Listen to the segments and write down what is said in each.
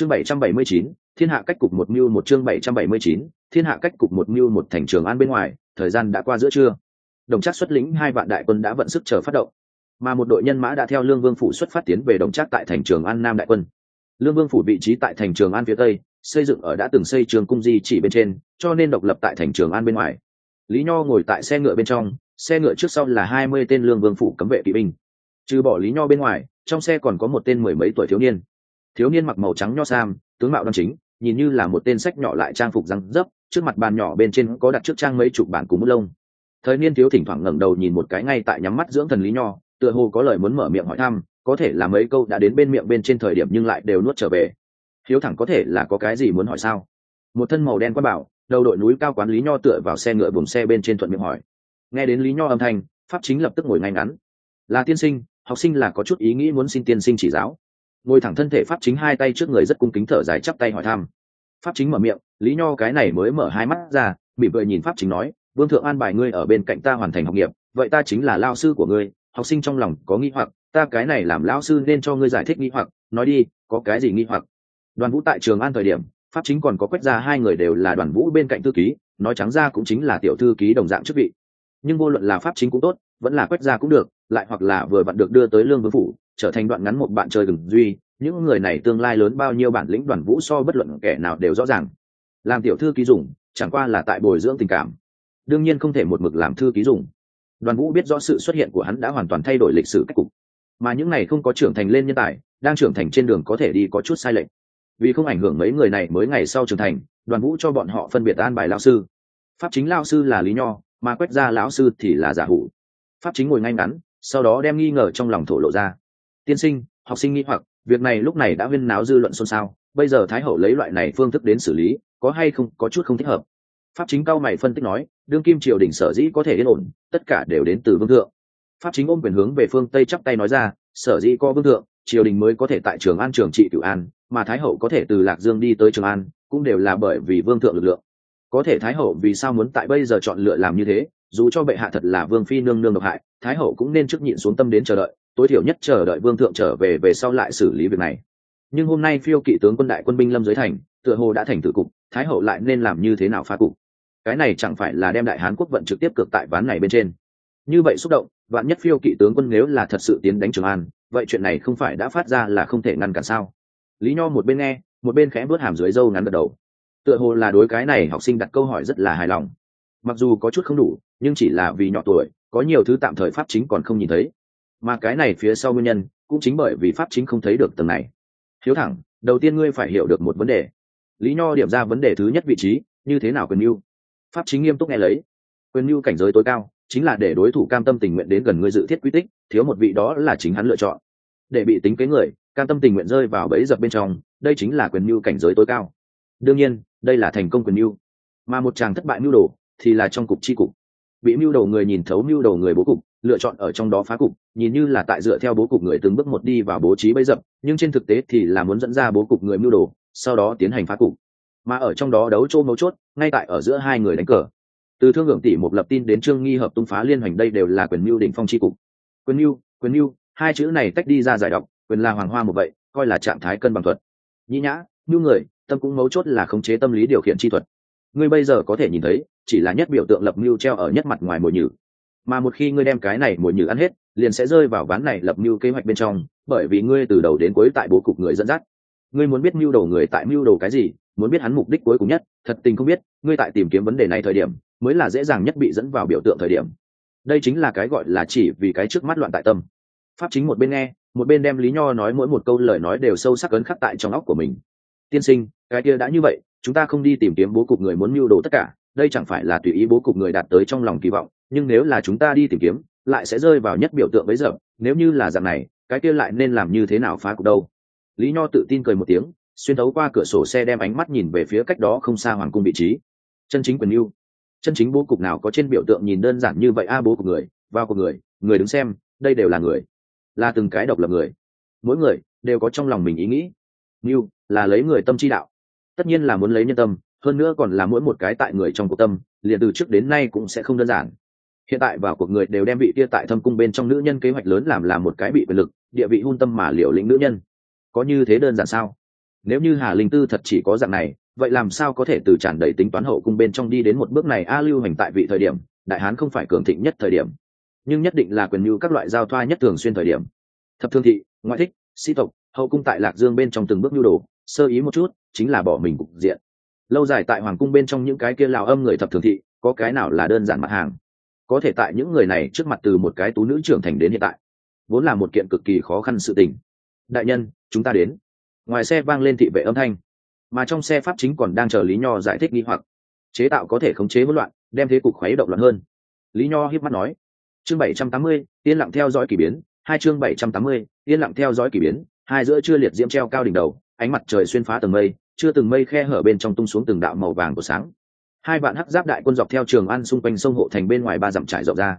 chương bảy trăm bảy mươi chín, thiên hạ cách cục một mưu một chương bảy trăm bảy mươi chín, thiên hạ cách cục một mưu một thành trường an bên ngoài, thời gian đã qua giữa trưa. Đồng trác xuất lĩnh hai vạn đại quân đã vận sức chờ phát động. Mà một đội nhân mã đã theo lương vương phủ xuất phát tiến về đồng trác tại thành trường an nam đại quân. Lương vương phủ vị trí tại thành trường an phía tây, xây dựng ở đã từng xây trường cung di chỉ bên trên, cho nên độc lập tại thành trường an bên ngoài. Lý nho ngồi tại xe ngựa bên trong, xe ngựa trước sau là hai mươi tên lương vương phủ cấm vệ kỵ binh. Trừ bỏ lý nho bên ngoài, trong xe còn có một tên mười mấy tuổi thiếu niên thiếu niên mặc màu trắng nho sam, tướng mạo đ chính, nhìn như là một tên sách nhỏ lại trang phục răng dấp, trước mặt bàn nhỏ bên trên có đặt trước trang mấy chục bản cùng bút lông. Thời niên thiếu thỉnh thoảng ngẩng đầu nhìn một cái ngay tại nhắm mắt dưỡng thần lý nho, tựa hồ có lời muốn mở miệng hỏi thăm, có thể là mấy câu đã đến bên miệng bên trên thời điểm nhưng lại đều nuốt trở về. Hiếu thẳng có thể là có cái gì muốn hỏi sao? Một thân màu đen quan bảo, đầu đội núi cao quán lý nho tựa vào xe ngựa buồng xe bên trên thuận miệng hỏi. Nghe đến lý nho âm thanh, pháp chính lập tức ngồi ngay ngắn. Là tiên sinh, học sinh là có chút ý nghĩ muốn xin tiên sinh chỉ giáo ngồi thẳng thân thể pháp chính hai tay trước người rất cung kính thở dài chắp tay hỏi thăm. Pháp chính mở miệng, lý nho cái này mới mở hai mắt ra, mỉm cười nhìn pháp chính nói, vương thượng an bài ngươi ở bên cạnh ta hoàn thành học nghiệp, vậy ta chính là lao sư của ngươi, học sinh trong lòng có nghi hoặc, ta cái này làm lao sư nên cho ngươi giải thích nghi hoặc, nói đi, có cái gì nghi hoặc? Đoàn vũ tại trường an thời điểm, pháp chính còn có quét ra hai người đều là đoàn vũ bên cạnh thư ký, nói trắng ra cũng chính là tiểu thư ký đồng dạng chức vị. Nhưng vô luận là pháp chính cũng tốt, vẫn là quét ra cũng được, lại hoặc là vừa vặn được đưa tới lương vương phủ trở thành đoạn ngắn một bạn chơi gừng duy, những người này tương lai lớn bao nhiêu bản lĩnh đoàn vũ so bất luận kẻ nào đều rõ ràng. Làm tiểu thư ký dùng, chẳng qua là tại bồi dưỡng tình cảm. Đương nhiên không thể một mực làm thư ký dùng. Đoàn vũ biết rõ sự xuất hiện của hắn đã hoàn toàn thay đổi lịch sử cách cục. Mà những này không có trưởng thành lên nhân tài, đang trưởng thành trên đường có thể đi có chút sai lệch. Vì không ảnh hưởng mấy người này mới ngày sau trưởng thành, đoàn vũ cho bọn họ phân biệt an bài lao sư. Pháp chính lao sư là lý nho, mà quét ra lão sư thì là giả hủ. Pháp chính ngồi ngay ngắn, sau đó đem nghi ngờ trong lòng thổ lộ ra tiên sinh, học sinh nghi hoặc, việc này lúc này đã huyên náo dư luận xôn xao, bây giờ thái hậu lấy loại này phương thức đến xử lý, có hay không, có chút không thích hợp. Pháp chính cao mày phân tích nói, đương kim triều đình sở dĩ có thể yên ổn, tất cả đều đến từ vương thượng. Pháp chính ôm quyền hướng về phương tây chắp tay nói ra, sở dĩ có vương thượng, triều đình mới có thể tại trường an trường trị cửu an, mà thái hậu có thể từ lạc dương đi tới trường an, cũng đều là bởi vì vương thượng lực lượng. Có thể thái hậu vì sao muốn tại bây giờ chọn lựa làm như thế, dù cho bệ hạ thật là vương phi nương nương độc hại, thái hậu cũng nên trước nhịn xuống tâm đến chờ đợi tối thiểu nhất chờ đợi vương thượng trở về về sau lại xử lý việc này. Nhưng hôm nay phiêu kỵ tướng quân đại quân binh lâm dưới thành, tựa hồ đã thành tử cục, thái hậu lại nên làm như thế nào phá cục? Cái này chẳng phải là đem đại hán quốc vận trực tiếp cược tại ván này bên trên. Như vậy xúc động, vạn nhất phiêu kỵ tướng quân nếu là thật sự tiến đánh trường an, vậy chuyện này không phải đã phát ra là không thể ngăn cản sao? Lý nho một bên nghe, một bên khẽ bước hàm dưới dâu ngắn gật đầu. Tựa hồ là đối cái này học sinh đặt câu hỏi rất là hài lòng. Mặc dù có chút không đủ, nhưng chỉ là vì nhỏ tuổi, có nhiều thứ tạm thời pháp chính còn không nhìn thấy mà cái này phía sau nguyên nhân, cũng chính bởi vì pháp chính không thấy được tầng này. Hiếu thẳng, đầu tiên ngươi phải hiểu được một vấn đề. Lý nho điểm ra vấn đề thứ nhất vị trí, như thế nào quyền mưu pháp chính nghiêm túc nghe lấy. Quyền mưu cảnh giới tối cao, chính là để đối thủ cam tâm tình nguyện đến gần ngươi dự thiết quy tích, thiếu một vị đó là chính hắn lựa chọn. Để bị tính kế người, cam tâm tình nguyện rơi vào bẫy dập bên trong, đây chính là quyền mưu cảnh giới tối cao. Đương nhiên, đây là thành công quyền mưu mà một chàng thất bại mưu đồ, thì là trong cục chi cục. Bị mưu đồ người nhìn thấu mưu đồ người bố cục lựa chọn ở trong đó phá cục, nhìn như là tại dựa theo bố cục người từng bước một đi vào bố trí bấy dập, nhưng trên thực tế thì là muốn dẫn ra bố cục người mưu đồ, sau đó tiến hành phá cục. Mà ở trong đó đấu chỗ mấu chốt, ngay tại ở giữa hai người đánh cờ. Từ thương hưởng tỷ một lập tin đến trương nghi hợp tung phá liên hoành đây đều là quyền mưu đỉnh phong tri cục. Quyền mưu quyền mưu, hai chữ này tách đi ra giải đọc quyền là hoàng hoa một vậy, coi là trạng thái cân bằng thuật. Nhĩ nhã, mưu người, tâm cũng mấu chốt là khống chế tâm lý điều khiển chi thuật. Ngươi bây giờ có thể nhìn thấy, chỉ là nhất biểu tượng lập mưu treo ở nhất mặt ngoài mồi nhử mà một khi ngươi đem cái này mồi nhử ăn hết, liền sẽ rơi vào ván này lập mưu kế hoạch bên trong, bởi vì ngươi từ đầu đến cuối tại bố cục người dẫn dắt. Ngươi muốn biết mưu đồ người tại mưu đồ cái gì, muốn biết hắn mục đích cuối cùng nhất, thật tình không biết, ngươi tại tìm kiếm vấn đề này thời điểm, mới là dễ dàng nhất bị dẫn vào biểu tượng thời điểm. Đây chính là cái gọi là chỉ vì cái trước mắt loạn tại tâm. Pháp chính một bên nghe, một bên đem lý nho nói mỗi một câu lời nói đều sâu sắc ấn khắc tại trong óc của mình. Tiên sinh, cái kia đã như vậy, chúng ta không đi tìm kiếm bố cục người muốn mưu đồ tất cả, đây chẳng phải là tùy ý bố cục người đạt tới trong lòng kỳ vọng nhưng nếu là chúng ta đi tìm kiếm, lại sẽ rơi vào nhất biểu tượng bấy giờ, nếu như là dạng này, cái kia lại nên làm như thế nào phá cục đâu? Lý nho tự tin cười một tiếng, xuyên thấu qua cửa sổ xe đem ánh mắt nhìn về phía cách đó không xa hoàng cung vị trí. Chân chính quyền mưu chân chính bố cục nào có trên biểu tượng nhìn đơn giản như vậy a à, bố của người, vào của người người đứng xem, đây đều là người. Là từng cái độc lập người. Mỗi người đều có trong lòng mình ý nghĩ. Mưu là lấy người tâm chi đạo. Tất nhiên là muốn lấy nhân tâm, hơn nữa còn là mỗi một cái tại người trong cuộc tâm, liền từ trước đến nay cũng sẽ không đơn giản hiện tại vào cuộc người đều đem vị kia tại thâm cung bên trong nữ nhân kế hoạch lớn làm làm một cái bị quyền lực, địa vị hôn tâm mà liều lĩnh nữ nhân. Có như thế đơn giản sao? Nếu như hà linh tư thật chỉ có dạng này, vậy làm sao có thể từ tràn đầy tính toán hậu cung bên trong đi đến một bước này a lưu hành tại vị thời điểm, đại hán không phải cường thịnh nhất thời điểm. Nhưng nhất định là quyền mưu các loại giao thoa nhất thường xuyên thời điểm. Thập thương thị, ngoại thích, sĩ tộc, hậu cung tại lạc dương bên trong từng bước nhu đồ, sơ ý một chút, chính là bỏ mình cục diện. Lâu dài tại hoàng cung bên trong những cái kia lào âm người thập thường thị, có cái nào là đơn giản mặt hàng? Có thể tại những người này trước mặt từ một cái tú nữ trưởng thành đến hiện tại, vốn là một kiện cực kỳ khó khăn sự tình. Đại nhân, chúng ta đến. Ngoài xe vang lên thị vệ âm thanh, mà trong xe pháp chính còn đang chờ lý nho giải thích nghi hoặc. Chế tạo có thể khống chế hỗn loạn, đem thế cục khuấy động loạn hơn. Lý nho hiếp mắt nói, chương bảy trăm tám mươi, yên lặng theo dõi k ỳ biến. Hai chương bảy trăm tám mươi, yên lặng theo dõi k ỳ biến. Hai giữa chưa liệt diễm treo cao đỉnh đầu, ánh mặt trời xuyên phá tầng mây, chưa từng mây khe hở bên trong tung xuống từng đạo màu vàng của sáng hai vạn hắc giáp đại quân dọc theo trường ăn xung quanh sông hộ thành bên ngoài ba dặm trải rộng ra.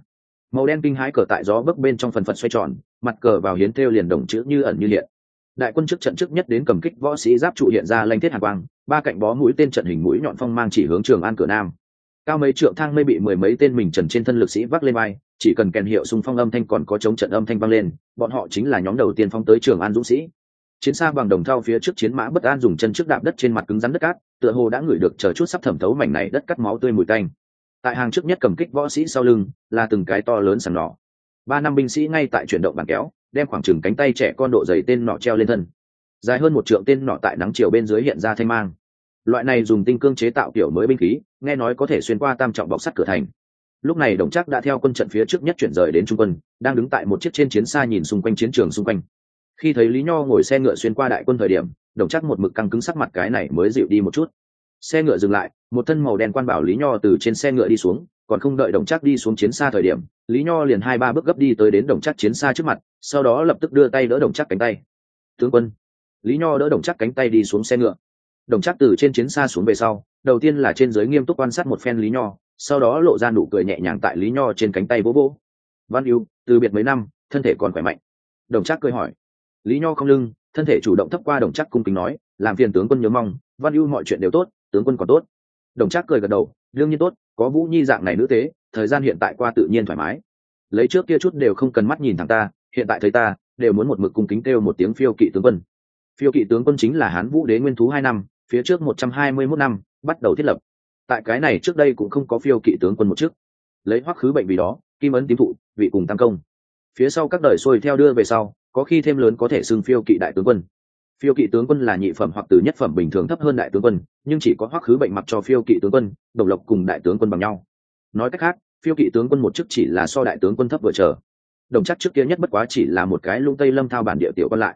Màu đen kinh hãi cờ tại gió bấc bên trong phần phật xoay tròn, mặt cờ vào hiến thêu liền đồng chữ như ẩn như hiện. Đại quân trước trận trước nhất đến cầm kích võ sĩ giáp trụ hiện ra lanh thiết hàn quang, ba cạnh bó mũi tên trận hình mũi nhọn phong mang chỉ hướng trường an cửa nam. Cao mấy trượng thang mây bị mười mấy tên mình trần trên thân lực sĩ vác lên vai, chỉ cần kèn hiệu xung phong âm thanh còn có chống trận âm thanh vang lên, bọn họ chính là nhóm đầu tiên phong tới trường an dũng sĩ chiến xa bằng đồng thau phía trước chiến mã bất an dùng chân trước đạp đất trên mặt cứng rắn đất cát, tựa hồ đã ngửi được chờ chút sắp thẩm thấu mảnh này đất cắt máu tươi mùi tanh. Tại hàng trước nhất cầm kích võ sĩ sau lưng, là từng cái to lớn sàn nỏ. Ba năm binh sĩ ngay tại chuyển động bàn kéo, đem khoảng chừng cánh tay trẻ con độ dày tên nọ treo lên thân. Dài hơn một trượng tên nọ tại nắng chiều bên dưới hiện ra thanh mang. Loại này dùng tinh cương chế tạo kiểu mới binh khí, nghe nói có thể xuyên qua tam trọng bọc sắt cửa thành. Lúc này đồng chắc đã theo quân trận phía trước nhất chuyển rời đến trung quân, đang đứng tại một chiếc trên chiến xa nhìn xung quanh chiến trường xung quanh khi thấy lý nho ngồi xe ngựa xuyên qua đại quân thời điểm, đồng chắc một mực căng cứng sắc mặt cái này mới dịu đi một chút. Xe ngựa dừng lại, một thân màu đen quan bảo lý nho từ trên xe ngựa đi xuống, còn không đợi đồng chắc đi xuống chiến xa thời điểm, lý nho liền hai ba bước gấp đi tới đến đồng chắc chiến xa trước mặt, sau đó lập tức đưa tay đỡ đồng chắc cánh tay. Tướng quân. Lý nho đỡ đồng chắc cánh tay đi xuống xe ngựa. Đồng chắc từ trên chiến xa xuống về sau, đầu tiên là trên giới nghiêm túc quan sát một phen lý nho, sau đó lộ ra nụ cười nhẹ nhàng tại lý nho trên cánh tay vỗ vỗ. văn yêu từ biệt mấy năm, thân thể còn khỏe mạnh. Đồng chắc cười hỏi lý nho không lưng, thân thể chủ động thấp qua đồng chắc cung kính nói, làm phiền tướng quân nhớ mong, văn ưu mọi chuyện đều tốt, tướng quân còn tốt. Đồng chắc cười gật đầu, đương nhiên tốt, có vũ nhi dạng này nữ tế, thời gian hiện tại qua tự nhiên thoải mái. Lấy trước kia chút đều không cần mắt nhìn thằng ta, hiện tại thấy ta, đều muốn một mực cung kính kêu một tiếng phiêu kỵ tướng quân. Phiêu kỵ tướng quân chính là hán vũ đế nguyên thú hai năm, phía trước một trăm hai mươi mốt năm, bắt đầu thiết lập. Tại cái này trước đây cũng không có phiêu kỵ tướng quân một chức. Lấy hoắc khứ bệnh vì đó, kim ấn tím thụ, vị cùng tam công. Phía sau các đời xuôi theo đưa về sau có khi thêm lớn có thể xưng phiêu kỵ đại tướng quân. Phiêu kỵ tướng quân là nhị phẩm hoặc từ nhất phẩm bình thường thấp hơn đại tướng quân, nhưng chỉ có hoắc khứ bệnh mặc cho phiêu kỵ tướng quân độc lộc cùng đại tướng quân bằng nhau. Nói cách khác, phiêu kỵ tướng quân một chức chỉ là so đại tướng quân thấp vừa chờ. Đồng chắc trước kia nhất bất quá chỉ là một cái lung tây lâm thao bản địa tiểu còn lại.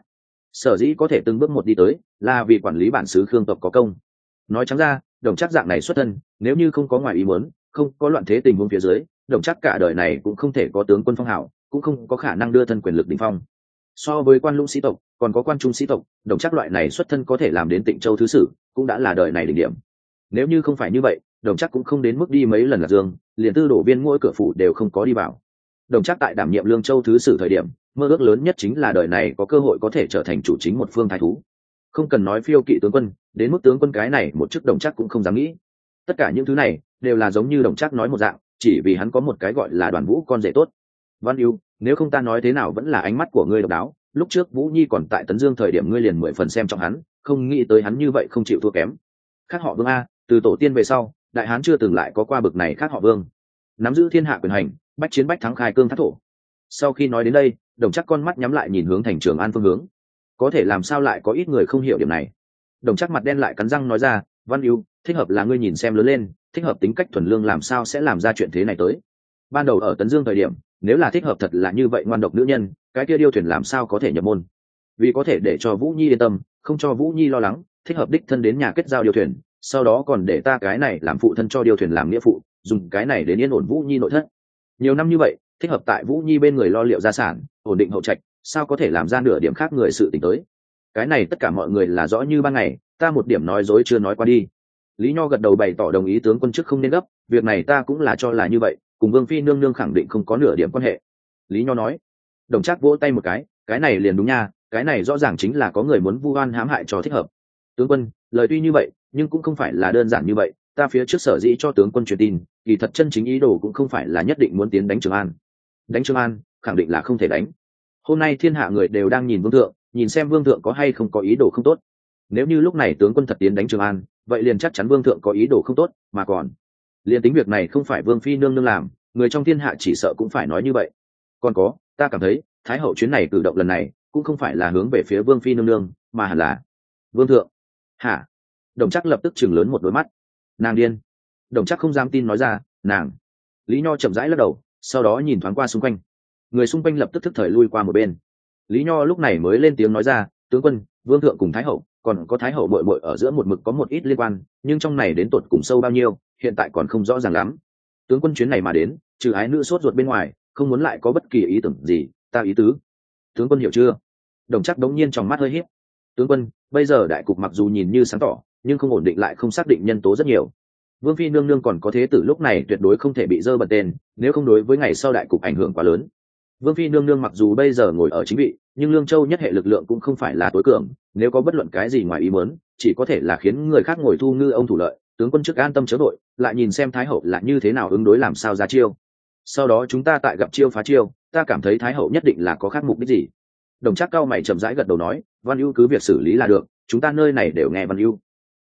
Sở dĩ có thể từng bước một đi tới, là vì quản lý bản xứ khương tộc có công. Nói trắng ra, đồng chắc dạng này xuất thân, nếu như không có ngoài ý muốn, không có loạn thế tình huống phía dưới, đồng chắc cả đời này cũng không thể có tướng quân phong hảo, cũng không có khả năng đưa thân quyền lực đ phong so với quan lũng sĩ tộc, còn có quan trung sĩ tộc, đồng chắc loại này xuất thân có thể làm đến tịnh châu thứ sử, cũng đã là đời này đỉnh điểm. Nếu như không phải như vậy, đồng chắc cũng không đến mức đi mấy lần lạc dương, liền tư đổ viên mỗi cửa phủ đều không có đi vào. Đồng chắc tại đảm nhiệm lương châu thứ sử thời điểm, mơ ước lớn nhất chính là đời này có cơ hội có thể trở thành chủ chính một phương thái thú. Không cần nói phiêu kỵ tướng quân, đến mức tướng quân cái này một chức đồng chắc cũng không dám nghĩ. Tất cả những thứ này đều là giống như đồng chắc nói một dạng, chỉ vì hắn có một cái gọi là đoàn vũ con rể tốt văn yêu nếu không ta nói thế nào vẫn là ánh mắt của ngươi độc đáo. Lúc trước vũ nhi còn tại tấn dương thời điểm ngươi liền mười phần xem trọng hắn, không nghĩ tới hắn như vậy không chịu thua kém. Khác họ vương a, từ tổ tiên về sau, đại hán chưa từng lại có qua bực này khác họ vương. Nắm giữ thiên hạ quyền hành, bách chiến bách thắng khai cương thác thổ. Sau khi nói đến đây, đồng chắc con mắt nhắm lại nhìn hướng thành trường an phương hướng. Có thể làm sao lại có ít người không hiểu điểm này? Đồng chắc mặt đen lại cắn răng nói ra, văn yêu thích hợp là ngươi nhìn xem lớn lên, thích hợp tính cách thuần lương làm sao sẽ làm ra chuyện thế này tới? Ban đầu ở tấn dương thời điểm nếu là thích hợp thật là như vậy ngoan độc nữ nhân, cái kia điêu thuyền làm sao có thể nhập môn? Vì có thể để cho vũ nhi yên tâm, không cho vũ nhi lo lắng, thích hợp đích thân đến nhà kết giao điêu thuyền, sau đó còn để ta cái này làm phụ thân cho điêu thuyền làm nghĩa phụ, dùng cái này đến yên ổn vũ nhi nội thất. Nhiều năm như vậy, thích hợp tại vũ nhi bên người lo liệu gia sản, ổn định hậu trạch, sao có thể làm ra nửa điểm khác người sự t tới? Cái này tất cả mọi người là rõ như ban ngày, ta một điểm nói dối chưa nói qua đi. Lý nho gật đầu bày tỏ đồng ý tướng quân chức không nên gấp, việc này ta cũng là cho là như vậy cùng vương phi nương nương khẳng định không có nửa điểm quan hệ. Lý nho nói, đồng trác vỗ tay một cái cái này liền đúng nha, cái này rõ ràng chính là có người muốn vu oan hãm hại cho thích hợp. Tướng quân, lời tuy như vậy, nhưng cũng không phải là đơn giản như vậy, ta phía trước sở dĩ cho tướng quân truyền tin, kỳ thật chân chính ý đồ cũng không phải là nhất định muốn tiến đánh trường an. Đánh trường an, khẳng định là không thể đánh. Hôm nay thiên hạ người đều đang nhìn vương thượng, nhìn xem vương thượng có hay không có ý đồ không tốt. Nếu như lúc này tướng quân thật tiến đánh trường an, vậy liền chắc chắn vương thượng có ý đồ không tốt, mà còn liền tính việc này không phải vương phi nương nương làm, người trong thiên hạ chỉ sợ cũng phải nói như vậy. Còn có, ta cảm thấy, thái hậu chuyến này cử động lần này, cũng không phải là hướng về phía vương phi nương nương, mà hẳn là vương thượng. Hả? Đồng chắc lập tức chừng lớn một đôi mắt. Nàng điên. Đồng chắc không dám tin nói ra, nàng. Lý nho chậm rãi lắc đầu, sau đó nhìn thoáng qua xung quanh. Người xung quanh lập tức thức thời lui qua một bên. Lý nho lúc này mới lên tiếng nói ra, tướng quân, vương thượng cùng thái hậu còn có thái hậu bội bội ở giữa một mực có một ít liên quan, nhưng trong này đến tột cùng sâu bao nhiêu, hiện tại còn không rõ ràng lắm. Tướng quân chuyến này mà đến, trừ ái nữ sốt ruột bên ngoài, không muốn lại có bất kỳ ý tưởng gì, ta ý tứ. Tướng quân hiểu chưa? Đồng chắc đống nhiên trong mắt hơi hiếp tướng quân, bây giờ đại cục mặc dù nhìn như sáng tỏ, nhưng không ổn định lại không xác định nhân tố rất nhiều. Vương phi nương nương còn có thế tử lúc này tuyệt đối không thể bị dơ bật tên, nếu không đối với ngày sau đại cục ảnh hưởng quá lớn vương phi nương nương mặc dù bây giờ ngồi ở chính vị, nhưng lương châu nhất hệ lực lượng cũng không phải là tối cường, nếu có bất luận cái gì ngoài ý muốn, chỉ có thể là khiến người khác ngồi thu ngư ông thủ lợi, tướng quân chức an tâm chớ đội lại nhìn xem thái hậu là như thế nào ứng đối làm sao ra chiêu. Sau đó chúng ta tại gặp chiêu phá chiêu, ta cảm thấy thái hậu nhất định là có khác mục đích gì. Đồng chắc cao mày chậm rãi gật đầu nói, văn ưu cứ việc xử lý là được, chúng ta nơi này đều nghe văn ưu.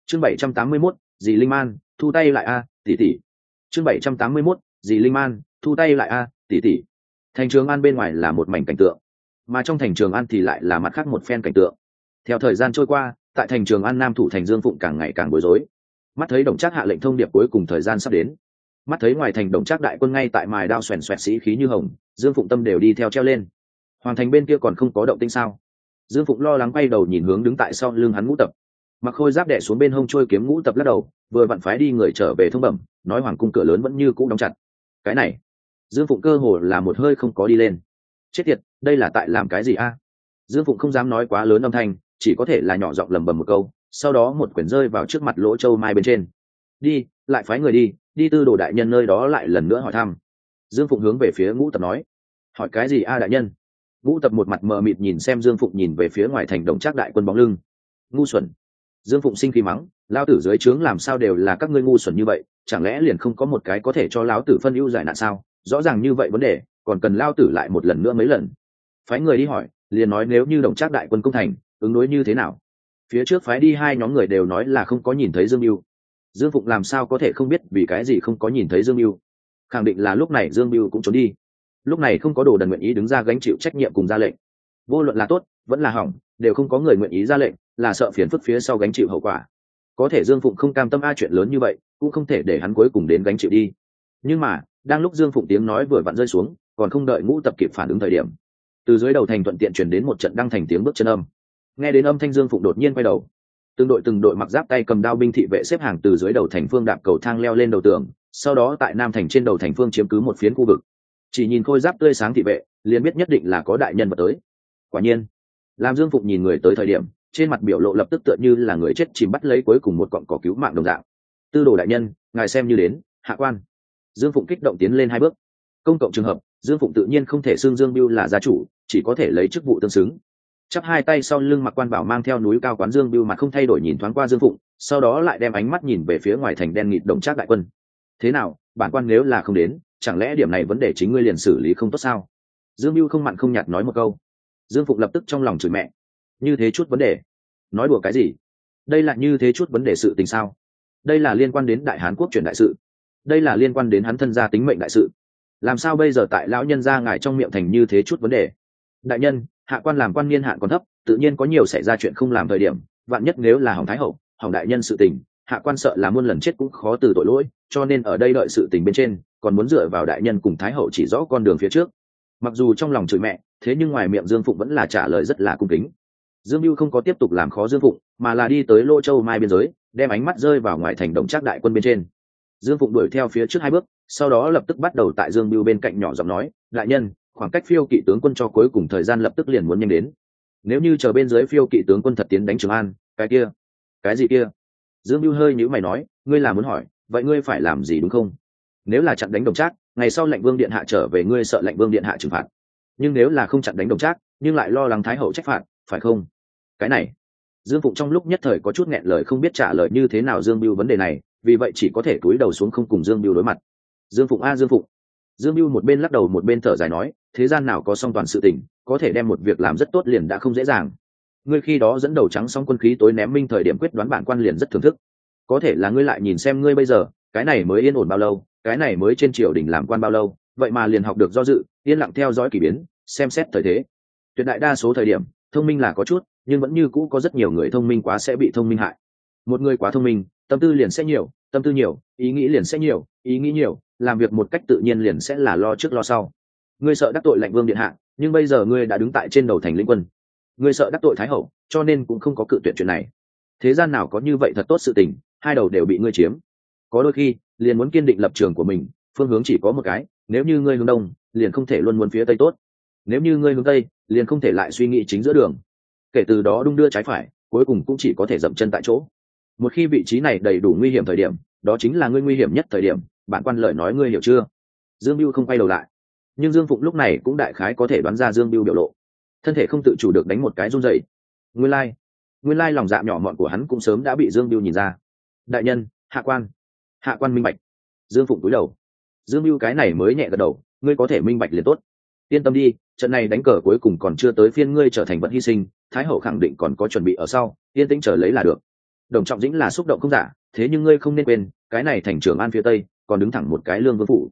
Chương bảy trăm tám mươi mốt, dì linh man, thu tay lại a, tỷ tỷ. Chương bảy trăm tám mươi mốt, dì linh man, thu tay lại a, tỷ tỷ thành trường an bên ngoài là một mảnh cảnh tượng, mà trong thành trường an thì lại là mặt khác một phen cảnh tượng. Theo thời gian trôi qua, tại thành trường an nam thủ thành dương phụng càng ngày càng bối rối. Mắt thấy đồng trác hạ lệnh thông điệp cuối cùng thời gian sắp đến. Mắt thấy ngoài thành đồng trác đại quân ngay tại mài đao xoèn xoẹt sĩ khí như hồng, dương phụng tâm đều đi theo treo lên. Hoàng thành bên kia còn không có động tinh sao? Dương phụng lo lắng quay đầu nhìn hướng đứng tại sau lưng hắn ngũ tập. Mặc khôi giáp đẻ xuống bên hông trôi kiếm ngũ tập lắc đầu, vừa vặn phái đi người trở về thông bẩm, nói hoàng cung cửa lớn vẫn như cũ đóng chặt. Cái này dương phụng cơ hồ là một hơi không có đi lên. Chết tiệt, đây là tại làm cái gì a? Dương phụng không dám nói quá lớn âm thanh, chỉ có thể là nhỏ giọng lầm bầm một câu, sau đó một quyển rơi vào trước mặt lỗ châu mai bên trên. Đi, lại phái người đi đi tư đồ đại nhân nơi đó lại lần nữa hỏi thăm. Dương phụng hướng về phía ngũ tập nói. Hỏi cái gì a đại nhân? Ngũ tập một mặt mờ mịt nhìn xem dương phụng nhìn về phía ngoài thành đồng trác đại quân bóng lưng. Ngu xuẩn. Dương phụng sinh khi mắng lao tử dưới trướng làm sao đều là các ngươi ngu xuẩn như vậy, chẳng lẽ liền không có một cái có thể cho lão tử phân ưu giải nạn sao? Rõ ràng như vậy vấn đề, còn cần lao tử lại một lần nữa mấy lần. Phái người đi hỏi, liền nói nếu như đồng trác đại quân công thành, ứng đối như thế nào? Phía trước phái đi hai nhóm người đều nói là không có nhìn thấy dương mưu dương phụng làm sao có thể không biết vì cái gì không có nhìn thấy dương mưu khẳng định là lúc này dương mưu cũng trốn đi. Lúc này không có đồ đần nguyện ý đứng ra gánh chịu trách nhiệm cùng ra lệnh. Vô luận là tốt, vẫn là hỏng, đều không có người nguyện ý ra lệnh, là sợ phiền phức phía sau gánh chịu hậu quả. Có thể dương phụng không cam tâm a chuyện lớn như vậy, cũng không thể để hắn cuối cùng đến gánh chịu đi. Nhưng mà đang lúc dương phụng tiếng nói vừa vặn rơi xuống, còn không đợi ngũ tập kịp phản ứng thời điểm, từ dưới đầu thành thuận tiện chuyển đến một trận đăng thành tiếng bước chân âm. Nghe đến âm thanh dương phụng đột nhiên quay đầu, từng đội từng đội mặc giáp tay cầm đao binh thị vệ xếp hàng từ dưới đầu thành phương đạp cầu thang leo lên đầu tường, sau đó tại nam thành trên đầu thành phương chiếm cứ một phiến khu vực. Chỉ nhìn khôi giáp tươi sáng thị vệ, liền biết nhất định là có đại nhân vật tới. Quả nhiên, làm dương phụng nhìn người tới thời điểm, trên mặt biểu lộ lập tức tựa như là người chết chìm bắt lấy cuối cùng một cọng cỏ cứu mạng đồng dạng. Tư đồ đại nhân, ngài xem như đến, hạ quan dương phụng kích động tiến lên hai bước. Công cộng trường hợp, dương phụng tự nhiên không thể xưng dương biêu là gia chủ, chỉ có thể lấy chức vụ tương xứng. Chắp hai tay sau lưng mặc quan bảo mang theo núi cao quán dương biêu mặt không thay đổi nhìn thoáng qua dương phụng, sau đó lại đem ánh mắt nhìn về phía ngoài thành đen nghịt đồng trác đại quân. Thế nào, bản quan nếu là không đến, chẳng lẽ điểm này vấn đề chính ngươi liền xử lý không tốt sao? Dương biêu không mặn không nhạt nói một câu. Dương phụng lập tức trong lòng chửi mẹ. Như thế chút vấn đề. Nói đùa cái gì? Đây là như thế chút vấn đề sự tình sao? Đây là liên quan đến đại hán quốc truyền đại sự đây là liên quan đến hắn thân gia tính mệnh đại sự. Làm sao bây giờ tại lão nhân gia ngài trong miệng thành như thế chút vấn đề? Đại nhân, hạ quan làm quan niên hạn còn thấp, tự nhiên có nhiều xảy ra chuyện không làm thời điểm, vạn nhất nếu là hỏng thái hậu, hỏng đại nhân sự tình, hạ quan sợ là muôn lần chết cũng khó từ tội lỗi, cho nên ở đây đợi sự tình bên trên, còn muốn dựa vào đại nhân cùng thái hậu chỉ rõ con đường phía trước. Mặc dù trong lòng chửi mẹ, thế nhưng ngoài miệng dương phụng vẫn là trả lời rất là cung kính. Dương mưu không có tiếp tục làm khó dương phụng, mà là đi tới lô châu mai biên giới, đem ánh mắt rơi vào ngoài thành đồng trác đại quân bên trên dương phụng đuổi theo phía trước hai bước, sau đó lập tức bắt đầu tại dương Biêu bên cạnh nhỏ giọng nói, đại nhân, khoảng cách phiêu kỵ tướng quân cho cuối cùng thời gian lập tức liền muốn nhanh đến. Nếu như chờ bên dưới phiêu kỵ tướng quân thật tiến đánh trường an, cái kia, cái gì kia? Dương Biêu hơi nhữ mày nói, ngươi là muốn hỏi, vậy ngươi phải làm gì đúng không? Nếu là chặn đánh đồng trác, ngày sau lệnh vương điện hạ trở về ngươi sợ lệnh vương điện hạ trừng phạt. Nhưng nếu là không chặn đánh đồng trác, nhưng lại lo lắng thái hậu trách phạt, phải không? Cái này, dương phụng trong lúc nhất thời có chút nghẹn lời không biết trả lời như thế nào dương biêu vấn đề này vì vậy chỉ có thể cúi đầu xuống không cùng dương biêu đối mặt. Dương phụng a, dương phụng. Dương biêu một bên lắc đầu một bên thở dài nói, thế gian nào có song toàn sự tình, có thể đem một việc làm rất tốt liền đã không dễ dàng. Ngươi khi đó dẫn đầu trắng xong quân khí tối ném minh thời điểm quyết đoán bản quan liền rất thưởng thức. Có thể là ngươi lại nhìn xem ngươi bây giờ, cái này mới yên ổn bao lâu, cái này mới trên triều đình làm quan bao lâu, vậy mà liền học được do dự, yên lặng theo dõi k ỳ biến, xem xét thời thế. Tuyệt đại đa số thời điểm, thông minh là có chút, nhưng vẫn như cũ có rất nhiều người thông minh quá sẽ bị thông minh hại. Một người quá thông minh tâm tư liền sẽ nhiều, tâm tư nhiều, ý nghĩ liền sẽ nhiều, ý nghĩ nhiều, làm việc một cách tự nhiên liền sẽ là lo trước lo sau. Ngươi sợ đắc tội lạnh vương điện hạ, nhưng bây giờ ngươi đã đứng tại trên đầu thành lĩnh quân. Ngươi sợ đắc tội thái hậu, cho nên cũng không có cự tuyệt chuyện này. Thế gian nào có như vậy thật tốt sự tình, hai đầu đều bị ngươi chiếm. Có đôi khi, liền muốn kiên định lập trường của mình, phương hướng chỉ có một cái, nếu như ngươi hướng đông, liền không thể luôn muốn phía tây tốt. Nếu như ngươi hướng tây, liền không thể lại suy nghĩ chính giữa đường. Kể từ đó đung đưa trái phải, cuối cùng cũng chỉ có thể dậm chân tại chỗ một khi vị trí này đầy đủ nguy hiểm thời điểm, đó chính là ngươi nguy hiểm nhất thời điểm. Bạn quan lợi nói ngươi hiểu chưa? Dương mưu không quay đầu lại. Nhưng dương phụng lúc này cũng đại khái có thể đoán ra dương mưu biểu lộ. Thân thể không tự chủ được đánh một cái run dậy nguyên lai、like. nguyên lai lòng dạ nhỏ mọn của hắn cũng sớm đã bị dương mưu nhìn ra. Đại nhân, hạ quan. Hạ quan minh bạch. Dương phụng cúi đầu. Dương mưu cái này mới nhẹ gật đầu, ngươi có thể minh bạch liền tốt. Yên tâm đi, trận này đánh cờ cuối cùng còn chưa tới phiên ngươi trở thành vận hy sinh, thái hậu khẳng định còn có chuẩn bị ở sau, yên tĩnh chờ lấy là được đồng trọng dĩnh là xúc động không giả, thế nhưng ngươi không nên quên, cái này thành trưởng an phía tây, còn đứng thẳng một cái lương vương phủ.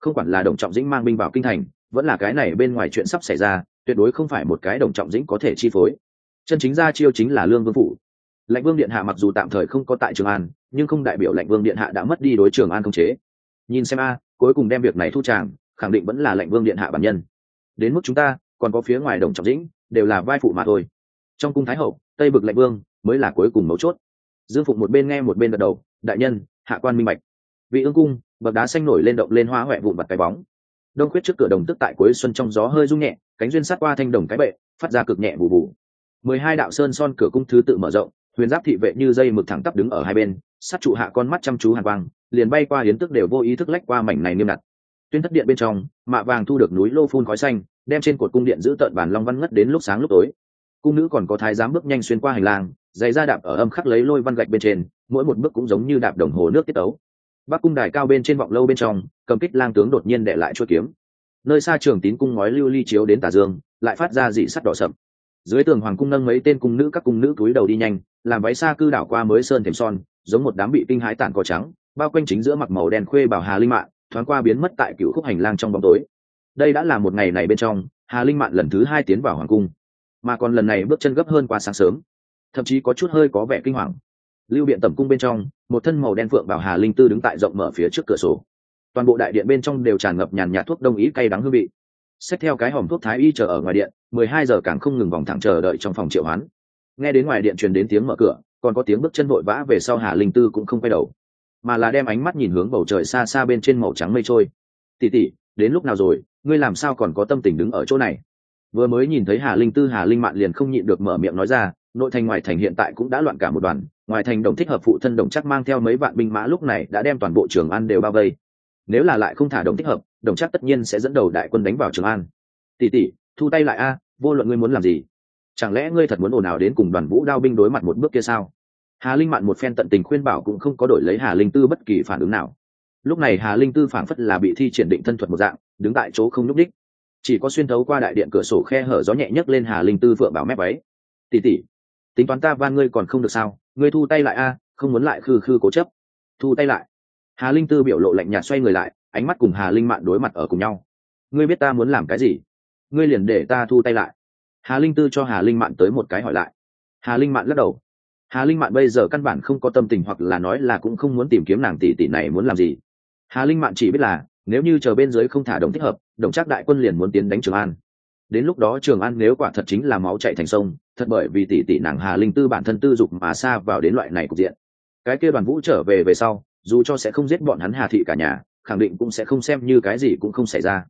Không quản là đồng trọng dĩnh mang binh vào kinh thành, vẫn là cái này bên ngoài chuyện sắp xảy ra, tuyệt đối không phải một cái đồng trọng dĩnh có thể chi phối. Chân chính ra chiêu chính là lương vương phủ. Lãnh vương điện hạ mặc dù tạm thời không có tại trường an, nhưng không đại biểu lãnh vương điện hạ đã mất đi đối trường an công chế. Nhìn xem a, cuối cùng đem việc này thu tràng, khẳng định vẫn là lãnh vương điện hạ bản nhân. Đến mức chúng ta, còn có phía ngoài đồng trọng dĩnh, đều là vai phụ mà thôi. Trong cung thái hậu, tây bực lãnh vương mới là cuối cùng mấu chốt dương phụng một bên nghe một bên gật đầu, đại nhân, hạ quan minh bạch. Vị ương cung, bậc đá xanh nổi lên động lên hoa huệ vụn vặt cái bóng. Đông khuyết trước cửa đồng tức tại cuối xuân trong gió hơi rung nhẹ, cánh duyên sát qua thanh đồng cái bệ, phát ra cực nhẹ bù bù mười hai đạo sơn son cửa cung thứ tự mở rộng, huyền giáp thị vệ như dây mực thẳng tắp đứng ở hai bên, sát trụ hạ con mắt chăm chú hàn quang, liền bay qua hiến tức đều vô ý thức lách qua mảnh này nghiêm đặt tuyên thất điện bên trong, mạ vàng thu được núi lô phun khói xanh, đem trên cột cung điện giữ tợn bản long văn ngất đến lúc sáng lúc tối. Cung nữ còn có thái giám bước nhanh xuyên qua hành lang giày ra đạp ở âm khắc lấy lôi văn gạch bên trên, mỗi một bước cũng giống như đạp đồng hồ nước tiết tấu. Bắc cung đài cao bên trên vọng lâu bên trong, cầm kích lang tướng đột nhiên đệ lại chuỗi kiếm. Nơi xa trường tín cung ngói lưu ly chiếu đến tà dương, lại phát ra dị sắt đỏ sậm. Dưới tường hoàng cung nâng mấy tên cung nữ các cung nữ túi đầu đi nhanh, làm váy xa cư đảo qua mới sơn thềm son, giống một đám bị kinh hãi tản cỏ trắng, bao quanh chính giữa mặc màu đen khuê bảo hà linh mạng thoáng qua biến mất tại cựu khúc hành lang trong bóng tối. Đây đã là một ngày này bên trong, hà linh mạn lần thứ hai tiến vào hoàng cung. Mà còn lần này bước chân gấp hơn qua sáng sớm thậm chí có chút hơi có vẻ kinh hoàng. Lưu biện tẩm cung bên trong, một thân màu đen phượng bảo hà linh tư đứng tại rộng mở phía trước cửa sổ. Toàn bộ đại điện bên trong đều tràn ngập nhàn nhạt thuốc đông ý cay đắng hương vị. Xét theo cái hòm thuốc thái y chờ ở ngoài điện, mười hai giờ càng không ngừng vòng thẳng chờ đợi trong phòng triệu hoán. Nghe đến ngoài điện truyền đến tiếng mở cửa, còn có tiếng bước chân vội vã về sau hà linh tư cũng không quay đầu, mà là đem ánh mắt nhìn hướng bầu trời xa xa bên trên màu trắng mây trôi. Tỉ tỉ đến lúc nào rồi? Ngươi làm sao còn có tâm tình đứng ở chỗ này? Vừa mới nhìn thấy hà linh tư, hà linh mạn liền không nhịn được mở miệng nói ra nội thành ngoài thành hiện tại cũng đã loạn cả một đoàn, ngoài thành đồng thích hợp phụ thân đồng chắc mang theo mấy vạn binh mã lúc này đã đem toàn bộ trường an đều bao vây. Nếu là lại không thả đồng thích hợp, đồng chắc tất nhiên sẽ dẫn đầu đại quân đánh vào trường an. Tỷ tỷ, thu tay lại a, vô luận ngươi muốn làm gì? Chẳng lẽ ngươi thật muốn ồn ào đến cùng đoàn vũ đao binh đối mặt một bước kia sao? Hà linh mạn một phen tận tình khuyên bảo cũng không có đổi lấy hà linh tư bất kỳ phản ứng nào. Lúc này hà linh tư phảng phất là bị thi triển định thân thuật một dạng, đứng tại chỗ không nhúc đích chỉ có xuyên thấu qua đại điện cửa sổ khe hở gió nhẹ nhấc lên hà linh tư phượng bảo mép ấy tỉ tỉ tính toán ta van ngươi còn không được sao? Ngươi thu tay lại a, không muốn lại khư khư cố chấp. Thu tay lại. Hà linh tư biểu lộ lạnh nhạt xoay người lại, ánh mắt cùng hà linh mạn đối mặt ở cùng nhau. Ngươi biết ta muốn làm cái gì? Ngươi liền để ta thu tay lại. Hà linh tư cho hà linh mạn tới một cái hỏi lại. Hà linh mạn lắc đầu. Hà linh mạn bây giờ căn bản không có tâm tình hoặc là nói là cũng không muốn tìm kiếm nàng tỷ tỷ này muốn làm gì. Hà linh mạn chỉ biết là, nếu như chờ bên dưới không thả đồng thích hợp, đồng chắc đại quân liền muốn tiến đánh trường an. Đến lúc đó trường an nếu quả thật chính là máu chạy thành sông thật bởi vì tỷ tỷ nàng hà linh tư bản thân tư dục mà xa vào đến loại này cục diện. Cái kia đoàn vũ trở về về sau, dù cho sẽ không giết bọn hắn hà thị cả nhà, khẳng định cũng sẽ không xem như cái gì cũng không xảy ra.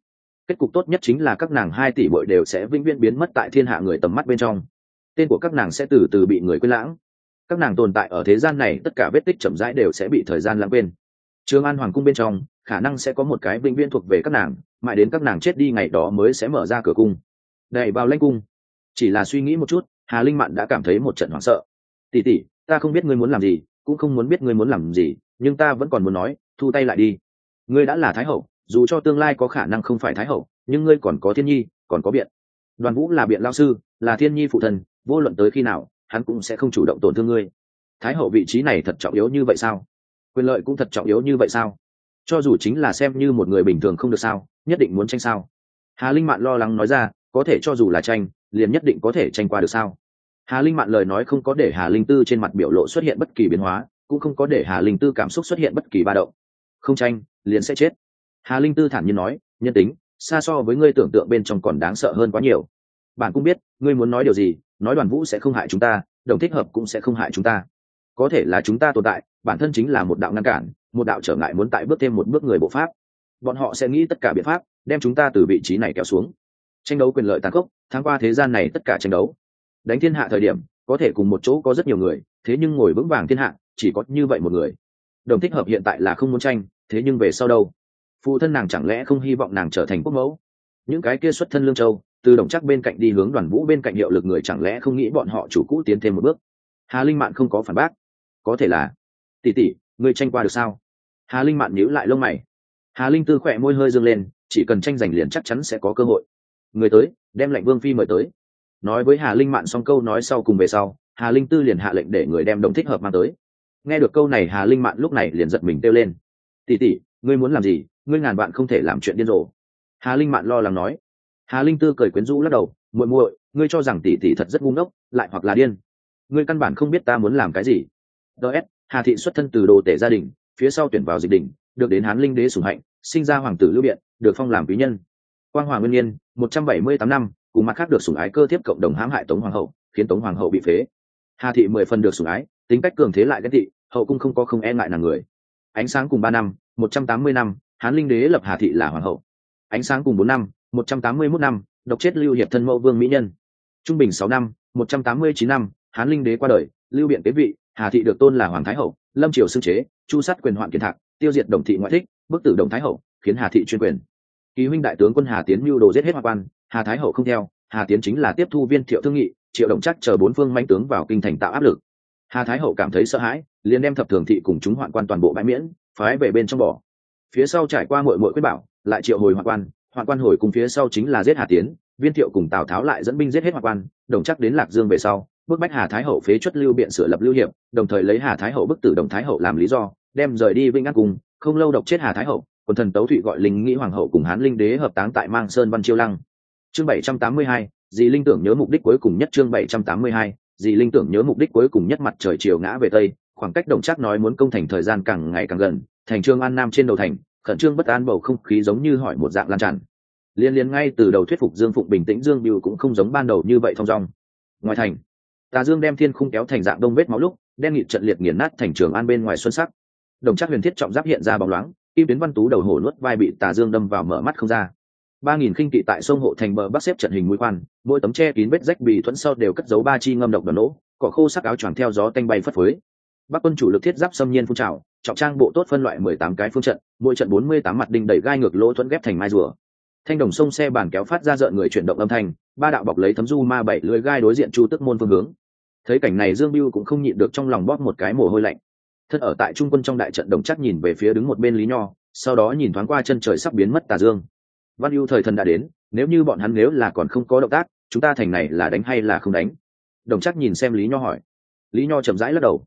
Kết cục tốt nhất chính là các nàng hai tỷ bội đều sẽ vĩnh viễn biến mất tại thiên hạ người tầm mắt bên trong. Tên của các nàng sẽ từ từ bị người quên lãng. Các nàng tồn tại ở thế gian này, tất cả vết tích chậm rãi đều sẽ bị thời gian lãng quên. Trường an hoàng cung bên trong, khả năng sẽ có một cái vĩnh viễn thuộc về các nàng, mãi đến các nàng chết đi ngày đó mới sẽ mở ra cửa cung. Đẩy vào lanh cung. Chỉ là suy nghĩ một chút hà linh mạn đã cảm thấy một trận hoảng sợ. Tỉ tỉ ta không biết ngươi muốn làm gì, cũng không muốn biết ngươi muốn làm gì, nhưng ta vẫn còn muốn nói, thu tay lại đi. Ngươi đã là thái hậu, dù cho tương lai có khả năng không phải thái hậu, nhưng ngươi còn có thiên nhi, còn có biện. Đoàn vũ là biện lao sư, là thiên nhi phụ thần vô luận tới khi nào, hắn cũng sẽ không chủ động tổn thương ngươi. Thái hậu vị trí này thật trọng yếu như vậy sao? Quyền lợi cũng thật trọng yếu như vậy sao? Cho dù chính là xem như một người bình thường không được sao, nhất định muốn tranh sao? Hà linh mạn lo lắng nói ra, có thể cho dù là tranh liền nhất định có thể tranh qua được sao? Hà linh mạn lời nói không có để hà linh tư trên mặt biểu lộ xuất hiện bất kỳ biến hóa, cũng không có để hà linh tư cảm xúc xuất hiện bất kỳ ba động. Không tranh, liền sẽ chết. Hà linh tư thản nhiên nói, nhân tính, xa so với ngươi tưởng tượng bên trong còn đáng sợ hơn quá nhiều. Bạn cũng biết, ngươi muốn nói điều gì, nói đoàn vũ sẽ không hại chúng ta, đồng thích hợp cũng sẽ không hại chúng ta. Có thể là chúng ta tồn tại, bản thân chính là một đạo ngăn cản, một đạo trở ngại muốn tại bước thêm một bước người bộ pháp. Bọn họ sẽ nghĩ tất cả biện pháp, đem chúng ta từ vị trí này kéo xuống tranh đấu quyền lợi tàn khốc, tháng qua thế gian này tất cả tranh đấu. Đánh thiên hạ thời điểm, có thể cùng một chỗ có rất nhiều người, thế nhưng ngồi vững vàng thiên hạ, chỉ có như vậy một người. Đồng thích hợp hiện tại là không muốn tranh, thế nhưng về sau đâu? Phụ thân nàng chẳng lẽ không hy vọng nàng trở thành quốc mẫu? Những cái kia xuất thân lương châu, từ đồng chắc bên cạnh đi hướng đoàn vũ bên cạnh hiệu lực người chẳng lẽ không nghĩ bọn họ chủ cũ tiến thêm một bước? Hà linh mạn không có phản bác. Có thể là. Tỷ tỷ, ngươi tranh qua được sao? Hà linh mạn nhíu lại lông mày. Hà linh tư khỏe môi hơi dâng lên, chỉ cần tranh giành liền chắc chắn sẽ có cơ hội người tới, đem lệnh vương phi mời tới. Nói với hà linh mạn xong câu nói sau cùng về sau, hà linh tư liền hạ lệnh để người đem đồng thích hợp mang tới. Nghe được câu này, hà linh mạn lúc này liền giật mình kêu lên. Tỉ tỉ ngươi muốn làm gì? Ngươi ngàn bạn không thể làm chuyện điên rồ. Hà linh mạn lo lắng nói. Hà linh tư cười quyến rũ lắc đầu. Muội muội, ngươi cho rằng tỷ tỷ thật rất ngu ngốc, lại hoặc là điên. Ngươi căn bản không biết ta muốn làm cái gì. Ts hà thị xuất thân từ đồ tể gia đình, phía sau tuyển vào dịch đỉnh được đến hán linh đế sủng hạnh, sinh ra hoàng tử lưu biện, được phong làm quý nhân quang hoàng nguyên nhiên, một trăm bảy mươi tám năm, cùng mặt khác được sủng ái cơ thiếp cộng đồng hãm hại tống hoàng hậu, khiến tống hoàng hậu bị phế. Hà thị mười phần được sủng ái, tính cách cường thế lại ghét thị hậu cung không có không e ngại nàng người. Ánh sáng cùng ba năm, một trăm tám mươi năm, hán linh đế lập hà thị là hoàng hậu. Ánh sáng cùng bốn năm, một trăm tám mươi mốt năm, độc chết lưu hiệp thân mẫu vương mỹ nhân. Trung bình sáu năm, một trăm tám mươi chín năm, hán linh đế qua đời, lưu biện kế vị, hà thị được tôn là hoàng thái hậu, lâm triều xưng chế, chu sát quyền hoạn kiệt thạc, tiêu diệt đồng thị ngoại thích, bức tử đồng thái hậu, khiến hà thị chuyên quyền ký huynh đại tướng quân hà tiến mưu đồ giết hết hoa quan, hà thái hậu không theo, hà tiến chính là tiếp thu viên thiệu thương nghị, triệu động chắc chờ bốn phương manh tướng vào kinh thành tạo áp lực. Hà thái hậu cảm thấy sợ hãi, liền đem thập thường thị cùng chúng hoạn quan toàn bộ bãi miễn, phái về bên trong bỏ phía sau trải qua mội mội quyết bảo, lại triệu hồi hoạn quan hoạn quan hồi cùng phía sau chính là giết hà tiến, viên thiệu cùng tào tháo lại dẫn binh giết hết hoạn quan, đồng chắc đến lạc dương về sau, bức bách hà thái hậu phế chuất lưu biện sửa lập lưu hiệp, đồng thời lấy hà thái hậu bức tử đồng thái hậu làm lý do, đem rời đi vinh ác cùng không lâu độc chết hà thái hậu quần thần tấu thụy gọi linh nghĩ hoàng hậu cùng hán linh đế hợp táng tại mang sơn văn chiêu lăng. Chương bảy trăm tám mươi hai, dì linh tưởng nhớ mục đích cuối cùng nhất chương bảy trăm tám mươi hai, dì linh tưởng nhớ mục đích cuối cùng nhất mặt trời chiều ngã về tây. Khoảng cách đồng chắc nói muốn công thành thời gian càng ngày càng gần, thành trương an nam trên đầu thành, khẩn trương bất an bầu không khí giống như hỏi một dạng lan tràn. Liên liên ngay từ đầu thuyết phục dương phụng bình tĩnh, dương biêu cũng không giống ban đầu như vậy thong dong. Ngoài thành, tà dương đem thiên khung kéo thành dạng đông vết máu lúc, đen nghị trận liệt nghiền nát thành trường an bên ngoài xuân sắc. Đồng chắc huyền thiết trọng giáp hiện ra bóng loáng kim tuyến văn tú đầu hổ nuốt vai bị tà dương đâm vào mở mắt không ra. Ba nghìn khinh kỵ tại sông hộ thành bờ bắc xếp trận hình mũi khoan, mỗi tấm che kín vết rách bị thuẫn sau đều cất giấu ba chi ngâm độc đòn nổ, cỏ khô sắc áo choàng theo gió tanh bay phất phới. Bắc quân chủ lực thiết giáp xâm nhiên phun trào, trọng trang bộ tốt phân loại mười tám cái phương trận, mỗi trận bốn mươi tám mặt đinh đẩy gai ngược lỗ thuẫn ghép thành mai rùa. Thanh đồng sông xe bàn kéo phát ra rợn người chuyển động âm thanh, ba đạo bọc lấy thấm du ma bảy lưới gai đối diện chu tức môn phương hướng. Thấy cảnh này dương biêu cũng không nhịn được trong lòng bóp một cái mồ hôi lạnh thân ở tại trung quân trong đại trận đồng chắc nhìn về phía đứng một bên lý nho, sau đó nhìn thoáng qua chân trời sắp biến mất tà dương. Văn ưu thời thần đã đến, nếu như bọn hắn nếu là còn không có động tác, chúng ta thành này là đánh hay là không đánh? Đồng chắc nhìn xem lý nho hỏi. Lý nho chậm rãi lắc đầu.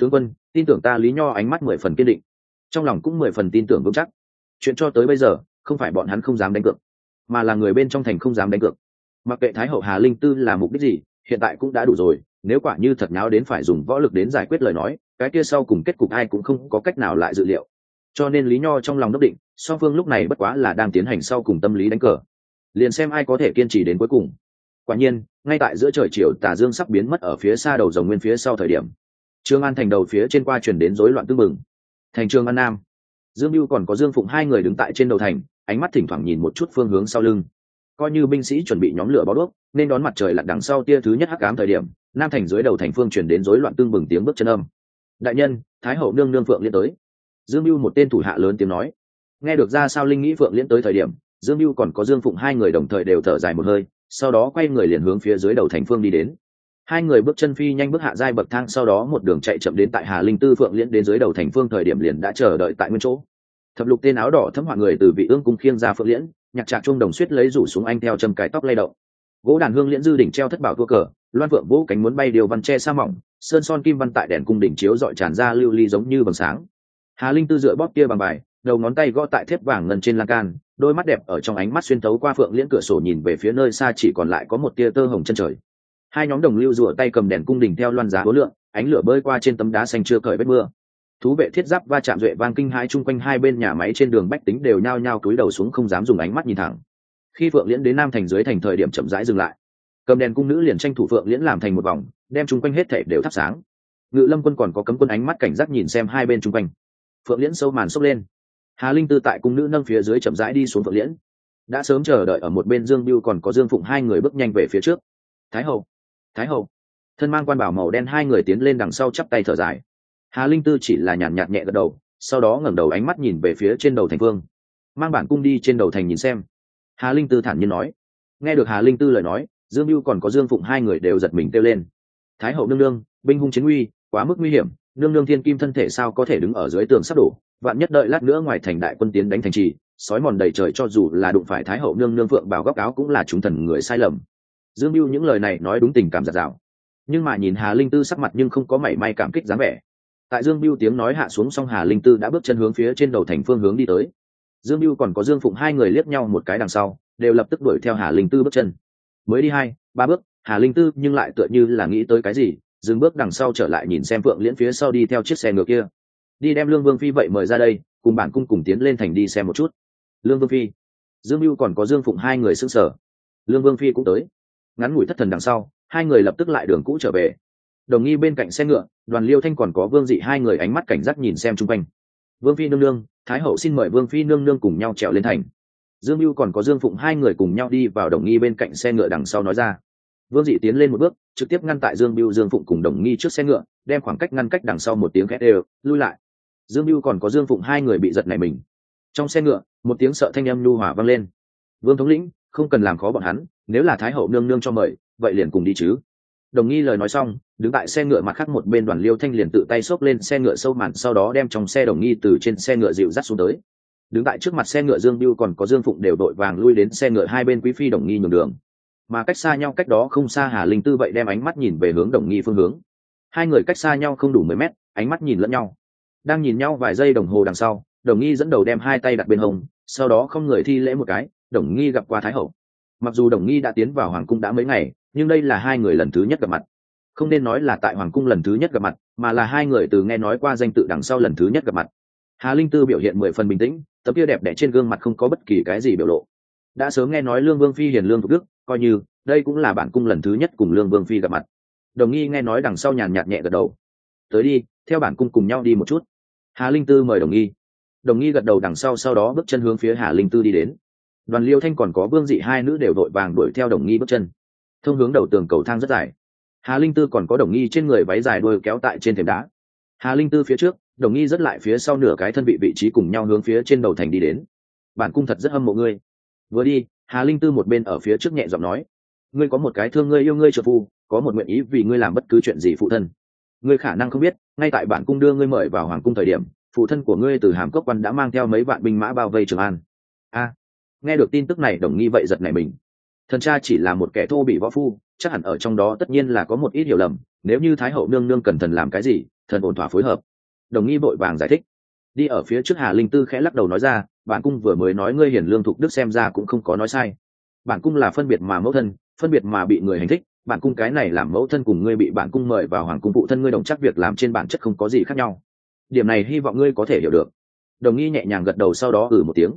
Tướng quân, tin tưởng ta lý nho ánh mắt mười phần kiên định. Trong lòng cũng mười phần tin tưởng vững chắc. Chuyện cho tới bây giờ, không phải bọn hắn không dám đánh cược, mà là người bên trong thành không dám đánh cược. Mặc kệ thái hậu hà linh tư là mục đích gì, hiện tại cũng đã đủ rồi, nếu quả như thật nháo đến phải dùng võ lực đến giải quyết lời nói cái kia sau cùng kết cục ai cũng không có cách nào lại dự liệu. Cho nên lý nho trong lòng đốc định, song phương lúc này bất quá là đang tiến hành sau cùng tâm lý đánh cờ. Liền xem ai có thể kiên trì đến cuối cùng. Quả nhiên, ngay tại giữa trời chiều, tà dương sắp biến mất ở phía xa đầu dòng nguyên phía sau thời điểm. Trương an thành đầu phía trên qua chuyển đến rối loạn tương mừng thành trương an nam. Dương mưu còn có dương phụng hai người đứng tại trên đầu thành, ánh mắt thỉnh thoảng nhìn một chút phương hướng sau lưng. Coi như binh sĩ chuẩn bị nhóm lửa báo đuốc, nên đón mặt trời lặn đằng sau tia thứ nhất hắc ám thời điểm, nam thành dưới đầu thành phương chuyển đến rối loạn tương bừng tiếng bước chân âm đại nhân, thái hậu nương nương phượng liên tới. Dương mưu một tên thủ hạ lớn tiếng nói. Nghe được ra sao linh nghĩ phượng liên tới thời điểm, dương mưu còn có dương phụng hai người đồng thời đều thở dài một hơi, sau đó quay người liền hướng phía dưới đầu thành phương đi đến. Hai người bước chân phi nhanh bước hạ giai bậc thang, sau đó một đường chạy chậm đến tại hà linh tư phượng liên đến dưới đầu thành phương thời điểm liền đã chờ đợi tại nguyên chỗ. Thập lục tên áo đỏ thấm họa người từ vị ương cung khiêng ra phượng liễn nhạc trạc trung đồng suýt lấy rủ xuống anh theo châm cái tóc lay động. Gỗ đàn hương liễn dư đỉnh treo thất bảo thua cờ, loan phượng vỗ cánh muốn bay điều văn tre sa mỏng sơn son kim văn tại đèn cung đỉnh chiếu dọi tràn ra lưu ly giống như vầng sáng. Hà linh tư dựa bóp kia bằng bài, đầu ngón tay gõ tại thép vàng ngân trên lan can, đôi mắt đẹp ở trong ánh mắt xuyên tấu qua phượng liễn cửa sổ nhìn về phía nơi xa chỉ còn lại có một tia tơ hồng chân trời. Hai nhóm đồng lưu rủa tay cầm đèn cung đình theo loan giá hố lượng, ánh lửa bơi qua trên tấm đá xanh chưa cởi vết mưa. Thú vệ thiết giáp va chạm duệ vang kinh hai chung quanh hai bên nhà máy trên đường bách tính đều nhao nhao cúi đầu xuống không dám dùng ánh mắt nhìn thẳng. Khi phượng liễn đến nam thành dưới thành thời điểm chậm rãi dừng lại cầm đèn cung nữ liền tranh thủ phượng liễn làm thành một vòng, đem chung quanh hết thể đều thắp sáng. Ngự lâm quân còn có cấm quân ánh mắt cảnh giác nhìn xem hai bên chung quanh. Phượng liễn sâu màn sốc lên. Hà linh tư tại cung nữ nâng phía dưới chậm rãi đi xuống phượng liễn. Đã sớm chờ đợi ở một bên dương biêu còn có dương phụng hai người bước nhanh về phía trước. Thái hậu thái hậu. Thân mang quan bảo màu đen hai người tiến lên đằng sau chắp tay thở dài. Hà linh tư chỉ là nhàn nhạt nhẹ gật đầu, sau đó ngẩng đầu ánh mắt nhìn về phía trên đầu thành phương mang bản cung đi trên đầu thành nhìn xem. Hà linh tư thản nhiên nói. Nghe được hà linh tư lời nói dương mưu còn có dương phụng hai người đều giật mình kêu lên. Thái hậu nương nương, binh hung chiến uy, quá mức nguy hiểm, nương nương thiên kim thân thể sao có thể đứng ở dưới tường sắp đổ? Vạn nhất đợi lát nữa ngoài thành đại quân tiến đánh thành trì, sói mòn đầy trời cho dù là đụng phải thái hậu nương nương phượng bảo góc áo cũng là chúng thần người sai lầm. Dương mưu những lời này nói đúng tình cảm giặt rào nhưng mà nhìn hà linh tư sắc mặt nhưng không có mảy may cảm kích dáng vẻ. Tại dương mưu tiếng nói hạ xuống xong, hà linh tư đã bước chân hướng phía trên đầu thành phương hướng đi tới. Dương mưu còn có dương phụng hai người liếc nhau một cái đằng sau, đều lập tức đuổi theo hà linh tư bước chân mới đi hai, ba bước, hà linh tư nhưng lại tựa như là nghĩ tới cái gì, dừng bước đằng sau trở lại nhìn xem phượng liễn phía sau đi theo chiếc xe ngựa kia. Đi đem lương vương phi vậy mời ra đây, cùng bản cung cùng tiến lên thành đi xem một chút. Lương vương phi. Dương mưu còn có dương phụng hai người xưng sở. Lương vương phi cũng tới. Ngắn ngủi thất thần đằng sau, hai người lập tức lại đường cũ trở về. Đồng nghi bên cạnh xe ngựa, đoàn liêu thanh còn có vương dị hai người ánh mắt cảnh giác nhìn xem chung quanh. Vương phi nương nương, thái hậu xin mời vương phi nương nương cùng nhau trèo lên thành dương mưu còn có dương phụng hai người cùng nhau đi vào đồng nghi bên cạnh xe ngựa đằng sau nói ra. Vương dị tiến lên một bước, trực tiếp ngăn tại dương mưu dương phụng cùng đồng nghi trước xe ngựa, đem khoảng cách ngăn cách đằng sau một tiếng khét đều, lui lại. Dương mưu còn có dương phụng hai người bị giật này mình. Trong xe ngựa, một tiếng sợ thanh âm lưu hỏa vang lên. Vương thống lĩnh, không cần làm khó bọn hắn, nếu là thái hậu nương nương cho mời, vậy liền cùng đi chứ. Đồng nghi lời nói xong, đứng tại xe ngựa mặt khác một bên đoàn liêu thanh liền tự tay xốc lên xe ngựa sâu màn, sau đó đem trong xe đồng nghi từ trên xe ngựa dịu dắt xuống tới đứng tại trước mặt xe ngựa dương biêu còn có dương phụng đều đội vàng lui đến xe ngựa hai bên quý phi đồng nghi nhường đường. Mà cách xa nhau cách đó không xa hà linh tư vậy đem ánh mắt nhìn về hướng đồng nghi phương hướng. Hai người cách xa nhau không đủ mười mét, ánh mắt nhìn lẫn nhau. Đang nhìn nhau vài giây đồng hồ đằng sau, đồng nghi dẫn đầu đem hai tay đặt bên hông, sau đó không người thi lễ một cái, đồng nghi gặp qua thái hậu. Mặc dù đồng nghi đã tiến vào hoàng cung đã mấy ngày, nhưng đây là hai người lần thứ nhất gặp mặt. Không nên nói là tại hoàng cung lần thứ nhất gặp mặt, mà là hai người từ nghe nói qua danh tự đằng sau lần thứ nhất gặp mặt. Hà linh tư biểu hiện mười phần bình tĩnh tấm kia đẹp đẽ trên gương mặt không có bất kỳ cái gì biểu lộ. Đã sớm nghe nói lương vương phi hiền lương thục đức, coi như, đây cũng là bản cung lần thứ nhất cùng lương vương phi gặp mặt. Đồng nghi nghe nói đằng sau nhàn nhạt nhẹ gật đầu. Tới đi, theo bản cung cùng nhau đi một chút. Hà linh tư mời đồng nghi. Đồng nghi gật đầu đằng sau sau đó bước chân hướng phía hà linh tư đi đến. Đoàn liêu thanh còn có vương dị hai nữ đều đội vàng đuổi theo đồng nghi bước chân. Thông hướng đầu tường cầu thang rất dài. Hà linh tư còn có đồng nghi trên người váy dài đôi kéo tại trên thềm đá. Hà linh tư phía trước đồng nghi rất lại phía sau nửa cái thân vị vị trí cùng nhau hướng phía trên đầu thành đi đến. Bản cung thật rất hâm mộ ngươi. Vừa đi, hà linh tư một bên ở phía trước nhẹ giọng nói, ngươi có một cái thương ngươi yêu ngươi trợ phu, có một nguyện ý vì ngươi làm bất cứ chuyện gì phụ thân. Ngươi khả năng không biết, ngay tại bản cung đưa ngươi mời vào hoàng cung thời điểm, phụ thân của ngươi từ hàm cốc quan đã mang theo mấy vạn binh mã bao vây trường an. A. Nghe được tin tức này, đồng nghi vậy giật này mình. Thần cha chỉ là một kẻ thô bị võ phu, chắc hẳn ở trong đó tất nhiên là có một ít hiểu lầm, nếu như thái hậu nương nương cần thần làm cái gì, thần ổn thỏa phối hợp đồng nghi vội vàng giải thích. Đi ở phía trước hà linh tư khẽ lắc đầu nói ra, bản cung vừa mới nói ngươi hiền lương thục đức xem ra cũng không có nói sai. Bản cung là phân biệt mà mẫu thân, phân biệt mà bị người hành thích, bản cung cái này làm mẫu thân cùng ngươi bị bản cung mời vào hoàng cung phụ thân ngươi đồng chắc việc làm trên bản chất không có gì khác nhau. Điểm này hy vọng ngươi có thể hiểu được. Đồng nghi nhẹ nhàng gật đầu sau đó ừ một tiếng.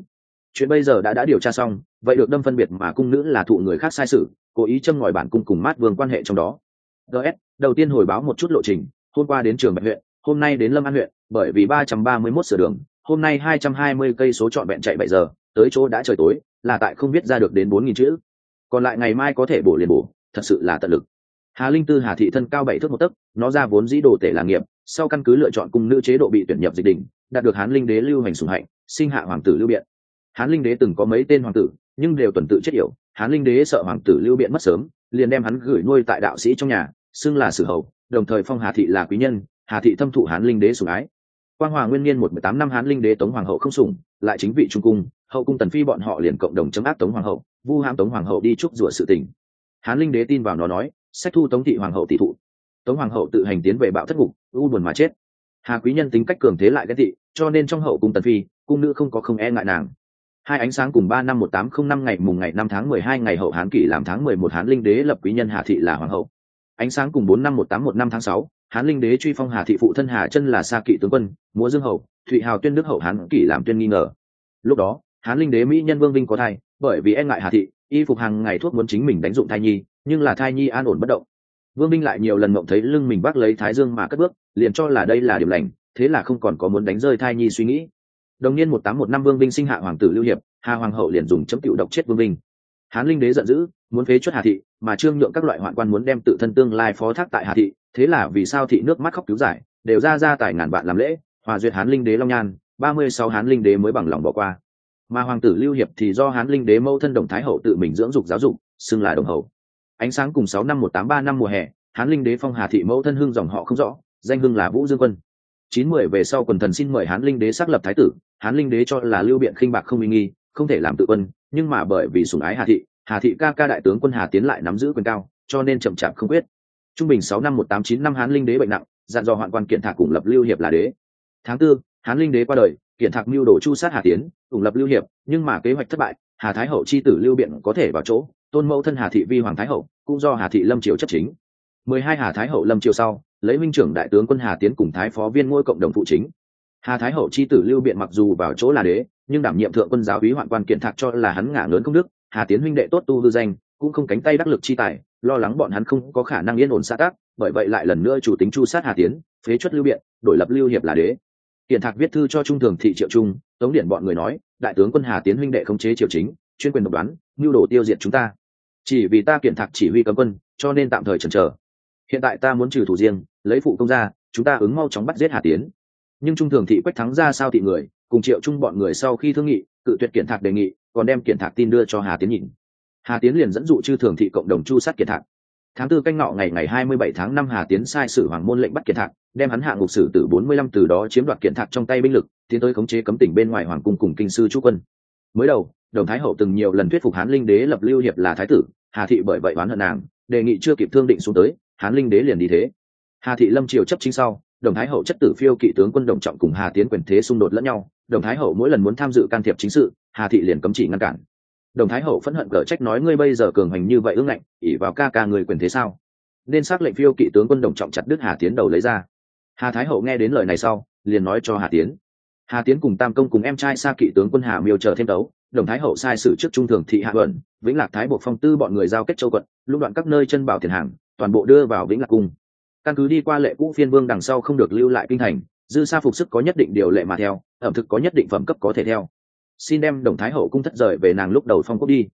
Chuyện bây giờ đã đã điều tra xong, vậy được đâm phân biệt mà cung nữ là thụ người khác sai sự, cố ý châm ngòi bản cung cùng mát vương quan hệ trong đó. Gs đầu tiên hồi báo một chút lộ trình, hôm qua đến trường bệnh huyện hôm nay đến lâm an huyện, bởi vì ba trăm ba mươi mốt sửa đường, hôm nay hai trăm hai mươi cây số trọn vẹn chạy bảy giờ, tới chỗ đã trời tối, là tại không biết ra được đến bốn nghìn chữ. Còn lại ngày mai có thể bổ liền bổ, thật sự là tận lực. Hà linh tư, hà thị thân cao bảy thước một tấc, nó ra vốn dĩ đồ tể là nghiệp, sau căn cứ lựa chọn cung nữ chế độ bị tuyển nhập dịch đình đạt được hán linh đế lưu hành sùng hạnh, sinh hạ hoàng tử lưu biện. Hán linh đế từng có mấy tên hoàng tử, nhưng đều tuần tự chết yểu. Hán linh đế sợ hoàng tử lưu biện mất sớm, liền đem hắn gửi nuôi tại đạo sĩ trong nhà, xưng là sử hầu, đồng thời phong hà thị là quý nhân hà thị thâm thụ hán linh đế sủng ái. Quang hòa nguyên niên một mười tám năm hán linh đế tống hoàng hậu không sủng, lại chính vị trung cung, hậu cung tần phi bọn họ liền cộng đồng chấm áp tống hoàng hậu, vu hãm tống hoàng hậu đi chúc rủa sự tình. Hán linh đế tin vào nó nói sách thu tống thị hoàng hậu tỷ thụ. Tống hoàng hậu tự hành tiến về bạo thất ngục, u buồn mà chết. Hà quý nhân tính cách cường thế lại ghét thị cho nên trong hậu cung tần phi, cung nữ không có không e ngại nàng. Hai ánh sáng cùng ba năm một tám không năm ngày mùng ngày năm tháng mười hai ngày hậu hán kỷ làm tháng mười một hán linh đế lập quý nhân hà thị là hoàng hậu. Ánh sáng cùng bốn năm một tám một năm tháng sáu hán linh đế truy phong hà thị phụ thân hà chân là sa kỵ tướng quân, múa dương hậu thụy hào tuyên đức hậu hán kỷ làm tuyên nghi ngờ. Lúc đó, hán linh đế mỹ nhân vương vinh có thai, bởi vì e ngại hà thị, y phục hàng ngày thuốc muốn chính mình đánh dụng thai nhi, nhưng là thai nhi an ổn bất động. Vương vinh lại nhiều lần mộng thấy lưng mình vác lấy thái dương mà cất bước, liền cho là đây là điểm lành, thế là không còn có muốn đánh rơi thai nhi suy nghĩ. Đồng niên một tám một năm vương vinh sinh hạ hoàng tử lưu hiệp, hà hoàng hậu liền dùng chấm cựu độc chết vương vinh. Hán linh đế giận dữ, muốn phế chuất hà thị, mà trương nhượng các loại hoạn quan muốn đem tự thân tương lai phó thác tại hà thị thế là vì sao thị nước mắt khóc cứu giải, đều ra ra tài ngàn vạn làm lễ, hòa duyệt hán linh đế long nhan, ba mươi sáu hán linh đế mới bằng lòng bỏ qua. Mà hoàng tử lưu hiệp thì do hán linh đế mâu thân đồng thái hậu tự mình dưỡng dục giáo dục, xưng là đồng hậu. Ánh sáng cùng sáu năm một tám ba năm mùa hè, hán linh đế phong hà thị mẫu thân hưng dòng họ không rõ, danh hưng là vũ dương quân. Chín mười về sau quần thần xin mời hán linh đế xác lập thái tử, hán linh đế cho là lưu biện khinh bạc không uy nghi, không thể làm tự quân, nhưng mà bởi vì sủng ái hà thị hà thị ca ca đại tướng quân hà tiến lại nắm giữ quyền cao, cho nên chậm chạp không quyết trung bình sáu năm một tám chín năm hán linh đế bệnh nặng, dặn dò hoạn quan kiện thạc cùng lập lưu hiệp là đế. Tháng tư, hán linh đế qua đời, kiện thạc mưu đồ chu sát hà tiến, cùng lập lưu hiệp, nhưng mà kế hoạch thất bại, hà thái hậu chi tử lưu biện có thể vào chỗ, tôn mẫu thân hà thị vi hoàng thái hậu, cũng do hà thị lâm triều chấp chính. Mười hai hà thái hậu lâm triều sau, lấy minh trưởng đại tướng quân hà tiến cùng thái phó viên ngôi cộng đồng phụ chính. Hà thái hậu chi tử lưu biện mặc dù vào chỗ là đế, nhưng đảm nhiệm thượng quân giáo úy hoạn quan kiện thạc cho là hắn ngả lớn công đức, hà tiến huynh đệ tốt tu hư danh, cũng không cánh tay đắc lực chi tài lo lắng bọn hắn không có khả năng yên ổn xã tác bởi vậy lại lần nữa chủ tính chu sát hà tiến, phế chuất lưu biện, đổi lập lưu hiệp là đế. Hiện thạc viết thư cho trung thường thị triệu trung, tống điện bọn người nói, đại tướng quân hà tiến huynh đệ khống chế triều chính, chuyên quyền độc đoán, mưu đồ tiêu diệt chúng ta. Chỉ vì ta kiện thạc chỉ huy cấm quân, cho nên tạm thời chần chờ. Hiện tại ta muốn trừ thủ riêng, lấy phụ công ra chúng ta ứng mau chóng bắt giết hà tiến. Nhưng trung thường thị quách thắng ra sao thị người, cùng triệu Trung bọn người sau khi thương nghị, cự tuyệt kiện thạc đề nghị, còn đem kiện thạc tin đưa cho hà tiến nhìn hà tiến liền dẫn dụ chư thường thị cộng đồng chu sát Kiệt thạc. Tháng tư canh ngọ ngày ngày hai mươi bảy tháng năm hà tiến sai sử hoàng môn lệnh bắt Kiệt thạc, đem hắn hạ ngục sử tử bốn mươi lăm từ đó chiếm đoạt Kiệt thạc trong tay binh lực, tiến tới khống chế cấm tỉnh bên ngoài hoàng cung cùng kinh sư chú quân. Mới đầu, đồng thái hậu từng nhiều lần thuyết phục hán linh đế lập lưu hiệp là thái tử, hà thị bởi vậy oán hận nàng, đề nghị chưa kịp thương định xuống tới, hán linh đế liền đi thế. Hà thị lâm triều chấp chính sau, đồng thái hậu chất tử phiêu kỵ tướng quân đồng trọng cùng hà tiến quyền thế xung đột lẫn nhau, đồng thái hậu mỗi lần muốn tham dự can thiệp chính sự, hà thị liền cấm chỉ ngăn cản đồng thái hậu phẫn hận cở trách nói ngươi bây giờ cường hành như vậy ưng ngạnh ỉ vào ca ca người quyền thế sao? Nên xác lệnh phiêu kỵ tướng quân đồng trọng chặt đứt hà tiến đầu lấy ra. Hà thái hậu nghe đến lời này sau liền nói cho hà tiến. Hà tiến cùng tam công cùng em trai xa kỵ tướng quân hà miêu chờ thêm tấu đồng thái hậu sai sử trước trung thường thị hạ quận, vĩnh lạc thái buộc phong tư bọn người giao kết châu quận lũng đoạn các nơi chân bảo tiền hàng toàn bộ đưa vào vĩnh lạc cung. Căn cứ đi qua lệ cũ phiên vương đằng sau không được lưu lại kinh thành dư sa phục sức có nhất định điều lệ mà theo ẩm thực có nhất định phẩm cấp có thể theo xin đem đồng thái hậu cung thất rời về nàng lúc đầu phong quốc đi.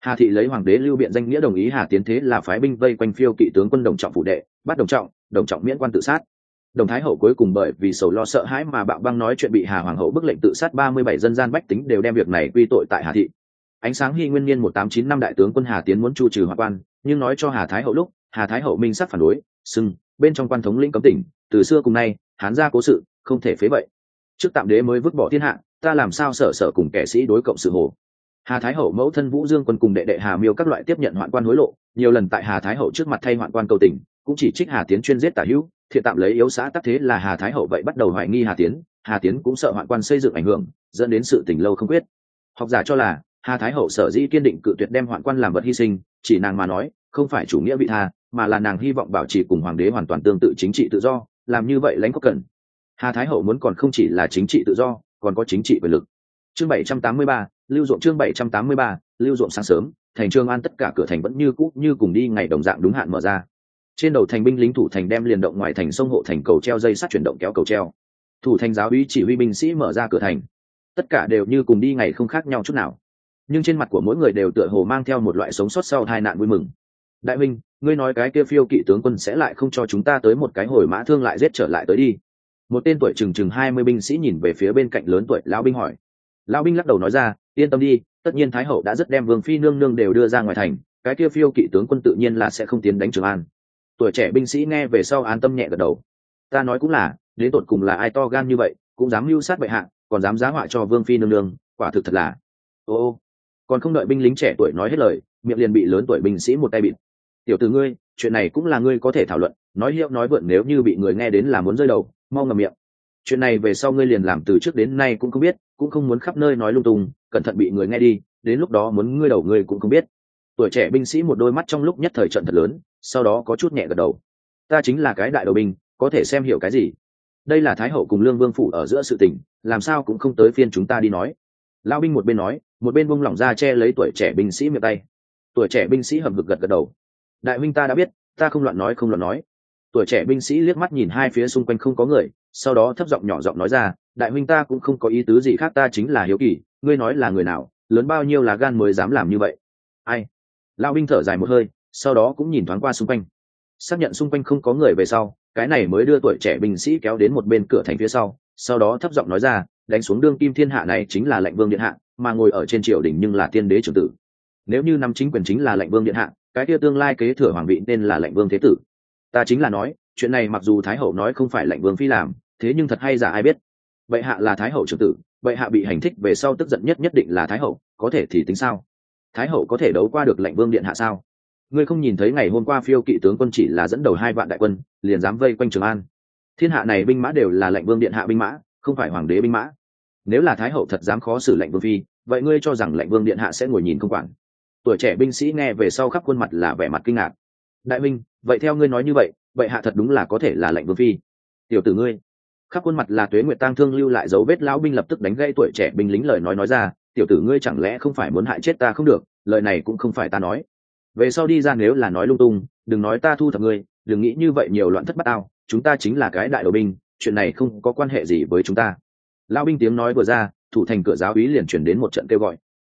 Hà thị lấy hoàng đế lưu biện danh nghĩa đồng ý hà tiến thế là phái binh vây quanh phiêu kỵ tướng quân đồng trọng phụ đệ, bắt đồng trọng đồng trọng miễn quan tự sát. Đồng thái hậu cuối cùng bởi vì sầu lo sợ hãi mà bạo băng nói chuyện bị hà hoàng hậu bức lệnh tự sát ba mươi bảy dân gian bách tính đều đem việc này quy tội tại hà thị. Ánh sáng hy nguyên niên một tám chín năm đại tướng quân hà tiến muốn chu trừ hòa quan, nhưng nói cho hà thái hậu lúc, hà thái hậu minh sắc phản đối sưng bên trong quan thống lĩnh cấm tỉnh, từ xưa cùng nay, hán gia cố sự, không thể phế vậy. Trước tạm đế mới vứt bỏ thiên hạ ta làm sao sở sở cùng kẻ sĩ đối cộng sự hồ? Hà thái hậu mẫu thân vũ dương quân cùng đệ đệ hà miêu các loại tiếp nhận hoạn quan hối lộ, nhiều lần tại hà thái hậu trước mặt thay hoạn quan cầu tình, cũng chỉ trích hà tiến chuyên giết tả hữu thiện tạm lấy yếu xã tắc thế là hà thái hậu vậy bắt đầu hoài nghi hà tiến hà tiến cũng sợ hoạn quan xây dựng ảnh hưởng, dẫn đến sự tình lâu không quyết. Học giả cho là, hà thái hậu sở dĩ kiên định cự tuyệt đem hoạn quan làm vật hy sinh, chỉ nàng mà nói, không phải chủ nghĩa vị tha, mà là nàng hy vọng bảo trì cùng hoàng đế hoàn toàn tương tự chính trị tự do, làm như vậy lãnh có cần. Hà thái hậu muốn còn không chỉ là chính trị tự do còn có chính trị quyền lực. Chương bảy trăm tám mươi ba, lưu ruộng chương bảy trăm tám mươi ba, lưu ruộng sáng sớm, thành trương an tất cả cửa thành vẫn như cũ, như cùng đi ngày đồng dạng đúng hạn mở ra. Trên đầu thành binh lính thủ thành đem liền động ngoài thành sông hộ thành cầu treo dây sắt chuyển động kéo cầu treo. Thủ thành giáo uy chỉ huy binh sĩ mở ra cửa thành. Tất cả đều như cùng đi ngày không khác nhau chút nào. Nhưng trên mặt của mỗi người đều tựa hồ mang theo một loại sống sót sau hai nạn vui mừng. Đại minh ngươi nói cái kia phiêu kỵ tướng quân sẽ lại không cho chúng ta tới một cái hồi mã thương lại giết trở lại tới đi một tên tuổi chừng chừng hai mươi binh sĩ nhìn về phía bên cạnh lớn tuổi lão binh hỏi. Lão binh lắc đầu nói ra, yên tâm đi, tất nhiên thái hậu đã rất đem vương phi nương nương đều đưa ra ngoài thành, cái kia phiêu kỵ tướng quân tự nhiên là sẽ không tiến đánh trường an. Tuổi trẻ binh sĩ nghe về sau an tâm nhẹ gật đầu. Ta nói cũng là, đến tột cùng là ai to gan như vậy, cũng dám mưu sát bệ hạ, còn dám giá họa cho vương phi nương nương, quả thực thật là. Ô ô. Còn không đợi binh lính trẻ tuổi nói hết lời, miệng liền bị lớn tuổi binh sĩ một tay bịt. Tiểu tử ngươi, chuyện này cũng là ngươi có thể thảo luận, nói hiệu nói vượn nếu như bị người nghe đến là muốn rơi đầu mau ngậm miệng. Chuyện này về sau ngươi liền làm từ trước đến nay cũng không biết, cũng không muốn khắp nơi nói lung tung, cẩn thận bị người nghe đi, đến lúc đó muốn ngươi đầu ngươi cũng không biết. Tuổi trẻ binh sĩ một đôi mắt trong lúc nhất thời trận thật lớn, sau đó có chút nhẹ gật đầu. Ta chính là cái đại đầu binh, có thể xem hiểu cái gì? Đây là thái hậu cùng lương vương phủ ở giữa sự tình, làm sao cũng không tới phiên chúng ta đi nói. Lao binh một bên nói, một bên vung lỏng ra che lấy tuổi trẻ binh sĩ miệng tay. Tuổi trẻ binh sĩ hầm hực gật gật đầu. Đại huynh ta đã biết, ta không loạn nói không loạn nói tuổi trẻ binh sĩ liếc mắt nhìn hai phía xung quanh không có người, sau đó thấp giọng nhỏ giọng nói ra, đại huynh ta cũng không có ý tứ gì khác, ta chính là hiếu kỳ, ngươi nói là người nào, lớn bao nhiêu là gan mới dám làm như vậy? Ai? Lao binh thở dài một hơi, sau đó cũng nhìn thoáng qua xung quanh. Xác nhận xung quanh không có người về sau, cái này mới đưa tuổi trẻ binh sĩ kéo đến một bên cửa thành phía sau sau đó thấp giọng nói ra, đánh xuống đương kim thiên hạ này chính là lệnh vương điện hạ, mà ngồi ở trên triều đình nhưng là tiên đế trưởng tử. Nếu như năm chính quyền chính là lệnh vương điện hạ, cái kia tương lai kế thừa hoàng vị nên là lệnh vương thế tử ta chính là nói, chuyện này mặc dù thái hậu nói không phải lệnh vương phi làm, thế nhưng thật hay giả ai biết. Bệ hạ là thái hậu trưởng tử, bệ hạ bị hành thích về sau tức giận nhất nhất định là thái hậu, có thể thì tính sao? Thái hậu có thể đấu qua được lệnh vương điện hạ sao? Ngươi không nhìn thấy ngày hôm qua phiêu kỵ tướng quân chỉ là dẫn đầu hai vạn đại quân, liền dám vây quanh trường an. Thiên hạ này binh mã đều là lệnh vương điện hạ binh mã, không phải hoàng đế binh mã. Nếu là thái hậu thật dám khó xử lệnh vương phi, vậy ngươi cho rằng lệnh vương điện hạ sẽ ngồi nhìn không quản. Tuổi trẻ binh sĩ nghe về sau khắp khuôn mặt là vẻ mặt kinh ngạc đại minh, vậy theo ngươi nói như vậy vậy hạ thật đúng là có thể là lệnh vương phi. Tiểu tử ngươi, khắp khuôn mặt là tuế nguyệt tăng thương lưu lại dấu vết lão binh lập tức đánh gây tuổi trẻ binh lính lời nói nói ra, tiểu tử ngươi chẳng lẽ không phải muốn hại chết ta không được, lời này cũng không phải ta nói. Về sau đi ra nếu là nói lung tung, đừng nói ta thu thập ngươi, đừng nghĩ như vậy nhiều loạn thất bát ao chúng ta chính là cái đại đội binh, chuyện này không có quan hệ gì với chúng ta. Lão binh tiếng nói vừa ra, thủ thành cửa giáo úy liền chuyển đến một trận kêu gọi.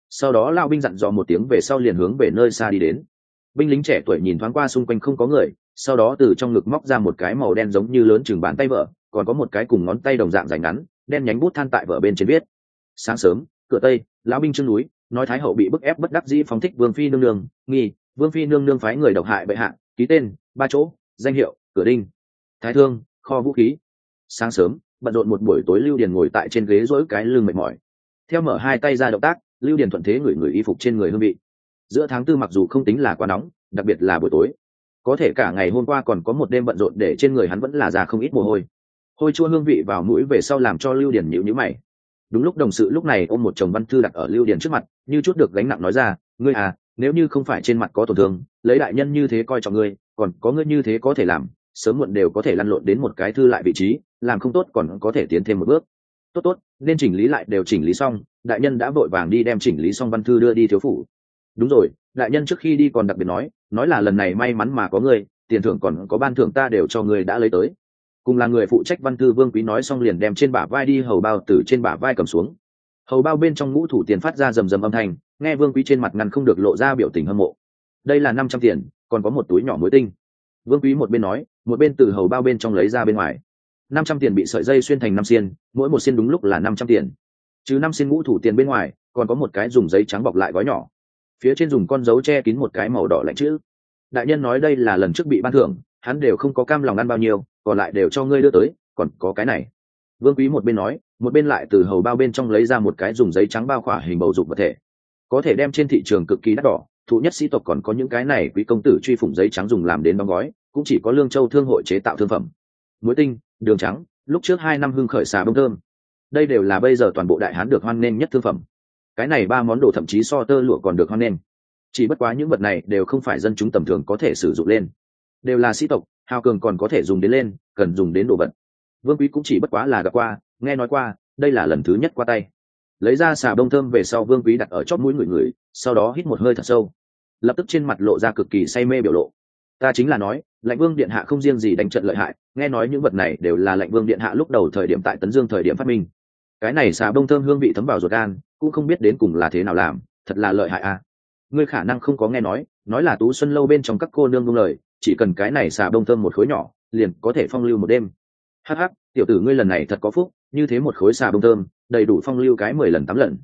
Sau đó lão binh dặn dò một tiếng về sau liền hướng về nơi xa đi đến binh lính trẻ tuổi nhìn thoáng qua xung quanh không có người, sau đó từ trong ngực móc ra một cái màu đen giống như lớn chừng bàn tay vợ, còn có một cái cùng ngón tay đồng dạng dài ngắn, đen nhánh bút than tại vợ bên trên viết. Sáng sớm, cửa tây, lão binh chân núi, nói thái hậu bị bức ép bất đắc dĩ phóng thích vương phi nương nương, nghi, vương phi nương nương phái người độc hại bệ hạ, ký tên, ba chỗ, danh hiệu, cửa đinh, thái thương, kho vũ khí. Sáng sớm, bận rộn một buổi tối lưu điền ngồi tại trên ghế dỗi cái lưng mệt mỏi. Theo mở hai tay ra động tác, lưu điền thuận thế ngửi người y phục trên người hương vị giữa tháng tư mặc dù không tính là quá nóng, đặc biệt là buổi tối. Có thể cả ngày hôm qua còn có một đêm bận rộn để trên người hắn vẫn là già không ít mồ hôi. Hôi chua hương vị vào mũi về sau làm cho lưu điền nhịu nhữ mày. Đúng lúc đồng sự lúc này ôm một chồng văn thư đặt ở lưu điền trước mặt, như chút được gánh nặng nói ra, ngươi à nếu như không phải trên mặt có tổn thương, lấy đại nhân như thế coi trọng ngươi, còn có ngươi như thế có thể làm, sớm muộn đều có thể lăn lộn đến một cái thư lại vị trí, làm không tốt còn có thể tiến thêm một bước. Tốt tốt, nên chỉnh lý lại đều chỉnh lý xong, đại nhân đã vội vàng đi đem chỉnh lý xong văn thư đưa đi thiếu phủ đúng rồi, đại nhân trước khi đi còn đặc biệt nói nói là lần này may mắn mà có người, tiền thưởng còn có ban thưởng ta đều cho người đã lấy tới. Cùng là người phụ trách văn thư vương quý nói xong liền đem trên bả vai đi, hầu bao từ trên bả vai cầm xuống. Hầu bao bên trong ngũ thủ tiền phát ra rầm rầm âm thanh, nghe vương quý trên mặt ngăn không được lộ ra biểu tình hâm mộ. Đây là năm trăm tiền, còn có một túi nhỏ muối tinh. Vương quý một bên nói, một bên từ hầu bao bên trong lấy ra bên ngoài. Năm trăm tiền bị sợi dây xuyên thành năm xiên, mỗi một xiên đúng lúc là năm trăm tiền. Chứ năm xiên ngũ thủ tiền bên ngoài, còn có một cái dùng giấy trắng bọc lại gói nhỏ phía trên dùng con dấu che kín một cái màu đỏ lạnh chữ. Đại nhân nói đây là lần trước bị ban thưởng, hắn đều không có cam lòng ăn bao nhiêu, còn lại đều cho ngươi đưa tới, còn có cái này. Vương quý một bên nói, một bên lại từ hầu bao bên trong lấy ra một cái dùng giấy trắng bao khỏa hình bầu dục vật thể. Có thể đem trên thị trường cực kỳ đắt đỏ, thụ nhất sĩ tộc còn có những cái này quý công tử truy phủng giấy trắng dùng làm đến đóng gói, cũng chỉ có lương châu thương hội chế tạo thương phẩm. Muối tinh, đường trắng, lúc trước hai năm hưng khởi xà bông thơm. Đây đều là bây giờ toàn bộ đại hán được hoan nghênh nhất thương phẩm cái này ba món đồ thậm chí so tơ lụa còn được hoan nghênh. Chỉ bất quá những vật này đều không phải dân chúng tầm thường có thể sử dụng lên. Đều là sĩ tộc, hào cường còn có thể dùng đến lên, cần dùng đến đồ vật. Vương quý cũng chỉ bất quá là gặp qua, nghe nói qua, đây là lần thứ nhất qua tay. Lấy ra xà bông thơm về sau vương quý đặt ở chót mũi người người, sau đó hít một hơi thật sâu. Lập tức trên mặt lộ ra cực kỳ say mê biểu lộ. Ta chính là nói lãnh vương điện hạ không riêng gì đánh trận lợi hại, nghe nói những vật này đều là lãnh vương điện hạ lúc đầu thời điểm tại tấn dương thời điểm phát minh. Cái này xà bông thơm hương vị thấm vào ruột gan cũng không biết đến cùng là thế nào làm, thật là lợi hại à. Ngươi khả năng không có nghe nói nói là tú xuân lâu bên trong các cô nương buông lời, chỉ cần cái này xà bông thơm một khối nhỏ, liền có thể phong lưu một đêm. Hắc hắc, tiểu tử ngươi lần này thật có phúc, như thế một khối xà bông thơm, đầy đủ phong lưu cái mười lần tám lần.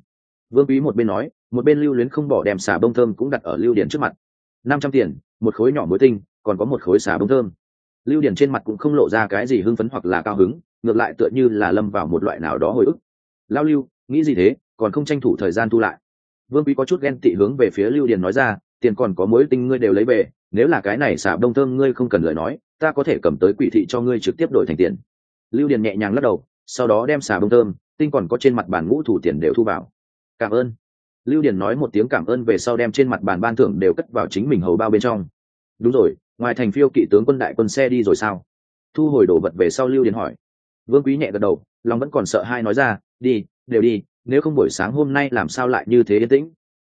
Vương quý một bên nói, một bên lưu luyến không bỏ đem xà bông thơm cũng đặt ở lưu điển trước mặt. Năm trăm tiền, một khối nhỏ muối tinh, còn có một khối xà bông thơm. Lưu điển trên mặt cũng không lộ ra cái gì hưng phấn hoặc là cao hứng, ngược lại tựa như là lâm vào một loại nào đó hồi ức. Lao lưu, nghĩ gì thế? Còn không tranh thủ thời gian thu lại. Vương quý có chút ghen tị hướng về phía lưu điền nói ra, tiền còn có mối tinh ngươi đều lấy về, nếu là cái này xà đông thơm ngươi không cần lời nói, ta có thể cầm tới quỷ thị cho ngươi trực tiếp đổi thành tiền. Lưu điền nhẹ nhàng lắc đầu, sau đó đem xà bông thơm, tinh còn có trên mặt bàn ngũ thủ tiền đều thu vào. Cảm ơn. Lưu điền nói một tiếng cảm ơn về sau đem trên mặt bàn ban thưởng đều cất vào chính mình hầu bao bên trong. Đúng rồi, ngoài thành phiêu kỵ tướng quân đại quân xe đi rồi sao? Thu hồi đồ vật về sau lưu điền hỏi. Vương quý nhẹ gật đầu, lòng vẫn còn sợ hai nói ra, đi, đều đi nếu không buổi sáng hôm nay làm sao lại như thế yên tĩnh?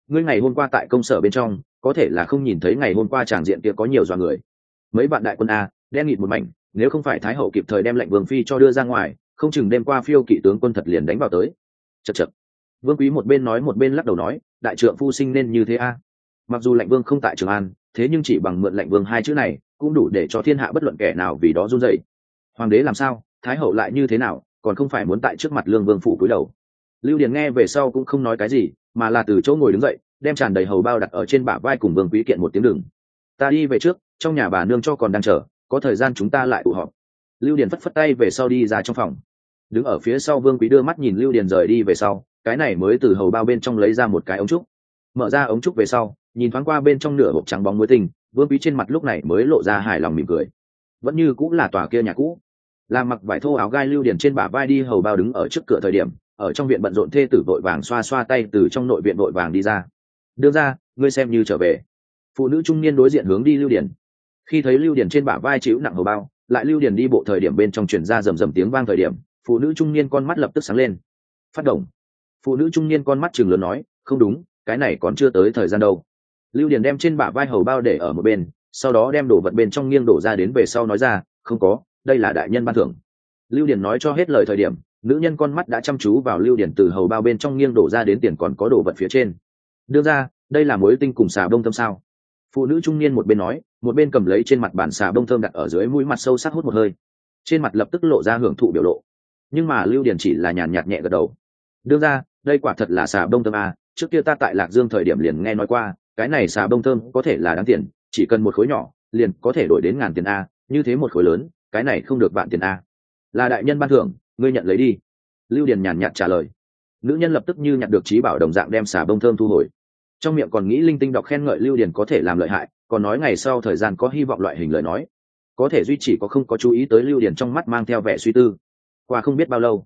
Ngươi ngày hôm qua tại công sở bên trong, có thể là không nhìn thấy ngày hôm qua tràng diện kia có nhiều dọa người. Mấy bạn đại quân a, đen nghịt một mảnh, nếu không phải thái hậu kịp thời đem lệnh vương phi cho đưa ra ngoài, không chừng đêm qua phiêu kỵ tướng quân thật liền đánh vào tới. Chật chật vương quý một bên nói một bên lắc đầu nói, đại trượng phu sinh nên như thế a. Mặc dù lệnh vương không tại trường an, thế nhưng chỉ bằng mượn lệnh vương hai chữ này, cũng đủ để cho thiên hạ bất luận kẻ nào vì đó run dậy hoàng đế làm sao? Thái hậu lại như thế nào? Còn không phải muốn tại trước mặt lương vương phủ cúi đầu lưu điền nghe về sau cũng không nói cái gì, mà là từ chỗ ngồi đứng dậy, đem tràn đầy hầu bao đặt ở trên bả vai cùng vương quý kiện một tiếng đừng. Ta đi về trước, trong nhà bà nương cho còn đang chờ, có thời gian chúng ta lại tụ họp. Lưu điền phất phất tay về sau đi ra trong phòng. Đứng ở phía sau vương quý đưa mắt nhìn lưu điền rời đi về sau, cái này mới từ hầu bao bên trong lấy ra một cái ống trúc. Mở ra ống trúc về sau, nhìn thoáng qua bên trong nửa hộp trắng bóng muối tinh vương quý trên mặt lúc này mới lộ ra hài lòng mỉm cười. Vẫn như cũng là tòa kia nhà cũ. Là mặc vải thô áo gai lưu điền trên bả vai đi hầu bao đứng ở trước cửa thời điểm ở trong viện bận rộn thê tử vội vàng xoa xoa tay từ trong nội viện vội vàng đi ra. Đưa ra ngươi xem như trở về. Phụ nữ trung niên đối diện hướng đi lưu điển khi thấy lưu điển trên bả vai chịu nặng hầu bao, lại lưu điển đi bộ thời điểm bên trong chuyển ra rầm rầm tiếng vang thời điểm, phụ nữ trung niên con mắt lập tức sáng lên. Phát động. Phụ nữ trung niên con mắt chừng lớn nói, không đúng, cái này còn chưa tới thời gian đâu. Lưu điển đem trên bả vai hầu bao để ở một bên, sau đó đem đổ vật bên trong nghiêng đổ ra đến về sau nói ra, không có, đây là đại nhân ban thưởng. Lưu điển nói cho hết lời thời điểm nữ nhân con mắt đã chăm chú vào lưu điển từ hầu bao bên trong nghiêng đổ ra đến tiền còn có đồ vật phía trên. Đưa ra đây là mối tinh cùng xà bông thơm sao? Phụ nữ trung niên một bên nói một bên cầm lấy trên mặt bàn xà bông thơm đặt ở dưới mũi mặt sâu sắc hút một hơi. Trên mặt lập tức lộ ra hưởng thụ biểu lộ. Nhưng mà lưu điển chỉ là nhàn nhạt nhẹ gật đầu. Đưa ra đây quả thật là xà bông thơm à, trước kia ta tại lạc dương thời điểm liền nghe nói qua cái này xà bông thơm có thể là đáng tiền chỉ cần một khối nhỏ liền có thể đổi đến ngàn tiền a như thế một khối lớn cái này không được bạn tiền a là đại nhân ban thưởng ngươi nhận lấy đi. Lưu điền nhàn nhạt trả lời. Nữ nhân lập tức như nhặt được trí bảo đồng dạng đem xà bông thơm thu hồi. Trong miệng còn nghĩ linh tinh đọc khen ngợi lưu điền có thể làm lợi hại, còn nói ngày sau thời gian có hy vọng loại hình lời nói. Có thể duy chỉ có không có chú ý tới lưu điền trong mắt mang theo vẻ suy tư. Qua không biết bao lâu,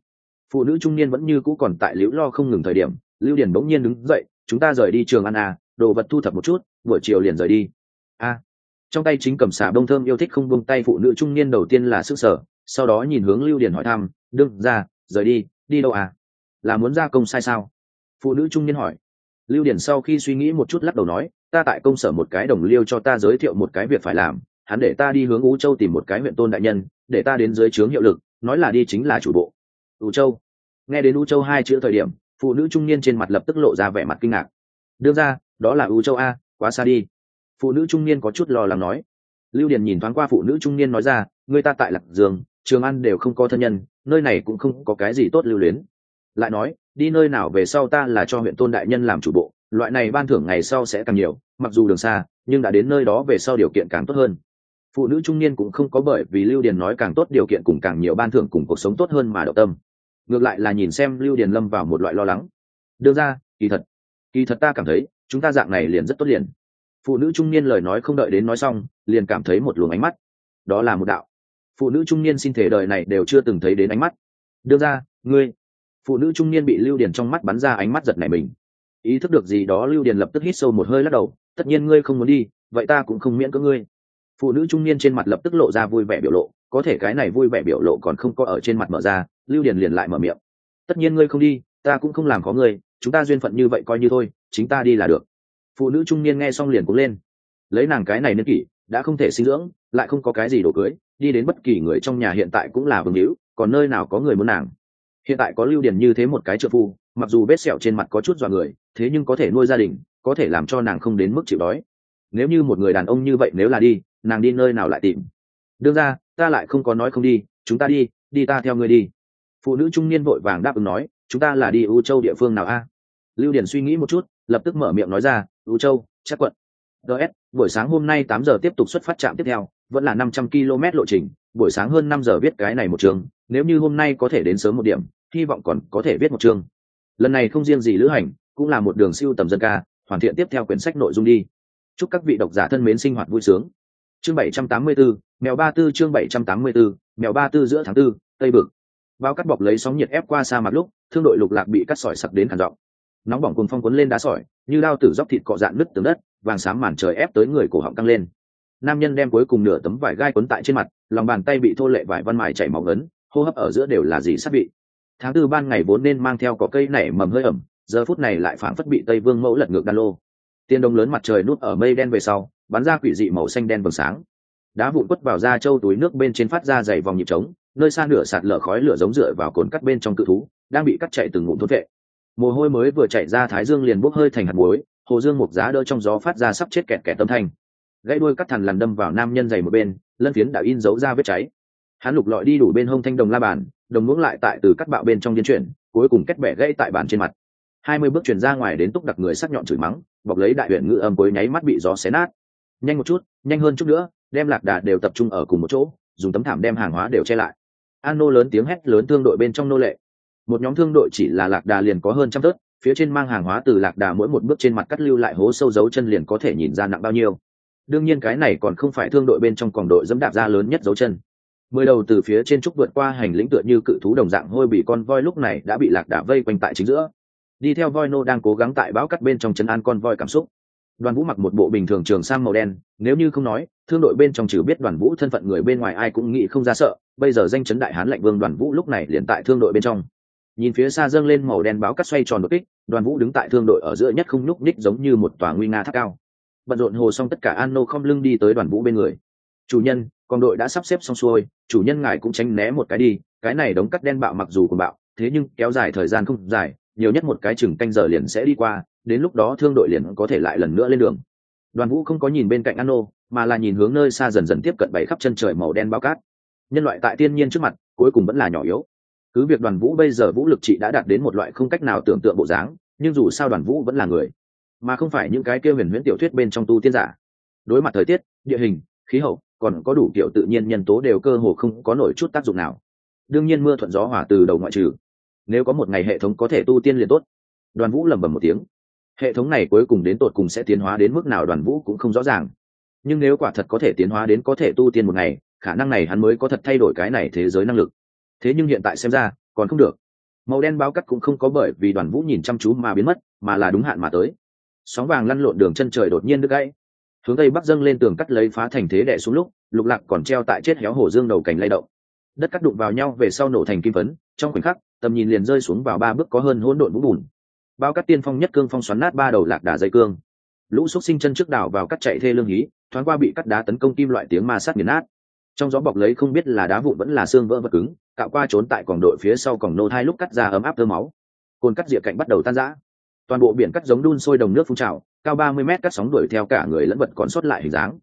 phụ nữ trung niên vẫn như cũ còn tại liễu lo không ngừng thời điểm, lưu điền bỗng nhiên đứng dậy, chúng ta rời đi trường ăn à đồ vật thu thập một chút, buổi chiều liền rời đi. A. Trong tay chính cầm xà bông thơm yêu thích không buông tay phụ nữ trung niên đầu tiên là sức sở, sau đó nhìn hướng lưu điền hỏi thăm đương ra, rời đi đi đâu à? Là muốn ra công sai sao? Phụ nữ trung niên hỏi. Lưu điền sau khi suy nghĩ một chút lắc đầu nói, ta tại công sở một cái đồng liêu cho ta giới thiệu một cái việc phải làm, hắn để ta đi hướng ú châu tìm một cái huyện tôn đại nhân, để ta đến dưới trướng hiệu lực, nói là đi chính là chủ bộ. Ú châu? Nghe đến ú châu hai chữ thời điểm, phụ nữ trung niên trên mặt lập tức lộ ra vẻ mặt kinh ngạc. Đương ra, đó là ú châu a, quá xa đi. Phụ nữ trung niên có chút lo lắng nói. Lưu điền nhìn thoáng qua phụ nữ trung niên nói ra người ta tại lạc dương, trường ăn đều không có thân nhân nơi này cũng không có cái gì tốt lưu luyến. Lại nói, đi nơi nào về sau ta là cho huyện tôn đại nhân làm chủ bộ, loại này ban thưởng ngày sau sẽ càng nhiều, mặc dù đường xa, nhưng đã đến nơi đó về sau điều kiện càng tốt hơn. Phụ nữ trung niên cũng không có bởi vì lưu điền nói càng tốt điều kiện cùng càng nhiều ban thưởng cùng cuộc sống tốt hơn mà động tâm. Ngược lại là nhìn xem lưu điền lâm vào một loại lo lắng. Đưa ra, kỳ thật kỳ thật ta cảm thấy, chúng ta dạng này liền rất tốt liền. Phụ nữ trung niên lời nói không đợi đến nói xong, liền cảm thấy một luồng ánh mắt. Đó là một đạo phụ nữ trung niên xin thể đời này đều chưa từng thấy đến ánh mắt. Đưa ra, ngươi, phụ nữ trung niên bị lưu điền trong mắt bắn ra ánh mắt giật này mình. Ý thức được gì đó, lưu điền lập tức hít sâu một hơi lắc đầu, tất nhiên ngươi không muốn đi, vậy ta cũng không miễn cưỡng ngươi. Phụ nữ trung niên trên mặt lập tức lộ ra vui vẻ biểu lộ, có thể cái này vui vẻ biểu lộ còn không có ở trên mặt mở ra, lưu điền liền lại mở miệng, tất nhiên ngươi không đi, ta cũng không làm có ngươi, chúng ta duyên phận như vậy coi như thôi, chính ta đi là được. Phụ nữ trung niên nghe xong liền cũng lên, lấy nàng cái này niên kỷ, đã không thể sinh dưỡng, lại không có cái gì đổ cưới đi đến bất kỳ người trong nhà hiện tại cũng là vương hữu, còn nơi nào có người muốn nàng? Hiện tại có lưu điền như thế một cái trợ phu, mặc dù vết sẹo trên mặt có chút dọa người, thế nhưng có thể nuôi gia đình, có thể làm cho nàng không đến mức chịu đói. Nếu như một người đàn ông như vậy nếu là đi, nàng đi nơi nào lại tìm? Đương ra, ta lại không có nói không đi, chúng ta đi đi ta theo ngươi đi. Phụ nữ trung niên vội vàng đáp ứng nói, chúng ta là đi u châu địa phương nào a? Lưu điền suy nghĩ một chút, lập tức mở miệng nói ra u châu, chắc quận ts buổi sáng hôm nay tám giờ tiếp tục xuất phát trạm tiếp theo vẫn là năm trăm km lộ trình buổi sáng hơn năm giờ viết cái này một trường nếu như hôm nay có thể đến sớm một điểm hy vọng còn có thể viết một chương. Lần này không riêng gì lữ hành cũng là một đường siêu tầm dân ca hoàn thiện tiếp theo quyển sách nội dung đi. Chúc các vị độc giả thân mến sinh hoạt vui sướng. Chương 784, mèo ba tư chương 784, mèo ba tư giữa tháng tư tây bực. Bao cắt bọc lấy sóng nhiệt ép qua sa mặt lúc thương đội lục lạc bị cắt sỏi sặc đến hàn giọng nóng bỏng cùng phong cuốn lên đá sỏi như đao tử dốc thịt cọ dạn nứt tường đất vàng xám màn trời ép tới người cổ họng căng lên. Nam nhân đem cuối cùng nửa tấm vải gai quấn tại trên mặt lòng bàn tay bị thô lệ vải văn mài chảy máu lớn, hô hấp ở giữa đều là gì sắp bị tháng tư ban ngày vốn nên mang theo cỏ cây nảy mầm hơi ẩm giờ phút này lại phảng phất bị tây vương mẫu lật ngược đan lô. Tiên đông lớn mặt trời nút ở mây đen về sau bắn ra quỷ dị màu xanh đen vầng sáng. Đá vụn quất vào da trâu túi nước bên trên phát ra dày vòng nhịp trống nơi xa nửa sạt lở khói lửa giống dựa vào cồn cắt bên trong cự thú đang bị cắt chạy từng ngụm thốt vệ mồ hôi mới vừa chảy ra thái dương liền bốc hơi thành hạt muối, hồ dương mục giá đỡ trong gió phát ra sắp chết kẹt kẹt tâm thanh. Gãy đuôi cắt thằn lằn đâm vào nam nhân dày một bên, lân phiến đã in dấu ra vết cháy. Hắn lục lọi đi đủ bên hông thanh đồng la bàn, đồng ngưỡng lại tại từ cắt bạo bên trong điên chuyển, cuối cùng kết bẻ gãy tại bàn trên mặt. Hai mươi bước chuyển ra ngoài đến túc đặc người sắc nhọn chửi mắng, bọc lấy đại huyện ngự âm cuối nháy mắt bị gió xé nát. Nhanh một chút, nhanh hơn chút nữa, đem lạc đà đều tập trung ở cùng một chỗ, dùng tấm thảm đem hàng hóa đều che lại. An nô lớn tiếng hét lớn thương đội bên trong nô lệ một nhóm thương đội chỉ là lạc đà liền có hơn trăm tớt phía trên mang hàng hóa từ lạc đà mỗi một bước trên mặt cắt lưu lại hố sâu dấu chân liền có thể nhìn ra nặng bao nhiêu. Đương nhiên cái này còn không phải thương đội bên trong còn đội dẫm đạp ra lớn nhất dấu chân. Mười đầu từ phía trên trúc vượt qua hành lĩnh tựa như cự thú đồng dạng hôi bị con voi lúc này đã bị lạc đà vây quanh tại chính giữa. Đi theo voi nô đang cố gắng tại bão cắt bên trong chân an con voi cảm xúc. Đoàn vũ mặc một bộ bình thường trường sang màu đen, nếu như không nói, thương đội bên trong trừ biết đoàn vũ thân phận người bên ngoài ai cũng nghĩ không ra sợ, bây giờ danh chấn đại hán lệnh vương đoàn vũ lúc này liền tại thương đội bên trong nhìn phía xa dâng lên màu đen báo cắt xoay tròn đột kích, đoàn vũ đứng tại thương đội ở giữa nhất không nhúc ních giống như một tòa nguy nga tháp cao. Bận rộn hồ xong tất cả an nô không lưng đi tới đoàn vũ bên người. Chủ nhân, con đội đã sắp xếp xong xuôi, chủ nhân ngài cũng tránh né một cái đi, cái này đống cắt đen bạo mặc dù còn bạo, thế nhưng kéo dài thời gian không dài, nhiều nhất một cái chừng canh giờ liền sẽ đi qua, đến lúc đó thương đội liền có thể lại lần nữa lên đường. Đoàn vũ không có nhìn bên cạnh an nô mà là nhìn hướng nơi xa dần dần tiếp cận bảy khắp chân trời màu đen bao cát. Nhân loại tại thiên nhiên trước mặt, cuối cùng vẫn là nhỏ yếu cứ việc đoàn vũ bây giờ vũ lực trị đã đạt đến một loại không cách nào tưởng tượng bộ dáng, nhưng dù sao đoàn vũ vẫn là người, mà không phải những cái kia huyền huyễn tiểu thuyết bên trong tu tiên giả. Đối mặt thời tiết, địa hình, khí hậu, còn có đủ kiểu tự nhiên nhân tố đều cơ hồ không có nổi chút tác dụng nào. Đương nhiên mưa thuận gió hỏa từ đầu ngoại trừ. Nếu có một ngày hệ thống có thể tu tiên liền tốt. Đoàn vũ lẩm bẩm một tiếng. Hệ thống này cuối cùng đến tột cùng sẽ tiến hóa đến mức nào đoàn vũ cũng không rõ ràng. Nhưng nếu quả thật có thể tiến hóa đến có thể tu tiên một ngày, khả năng này hắn mới có thật thay đổi cái này thế giới năng lực thế nhưng hiện tại xem ra, còn không được. Màu đen báo cắt cũng không có bởi vì đoàn vũ nhìn chăm chú mà biến mất, mà là đúng hạn mà tới. Sóng vàng lăn lộn đường chân trời đột nhiên đứt gãy. Hướng tây bắc dâng lên tường cắt lấy phá thành thế đẻ xuống lúc, lục lạc còn treo tại chết héo hổ dương đầu cành lay động. Đất cắt đụng vào nhau về sau nổ thành kim phấn, trong khoảnh khắc, tầm nhìn liền rơi xuống vào ba bước có hơn hỗn độn vũ bùn. Bao cắt tiên phong nhất cương phong xoắn nát ba đầu lạc đà dây cương. Lũ xúc sinh chân trước đảo vào cắt chạy thê lương hí, thoáng qua bị cắt đá tấn công kim loại tiếng ma sát nghiền nát trong gió bọc lấy không biết là đá vụn vẫn là xương vỡ vật cứng, cạo qua trốn tại còng đội phía sau còng nô hai lúc cắt ra ấm áp thơ máu. Cồn cắt rìa cạnh bắt đầu tan rã. Toàn bộ biển cắt giống đun sôi đồng nước phun trào, cao ba mươi mét cắt sóng đuổi theo cả người lẫn vật còn sót lại hình dáng.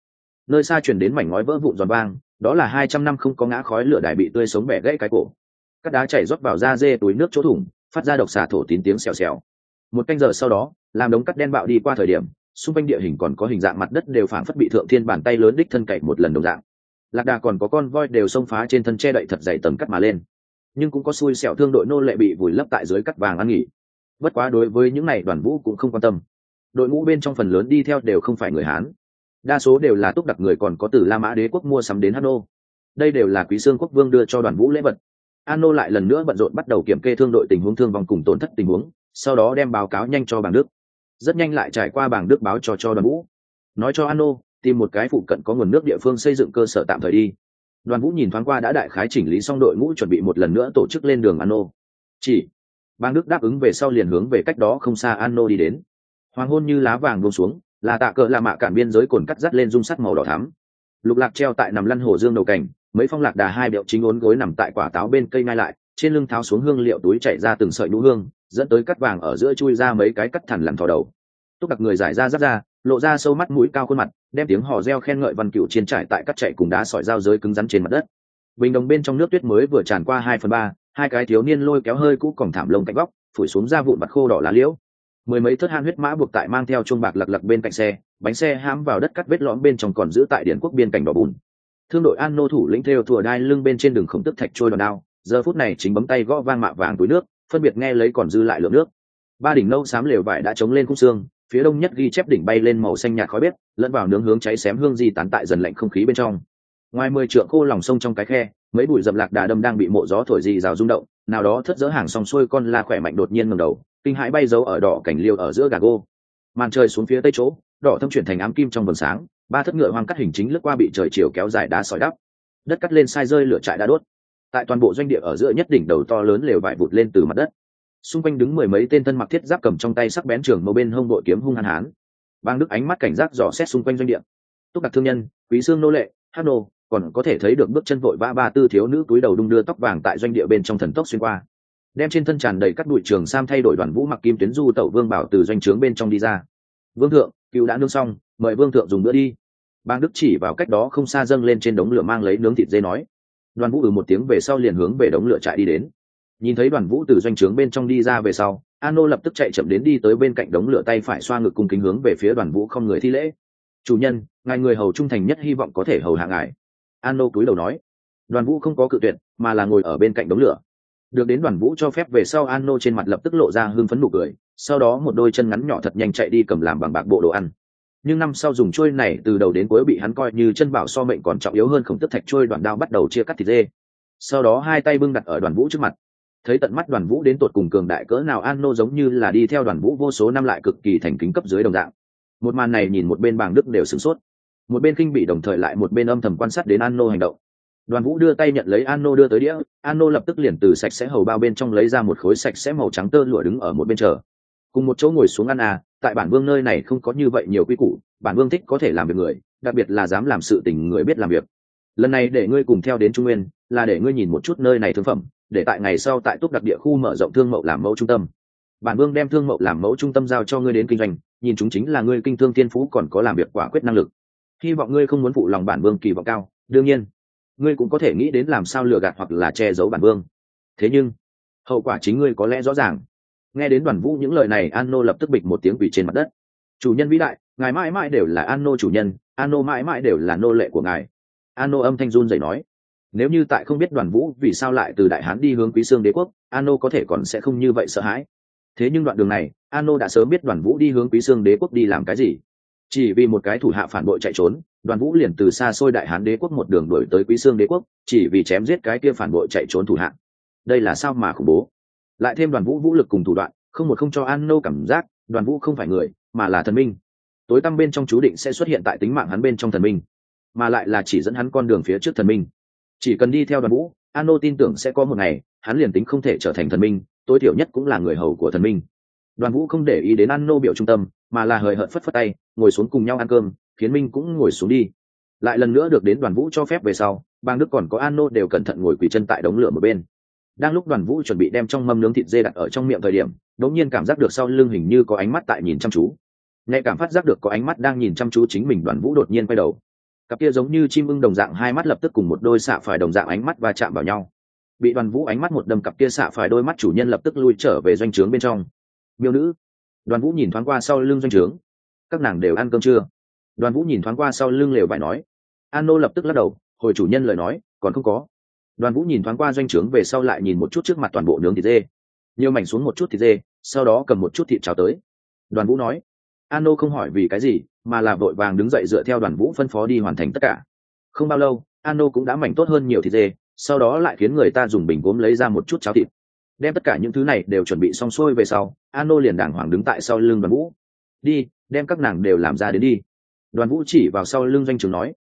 Nơi xa chuyển đến mảnh ngói vỡ vụn giòn vang, đó là hai trăm năm không có ngã khói lửa đài bị tươi sống bẻ gãy cái cổ. Cắt đá chảy rót vào da dê túi nước chỗ thủng, phát ra độc xà thổ tín tiếng xèo xèo. Một canh giờ sau đó, làm đống cắt đen bạo đi qua thời điểm, xung quanh địa hình còn có hình dạng mặt đất đều phảng phất bị thượng thiên bàn tay lớn đích thân cậy một lần đồng dạng lạc đà còn có con voi đều xông phá trên thân che đậy thật dày tầng cắt mà lên nhưng cũng có xui xẻo thương đội nô lệ bị vùi lấp tại dưới cắt vàng ăn nghỉ bất quá đối với những này đoàn vũ cũng không quan tâm đội ngũ bên trong phần lớn đi theo đều không phải người hán đa số đều là túc đặc người còn có từ la mã đế quốc mua sắm đến Hano. đây đều là quý xương quốc vương đưa cho đoàn vũ lễ vật An Nô lại lần nữa bận rộn bắt đầu kiểm kê thương đội tình huống thương vong cùng tổn thất tình huống, sau đó đem báo cáo nhanh cho bảng Đức. Rất nhanh lại trải qua bảng Đức báo cho cho Đoàn Vũ. Nói cho An Nô tìm một cái phụ cận có nguồn nước địa phương xây dựng cơ sở tạm thời đi. Đoàn Vũ nhìn thoáng qua đã đại khái chỉnh lý xong đội ngũ chuẩn bị một lần nữa tổ chức lên đường Anno. Chỉ Bang Đức đáp ứng về sau liền hướng về cách đó không xa Anno đi đến. Hoàng hôn như lá vàng buông xuống, là tạ cờ là mạ cản biên giới cồn cắt dắt lên dung sắt màu đỏ thắm. Lục lạc treo tại nằm lăn hồ dương đầu cảnh, mấy phong lạc đà hai bẹo chính ốn gối nằm tại quả táo bên cây ngay lại trên lưng tháo xuống hương liệu túi chạy ra từng sợi nụ hương dẫn tới cắt vàng ở giữa chui ra mấy cái cắt thẳng làm thò đầu túc đặc người giải ra giáp ra lộ ra sâu mắt mũi cao khuôn mặt đem tiếng hò reo khen ngợi văn cựu chiến trải tại cắt chạy cùng đá sỏi dao giới cứng rắn trên mặt đất. Bình đồng bên trong nước tuyết mới vừa tràn qua hai phần ba, hai cái thiếu niên lôi kéo hơi cũ còng thảm lông cạnh góc, phủi xuống ra vụn mặt khô đỏ lá liễu. Mười mấy thất han huyết mã buộc tại mang theo chuông bạc lật lật bên cạnh xe, bánh xe hãm vào đất cắt vết lõm bên trong còn giữ tại điển quốc biên cảnh đỏ bùn. Thương đội an nô thủ lĩnh theo thùa đai lưng bên trên đường khổng tức thạch trôi đòn đao, giờ phút này chính bấm tay gõ vang mạ vàng túi nước, phân biệt nghe lấy còn dư lại lượng nước. Ba đỉnh nâu xám lều vải đã chống lên khung xương phía đông nhất ghi chép đỉnh bay lên màu xanh nhạt khói bếp, lẫn vào nướng hướng cháy xém hương di tán tại dần lạnh không khí bên trong. Ngoài mười trượng khô lòng sông trong cái khe, mấy bụi dập lạc đà đâm đang bị mộ gió thổi dì rào rung động, nào đó thất dỡ hàng xong xuôi con la khỏe mạnh đột nhiên ngầm đầu, kinh hãi bay dấu ở đỏ cảnh liêu ở giữa gà gô. Màn trời xuống phía tây chỗ, đỏ thâm chuyển thành ám kim trong vầng sáng, ba thất ngựa hoang cắt hình chính lướt qua bị trời chiều kéo dài đá sỏi đắp. Đất cắt lên sai rơi lửa trại đã đốt. Tại toàn bộ doanh địa ở giữa nhất đỉnh đầu to lớn lều vải vụt lên từ mặt đất xung quanh đứng mười mấy tên thân mặc thiết giáp cầm trong tay sắc bén trường mâu bên hông đội kiếm hung hăng hán. Bang đức ánh mắt cảnh giác dò xét xung quanh doanh địa. Túc đặc thương nhân, quý xương nô lệ, hát nô, còn có thể thấy được bước chân vội ba ba tư thiếu nữ túi đầu đung đưa tóc vàng tại doanh địa bên trong thần tốc xuyên qua. Đem trên thân tràn đầy các bụi trường sam thay đổi đoàn vũ mặc kim tuyến du tẩu vương bảo từ doanh trướng bên trong đi ra. Vương thượng cựu đã nương xong, mời vương thượng dùng bữa đi. Bang đức chỉ vào cách đó không xa dâng lên trên đống lửa mang lấy nướng thịt dê nói. Đoàn vũ ừ một tiếng về sau liền hướng về đống lửa trại đi đến nhìn thấy đoàn vũ từ doanh trướng bên trong đi ra về sau An Nô lập tức chạy chậm đến đi tới bên cạnh đống lửa tay phải xoa ngực cung kính hướng về phía đoàn vũ không người thi lễ. Chủ nhân, ngài người hầu trung thành nhất hy vọng có thể hầu hạ ngài. Nô cúi đầu nói. Đoàn vũ không có cự tuyệt, mà là ngồi ở bên cạnh đống lửa. Được đến đoàn vũ cho phép về sau An Nô trên mặt lập tức lộ ra hưng phấn nụ cười, sau đó một đôi chân ngắn nhỏ thật nhanh chạy đi cầm làm bằng bạc bộ đồ ăn. Nhưng năm sau dùng trôi này từ đầu đến cuối bị hắn coi như chân bảo so mệnh còn trọng yếu hơn khổng tức thạch trôi đoàn đao bắt đầu chia cắt thịt dê. Sau đó hai tay bưng đặt ở đoàn vũ trước mặt thấy tận mắt đoàn vũ đến tột cùng cường đại cỡ nào an nô giống như là đi theo đoàn vũ vô số năm lại cực kỳ thành kính cấp dưới đồng dạng. Một màn này nhìn một bên bàng đức đều sửng sốt. Một bên kinh bị đồng thời lại một bên âm thầm quan sát đến an nô hành động. Đoàn vũ đưa tay nhận lấy an nô đưa tới đĩa an nô lập tức liền từ sạch sẽ hầu bao bên trong lấy ra một khối sạch sẽ màu trắng tơ lụa đứng ở một bên chờ. Cùng một chỗ ngồi xuống ăn à tại bản vương nơi này không có như vậy nhiều quy củ, bản vương thích có thể làm việc người, đặc biệt là dám làm sự tình người biết làm việc. Lần này để ngươi cùng theo đến trung nguyên, là để ngươi nhìn một chút nơi này thương phẩm để tại ngày sau tại túc đặc địa khu mở rộng thương mậu làm mẫu trung tâm. Bản vương đem thương mậu làm mẫu trung tâm giao cho ngươi đến kinh doanh, nhìn chúng chính là ngươi kinh thương thiên phú còn có làm việc quả quyết năng lực. Hy vọng ngươi không muốn phụ lòng bản vương kỳ vọng cao, đương nhiên, ngươi cũng có thể nghĩ đến làm sao lừa gạt hoặc là che giấu bản vương. Thế nhưng, hậu quả chính ngươi có lẽ rõ ràng. Nghe đến đoàn vũ những lời này, an nô lập tức bịch một tiếng quỷ trên mặt đất. Chủ nhân vĩ đại, ngài mãi mãi đều là an nô chủ nhân, an nô mãi mãi đều là nô lệ của ngài. An nô âm thanh run dậy nói nếu như tại không biết đoàn vũ vì sao lại từ đại hán đi hướng quý sương đế quốc, ano có thể còn sẽ không như vậy sợ hãi. Thế nhưng đoạn đường này, ano đã sớm biết đoàn vũ đi hướng quý sương đế quốc đi làm cái gì. Chỉ vì một cái thủ hạ phản bội chạy trốn, đoàn vũ liền từ xa xôi đại hán đế quốc một đường đổi tới quý sương đế quốc, chỉ vì chém giết cái kia phản bội chạy trốn thủ hạ. Đây là sao mà khủng bố? Lại thêm đoàn vũ vũ lực cùng thủ đoạn, không một không cho an nô cảm giác, đoàn vũ không phải người, mà là thần minh. Tối tăm bên trong chú định sẽ xuất hiện tại tính mạng hắn bên trong thần minh, mà lại là chỉ dẫn hắn con đường phía trước thần minh chỉ cần đi theo đoàn vũ an nô tin tưởng sẽ có một ngày, hắn liền tính không thể trở thành thần minh, tối thiểu nhất cũng là người hầu của thần minh. Đoàn vũ không để ý đến an nô biểu trung tâm, mà là hời hợt phất phất tay, ngồi xuống cùng nhau ăn cơm, khiến minh cũng ngồi xuống đi. Lại lần nữa được đến đoàn vũ cho phép về sau, bang đức còn có an nô đều cẩn thận ngồi quỳ chân tại đống lửa một bên. Đang lúc đoàn vũ chuẩn bị đem trong mâm nướng thịt dê đặt ở trong miệng thời điểm đột nhiên cảm giác được sau lưng hình như có ánh mắt tại nhìn chăm chú. Nhạy cảm phát giác được có ánh mắt đang nhìn chăm chú chính mình, đoàn vũ đột nhiên quay đầu cặp kia giống như chim ưng đồng dạng hai mắt lập tức cùng một đôi xạ phải đồng dạng ánh mắt va chạm vào nhau. Bị đoàn vũ ánh mắt một đâm, cặp kia xạ phải đôi mắt chủ nhân lập tức lui trở về doanh trướng bên trong. Miêu nữ. Đoàn vũ nhìn thoáng qua sau lưng doanh trướng. Các nàng đều ăn cơm chưa? Đoàn vũ nhìn thoáng qua sau lưng lều vải nói. An nô lập tức lắc đầu, hồi chủ nhân lời nói, còn không có. Đoàn vũ nhìn thoáng qua doanh trướng về sau lại nhìn một chút trước mặt toàn bộ nướng thịt dê. Nhiều mảnh xuống một chút thịt dê, sau đó cầm một chút thịt cháo tới. Đoàn vũ nói. An nô không hỏi vì cái gì mà là vội vàng đứng dậy dựa theo đoàn vũ phân phó đi hoàn thành tất cả. Không bao lâu an nô cũng đã mảnh tốt hơn nhiều thịt dê, sau đó lại khiến người ta dùng bình gốm lấy ra một chút cháo thịt. Đem tất cả những thứ này đều chuẩn bị xong xuôi về sau an nô liền đàng hoàng đứng tại sau lưng đoàn vũ. Đi, đem các nàng đều làm ra đến đi. Đoàn vũ chỉ vào sau lưng doanh trường nói.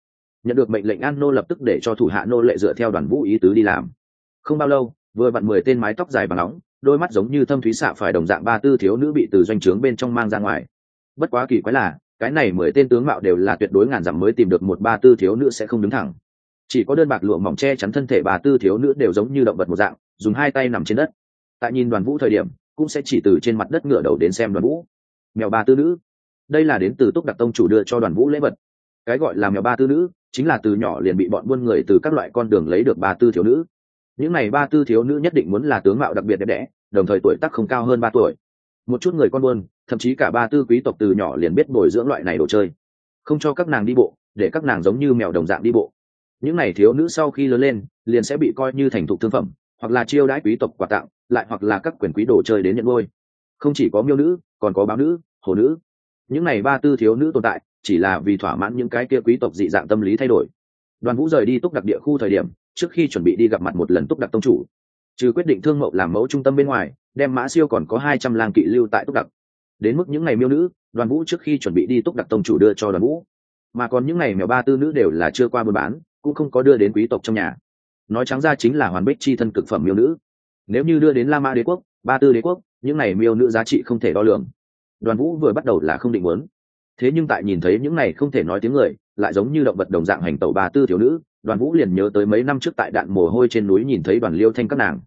Nhận được mệnh lệnh an nô lập tức để cho thủ hạ nô lệ dựa theo đoàn vũ ý tứ đi làm. Không bao lâu, vừa vặn mười tên mái tóc dài và nóng, đôi mắt giống như thâm thúy xạ phải đồng dạng ba tư thiếu nữ bị từ doanh trướng bên trong mang ra ngoài. Bất quá kỳ quái là cái này mười tên tướng mạo đều là tuyệt đối ngàn dặm mới tìm được một ba tư thiếu nữ sẽ không đứng thẳng. Chỉ có đơn bạc lụa mỏng che chắn thân thể bà tư thiếu nữ đều giống như động vật một dạng, dùng hai tay nằm trên đất. Tại nhìn đoàn vũ thời điểm, cũng sẽ chỉ từ trên mặt đất ngựa đầu đến xem đoàn vũ. Mèo ba tư nữ. Đây là đến từ túc đặc tông chủ đưa cho đoàn vũ lễ vật. Cái gọi là mèo ba tư nữ, chính là từ nhỏ liền bị bọn buôn người từ các loại con đường lấy được ba tư thiếu nữ. Những này ba tư thiếu nữ nhất định muốn là tướng mạo đặc biệt đẹp đẽ, đồng thời tuổi tác không cao hơn ba tuổi. Một chút người con buôn thậm chí cả ba tư quý tộc từ nhỏ liền biết bồi dưỡng loại này đồ chơi. Không cho các nàng đi bộ, để các nàng giống như mèo đồng dạng đi bộ. Những này thiếu nữ sau khi lớn lên, liền sẽ bị coi như thành thục thương phẩm, hoặc là chiêu đãi quý tộc quà tặng, lại hoặc là các quyền quý đồ chơi đến nhận ngôi không chỉ có miêu nữ, còn có báo nữ, hồ nữ. Những n à y ba tư thiếu nữ tồn tại, chỉ là vì thỏa mãn những cái kia quý tộc dị dạng tâm lý thay đổi. Đoàn vũ rời đi túc đặc địa khu thời điểm, trước khi chuẩn bị đi gặp mặt một lần túc đặc tông chủ. Trừ quyết định thương mậu làm mẫu trung tâm bên ngoài, đem mã siêu còn có hai trăm lang kỵ lưu tại túc đặc đến mức những ngày miêu nữ, đoàn vũ trước khi chuẩn bị đi túc đặc tông chủ đưa cho đoàn vũ. Mà còn những ngày mèo ba tư nữ đều là chưa qua buôn bán, cũng không có đưa đến quý tộc trong nhà. Nói trắng ra chính là hoàn bích chi thân cực phẩm miêu nữ. Nếu như đưa đến la mã đế quốc, ba tư đế quốc, những ngày miêu nữ giá trị không thể đo lường. Đoàn vũ vừa bắt đầu là không định muốn. Thế nhưng tại nhìn thấy những này không thể nói tiếng người, lại giống như động vật đồng dạng hành tẩu ba tư thiếu nữ, đoàn vũ liền nhớ tới mấy năm trước tại đạn mồ hôi trên núi nhìn thấy đoàn liêu thanh các nàng.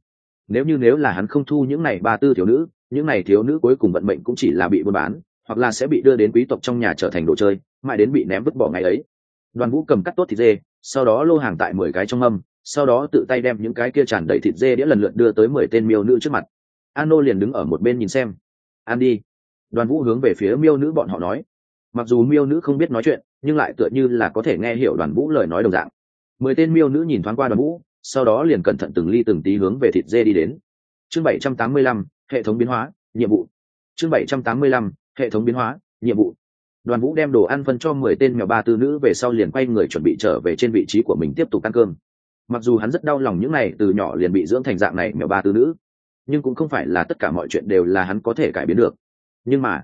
Nếu như nếu là hắn không thu những này ba tư thiếu nữ những này thiếu nữ cuối cùng vận mệnh cũng chỉ là bị buôn bán hoặc là sẽ bị đưa đến quý tộc trong nhà trở thành đồ chơi mãi đến bị ném vứt bỏ ngày ấy. Đoàn vũ cầm cắt tốt thịt dê sau đó lô hàng tại mười cái trong âm, sau đó tự tay đem những cái kia tràn đầy thịt dê đĩa lần lượt đưa tới mười tên miêu nữ trước mặt. An Nô liền đứng ở một bên nhìn xem. An đi. Đoàn vũ hướng về phía miêu nữ bọn họ nói. Mặc dù miêu nữ không biết nói chuyện nhưng lại tựa như là có thể nghe hiểu đoàn vũ lời nói đồng dạng. Mười tên miêu nữ nhìn thoáng qua đoàn vũ sau đó liền cẩn thận từng ly từng tí hướng về thịt dê đi đến. Chương bảy trăm tám mươi lăm hệ thống biến hóa, nhiệm vụ. Chương bảy trăm tám mươi lăm, hệ thống biến hóa, nhiệm vụ. Đoàn vũ đem đồ ăn phân cho mười tên mèo ba tư nữ về sau liền quay người chuẩn bị trở về trên vị trí của mình tiếp tục ăn cơm. Mặc dù hắn rất đau lòng những này từ nhỏ liền bị dưỡng thành dạng này mèo ba tư nữ, nhưng cũng không phải là tất cả mọi chuyện đều là hắn có thể cải biến được. Nhưng mà,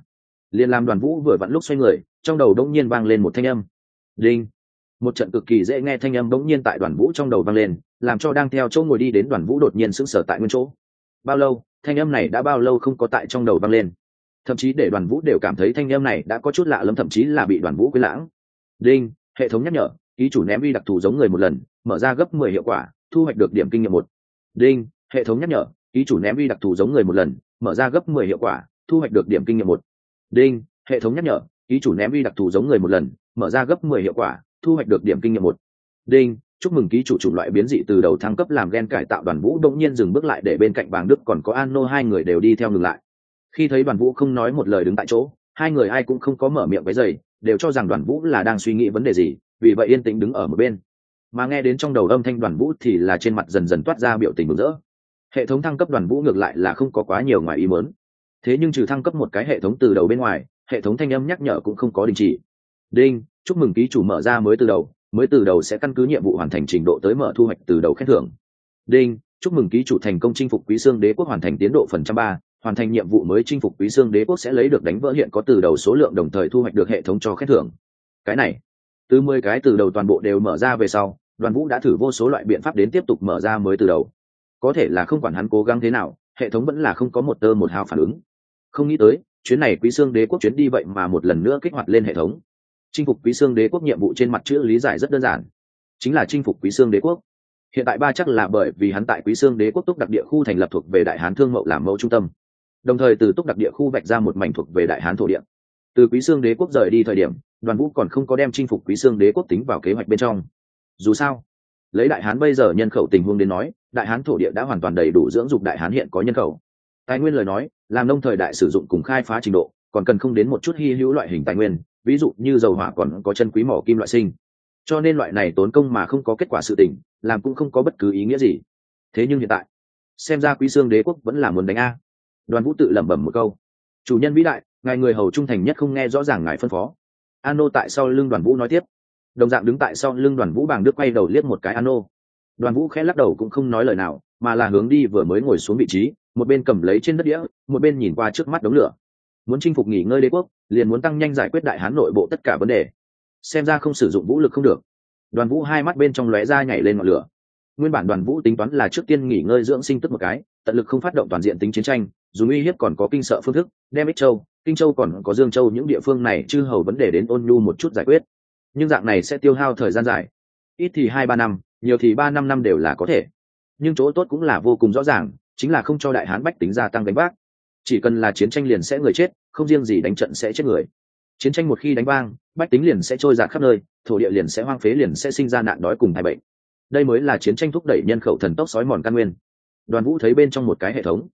liền làm đoàn vũ vừa vặn lúc xoay người, trong đầu đông nhiên vang lên một thanh âm. Đinh! Một trận cực kỳ dễ nghe thanh âm bỗng nhiên tại đoàn vũ trong đầu vang lên, làm cho đang theo chỗ ngồi đi đến đoàn vũ đột nhiên sững sờ tại nguyên chỗ. Bao lâu? Thanh âm này đã bao lâu không có tại trong đầu vang lên. Thậm chí để đoàn vũ đều cảm thấy thanh âm này đã có chút lạ lẫm, thậm chí là bị đoàn vũ quên lãng. Đinh, hệ thống nhắc nhở ý chủ ném vi đặc thù giống người một lần, mở ra gấp mười hiệu quả, thu hoạch được điểm kinh nghiệm một. Đinh, hệ thống nhắc nhở ý chủ ném vi đặc thù giống người một lần, mở ra gấp mười hiệu quả, thu hoạch được điểm kinh nghiệm một. Đinh, hệ thống nhắc nhở ý chủ ném vi đặc thù giống người một lần, mở ra gấp mười hiệu quả, thu hoạch được điểm kinh nghiệm một. Đinh chúc mừng ký chủ chủng loại biến dị từ đầu thăng cấp làm gen cải tạo đoàn vũ đông nhiên dừng bước lại để bên cạnh bàng đức còn có an nô, hai người đều đi theo ngừng lại. Khi thấy đoàn vũ không nói một lời đứng tại chỗ, hai người ai cũng không có mở miệng với giày đều cho rằng đoàn vũ là đang suy nghĩ vấn đề gì, vì vậy yên tĩnh đứng ở một bên. Mà nghe đến trong đầu âm thanh đoàn vũ thì là trên mặt dần dần toát ra biểu tình mừng rỡ. Hệ thống thăng cấp đoàn vũ ngược lại là không có quá nhiều ngoài ý mớn thế nhưng trừ thăng cấp một cái hệ thống từ đầu bên ngoài, hệ thống thanh âm nhắc nhở cũng không có đình chỉ. Đinh, chúc mừng ký chủ mở ra mới từ đầu mới từ đầu sẽ căn cứ nhiệm vụ hoàn thành trình độ tới mở thu hoạch từ đầu khen thưởng. Đinh, chúc mừng ký chủ thành công chinh phục quý xương đế quốc hoàn thành tiến độ phần trăm ba, hoàn thành nhiệm vụ mới chinh phục quý xương đế quốc sẽ lấy được đánh vỡ hiện có từ đầu số lượng đồng thời thu hoạch được hệ thống cho khen thưởng. Cái này, từ mười cái từ đầu toàn bộ đều mở ra về sau, đoàn vũ đã thử vô số loại biện pháp đến tiếp tục mở ra mới từ đầu. Có thể là không quản hắn cố gắng thế nào, hệ thống vẫn là không có một tơ một hào phản ứng. Không nghĩ tới, chuyến này quý xương đế quốc chuyến đi vậy mà một lần nữa kích hoạt lên hệ thống chinh phục quý xương đế quốc nhiệm vụ trên mặt chữ lý giải rất đơn giản. Chính là chinh phục quý xương đế quốc. Hiện tại ba chắc là bởi vì hắn tại quý xương đế quốc túc đặc địa khu thành lập thuộc về đại hán thương mậu làm mẫu trung tâm. Đồng thời từ túc đặc địa khu vạch ra một mảnh thuộc về đại hán thổ địa. Từ quý xương đế quốc rời đi thời điểm, đoàn vũ còn không có đem chinh phục quý xương đế quốc tính vào kế hoạch bên trong. Dù sao, lấy đại hán bây giờ nhân khẩu tình huống đến nói, đại hán thổ địa đã hoàn toàn đầy đủ dưỡng dục đại hán hiện có nhân khẩu. Tài nguyên lời nói, làm nông thời đại sử dụng cùng khai phá trình độ còn cần không đến một chút hy hữu loại hình tài nguyên, ví dụ như dầu hỏa còn có chân quý mỏ kim loại sinh. Cho nên loại này tốn công mà không có kết quả sự tỉnh làm cũng không có bất cứ ý nghĩa gì. Thế nhưng hiện tại, xem ra quý xương đế quốc vẫn là muốn đánh a. Đoàn vũ tự lẩm bẩm một câu. Chủ nhân vĩ đại, ngài người hầu trung thành nhất không nghe rõ ràng ngài phân phó. An nô tại sau lưng đoàn vũ nói tiếp. Đồng dạng đứng tại sau lưng đoàn vũ bàng đức quay đầu liếc một cái an nô đoàn vũ khẽ lắc đầu cũng không nói lời nào, mà là hướng đi vừa mới ngồi xuống vị trí, một bên cầm lấy trên đất đĩa, một bên nhìn qua trước mắt đống lửa muốn chinh phục nghỉ ngơi đế quốc, liền muốn tăng nhanh giải quyết đại hán nội bộ tất cả vấn đề. Xem ra không sử dụng vũ lực không được. Đoàn vũ hai mắt bên trong lóe ra nhảy lên ngọn lửa. Nguyên bản đoàn vũ tính toán là trước tiên nghỉ ngơi dưỡng sinh tức một cái, tận lực không phát động toàn diện tính chiến tranh dù uy hiếp còn có kinh sợ phương thức, đem ích châu, kinh châu còn có dương châu những địa phương này chư hầu vấn đề đến ôn nhu một chút giải quyết. Nhưng dạng này sẽ tiêu hao thời gian dài. Ít thì hai ba năm, nhiều thì ba năm năm đều là có thể. Nhưng chỗ tốt cũng là vô cùng rõ ràng, chính là không cho đại hán bách tính gia tăng đánh bác chỉ cần là chiến tranh liền sẽ người chết không riêng gì đánh trận sẽ chết người chiến tranh một khi đánh vang bách tính liền sẽ trôi giạt khắp nơi thổ địa liền sẽ hoang phế liền sẽ sinh ra nạn đói cùng hai bệnh đây mới là chiến tranh thúc đẩy nhân khẩu thần tốc sói mòn căn nguyên đoàn vũ thấy bên trong một cái hệ thống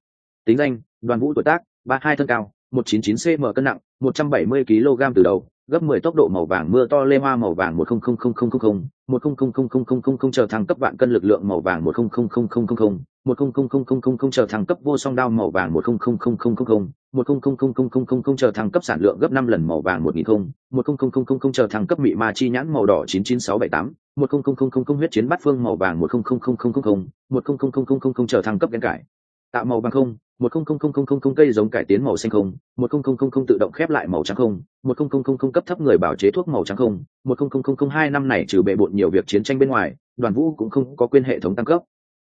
tính danh đoàn vũ tuổi tác ba hai thân cao một chín chín cm cân nặng một trăm bảy mươi kg từ đầu gấp mười tốc độ màu vàng mưa to lê hoa màu vàng một không không không không không không một không không không không không không chờ thăng cấp vạn cân lực lượng màu vàng một không không không không không không một không không không không không không chờ thăng cấp vô song đao màu vàng một không không không không không không một không không không không không không không chờ thăng cấp sản lượng gấp năm lần màu vàng một nghìn không một không không không không không chờ thăng cấp mị ma chi nhãn màu đỏ chín chín sáu bảy tám một không không không không không huyết chiến bát phương màu vàng một không không không không không không một không không không không không không chờ thăng cấp ghen cải tạo màu vàng không một không không không không không không cây giống cải tiến màu xanh không một không không không không tự động khép lại màu trắng không một không không không không cấp thấp người bảo chế thuốc màu trắng không một không không không không hai năm này trừ bệ bộn nhiều việc chiến tranh bên ngoài đoàn vũ cũng không có quên hệ thống tăng cấp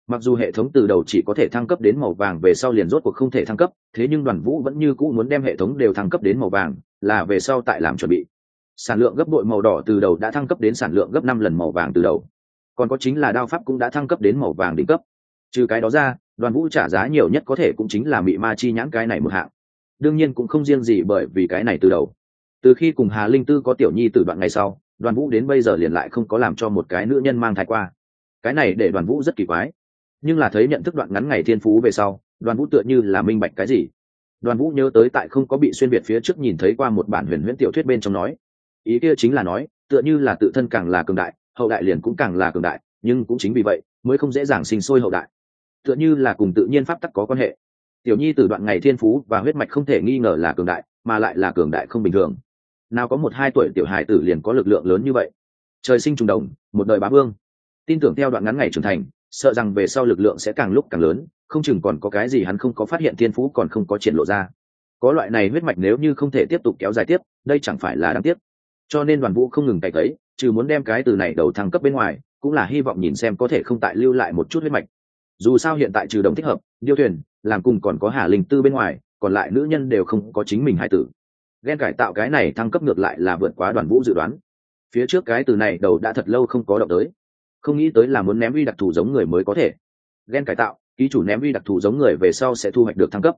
mặc dù hệ thống từ đầu chỉ có thể thăng cấp đến màu vàng, về sau liền rốt cuộc không thể thăng cấp, thế nhưng đoàn vũ vẫn như cũ muốn đem hệ thống đều thăng cấp đến màu vàng, là về sau tại làm chuẩn bị. Sản lượng gấp bội màu đỏ từ đầu đã thăng cấp đến sản lượng gấp năm lần màu vàng từ đầu. Còn có chính là đao pháp cũng đã thăng cấp đến màu vàng đỉnh cấp. Trừ cái đó ra, đoàn vũ trả giá nhiều nhất có thể cũng chính là mị ma chi nhãn cái này một hạng. Đương nhiên cũng không riêng gì bởi vì cái này từ đầu. Từ khi cùng hà linh tư có tiểu nhi từ đoạn ngày sau, đoàn vũ đến bây giờ liền lại không có làm cho một cái nữ nhân mang thai qua. Cái này để đoàn vũ rất kỳ quái nhưng là thấy nhận thức đoạn ngắn ngày thiên phú về sau, đoàn vũ tựa như là minh bạch cái gì. Đoàn vũ nhớ tới tại không có bị xuyên việt phía trước nhìn thấy qua một bản huyền huyễn tiểu thuyết bên trong nói. Ý kia chính là nói, tựa như là tự thân càng là cường đại, hậu đại liền cũng càng là cường đại, nhưng cũng chính vì vậy, mới không dễ dàng sinh sôi hậu đại. Tựa như là cùng tự nhiên pháp tắc có quan hệ. Tiểu nhi từ đoạn ngày thiên phú và huyết mạch không thể nghi ngờ là cường đại, mà lại là cường đại không bình thường. Nào có một hai tuổi tiểu hài tử liền có lực lượng lớn như vậy. Trời sinh trùng đồng, một đời bá vương. Tin tưởng theo đoạn ngắn ngày trưởng thành sợ rằng về sau lực lượng sẽ càng lúc càng lớn không chừng còn có cái gì hắn không có phát hiện thiên phú còn không có triển lộ ra. Có loại này huyết mạch nếu như không thể tiếp tục kéo dài tiếp đây chẳng phải là đáng tiếc. Cho nên đoàn vũ không ngừng cày cấy, trừ muốn đem cái từ này đầu thăng cấp bên ngoài cũng là hy vọng nhìn xem có thể không tại lưu lại một chút huyết mạch. Dù sao hiện tại trừ đồng thích hợp điêu thuyền làm cùng còn có hà linh tư bên ngoài còn lại nữ nhân đều không có chính mình hải tử. Ghen cải tạo cái này thăng cấp ngược lại là vượt quá đoàn vũ dự đoán. Phía trước cái từ này đầu đã thật lâu không có động tới không nghĩ tới là muốn ném uy đặc thù giống người mới có thể. Ghen cải tạo, ký chủ ném uy đặc thù giống người về sau sẽ thu hoạch được thăng cấp.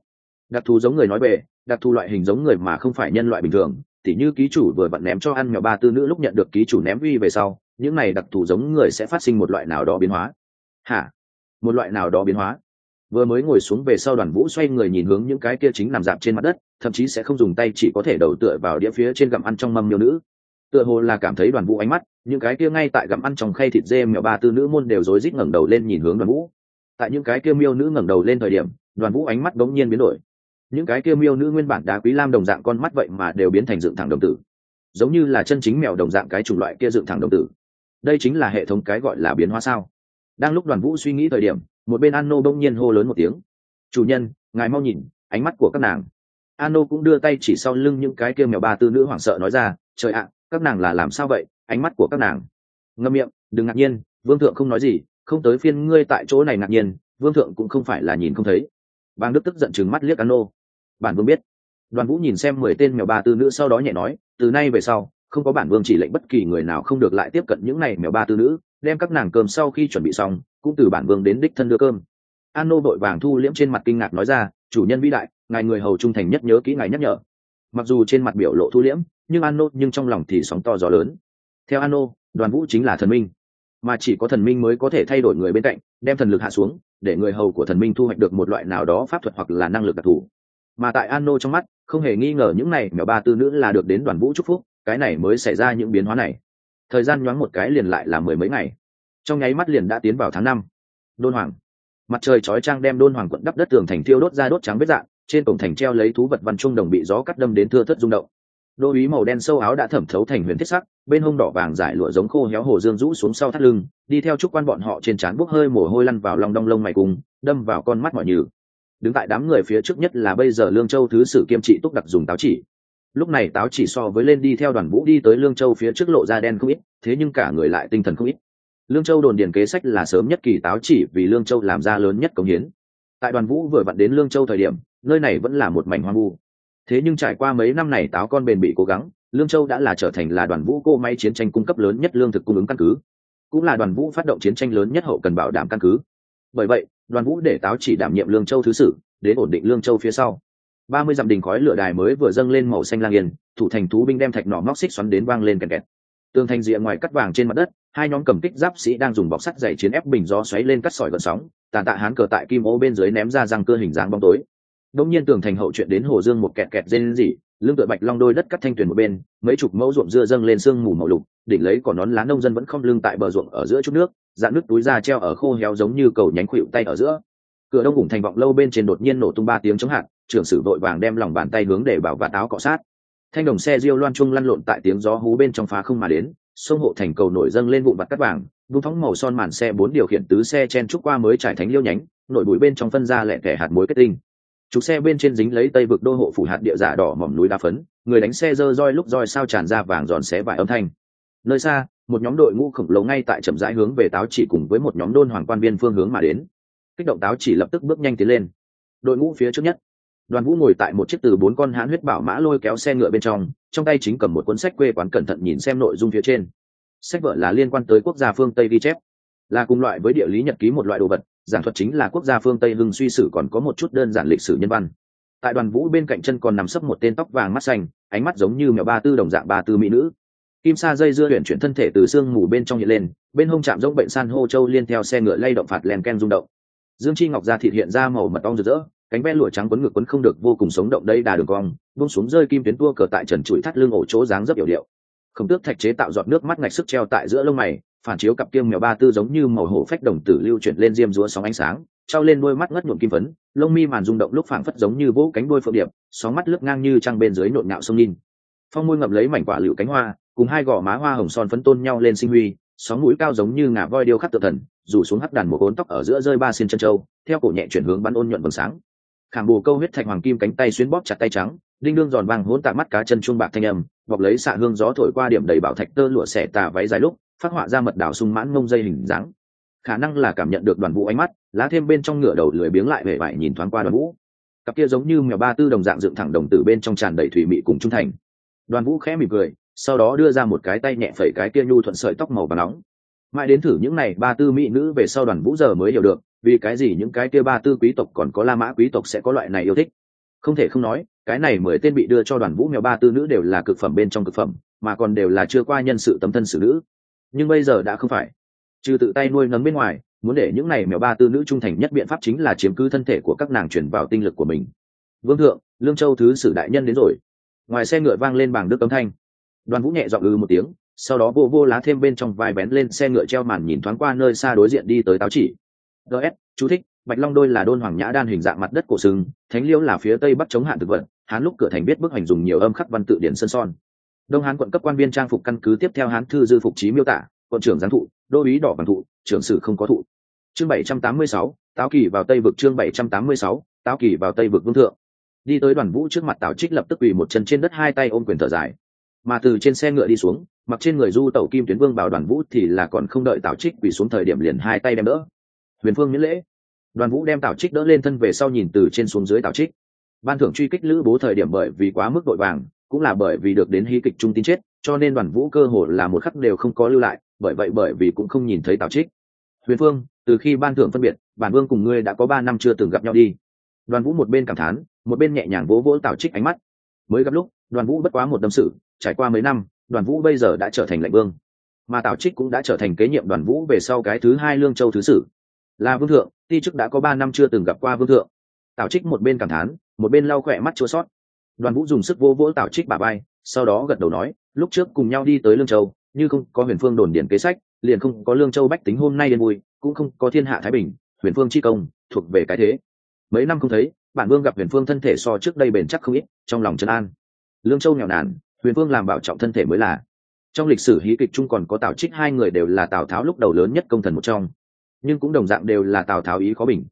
Đặc thù giống người nói về, đặc thù loại hình giống người mà không phải nhân loại bình thường, tỉ như ký chủ vừa vặn ném cho ăn mèo ba tư nữ lúc nhận được ký chủ ném uy về sau, những này đặc thù giống người sẽ phát sinh một loại nào đó biến hóa. Hả? Một loại nào đó biến hóa. Vừa mới ngồi xuống về sau đoàn vũ xoay người nhìn hướng những cái kia chính nằm dạp trên mặt đất, thậm chí sẽ không dùng tay chỉ có thể đầu tựa vào đĩa phía trên gặm ăn trong mâm miêu nữ tựa hồ là cảm thấy đoàn vũ ánh mắt, những cái kia ngay tại gặm ăn trong khay thịt dê mèo ba tư nữ môn đều rối rít ngẩng đầu lên nhìn hướng đoàn vũ. Tại những cái kia miêu nữ ngẩng đầu lên thời điểm, đoàn vũ ánh mắt đống nhiên biến đổi. Những cái kia miêu nữ nguyên bản đá quý lam đồng dạng con mắt vậy mà đều biến thành dựng thẳng đồng tử. Giống như là chân chính mèo đồng dạng cái chủng loại kia dựng thẳng đồng tử. Đây chính là hệ thống cái gọi là biến hóa sao? Đang lúc đoàn vũ suy nghĩ thời điểm, một bên an nô bỗng nhiên hô lớn một tiếng. Chủ nhân, ngài mau nhìn, ánh mắt của các nàng. An nô cũng đưa tay chỉ sau lưng những cái kia mèo ba tư nữ hoảng sợ nói ra, trời ạ các nàng là làm sao vậy? Ánh mắt của các nàng. Ngâm miệng, đừng ngạc nhiên, vương thượng không nói gì, không tới phiên ngươi tại chỗ này ngạc nhiên, vương thượng cũng không phải là nhìn không thấy. Bang đức tức giận chừng mắt liếc an nô. Bản vương biết. Đoàn vũ nhìn xem mười tên mèo ba tư nữ sau đó nhẹ nói, từ nay về sau, không có bản vương chỉ lệnh bất kỳ người nào không được lại tiếp cận những này mèo ba tư nữ, đem các nàng cơm sau khi chuẩn bị xong, cũng từ bản vương đến đích thân đưa cơm. An nô đội vàng thu liễm trên mặt kinh ngạc nói ra, chủ nhân vĩ đại, ngài người hầu trung thành nhất nhớ kỹ ngài nhắc nhở mặc dù trên mặt biểu lộ thu liễm, nhưng an nô nhưng trong lòng thì sóng to gió lớn. Theo an nô đoàn vũ chính là thần minh. Mà chỉ có thần minh mới có thể thay đổi người bên cạnh, đem thần lực hạ xuống, để người hầu của thần minh thu hoạch được một loại nào đó pháp thuật hoặc là năng lực đặc thù. Mà tại an nô trong mắt, không hề nghi ngờ những này mèo ba tư nữ là được đến đoàn vũ chúc phúc, cái này mới xảy ra những biến hóa này. Thời gian nhoáng một cái liền lại là mười mấy ngày. Trong nháy mắt liền đã tiến vào tháng năm. Đôn hoàng. Mặt trời chói trang đem đôn hoàng quận đắp đất tường thành thiêu đốt ra đốt trắng vết dạng trên cổng thành treo lấy thú vật văn trung đồng bị gió cắt đâm đến thưa thất rung động. Đô uý màu đen sâu áo đã thẩm thấu thành huyền thiết sắc, bên hông đỏ vàng giải lụa giống khô héo hồ dương rũ xuống sau thắt lưng, đi theo trúc quan bọn họ trên trán bốc hơi mồ hôi lăn vào lòng đong lông mày cùng, đâm vào con mắt mọi nhừ. Đứng tại đám người phía trước nhất là bây giờ lương châu thứ sử kiêm trị túc đặc dùng táo chỉ. Lúc này táo chỉ so với lên đi theo đoàn vũ đi tới lương châu phía trước lộ ra đen không ít, thế nhưng cả người lại tinh thần không ít. Lương châu đồn điền kế sách là sớm nhất kỳ táo chỉ vì lương châu làm ra lớn nhất công hiến. Tại đoàn vũ vừa vặn đến lương châu thời điểm nơi này vẫn là một mảnh hoang vu. Thế nhưng trải qua mấy năm này táo con bền bị cố gắng, lương châu đã là trở thành là đoàn vũ cô may chiến tranh cung cấp lớn nhất lương thực cung ứng căn cứ, cũng là đoàn vũ phát động chiến tranh lớn nhất hậu cần bảo đảm căn cứ. Bởi vậy, đoàn vũ để táo chỉ đảm nhiệm lương châu thứ sử, đến ổn định lương châu phía sau. Ba mươi dặm đình khói lửa đài mới vừa dâng lên màu xanh lang yên, thủ thành thú binh đem thạch nỏ móc xích xoắn đến vang lên kẹt kẹt. Tường thành rìa ngoài cắt vàng trên mặt đất, hai nhóm cầm kích giáp sĩ đang dùng bọc sắt dày chiến ép bình gió xoáy lên cắt sỏi gợn sóng tàn tạ hán cờ tại kim ô bên dưới ném ra răng cơ hình dáng bóng tối đông nhiên tường thành hậu chuyện đến hồ dương một kẹt kẹt dê lên dỉ lưng tựa bạch long đôi đất cắt thanh tuyền một bên, mấy chục mẫu ruộng dưa dâng lên sương mù màu lục, đỉnh lấy còn nón lá nông dân vẫn không lưng tại bờ ruộng ở giữa chút nước dạng nước túi da treo ở khô héo giống như cầu nhánh khuỵu tay ở giữa. Cửa đông ủng thành vọng lâu bên trên đột nhiên nổ tung ba tiếng chống hạt trưởng sử vội vàng đem lòng bàn tay hướng để bảo vạt áo cọ sát. Thanh đồng xe diêu loan trung lăn lộn tại tiếng gió hú bên trong phá không mà đến, sông hộ thành cầu nổi dâng lên vụn vặt cắt vàng, vung phóng màu son màn xe bốn điều khiển tứ xe chen trúc qua mới trải thánh liêu nhánh, nội bụi bên trong phân ra lẹ kẻ hạt muối kết tinh trục xe bên trên dính lấy tây vực đô hộ phủ hạt địa giả đỏ mỏm núi đá phấn, người đánh xe dơ roi lúc roi sao tràn ra vàng giòn xé vài âm thanh. Nơi xa, một nhóm đội ngũ khổng lồ ngay tại chậm rãi hướng về táo chỉ cùng với một nhóm đôn hoàng quan viên phương hướng mà đến. Kích động táo chỉ lập tức bước nhanh tiến lên. Đội ngũ phía trước nhất. Đoàn vũ ngồi tại một chiếc từ bốn con hãn huyết bảo mã lôi kéo xe ngựa bên trong trong tay chính cầm một cuốn sách quê quán cẩn thận nhìn xem nội dung phía trên. Sách vở là liên quan tới quốc gia phương tây ghi chép. Là cùng loại với địa lý nhật ký một loại đồ vật giảng thuật chính là quốc gia phương tây hưng suy sử còn có một chút đơn giản lịch sử nhân văn. Tại đoàn vũ bên cạnh chân còn nằm sấp một tên tóc vàng mắt xanh, ánh mắt giống như mèo ba tư đồng dạng ba tư mỹ nữ. Kim sa dây dưa luyện chuyển thân thể từ sương mù bên trong hiện lên, bên hông chạm giống bệnh san hô châu liên theo xe ngựa lay động phạt len ken rung động. Dương chi ngọc ra thịt hiện ra màu mật ong rực rỡ, cánh ve lụa trắng quấn ngực quấn không được, vô cùng sống động đây đà đường cong, buông xuống rơi kim tuyến tua cờ tại trần chuỗi thắt lưng ổ chỗ dáng rất hiểu điệu. Không tước thạch chế tạo giọt nước mắt ngạch sức treo tại giữa lông mày phản chiếu cặp kiêm mèo ba tư giống như màu hổ phách đồng tử lưu chuyển lên diêm rúa sóng ánh sáng, trao lên đôi mắt ngất nhuộm kim phấn, lông mi màn rung động lúc phảng phất giống như vỗ cánh đôi phượng điệp, sóng mắt lướt ngang như trăng bên dưới nộn nhạo sông nhìn. Phong môi ngậm lấy mảnh quả lựu cánh hoa, cùng hai gò má hoa hồng son phấn tôn nhau lên sinh huy, sóng mũi cao giống như ngà voi điêu khắc tự thần, rủ xuống hắt đàn một ốn tóc ở giữa rơi ba xiên chân trâu theo cổ nhẹ chuyển hướng bắn ôn nhuận vầng sáng. Khảm bù câu huyết thạch hoàng kim cánh tay xuyên bóp chặt tay trắng, đinh đương giòn vàng hỗn tạ mắt cá chân chuông bạc thanh âm, bọc lấy xạ hương gió thổi qua điểm đầy bảo thạch tơ lụa xẻ tà váy dài lúc phát họa ra mật đảo sung mãn ngông dây hình dáng. Khả năng là cảm nhận được đoàn vũ ánh mắt, lá thêm bên trong ngựa đầu lười biếng lại vẻ vải nhìn thoáng qua đoàn vũ. Cặp kia giống như mèo ba tư đồng dạng dựng thẳng đồng tử bên trong tràn đầy thủy mị cùng trung thành. Đoàn vũ khẽ mỉm cười, sau đó đưa ra một cái tay nhẹ phẩy cái kia nhu thuận sợi tóc màu và nóng. Mãi đến thử những này, ba tư mỹ nữ về sau đoàn vũ giờ mới hiểu được, vì cái gì những cái kia ba tư quý tộc còn có la mã quý tộc sẽ có loại này yêu thích. Không thể không nói, cái này mười tên bị đưa cho đoàn vũ mèo ba tư nữ đều là cực phẩm bên trong cực phẩm, mà còn đều là chưa qua nhân sự tấm thân xử nữ nhưng bây giờ đã không phải. Trừ tự tay nuôi nấng bên ngoài, muốn để những này mèo ba tư nữ trung thành nhất biện pháp chính là chiếm cứ thân thể của các nàng chuyển vào tinh lực của mình. Vương thượng, lương châu thứ sử đại nhân đến rồi. Ngoài xe ngựa vang lên bảng đức âm thanh. Đoàn vũ nhẹ dọn ư ừ một tiếng, sau đó vô vô lá thêm bên trong vai bén lên xe ngựa treo màn nhìn thoáng qua nơi xa đối diện đi tới táo chỉ. Gs chú thích, bạch long đôi là đôn hoàng nhã đan hình dạng mặt đất cổ sừng, thánh liễu là phía tây bắc chống hạn thực vật, hán lúc cửa thành biết bức hành dùng nhiều âm khắc văn tự điển sân son đông hán quận cấp quan viên trang phục căn cứ tiếp theo hán thư dư phục trí miêu tả, quận trưởng giáng thụ, đô ý đỏ bằng thụ, trưởng sử không có thụ. Chương bảy trăm tám mươi sáu, táo kỳ vào tây vực chương bảy trăm tám mươi sáu, táo kỳ vào tây vực vương thượng. Đi tới đoàn vũ trước mặt tào trích lập tức quỳ một chân trên đất hai tay ôm quyền thở dài. Mà từ trên xe ngựa đi xuống, mặc trên người du tẩu kim tuyến vương bảo đoàn vũ thì là còn không đợi tào trích quỳ xuống thời điểm liền hai tay đem đỡ. Huyền phương miễn lễ. Đoàn vũ đem tào trích đỡ lên thân về sau nhìn từ trên xuống dưới tào trích. Ban thưởng truy kích lữ bố thời điểm bởi vì quá mức đội vàng cũng là bởi vì được đến hí kịch trung tin chết, cho nên đoàn vũ cơ hồ là một khắc đều không có lưu lại, bởi vậy bởi vì cũng không nhìn thấy tào trích. Huyền phương, từ khi ban thưởng phân biệt, bản vương cùng ngươi đã có ba năm chưa từng gặp nhau đi. Đoàn vũ một bên cảm thán, một bên nhẹ nhàng vỗ vỗ tào trích ánh mắt. Mới gặp lúc, đoàn vũ bất quá một đâm sự, trải qua mấy năm, đoàn vũ bây giờ đã trở thành lệnh vương. Mà tào trích cũng đã trở thành kế nhiệm đoàn vũ về sau cái thứ hai lương châu thứ sử. Là vương thượng, ti chức đã có ba năm chưa từng gặp qua vương thượng. Tào trích một bên cảm thán, một bên lau khỏe mắt chua sót đoàn vũ dùng sức vô vỗ tạo trích bà bay sau đó gật đầu nói, lúc trước cùng nhau đi tới lương châu, như không có huyền phương đồn điển kế sách, liền không có lương châu bách tính hôm nay yên vui, cũng không có thiên hạ thái bình, huyền phương chi công, thuộc về cái thế. Mấy năm không thấy, bản vương gặp huyền phương thân thể so trước đây bền chắc không ít, trong lòng trấn an. Lương châu nghèo nàn, huyền phương làm bảo trọng thân thể mới là. Trong lịch sử hí kịch chung còn có tào trích hai người đều là tào tháo lúc đầu lớn nhất công thần một trong. Nhưng cũng đồng dạng đều là tào tháo ý khó bình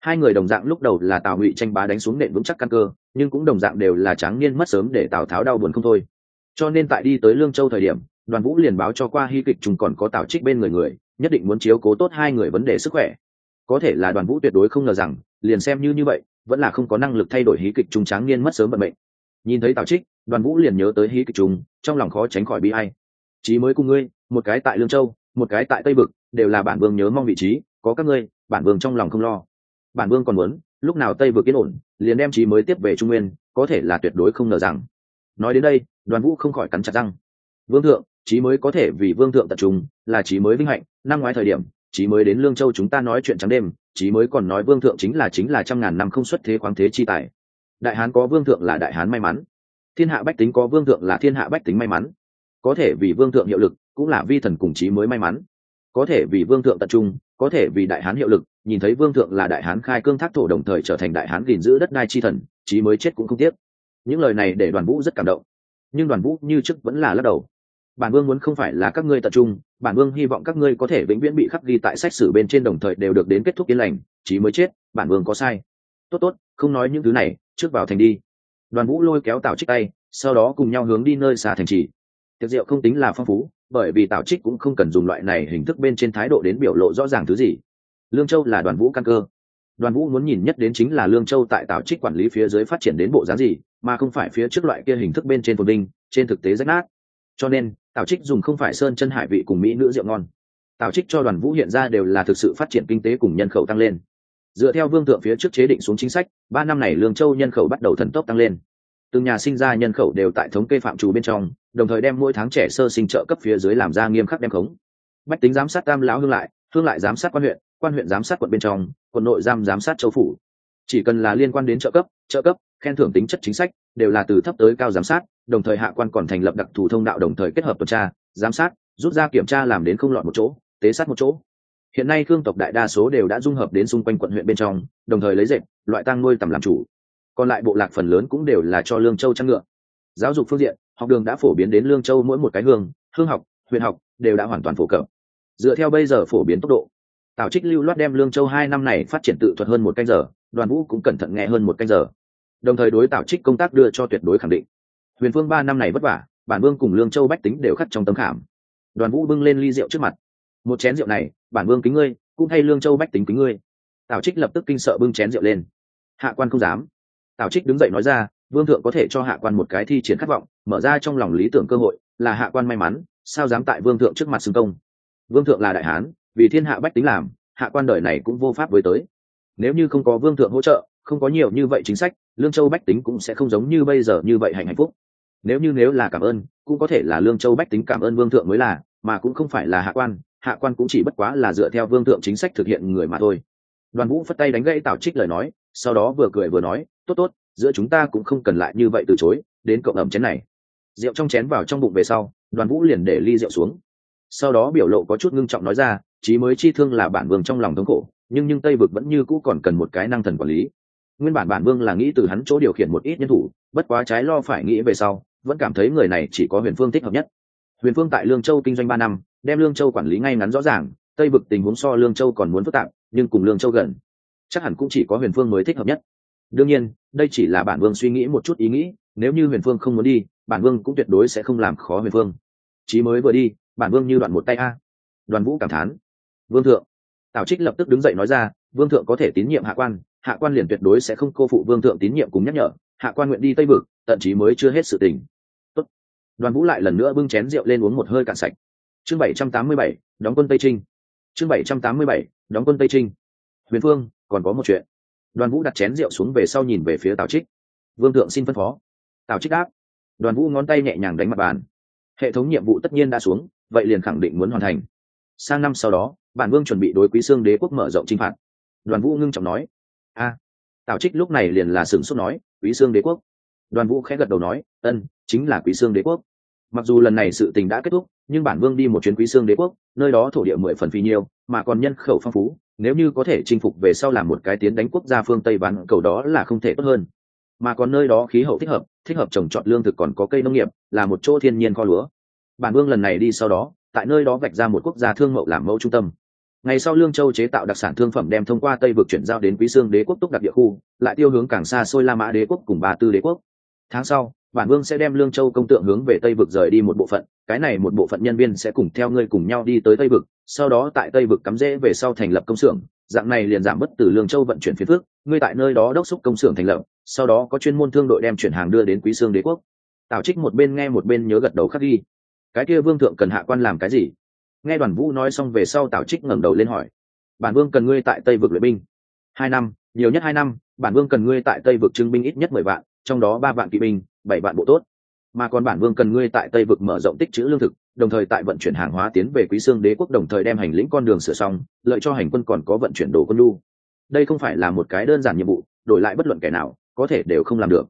hai người đồng dạng lúc đầu là tào ngụy tranh bá đánh xuống nện vững chắc căn cơ, nhưng cũng đồng dạng đều là tráng niên mất sớm để tào tháo đau buồn không thôi. Cho nên tại đi tới lương châu thời điểm, đoàn vũ liền báo cho qua hy kịch chúng còn có tào trích bên người người, nhất định muốn chiếu cố tốt hai người vấn đề sức khỏe. Có thể là đoàn vũ tuyệt đối không ngờ rằng, liền xem như như vậy, vẫn là không có năng lực thay đổi hí kịch trung tráng niên mất sớm bận mệnh. Nhìn thấy tào trích, đoàn vũ liền nhớ tới hí kịch trung trong lòng khó tránh khỏi bi hay chí mới cùng ngươi, một cái tại lương châu, một cái tại tây bực đều là bản vương nhớ mong vị trí, có các ngươi, bản vương trong lòng không lo bản vương còn muốn, lúc nào tây vừa yên ổn, liền đem trí mới tiếp về trung nguyên, có thể là tuyệt đối không ngờ rằng. Nói đến đây, đoàn vũ không khỏi cắn chặt răng. Vương thượng, trí mới có thể vì vương thượng tập trung, là trí mới vinh hạnh, năm ngoái thời điểm, trí mới đến lương châu chúng ta nói chuyện trắng đêm, trí mới còn nói vương thượng chính là chính là trăm ngàn năm không xuất thế khoáng thế chi tài. Đại hán có vương thượng là đại hán may mắn. Thiên hạ bách tính có vương thượng là thiên hạ bách tính may mắn. Có thể vì vương thượng hiệu lực, cũng là vi thần cùng trí mới may mắn. Có thể vì vương thượng tập trung, có thể vì đại hán hiệu lực nhìn thấy vương thượng là đại hán khai cương thác thổ đồng thời trở thành đại hán gìn giữ đất đai chi thần, chí mới chết cũng không tiếc. Những lời này để đoàn vũ rất cảm động. Nhưng đoàn vũ như trước vẫn là lắc đầu. Bản vương muốn không phải là các ngươi tập trung, bản vương hy vọng các ngươi có thể vĩnh viễn bị khắc ghi tại sách sử bên trên đồng thời đều được đến kết thúc yên lành, chí mới chết, bản vương có sai. Tốt tốt, không nói những thứ này, trước vào thành đi. Đoàn vũ lôi kéo tào trích tay, sau đó cùng nhau hướng đi nơi xa thành trì. Tiệc rượu không tính là phong phú, bởi vì tào trích cũng không cần dùng loại này hình thức bên trên thái độ đến biểu lộ rõ ràng thứ gì lương châu là đoàn vũ căn cơ. Đoàn vũ muốn nhìn nhất đến chính là lương châu tại tào trích quản lý phía dưới phát triển đến bộ dáng gì, mà không phải phía trước loại kia hình thức bên trên phồn vinh, trên thực tế rách nát. Cho nên tào trích dùng không phải sơn chân hải vị cùng mỹ nữ rượu ngon. Tào trích cho đoàn vũ hiện ra đều là thực sự phát triển kinh tế cùng nhân khẩu tăng lên. Dựa theo vương thượng phía trước chế định xuống chính sách, ba năm này lương châu nhân khẩu bắt đầu thần tốc tăng lên. Từng nhà sinh ra nhân khẩu đều tại thống kê phạm trù bên trong, đồng thời đem mỗi tháng trẻ sơ sinh trợ cấp phía dưới làm ra nghiêm khắc đem khống. Bách tính giám sát tam lão hương lại hương lại giám sát quan huyện quan huyện giám sát quận bên trong, quận nội giam giám sát châu phủ. Chỉ cần là liên quan đến trợ cấp trợ cấp, khen thưởng tính chất chính sách, đều là từ thấp tới cao giám sát, đồng thời hạ quan còn thành lập đặc thù thông đạo đồng thời kết hợp tuần tra, giám sát, rút ra kiểm tra làm đến không lọt một chỗ, tế sát một chỗ. Hiện nay thương tộc đại đa số đều đã dung hợp đến xung quanh quận huyện bên trong, đồng thời lấy dệt, loại tăng nuôi tầm làm chủ. Còn lại bộ lạc phần lớn cũng đều là cho lương châu trang ngựa. Giáo dục phương diện, học đường đã phổ biến đến lương châu mỗi một cái hương hương học, huyện học, đều đã hoàn toàn phổ cập dựa theo bây giờ phổ biến tốc độ, tào trích lưu loát đem lương châu hai năm này phát triển tự thuật hơn một canh giờ, đoàn vũ cũng cẩn thận nghe hơn một canh giờ. Đồng thời đối tào trích công tác đưa cho tuyệt đối khẳng định. Huyền phương ba năm này vất vả, bản vương cùng lương châu bách tính đều khắc trong tấm khảm. Đoàn vũ bưng lên ly rượu trước mặt. Một chén rượu này, bản vương kính ngươi, cũng thay lương châu bách tính kính ngươi. Tào trích lập tức kinh sợ bưng chén rượu lên. Hạ quan không dám. Tào trích đứng dậy nói ra, vương thượng có thể cho hạ quan một cái thi triển khát vọng, mở ra trong lòng lý tưởng cơ hội, là hạ quan may mắn, sao dám tại vương thượng trước mặt xưng công? Vương thượng là đại hán, vì thiên hạ bách tính làm, hạ quan đời này cũng vô pháp với tới. Nếu như không có vương thượng hỗ trợ, không có nhiều như vậy chính sách, lương châu bách tính cũng sẽ không giống như bây giờ như vậy hạnh hạnh phúc. Nếu như nếu là cảm ơn, cũng có thể là lương châu bách tính cảm ơn vương thượng mới là, mà cũng không phải là hạ quan hạ quan cũng chỉ bất quá là dựa theo vương thượng chính sách thực hiện người mà thôi. Đoàn vũ phất tay đánh gãy tào trích lời nói, sau đó vừa cười vừa nói, tốt tốt, giữa chúng ta cũng không cần lại như vậy từ chối, đến cộng ẩm chén này. Rượu trong chén vào trong bụng về sau, đoàn vũ liền để ly rượu xuống sau đó biểu lộ có chút ngưng trọng nói ra, chí mới chi thương là bản vương trong lòng thống khổ, nhưng nhưng tây vực vẫn như cũ còn cần một cái năng thần quản lý. Nguyên bản bản vương là nghĩ từ hắn chỗ điều khiển một ít nhân thủ, bất quá trái lo phải nghĩ về sau, vẫn cảm thấy người này chỉ có huyền phương thích hợp nhất. Huyền phương tại lương châu kinh doanh ba năm, đem lương châu quản lý ngay ngắn rõ ràng, tây vực tình huống so lương châu còn muốn phức tạp, nhưng cùng lương châu gần, chắc hẳn cũng chỉ có huyền phương mới thích hợp nhất. Đương nhiên, đây chỉ là bản vương suy nghĩ một chút ý nghĩ, nếu như huyền phương không muốn đi, bản vương cũng tuyệt đối sẽ không làm khó huyền phương. Chí mới vừa đi bản vương như đoạn một tay a. Đoàn vũ cảm thán. Vương thượng. Tào trích lập tức đứng dậy nói ra, vương thượng có thể tín nhiệm hạ quan hạ quan liền tuyệt đối sẽ không cô phụ vương thượng tín nhiệm cùng nhắc nhở, hạ quan nguyện đi tây vực, tận chí mới chưa hết sự tình. Tốt. đoàn vũ lại lần nữa bưng chén rượu lên uống một hơi cạn sạch. Chương bảy trăm tám mươi bảy, đóng quân tây trinh. Chương bảy trăm tám mươi bảy, đóng quân tây trinh. Huyền phương, còn có một chuyện. Đoàn vũ đặt chén rượu xuống về sau nhìn về phía tào trích. Vương thượng xin phân phó. Tào trích đáp. Đoàn vũ ngón tay nhẹ nhàng đánh mặt bàn. Hệ thống nhiệm vụ tất nhiên đã xuống vậy liền khẳng định muốn hoàn thành. Sang năm sau đó, bản vương chuẩn bị đối quý xương đế quốc mở rộng chinh phạt. Đoàn vũ ngưng trọng nói, a, tào trích lúc này liền là sửng sốt nói, quý xương đế quốc. Đoàn vũ khẽ gật đầu nói, ân, chính là quý xương đế quốc. Mặc dù lần này sự tình đã kết thúc, nhưng bản vương đi một chuyến quý xương đế quốc, nơi đó thổ địa mười phần phi nhiêu mà còn nhân khẩu phong phú, nếu như có thể chinh phục về sau làm một cái tiến đánh quốc gia phương tây bán cầu đó là không thể tốt hơn. Mà còn nơi đó khí hậu thích hợp thích hợp trồng trọt lương thực còn có cây nông nghiệp, là một chỗ thiên nhiên kho lúa bản vương lần này đi sau đó, tại nơi đó vạch ra một quốc gia thương mậu làm mẫu trung tâm. Ngày sau lương châu chế tạo đặc sản thương phẩm đem thông qua tây vực chuyển giao đến quý sương đế quốc túc đặc địa khu, lại tiêu hướng càng xa xôi la mã đế quốc cùng ba tư đế quốc. Tháng sau, bản vương sẽ đem lương châu công tượng hướng về tây vực rời đi một bộ phận, cái này một bộ phận nhân viên sẽ cùng theo ngươi cùng nhau đi tới tây vực, sau đó tại tây vực cắm rễ về sau thành lập công xưởng, dạng này liền giảm bất từ lương châu vận chuyển phiến phước ngươi tại nơi đó đốc xúc công xưởng thành lập, sau đó có chuyên môn thương đội đem chuyển hàng đưa đến quý sương đế quốc. Tào trích một bên nghe một bên nhớ gật đầu khắc ghi cái kia vương thượng cần hạ quan làm cái gì? Nghe đoàn vũ nói xong về sau tào trích ngẩng đầu lên hỏi. Bản vương cần ngươi tại tây vực luyện binh. Hai năm, nhiều nhất hai năm, bản vương cần ngươi tại tây vực trưng binh ít nhất mười vạn, trong đó ba vạn kỵ binh, bảy vạn bộ tốt. Mà còn bản vương cần ngươi tại tây vực mở rộng tích trữ lương thực, đồng thời tại vận chuyển hàng hóa tiến về quý sương đế quốc đồng thời đem hành lĩnh con đường sửa xong, lợi cho hành quân còn có vận chuyển đồ quân lu đây không phải là một cái đơn giản nhiệm vụ, đổi lại bất luận kẻ nào, có thể đều không làm được.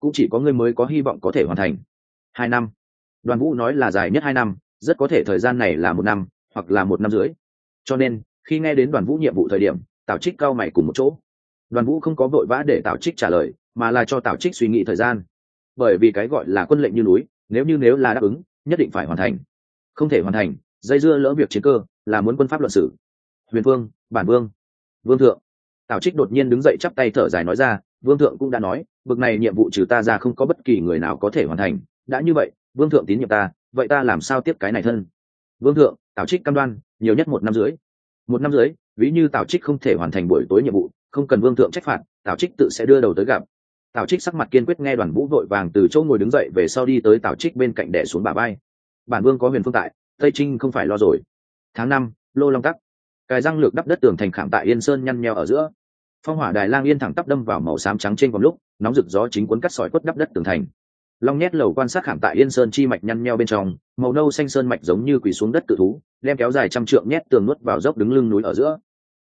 Cũng chỉ có ngươi mới có hy vọng có thể hoàn thành. Hai năm đoàn vũ nói là dài nhất hai năm, rất có thể thời gian này là một năm, hoặc là một năm rưỡi. cho nên, khi nghe đến đoàn vũ nhiệm vụ thời điểm tào trích cao mày cùng một chỗ. Đoàn vũ không có vội vã để tào trích trả lời, mà là cho tào trích suy nghĩ thời gian. Bởi vì cái gọi là quân lệnh như núi, nếu như nếu là đáp ứng, nhất định phải hoàn thành. Không thể hoàn thành, dây dưa lỡ việc chiến cơ, là muốn quân pháp luận sử huyền vương, bản vương vương thượng. Tào trích đột nhiên đứng dậy chắp tay thở dài nói ra, vương thượng cũng đã nói, bực này nhiệm vụ trừ ta ra không có bất kỳ người nào có thể hoàn thành. Đã như vậy vương thượng tín nhiệm ta, vậy ta làm sao tiếp cái này thân? Vương thượng tào trích cam đoan, nhiều nhất một năm dưới một năm dưới ví như tào trích không thể hoàn thành buổi tối nhiệm vụ, không cần vương thượng trách phạt tào trích tự sẽ đưa đầu tới gặp. Tào trích sắc mặt kiên quyết nghe đoàn vũ vội vàng từ chỗ ngồi đứng dậy về sau đi tới tào trích bên cạnh đẻ xuống bà bay bản vương có huyền phương tại, tây trinh không phải lo rồi. Tháng năm, lô long tắc. Cài răng lược đắp đất tường thành khảm tại yên sơn nhăn nheo ở giữa. Phong hỏa đài lang yên thẳng tắp đâm vào màu xám trắng trên vòng lúc, nóng rực gió chính cuốn cắt sỏi quất đắp đất tường thành long nhét lầu quan sát khảm tại yên sơn chi mạch nhăn nheo bên trong, màu nâu xanh sơn mạch giống như quỳ xuống đất tự thú, đem kéo dài trăm trượng nhét tường nuốt vào dốc đứng lưng núi ở giữa.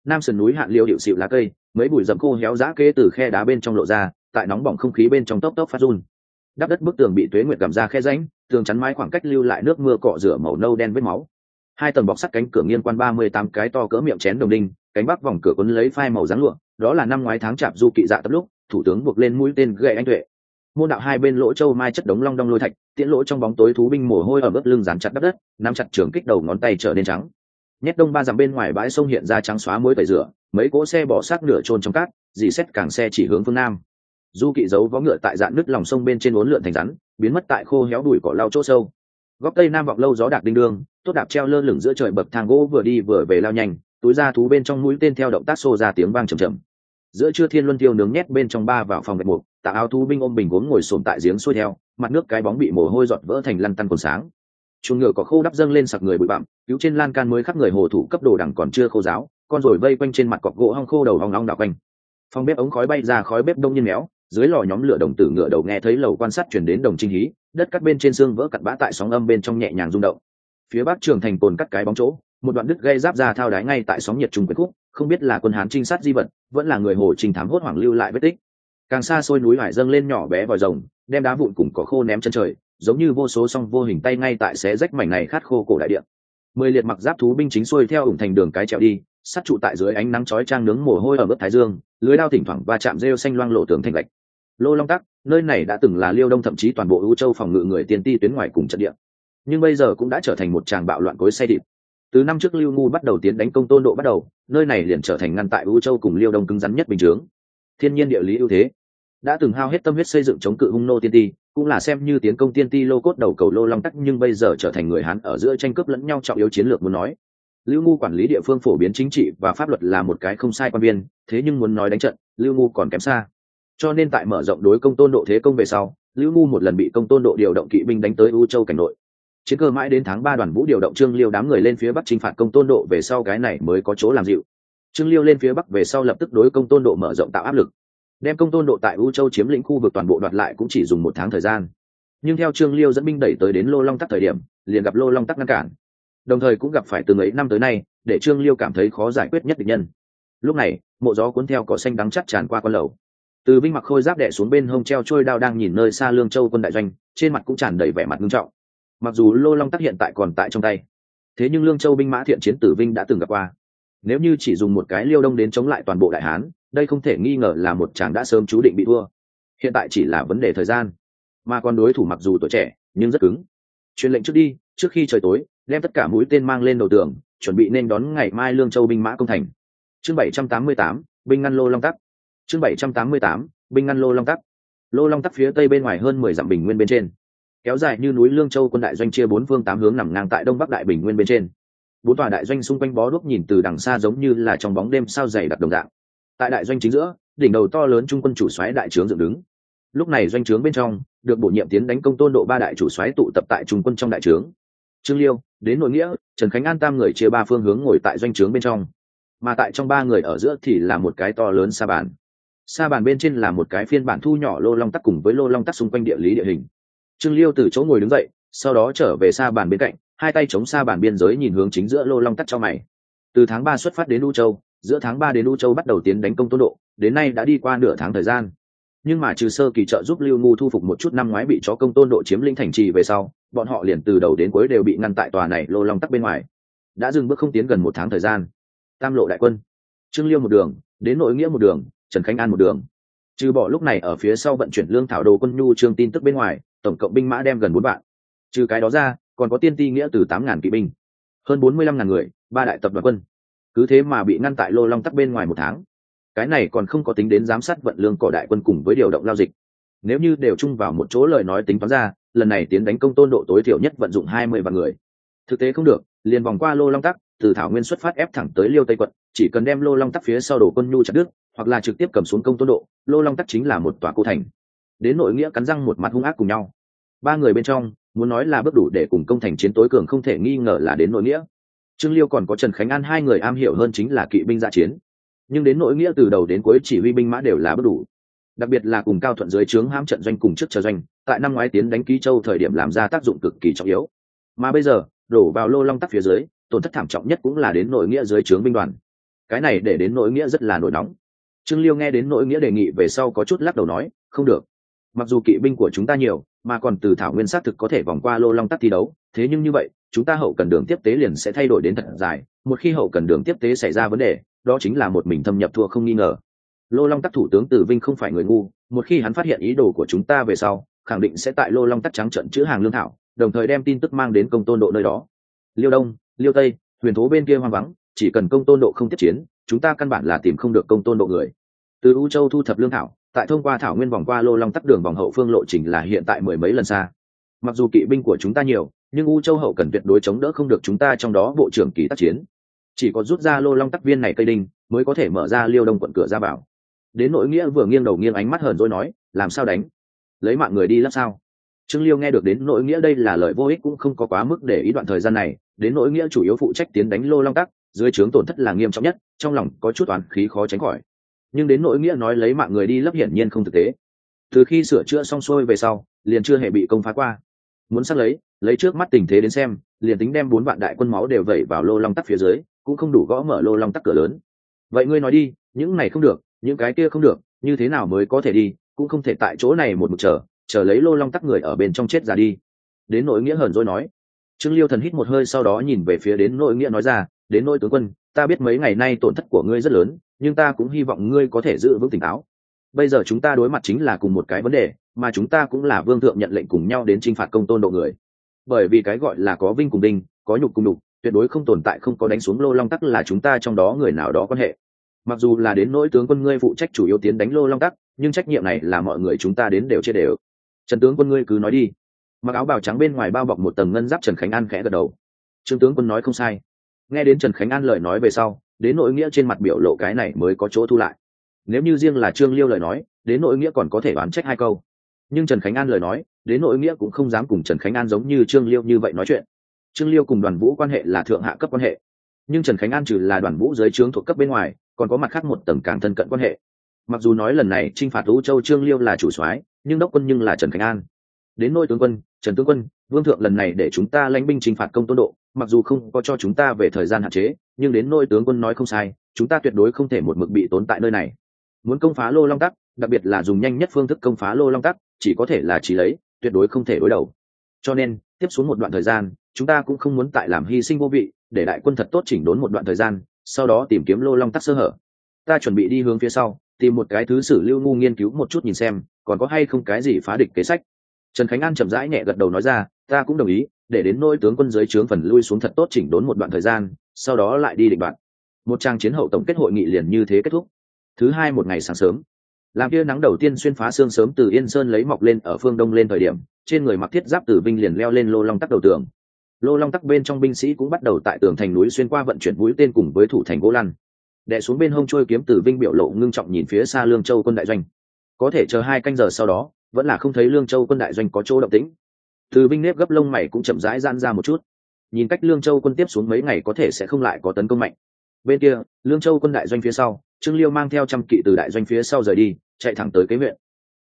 Nam sườn núi hạn liêu điệu xịu lá cây, mấy bụi rậm khô héo rã kê từ khe đá bên trong lộ ra, tại nóng bỏng không khí bên trong tốc tốc phát run. Đắp đất bức tường bị tuế nguyệt gầm ra khe ránh tường chắn mái khoảng cách lưu lại nước mưa cọ rửa màu nâu đen với máu. Hai tầng bọc sắt cánh cửa nghiên quan ba mươi tám cái to cỡ miệng chén đồng đinh, cánh bắc vòng cửa quấn lấy phai màu rắn lụa, đó là năm ngoái tháng chạp du kỵ dạ tập lúc, thủ tướng buộc lên mũi tên gậy anh tuệ môn đạo hai bên lỗ châu mai chất đống long đong lôi thạch, tiễn lỗ trong bóng tối thú binh mồ hôi ở bớt lưng dán chặt đắp đất, nắm chặt trường kích đầu ngón tay trở nên trắng. Nhét đông ba dặm bên ngoài bãi sông hiện ra trắng xóa mối tẩy rửa, mấy cỗ xe bỏ xác nửa trôn trong cát, dì xét càng xe chỉ hướng phương nam. Du kỵ giấu vó ngựa tại dạn nứt lòng sông bên trên uốn lượn thành rắn, biến mất tại khô héo đùi cỏ lau chỗ sâu. Góc tây nam vọng lâu gió đạc đinh đương, tốt đạp treo lơ lửng giữa trời bậc thang gỗ vừa đi vừa về lao nhanh, túi ra thú bên trong mũi tên theo động tác xô ra tiếng vang trầm trầm giữa trưa thiên luân tiêu nướng nhét bên trong ba vào phòng gạch mục tạ áo thú binh ôm bình gốm ngồi xổm tại giếng xuôi theo, mặt nước cái bóng bị mồ hôi giọt vỡ thành lăn tăn còn sáng. Chuồng ngựa có khô đắp dâng lên sặc người bụi bặm, cứu trên lan can mới khắp người hồ thủ cấp đồ đẳng còn chưa khô giáo, con rồi vây quanh trên mặt cọc gỗ hong khô đầu hong long đảo quanh. Phòng bếp ống khói bay ra khói bếp đông nhiên méo, dưới lò nhóm lửa đồng tử ngựa đầu nghe thấy lầu quan sát chuyển đến đồng trinh hí, đất cắt bên trên xương vỡ cặn bã tại sóng âm bên trong nhẹ nhàng rung động. Phía bắc trường thành cồn cắt cái bóng chỗ, một đoạn đứt gây giáp ra thao đái ngay tại sóng nhiệt trùng quyết khúc, không biết là quân hán trinh sát di vật, vẫn là người hồ trình thám hốt hoảng lưu lại vết tích càng xa xôi núi hải dâng lên nhỏ bé vòi rồng, đem đá vụn cùng cỏ khô ném chân trời, giống như vô số song vô hình tay ngay tại xé rách mảnh này khát khô cổ đại điện mười liệt mặc giáp thú binh chính xuôi theo ủng thành đường cái trèo đi, sát trụ tại dưới ánh nắng chói trang nướng mồ hôi ở bước thái dương, lưới đao thỉnh thoảng va chạm rêu xanh loang lộ tường thành lệch. lô long tắc, nơi này đã từng là liêu đông thậm chí toàn bộ ưu châu phòng ngự người tiên ti tuyến ngoài cùng trận địa. Nhưng bây giờ cũng đã trở thành một tràng bạo loạn cối xe địp từ năm trước lưu ngu bắt đầu tiến đánh công tôn độ bắt đầu, nơi này liền trở thành ngăn tại ưu châu cùng liêu đông cứng rắn nhất bình chướng thiên nhiên địa lý ưu thế. Đã từng hao hết tâm huyết xây dựng chống cự hung nô tiên ti, cũng là xem như tiến công tiên ti lô cốt đầu cầu lô long tắc, nhưng bây giờ trở thành người hán ở giữa tranh cướp lẫn nhau trọng yếu chiến lược muốn nói. Lưu ngu quản lý địa phương phổ biến chính trị và pháp luật là một cái không sai quan viên, thế nhưng muốn nói đánh trận, lưu ngu còn kém xa. Cho nên tại mở rộng đối công tôn độ thế công về sau, lưu ngu một lần bị công tôn độ điều động kỵ binh đánh tới u châu cảnh nội. Chiến cơ mãi đến tháng ba đoàn vũ điều động trương liêu đám người lên phía bắc chinh phạt công tôn độ về sau cái này mới có chỗ làm dịu trương liêu lên phía bắc về sau lập tức đối công tôn độ mở rộng tạo áp lực. Đem công tôn độ tại u châu chiếm lĩnh khu vực toàn bộ đoạt lại cũng chỉ dùng một tháng thời gian. Nhưng theo trương liêu dẫn binh đẩy tới đến lô long tắc thời điểm, liền gặp lô long tắc ngăn cản. Đồng thời cũng gặp phải từ ấy năm tới nay, để trương liêu cảm thấy khó giải quyết nhất định nhân. Lúc này, mộ gió cuốn theo cỏ xanh đắng chắc tràn qua con lầu. Từ binh mặc khôi giáp đệ xuống bên hông treo trôi đao đang nhìn nơi xa lương châu quân đại doanh, trên mặt cũng tràn đầy vẻ mặt nghiêm trọng. Mặc dù lô long tắc hiện tại còn tại trong tay, thế nhưng lương châu binh mã thiện chiến tử vinh đã từng gặp qua nếu như chỉ dùng một cái liêu đông đến chống lại toàn bộ đại hán, đây không thể nghi ngờ là một chàng đã sớm chú định bị thua. Hiện tại chỉ là vấn đề thời gian. Mà còn đối thủ mặc dù tuổi trẻ, nhưng rất cứng. Truyền lệnh trước đi, trước khi trời tối, đem tất cả mũi tên mang lên đầu tường, chuẩn bị nên đón ngày mai lương châu binh mã công thành. Chương bảy trăm tám mươi tám, binh ngăn lô long tắc. Chương bảy trăm tám mươi tám, binh ngăn lô long tắc. Lô long tắc phía tây bên ngoài hơn mười dặm bình nguyên bên trên. Kéo dài như núi lương châu quân đại doanh chia bốn phương tám hướng nằm ngang tại đông bắc đại bình nguyên bên trên bốn tòa đại doanh xung quanh bó đuốc nhìn từ đằng xa giống như là trong bóng đêm sao dày đặc đồng dạng. Tại đại doanh chính giữa, đỉnh đầu to lớn trung quân chủ xoáy đại trướng dựng đứng. Lúc này doanh trướng bên trong, được bổ nhiệm tiến đánh công tôn độ ba đại chủ xoáy tụ tập tại trung quân trong đại trướng. Trương liêu, đến nội nghĩa, trần khánh an tam người chia ba phương hướng ngồi tại doanh trướng bên trong. Mà tại trong ba người ở giữa thì là một cái to lớn sa bàn. Sa bàn bên trên là một cái phiên bản thu nhỏ lô long tắc cùng với lô long tắc xung quanh địa lý địa hình. Trương liêu từ chỗ ngồi đứng dậy, sau đó trở về sa bàn bên cạnh hai tay chống xa bàn biên giới nhìn hướng chính giữa lô long tắc cho mày. Từ tháng ba xuất phát đến u châu, giữa tháng ba đến u châu bắt đầu tiến đánh công tôn độ, đến nay đã đi qua nửa tháng thời gian. Nhưng mà trừ sơ kỳ trợ giúp lưu ngu thu phục một chút năm ngoái bị chó công tôn độ chiếm lĩnh thành trì về sau, bọn họ liền từ đầu đến cuối đều bị ngăn tại tòa này lô long tắc bên ngoài. Đã dừng bước không tiến gần một tháng thời gian. Tam lộ đại quân, trương liêu một đường, đến nội nghĩa một đường, trần khánh an một đường. Trừ bỏ lúc này ở phía sau vận chuyển lương thảo đồ quân nhu trương tin tức bên ngoài, tổng cộng binh mã đem gần bốn vạn. Trừ cái đó ra còn có tiên ti nghĩa từ tám ngàn kỵ binh, hơn bốn mươi lăm ngàn người, ba đại tập đoàn quân. Cứ thế mà bị ngăn tại lô long tắc bên ngoài một tháng, cái này còn không có tính đến giám sát vận lương cỏ đại quân cùng với điều động lao dịch. Nếu như đều chung vào một chỗ lời nói tính toán ra, lần này tiến đánh công tôn độ tối thiểu nhất vận dụng hai mươi vạn người. Thực tế không được, liền vòng qua lô long tắc, từ thảo nguyên xuất phát ép thẳng tới liêu tây quận, chỉ cần đem lô long tắc phía sau đổ quân nhu chặt đức hoặc là trực tiếp cầm xuống công tôn độ, lô long tắc chính là một tòa cô thành. Đến nội nghĩa cắn răng một mặt hung ác cùng nhau. Ba người bên trong muốn nói là bước đủ để cùng công thành chiến tối cường không thể nghi ngờ là đến nội nghĩa. Trương liêu còn có trần khánh an hai người am hiểu hơn chính là kỵ binh dạ chiến. Nhưng đến nội nghĩa từ đầu đến cuối chỉ huy binh mã đều là bước đủ. Đặc biệt là cùng cao thuận dưới trướng hãm trận doanh cùng trước chờ doanh, tại năm ngoái tiến đánh ký châu thời điểm làm ra tác dụng cực kỳ trọng yếu. Mà bây giờ, đổ vào lô long tắc phía dưới, tổn thất thảm trọng nhất cũng là đến nội nghĩa dưới trướng binh đoàn. Cái này để đến nội nghĩa rất là nổi nóng. Trương liêu nghe đến nội nghĩa đề nghị về sau có chút lắc đầu nói, không được mặc dù kỵ binh của chúng ta nhiều, mà còn từ thảo nguyên xác thực có thể vòng qua lô long tắc thi đấu, thế nhưng như vậy, chúng ta hậu cần đường tiếp tế liền sẽ thay đổi đến thật dài. Một khi hậu cần đường tiếp tế xảy ra vấn đề, đó chính là một mình thâm nhập thua không nghi ngờ. Lô long tắc thủ tướng tử vinh không phải người ngu, một khi hắn phát hiện ý đồ của chúng ta về sau, khẳng định sẽ tại lô long tắc trắng trận chữ hàng lương thảo, đồng thời đem tin tức mang đến công tôn độ nơi đó. Liêu đông, liêu tây, huyền thố bên kia hoang vắng, chỉ cần công tôn độ không tiếp chiến, chúng ta căn bản là tìm không được công tôn độ người. Từ u châu thu thập lương thảo tại thông qua thảo nguyên vòng qua lô long tắc đường vòng hậu phương lộ trình là hiện tại mười mấy lần xa. Mặc dù kỵ binh của chúng ta nhiều, nhưng u châu hậu cần tuyệt đối chống đỡ không được chúng ta trong đó bộ trưởng kỳ tác chiến. Chỉ có rút ra lô long tắc viên này cây đinh, mới có thể mở ra liêu đông quận cửa ra bảo đến nội nghĩa vừa nghiêng đầu nghiêng ánh mắt hờn rồi nói, làm sao đánh? Lấy mạng người đi lắp sao? Trương liêu nghe được đến nội nghĩa đây là lời vô ích cũng không có quá mức để ý đoạn thời gian này, đến nội nghĩa chủ yếu phụ trách tiến đánh lô long tắc, dưới trướng tổn thất là nghiêm trọng nhất, trong lòng có chút toán khí khó tránh khỏi nhưng đến nội nghĩa nói lấy mạng người đi lấp hiển nhiên không thực tế. Từ khi sửa chữa xong xuôi về sau, liền chưa hề bị công phá qua. Muốn sát lấy lấy trước mắt tình thế đến xem, liền tính đem bốn vạn đại quân máu đều vẩy vào lô long tắc phía dưới, cũng không đủ gõ mở lô long tắc cửa lớn. Vậy ngươi nói đi, những này không được, những cái kia không được, như thế nào mới có thể đi, cũng không thể tại chỗ này một mực chờ chờ lấy lô long tắc người ở bên trong chết ra đi. Đến nội nghĩa hờn dỗi nói. Trương liêu thần hít một hơi sau đó nhìn về phía đến nội nghĩa nói ra, đến nội tướng quân, ta biết mấy ngày nay tổn thất của ngươi rất lớn nhưng ta cũng hy vọng ngươi có thể giữ vững tỉnh táo. Bây giờ chúng ta đối mặt chính là cùng một cái vấn đề, mà chúng ta cũng là vương thượng nhận lệnh cùng nhau đến t r i n h phạt công tôn độ người. Bởi vì cái gọi là có vinh cùng đinh, có nhục cùng đục, tuyệt đối không tồn tại không có đánh xuống lô long tắc là chúng ta trong đó người nào đó quan hệ. Mặc dù là đến nỗi tướng quân ngươi phụ trách chủ yếu tiến đánh lô long tắc, nhưng trách nhiệm này là mọi người chúng ta đến đều chia đều. Trần tướng quân ngươi cứ nói đi. Mặc áo bào trắng bên ngoài bao bọc một tầng ngân giáp trần khánh an khẽ gật đầu. Trương tướng quân nói không sai. Nghe đến trần khánh an lời nói về sau đến nội nghĩa trên mặt biểu lộ cái này mới có chỗ thu lại. Nếu như riêng là trương liêu lời nói, đến nội nghĩa còn có thể đoán trách hai câu. Nhưng trần khánh an lời nói, đến nội nghĩa cũng không dám cùng trần khánh an giống như trương liêu như vậy nói chuyện. Trương liêu cùng đoàn vũ quan hệ là thượng hạ cấp quan hệ. Nhưng trần khánh an trừ là đoàn vũ dưới trướng thuộc cấp bên ngoài, còn có mặt khác một tầng càng thân cận quan hệ. Mặc dù nói lần này t r i n h phạt lũ châu trương liêu là chủ soái, nhưng đốc quân nhưng là trần khánh an. Đến nôi tướng quân, trần tướng quân, vương thượng lần này để chúng ta lãnh binh t r i n h phạt công tôn độ, mặc dù không có cho chúng ta về thời gian hạn chế nhưng đến nôi tướng quân nói không sai, chúng ta tuyệt đối không thể một mực bị tốn tại nơi này. Muốn công phá lô long tắc, đặc biệt là dùng nhanh nhất phương thức công phá lô long tắc, chỉ có thể là trí lấy, tuyệt đối không thể đối đầu. Cho nên, tiếp xuống một đoạn thời gian, chúng ta cũng không muốn tại làm hy sinh vô vị, để đại quân thật tốt chỉnh đốn một đoạn thời gian, sau đó tìm kiếm lô long tắc sơ hở. Ta chuẩn bị đi hướng phía sau, tìm một cái thứ sử lưu ngu nghiên cứu một chút nhìn xem, còn có hay không cái gì phá địch kế sách. Trần khánh an chậm rãi nhẹ gật đầu nói ra, ta cũng đồng ý, để đến nôi tướng quân dưới trướng phần lui xuống thật tốt chỉnh đốn một đoạn thời gian sau đó lại đi định đoạn một trang chiến hậu tổng kết hội nghị liền như thế kết thúc. Thứ hai một ngày sáng sớm làm kia nắng đầu tiên xuyên phá xương sớm từ yên sơn lấy mọc lên ở phương đông lên thời điểm, trên người mặc thiết giáp tử vinh liền leo lên lô long tắc đầu tường. Lô long tắc bên trong binh sĩ cũng bắt đầu tại tường thành núi xuyên qua vận chuyển mũi tên cùng với thủ thành gỗ lăn. Đệ xuống bên hông trôi kiếm tử vinh biểu lộ ngưng trọng nhìn phía xa lương châu quân đại doanh. Có thể chờ hai canh giờ sau đó, vẫn là không thấy lương châu quân đại doanh có chỗ động tĩnh. Từ vinh nếp gấp lông mày cũng chậm rãi gian ra một chút nhìn cách lương châu quân tiếp xuống mấy ngày có thể sẽ không lại có tấn công mạnh. Bên kia, lương châu quân đại doanh phía sau, trương liêu mang theo trăm kỵ từ đại doanh phía sau rời đi, chạy thẳng tới kế huyện.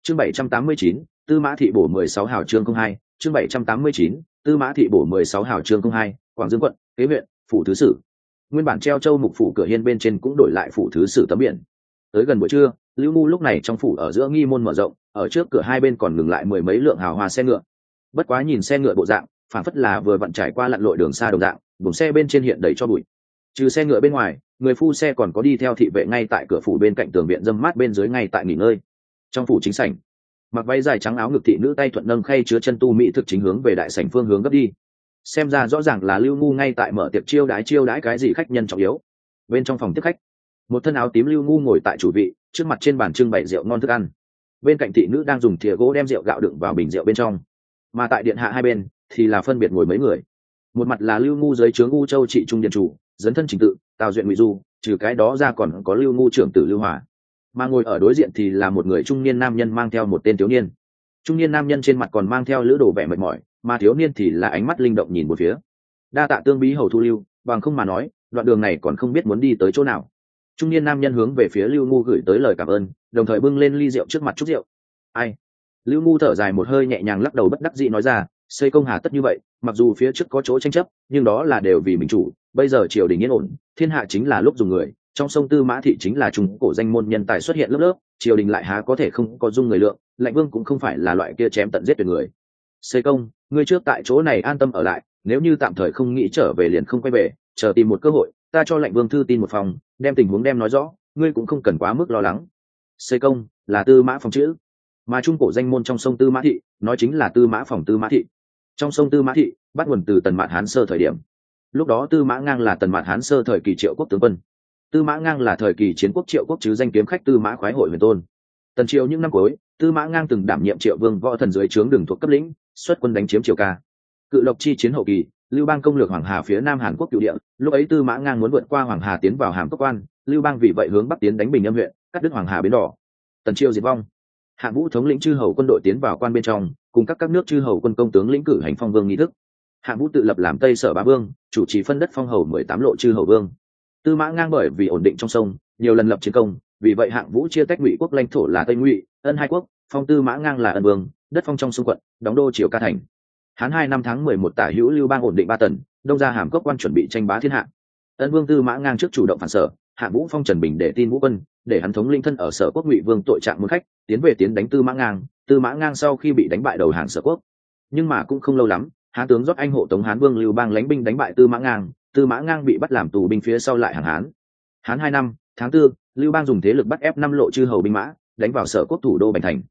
Chương bảy trăm tám mươi chín, tư mã thị bổ mười sáu hào trương không hai. Chương bảy trăm tám mươi chín, tư mã thị bổ mười sáu hào trương không hai, quảng dương quận, kế huyện, phủ thứ sử. Nguyên bản treo châu mục phủ cửa hiên bên trên cũng đổi lại phủ thứ sử tấm biển. Tới gần buổi trưa, lưu mu lúc này trong phủ ở giữa nghi môn mở rộng, ở trước cửa hai bên còn ngừng lại mười mấy lượng hào hoa xe ngựa. Bất quá nhìn xe ngựa bộ dạng phản phất là vừa vặn trải qua lặn lội đường xa đồng dạng, buồng xe bên trên hiện đầy cho bụi. Trừ xe ngựa bên ngoài, người phu xe còn có đi theo thị vệ ngay tại cửa phủ bên cạnh tường viện dâm mát bên dưới ngay tại nghỉ ngơi. Trong phủ chính sảnh, mặc váy dài trắng áo ngực thị nữ tay thuận nâng khay chứa chân tu mỹ thực chính hướng về đại sảnh phương hướng gấp đi. Xem ra rõ ràng là lưu ngu ngay tại mở tiệc chiêu đái chiêu đái cái gì khách nhân trọng yếu. Bên trong phòng tiếp khách, một thân áo tím lưu ngu ngồi tại chủ vị, trước mặt trên bàn trưng bày rượu ngon thức ăn. Bên cạnh thị nữ đang dùng thìa gỗ đem rượu gạo đựng vào bình rượu bên trong. Mà tại điện hạ hai bên thì là phân biệt ngồi mấy người. Một mặt là lưu ngu dưới trướng u châu trị trung điện chủ, dấn thân trình tự, tào duyện ngụy du, trừ cái đó ra còn có lưu ngu trưởng tử lưu hòa. Mà ngồi ở đối diện thì là một người trung niên nam nhân mang theo một tên thiếu niên. Trung niên nam nhân trên mặt còn mang theo lữ đồ vẻ mệt mỏi, mà thiếu niên thì là ánh mắt linh động nhìn một phía. Đa tạ tương bí hầu thu lưu, bằng không mà nói, đoạn đường này còn không biết muốn đi tới chỗ nào. Trung niên nam nhân hướng về phía lưu ngu gửi tới lời cảm ơn, đồng thời bưng lên ly rượu trước mặt chút rượu. Ai? Lưu ngu thở dài một hơi nhẹ nhàng lắc đầu bất đắc dĩ nói ra xây công hà tất như vậy, mặc dù phía trước có chỗ tranh chấp, nhưng đó là đều vì mình chủ, bây giờ triều đình yên ổn, thiên hạ chính là lúc dùng người, trong sông tư mã thị chính là trung cổ danh môn nhân tài xuất hiện lớp lớp, triều đình lại há có thể không có dung người lượng, lạnh vương cũng không phải là loại kia chém tận giết tuyệt người. Xây công, ngươi trước tại chỗ này an tâm ở lại, nếu như tạm thời không nghĩ trở về liền không quay về, chờ tìm một cơ hội, ta cho lạnh vương thư tin một phòng, đem tình huống đem nói rõ, ngươi cũng không cần quá mức lo lắng. Xây công, là tư mã phòng chữ. Mà trung cổ danh môn trong sông tư mã thị, nói chính là tư mã phòng tư mã thị trong sông tư mã thị, bắt nguồn từ tần mạn hán sơ thời điểm. Lúc đó tư mã ngang là tần mạn hán sơ thời kỳ triệu quốc tướng quân. Tư mã ngang là thời kỳ chiến quốc triệu quốc chứ danh kiếm khách tư mã khoái hội huyền tôn. Tần triều những năm cuối, tư mã ngang từng đảm nhiệm triệu vương võ thần dưới trướng đường thuộc cấp lĩnh, xuất quân đánh chiếm triều ca. Cự lộc chi chiến hậu kỳ, lưu bang công lược hoàng hà phía nam hàn quốc cựu địa, lúc ấy tư mã ngang muốn vượt qua hoàng hà tiến vào hàm cốc quan, lưu bang vì vậy hướng bắc tiến đánh bình âm huyện, cắt đứt hoàng hà bến đỏ. Tần triều diệt vong. Hạng vũ thống lĩnh chư hầu quân đội tiến vào quan bên trong cùng các các nước chư hầu quân công tướng lĩnh cử hành phong vương nghi thức. Hạng vũ tự lập làm tây sở bá vương, chủ trì phân đất phong hầu mười tám lộ chư hầu vương. Tư mã ngang bởi vì ổn định trong sông, nhiều lần lập chiến công, vì vậy hạng vũ chia tách ngụy quốc lãnh thổ là tây ngụy, ân hai quốc, phong tư mã ngang là ân vương, đất phong trong sông quận, đóng đô triều ca thành. Hán hai năm tháng mười một tả hữu lưu bang ổn định ba tần, đông ra hàm cốc quan chuẩn bị tranh bá thiên hạ. Ân vương tư mã ngang trước chủ động phản sở hạng vũ phong trần bình để tin vũ quân để hắn thống linh thân ở sở quốc ngụy vương tội trạng muốn khách, tiến về tiến đánh tư mã ngang, tư mã ngang sau khi bị đánh bại đầu hàng sở quốc. Nhưng mà cũng không lâu lắm, hán tướng rót anh hộ tống hán vương lưu bang lánh binh đánh bại tư mã ngang, tư mã ngang bị bắt làm tù binh phía sau lại hàng hán. Hán hai năm, tháng tư, lưu bang dùng thế lực bắt ép năm lộ chư hầu binh mã, đánh vào sở quốc thủ đô bành thành.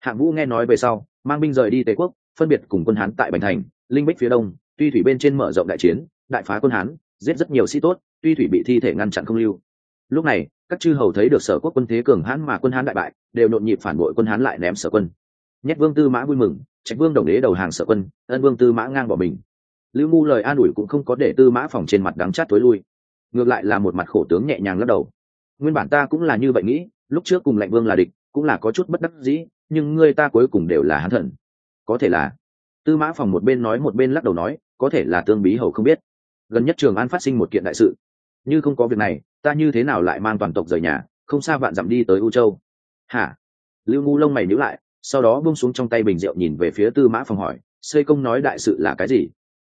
Hạng vũ nghe nói về sau, mang binh rời đi tề quốc, phân biệt cùng quân hán tại bành thành, linh bích phía đông, tuy thủy bên trên mở rộng đại chiến, đại phá quân hán, giết rất nhiều sĩ tốt, tuy thủy bị thi thể ngăn chặn không lưu lúc này, các chư hầu thấy được sở quốc quân thế cường hãn mà quân hán đại bại, đều nhộn nhịp phản bội quân hán lại ném sở quân. Nhét vương tư mã vui mừng, trạch vương đồng đế đầu hàng sở quân, ân vương tư mã ngang bỏ mình. Lưu ngu lời an ủi cũng không có để tư mã phòng trên mặt đắng chát tối lui. Ngược lại là một mặt khổ tướng nhẹ nhàng lắc đầu. Nguyên bản ta cũng là như vậy nghĩ, lúc trước cùng lệnh vương là địch, cũng là có chút bất đắc dĩ, nhưng ngươi ta cuối cùng đều là hán thần. Có thể là, tư mã phòng một bên nói một bên lắc đầu nói, có thể là tương bí hầu không biết. Gần nhất trường an phát sinh một kiện đại sự như không có việc này, ta như thế nào lại mang toàn tộc rời nhà, không xa vạn dặm đi tới u châu? Hả? Lưu ngu lông mày nhữ lại, sau đó bông xuống trong tay bình rượu nhìn về phía tư mã phòng hỏi, xây công nói đại sự là cái gì?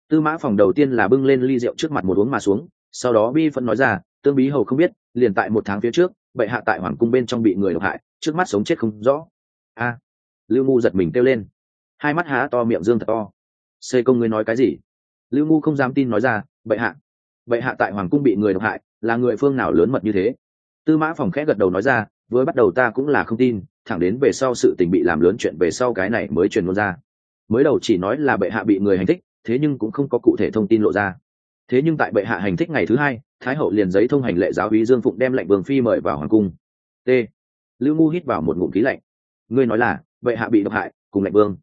Tư mã phòng đầu tiên là bưng lên ly rượu trước mặt một uống mà xuống, sau đó bi phân nói ra, tương bí hầu không biết, liền tại một tháng phía trước, bệ hạ tại hoàng cung bên trong bị người độc hại, trước mắt sống chết không rõ. A! Lưu ngu giật mình kêu lên, hai mắt há to, miệng dương thật to. Xây công ngươi nói cái gì? Lưu ngu không dám tin nói ra, bệ hạ bệ hạ tại hoàng cung bị người độc hại, là người phương nào lớn mật như thế? Tư mã phòng khẽ gật đầu nói ra với bắt đầu ta cũng là không tin, thẳng đến về sau sự tình bị làm lớn chuyện về sau cái này mới truyền ngôn ra. Mới đầu chỉ nói là bệ hạ bị người hành thích, thế nhưng cũng không có cụ thể thông tin lộ ra. Thế nhưng tại bệ hạ hành thích ngày thứ hai, thái hậu liền giấy thông hành lệ giáo hí dương phụng đem lệnh vương phi mời vào hoàng cung. T. Lưu ngu hít vào một ngụm khí lạnh. Ngươi nói là, bệ hạ bị độc hại, cùng lệnh vương.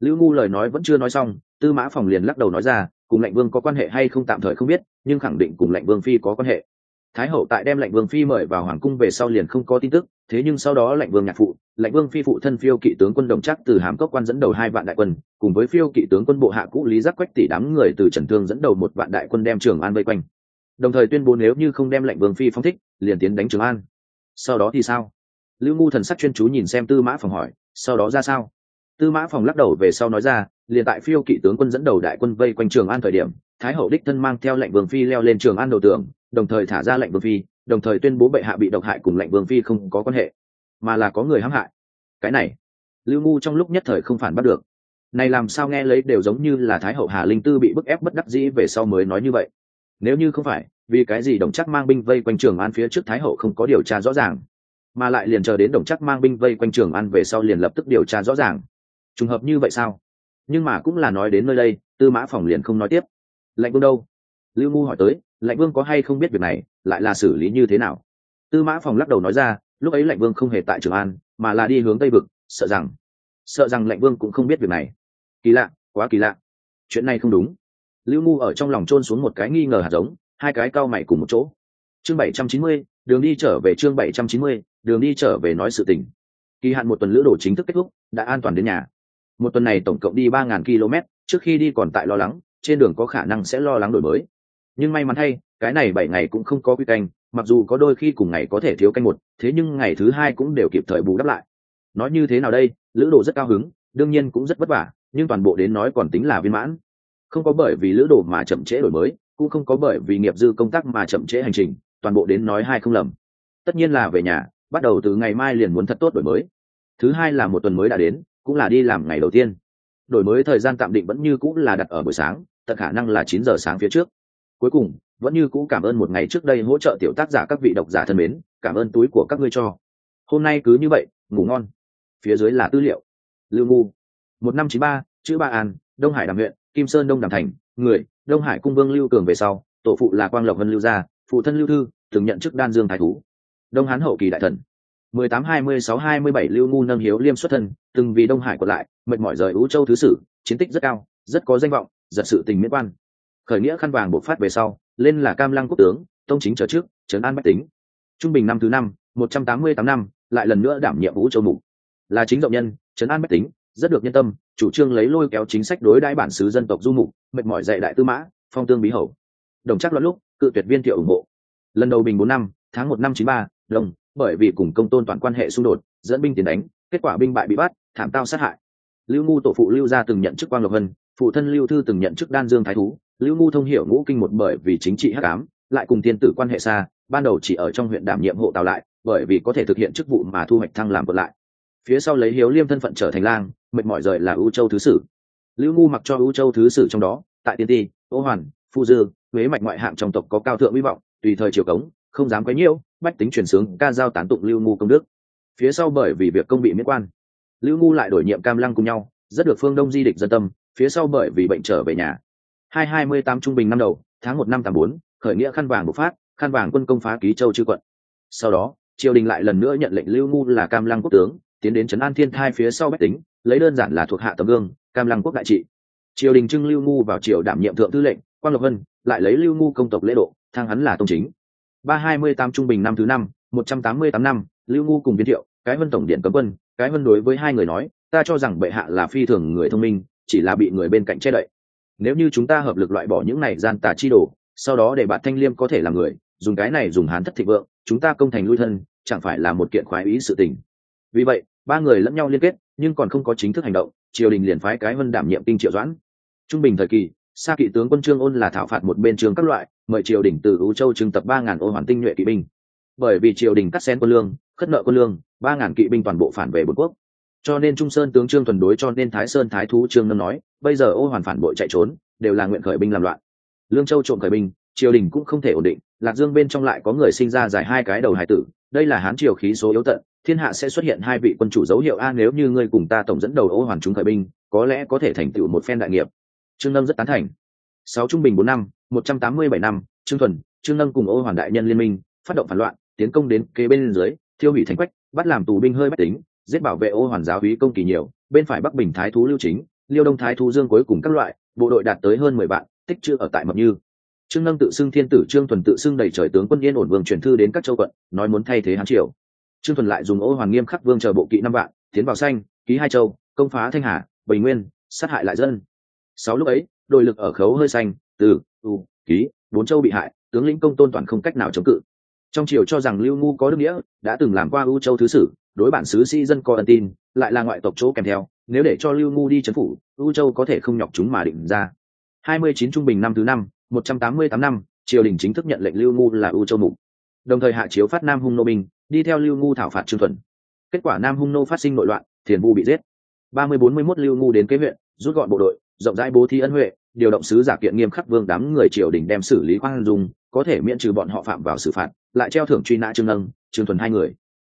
Lưu ngu lời nói vẫn chưa nói xong, tư mã phòng liền lắc đầu nói ra cùng lệnh vương có quan hệ hay không tạm thời không biết, nhưng khẳng định cùng lệnh vương phi có quan hệ. Thái hậu tại đem lệnh vương phi mời vào hoàng cung về sau liền không có tin tức, thế nhưng sau đó lệnh vương nhạc phụ lệnh vương phi phụ thân phiêu kỵ tướng quân đồng chắc từ hàm cốc quan dẫn đầu hai vạn đại quân, cùng với phiêu kỵ tướng quân bộ hạ cũ lý giác quách tỷ đám người từ trần thương dẫn đầu một vạn đại quân đem trường an vây quanh. Đồng thời tuyên bố nếu như không đem lệnh vương phi phong thích, liền tiến đánh trường an. Sau đó thì sao? Lưu ngu thần sắc chuyên chú nhìn xem tư mã phòng hỏi, sau đó ra sao? Tư mã phòng lắc đầu về sau nói ra, liền tại phiêu kỵ tướng quân dẫn đầu đại quân vây quanh trường an thời điểm, thái hậu đích thân mang theo lệnh vương phi leo lên trường an đầu tường, đồng thời thả ra lệnh vương phi, đồng thời tuyên bố bệ hạ bị độc hại cùng lệnh vương phi không có quan hệ, mà là có người hãm hại. Cái này, lưu ngu trong lúc nhất thời không phản bắt được. Này làm sao nghe lấy đều giống như là thái hậu hà linh tư bị bức ép bất đắc dĩ về sau mới nói như vậy. Nếu như không phải, vì cái gì đồng chắc mang binh vây quanh trường an phía trước thái hậu không có điều tra rõ ràng, mà lại liền chờ đến đồng chắc mang binh vây quanh trường an về sau liền lập tức điều tra rõ ràng trùng hợp như vậy sao? Nhưng mà cũng là nói đến nơi đây, tư mã phòng liền không nói tiếp. Lạnh vương đâu? Lưu ngu hỏi tới, lạnh vương có hay không biết việc này, lại là xử lý như thế nào? Tư mã phòng lắc đầu nói ra, lúc ấy lạnh vương không hề tại trường an, mà là đi hướng tây vực, sợ rằng sợ rằng lạnh vương cũng không biết việc này. Kỳ lạ, quá kỳ lạ. Chuyện này không đúng. Lưu ngu ở trong lòng trôn xuống một cái nghi ngờ hạt giống, hai cái cao mày cùng một chỗ. Chương bảy trăm chín mươi, đường đi trở về chương bảy trăm chín mươi, đường đi trở về nói sự tình. Kỳ hạn một tuần lữ đồ chính thức kết thúc, đã an toàn đến nhà một tuần này tổng cộng đi ba ngàn km, trước khi đi còn tại lo lắng, trên đường có khả năng sẽ lo lắng đổi mới. Nhưng may mắn thay, cái này bảy ngày cũng không có quy canh, mặc dù có đôi khi cùng ngày có thể thiếu canh một, thế nhưng ngày thứ hai cũng đều kịp thời bù đắp lại. Nói như thế nào đây? Lữ đồ rất cao hứng, đương nhiên cũng rất vất vả, nhưng toàn bộ đến nói còn tính là viên mãn. Không có bởi vì lữ đồ mà chậm trễ đổi mới, cũng không có bởi vì nghiệp dư công tác mà chậm trễ hành trình, toàn bộ đến nói hai không lầm. Tất nhiên là về nhà, bắt đầu từ ngày mai liền muốn thật tốt đổi mới. Thứ hai là một tuần mới đã đến cũng là đi làm ngày đầu tiên. Đổi mới thời gian tạm định vẫn như cũng là đặt ở buổi sáng, tận khả năng là chín giờ sáng phía trước. Cuối cùng, vẫn như cũ cảm ơn một ngày trước đây hỗ trợ tiểu tác giả các vị độc giả thân mến, cảm ơn túi của các ngươi cho. Hôm nay cứ như vậy, ngủ ngon. Phía dưới là tư liệu. Lưu ngu. Một năm chín ba, chữ ba an, đông hải đàm huyện, kim sơn đông đàm thành, người, đông hải cung vương lưu cường về sau, tổ phụ là quang lộc vân lưu gia, phụ thân lưu thư, từng nhận chức đan dương thái thú. Đông hán hậu kỳ đại thần mười tám hai mươi sáu hai mươi bảy lưu ngu nâng hiếu liêm xuất thân, từng vì đông hải còn lại, mệt mỏi rời Vũ châu thứ sử, chiến tích rất cao, rất có danh vọng, giật sự tình miễn quan. Khởi nghĩa khăn vàng bộc phát về sau, lên là cam lăng quốc tướng, tông chính trở trước, trấn an bách tính. Trung bình năm thứ năm, một trăm tám mươi tám năm, lại lần nữa đảm nhiệm vũ châu mục. Là chính rộng nhân, trấn an bách tính, rất được nhân tâm, chủ trương lấy lôi kéo chính sách đối đãi bản xứ dân tộc du mục, mệt mỏi dạy đại tư mã, phong tương bí hầu. Đồng chắc loạn lúc, cự tuyệt viên thiệu ủng hộ. Lần đầu bình bốn năm, tháng một năm chín ba, đồng bởi vì cùng công tôn toàn quan hệ xung đột, dẫn binh tiến đánh, kết quả binh bại bị bắt, thảm tao sát hại. Lưu ngu tổ phụ lưu gia từng nhận chức quang lộc vân phụ thân lưu thư từng nhận chức đan dương thái thú. Lưu ngu thông hiểu ngũ kinh một bởi vì chính trị hắc ám, lại cùng tiên tử quan hệ xa, ban đầu chỉ ở trong huyện đảm nhiệm hộ tào lại, bởi vì có thể thực hiện chức vụ mà thu hoạch thăng làm vượt lại. Phía sau lấy hiếu liêm thân phận trở thành lang, mệt mỏi rời là ưu châu thứ sử. Lưu ngu mặc cho ưu châu thứ sử trong đó, tại tiên ti, ô hoàn, phu dư, huế mạch ngoại hạng trong tộc có cao thượng hy vọng, tùy thời triều cống, không dám quấy nhiễu bách tính truyền sướng, ca giao tán tụng lưu ngu công đức. Phía sau bởi vì việc công bị miễn quan, lưu ngu lại đổi nhiệm cam lăng cùng nhau, rất được phương đông di địch dân tâm, phía sau bởi vì bệnh trở về nhà. Hai hai mươi tám trung bình năm đầu, tháng một năm tám bốn, khởi nghĩa khăn vàng bộc phát, khăn vàng quân công phá ký châu chư quận. Sau đó, triều đình lại lần nữa nhận lệnh lưu ngu là cam lăng quốc tướng, tiến đến trấn an thiên thai phía sau bách tính, lấy đơn giản là thuộc hạ tấm gương, cam lăng quốc đại trị. Triều đình trưng lưu ngu vào triều đảm nhiệm thượng tư lệnh quan lộc vân lại lấy lưu ngu công tộc lễ độ, thăng hắn là tông chính ba hai mươi tám trung bình năm thứ năm, một trăm tám mươi tám năm, lưu ngu cùng viên thiệu, cái vân tổng điện cấm quân, cái vân đối với hai người nói, ta cho rằng bệ hạ là phi thường người thông minh, chỉ là bị người bên cạnh che đậy. Nếu như chúng ta hợp lực loại bỏ những này gian tà chi đồ, sau đó để bạn thanh liêm có thể là người, dùng cái này dùng hán thất thịnh vượng, chúng ta công thành lui thân, chẳng phải là một kiện khoái ý sự tình. Vì vậy, ba người lẫn nhau liên kết, nhưng còn không có chính thức hành động, triều đình liền phái cái vân đảm nhiệm kinh triệu doãn. Trung bình thời kỳ xa kỵ tướng quân trương ôn là thảo phạt một bên trường các loại mời triều đình từ ú châu trưng tập ba ngàn ô hoàn tinh nhuệ kỵ binh. Bởi vì triều đình cắt xén quân lương, khất nợ quân lương, ba ngàn kỵ binh toàn bộ phản về bột quốc. Cho nên trung sơn tướng trương thuần đối cho nên thái sơn thái thú trương nâm nói, bây giờ ô hoàn phản bội chạy trốn, đều là nguyện khởi binh làm loạn. Lương châu trộm khởi binh, triều đình cũng không thể ổn định, lạc dương bên trong lại có người sinh ra dài hai cái đầu hải tử, đây là hán triều khí số yếu tận, thiên hạ sẽ xuất hiện hai vị quân chủ dấu hiệu a, nếu như ngươi cùng ta tổng dẫn đầu ô hoàn chúng khởi binh, có lẽ có thể thành tựu một phen đại nghiệp. Trương nâm rất tán thành. Sáu trung bình bốn năm một trăm tám mươi bảy năm, trương thuần, trương nâng cùng ô hoàn đại nhân liên minh phát động phản loạn, tiến công đến kế bên dưới, thiêu hủy thành quách, bắt làm tù binh hơi bách tính, giết bảo vệ ô hoàn giáo hí công kỳ nhiều, bên phải bắc bình thái thú lưu chính, liêu đông thái thú dương cuối cùng các loại, bộ đội đạt tới hơn mười vạn, tích chữ ở tại mập như. Trương nâng tự xưng thiên tử, trương thuần tự xưng đầy trời tướng quân yên ổn vương truyền thư đến các châu quận, nói muốn thay thế hán triều. Trương thuần lại dùng ô hoàng nghiêm khắc vương chờ bộ kỵ năm vạn, tiến vào xanh, ký hai châu, công phá thanh hà, bình nguyên, sát hại lại dân. Sáu lúc ấy, đội lực ở khấu hơi xanh, từ u, ký, bốn châu bị hại, tướng lĩnh công tôn toàn không cách nào chống cự. Trong triều cho rằng lưu ngu có đức nghĩa, đã từng làm qua u châu thứ sử, đối bản xứ sĩ dân có ân tin, lại là ngoại tộc chỗ kèm theo, nếu để cho lưu ngu đi c phủ, u châu có thể không nhọc chúng mà định ra. Hai mươi chín trung bình năm thứ năm, một trăm tám mươi tám năm, triều đình chính thức nhận lệnh lưu ngu là u châu mục. Đồng thời hạ chiếu phát nam hung nô binh, đi theo lưu ngu thảo phạt trương thuần. Kết quả nam hung nô phát sinh nội loạn, thiền vu bị giết. Ba mươi bốn mươi mốt lưu ngu đến kế huyện, rút gọn bộ đội, rộng rãi bố thi ân huệ điều động sứ giả kiện nghiêm khắc vương đám người triều đình đem xử lý khoan dung, có thể miễn trừ bọn họ phạm vào xử phạt, lại treo thưởng truy nã trương nâng trương thuần hai người.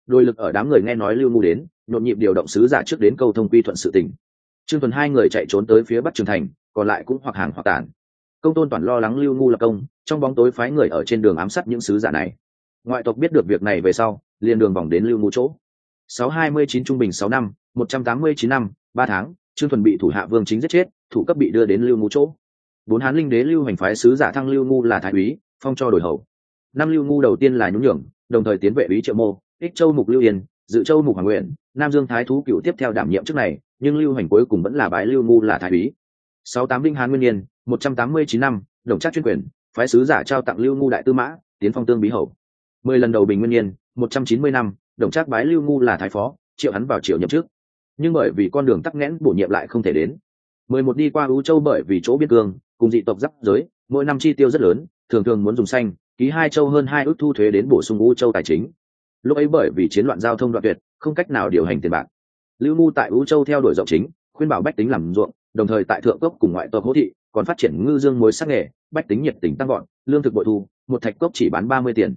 Đôi lực ở đám người nghe nói lưu ngu đến, nhộn nhịp điều động sứ giả trước đến câu thông quy thuận sự tình. Trương thuần hai người chạy trốn tới phía bắc trường thành, còn lại cũng hoặc hàng hoặc tản. Công tôn toàn lo lắng lưu ngu lập công, trong bóng tối phái người ở trên đường ám sát những sứ giả này. Ngoại tộc biết được việc này về sau, liền đường vòng đến lưu ngu chỗ. Sáu hai mươi chín trung bình sáu năm, một trăm tám mươi chín năm, ba tháng, trương thuần bị thủ hạ vương chính giết chết thủ cấp bị đưa đến lưu ngu chỗ. Bốn hán linh đế lưu hành phái sứ giả thăng lưu ngu là thái úy, phong cho đổi hầu. Năm lưu ngu đầu tiên là nhún nhường, đồng thời tiến vệ úy triệu mô, ích châu mục lưu yên, dự châu mục hoàng nguyện, nam dương thái thú cựu tiếp theo đảm nhiệm chức này, nhưng lưu hành cuối cùng vẫn là bái lưu ngu là thái úy. Sáu tám linh hán nguyên niên một trăm tám mươi chín năm, đồng trác chuyên quyền, phái sứ giả trao tặng lưu ngu đại tư mã, tiến phong tương bí hầu. Mười lần đầu bình nguyên niên một trăm chín mươi năm, đồng trác bái lưu ngu là thái phó, triệu hắn vào triệu nhậm chức. Nhưng bởi vì con đường tắc nghẽn bổ nhiệm lại không thể đến mười một đi qua ưu châu bởi vì chỗ biên cương, cùng dị tộc giáp giới, mỗi năm chi tiêu rất lớn, thường thường muốn dùng xanh, ký hai châu hơn hai ước thu thuế đến bổ sung ưu châu tài chính. Lúc ấy bởi vì chiến loạn giao thông đoạn tuyệt, không cách nào điều hành tiền bạc. Lưu ngu tại ưu châu theo đuổi rộng chính, khuyên bảo bách tính làm ruộng, đồng thời tại thượng cốc cùng ngoại tộc hỗ thị, còn phát triển ngư dương mối sắc nghề, bách tính nhiệt tình tăng gọn lương thực bội thu, một thạch cốc chỉ bán ba mươi tiền.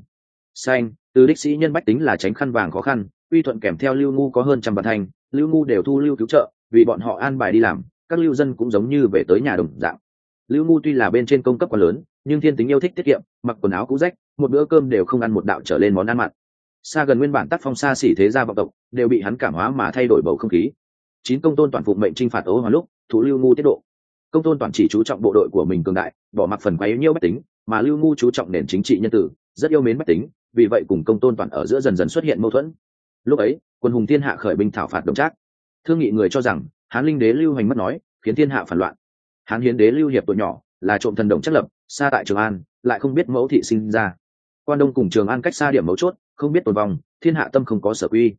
Xanh, từ đích sĩ nhân bách tính là tránh khăn vàng khó khăn, uy thuận kèm theo lưu ngu có hơn trăm bàn thành lưu ngu đều thu lưu cứu trợ, vì bọn họ an bài đi làm các lưu dân cũng giống như về tới nhà đồng dạng. Lưu ngu tuy là bên trên công cấp quá lớn, nhưng thiên tính yêu thích tiết kiệm, mặc quần áo cũ rách, một bữa cơm đều không ăn một đạo trở lên món ăn mặn. Xa gần nguyên bản tác phong xa xỉ thế gia vọng tộc, đều bị hắn cảm hóa mà thay đổi bầu không khí. Chín công tôn toàn phục mệnh trinh phạt ố hoàn lúc, thủ lưu ngu tiết độ. Công tôn toàn chỉ chú trọng bộ đội của mình cường đại, bỏ mặc phần quấy nhiêu bách tính, mà lưu ngu chú trọng nền chính trị nhân tử, rất yêu mến bách tính, vì vậy cùng công tôn toàn ở giữa dần dần xuất hiện mâu thuẫn. Lúc ấy, quân hùng thiên hạ khởi binh thảo phạt đồng trác. Thương nghị người cho rằng hán linh đế lưu hành mất nói, khiến thiên hạ phản loạn. Hán hiến đế lưu hiệp tuổi nhỏ, là trộm thần đồng chất lập, xa tại trường an, lại không biết mẫu thị sinh ra. Quan đông cùng trường an cách xa điểm mấu chốt, không biết tồn vong, thiên hạ tâm không có sở quy.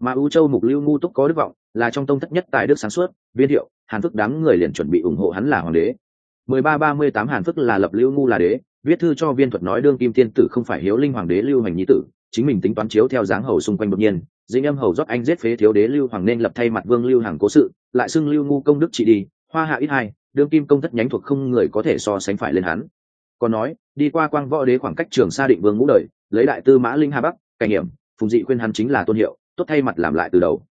Mà U châu mục lưu ngu túc có đức vọng, là trong tông thất nhất tài đức sáng suốt, viên hiệu hàn phức đám người liền chuẩn bị ủng hộ hắn là hoàng đế. mười ba ba mươi tám hàn phức là lập lưu ngu là đế, viết thư cho viên thuật nói đương kim tiên tử không phải hiếu linh hoàng đế lưu hành nhí tử, chính mình tính toán chiếu theo dáng hầu xung quanh đột nhiên dĩnh âm hầu rót anh giết phế thiếu đế lưu hoàng nên lập thay mặt vương lưu hàng cố sự, lại xưng lưu ngu công đức trị đi, hoa hạ ít hai, đương kim công thất nhánh thuộc không người có thể so sánh phải lên hắn. Còn nói, đi qua quang võ đế khoảng cách trường xa định vương ngũ đời, lấy đại tư mã linh hà bắc, cảnh hiểm, phùng dị khuyên hắn chính là tôn hiệu, tốt thay mặt làm lại từ đầu.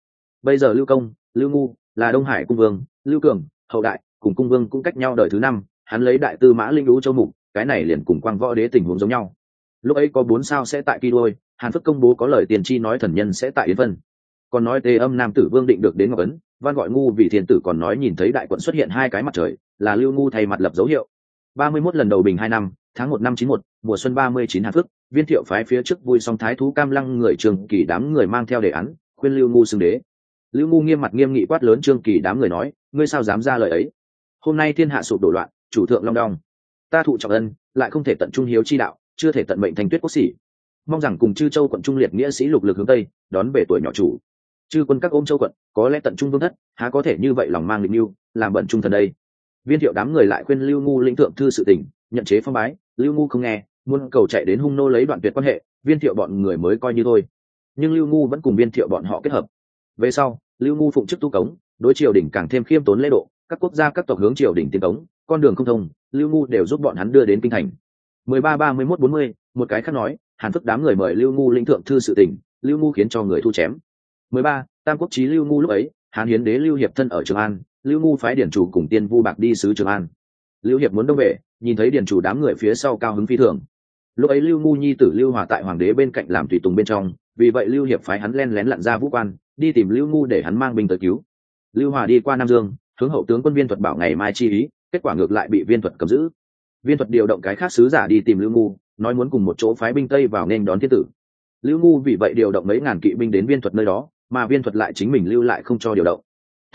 Bây giờ lưu công, lưu ngu là đông hải cung vương, lưu cường, hậu đại, cùng cung vương cũng cách nhau đời thứ năm, hắn lấy đại tư mã linh lũ châu mục, cái này liền cùng quang võ đế tình huống giống nhau. Lúc ấy có bốn sao sẽ tại kỳ đôi hàn phước công bố có lời tiền tri nói thần nhân sẽ tại yến vân. Còn nói tề âm nam tử vương định được đến ngọc ấn, văn gọi ngu vì thiên tử còn nói nhìn thấy đại quận xuất hiện hai cái mặt trời, là lưu ngu thay mặt lập dấu hiệu. Ba mươi mốt lần đầu bình hai năm, tháng một năm chín một, mùa xuân ba mươi chín hàn phước viên thiệu phái phía trước vui song thái thú cam lăng người trường kỳ đám người mang theo đề án, khuyên lưu ngu xưng đế. Lưu ngu nghiêm mặt nghiêm nghị quát lớn trương kỳ đám người nói, ngươi sao dám ra lời ấy? Hôm nay thiên hạ sụp đổ loạn, chủ thượng long đong. Ta thụ trọng ân, lại không thể tận trung hiếu chi đạo, chưa thể tận mệnh thành tuyết quốc sĩ mong rằng cùng chư châu quận trung liệt nghĩa sĩ lục lực hướng tây, đón về tuổi nhỏ chủ. Chư quân các ôm châu quận, có lẽ tận trung vương thất, há có thể như vậy lòng mang định mưu làm bận trung thần đây. Viên thiệu đám người lại khuyên lưu ngu lĩnh thượng thư sự tình, nhận chế phong bái. Lưu ngu không nghe muôn cầu chạy đến hung nô lấy đoạn tuyệt quan hệ, viên thiệu bọn người mới coi như thôi. Nhưng lưu ngu vẫn cùng viên thiệu bọn họ kết hợp. Về sau, lưu ngu phụng chức tu cống, đối triều đình càng thêm khiêm tốn lễ độ. Các quốc gia, các tộc hướng triều đình tiến cống, con đường không thông, lưu ngu đều giúp bọn hắn đưa đến kinh thành. Mười ba ba mươi mốt bốn mươi, một cái khác nói hàn phức đám người mời lưu ngu lĩnh thượng thư sự tình, lưu ngu khiến cho người thu chém. Mười ba, tam quốc trí lưu ngu lúc ấy hàn hiến đế lưu hiệp thân ở trường an, lưu ngu phái điển chủ cùng tiên vu bạc đi sứ trường an. Lưu hiệp muốn đông vệ, nhìn thấy điển chủ đám người phía sau cao hứng phi thường. Lúc ấy lưu ngu nhi tử lưu hòa tại hoàng đế bên cạnh làm tùy tùng bên trong, vì vậy lưu hiệp phái hắn len lén lặn ra vũ quan, đi tìm lưu ngu để hắn mang binh tới cứu. Lưu hòa đi qua nam dương, hướng hậu tướng quân viên thuật bảo ngày mai chi ý, kết quả ngược lại bị viên thuật cầm giữ. Viên thuật điều động cái khác sứ giả đi tìm lưu ngu nói muốn cùng một chỗ phái binh tây vào nên đón thiên tử. Lưu ngu vì vậy điều động mấy ngàn kỵ binh đến viên thuật nơi đó, mà viên thuật lại chính mình lưu lại không cho điều động.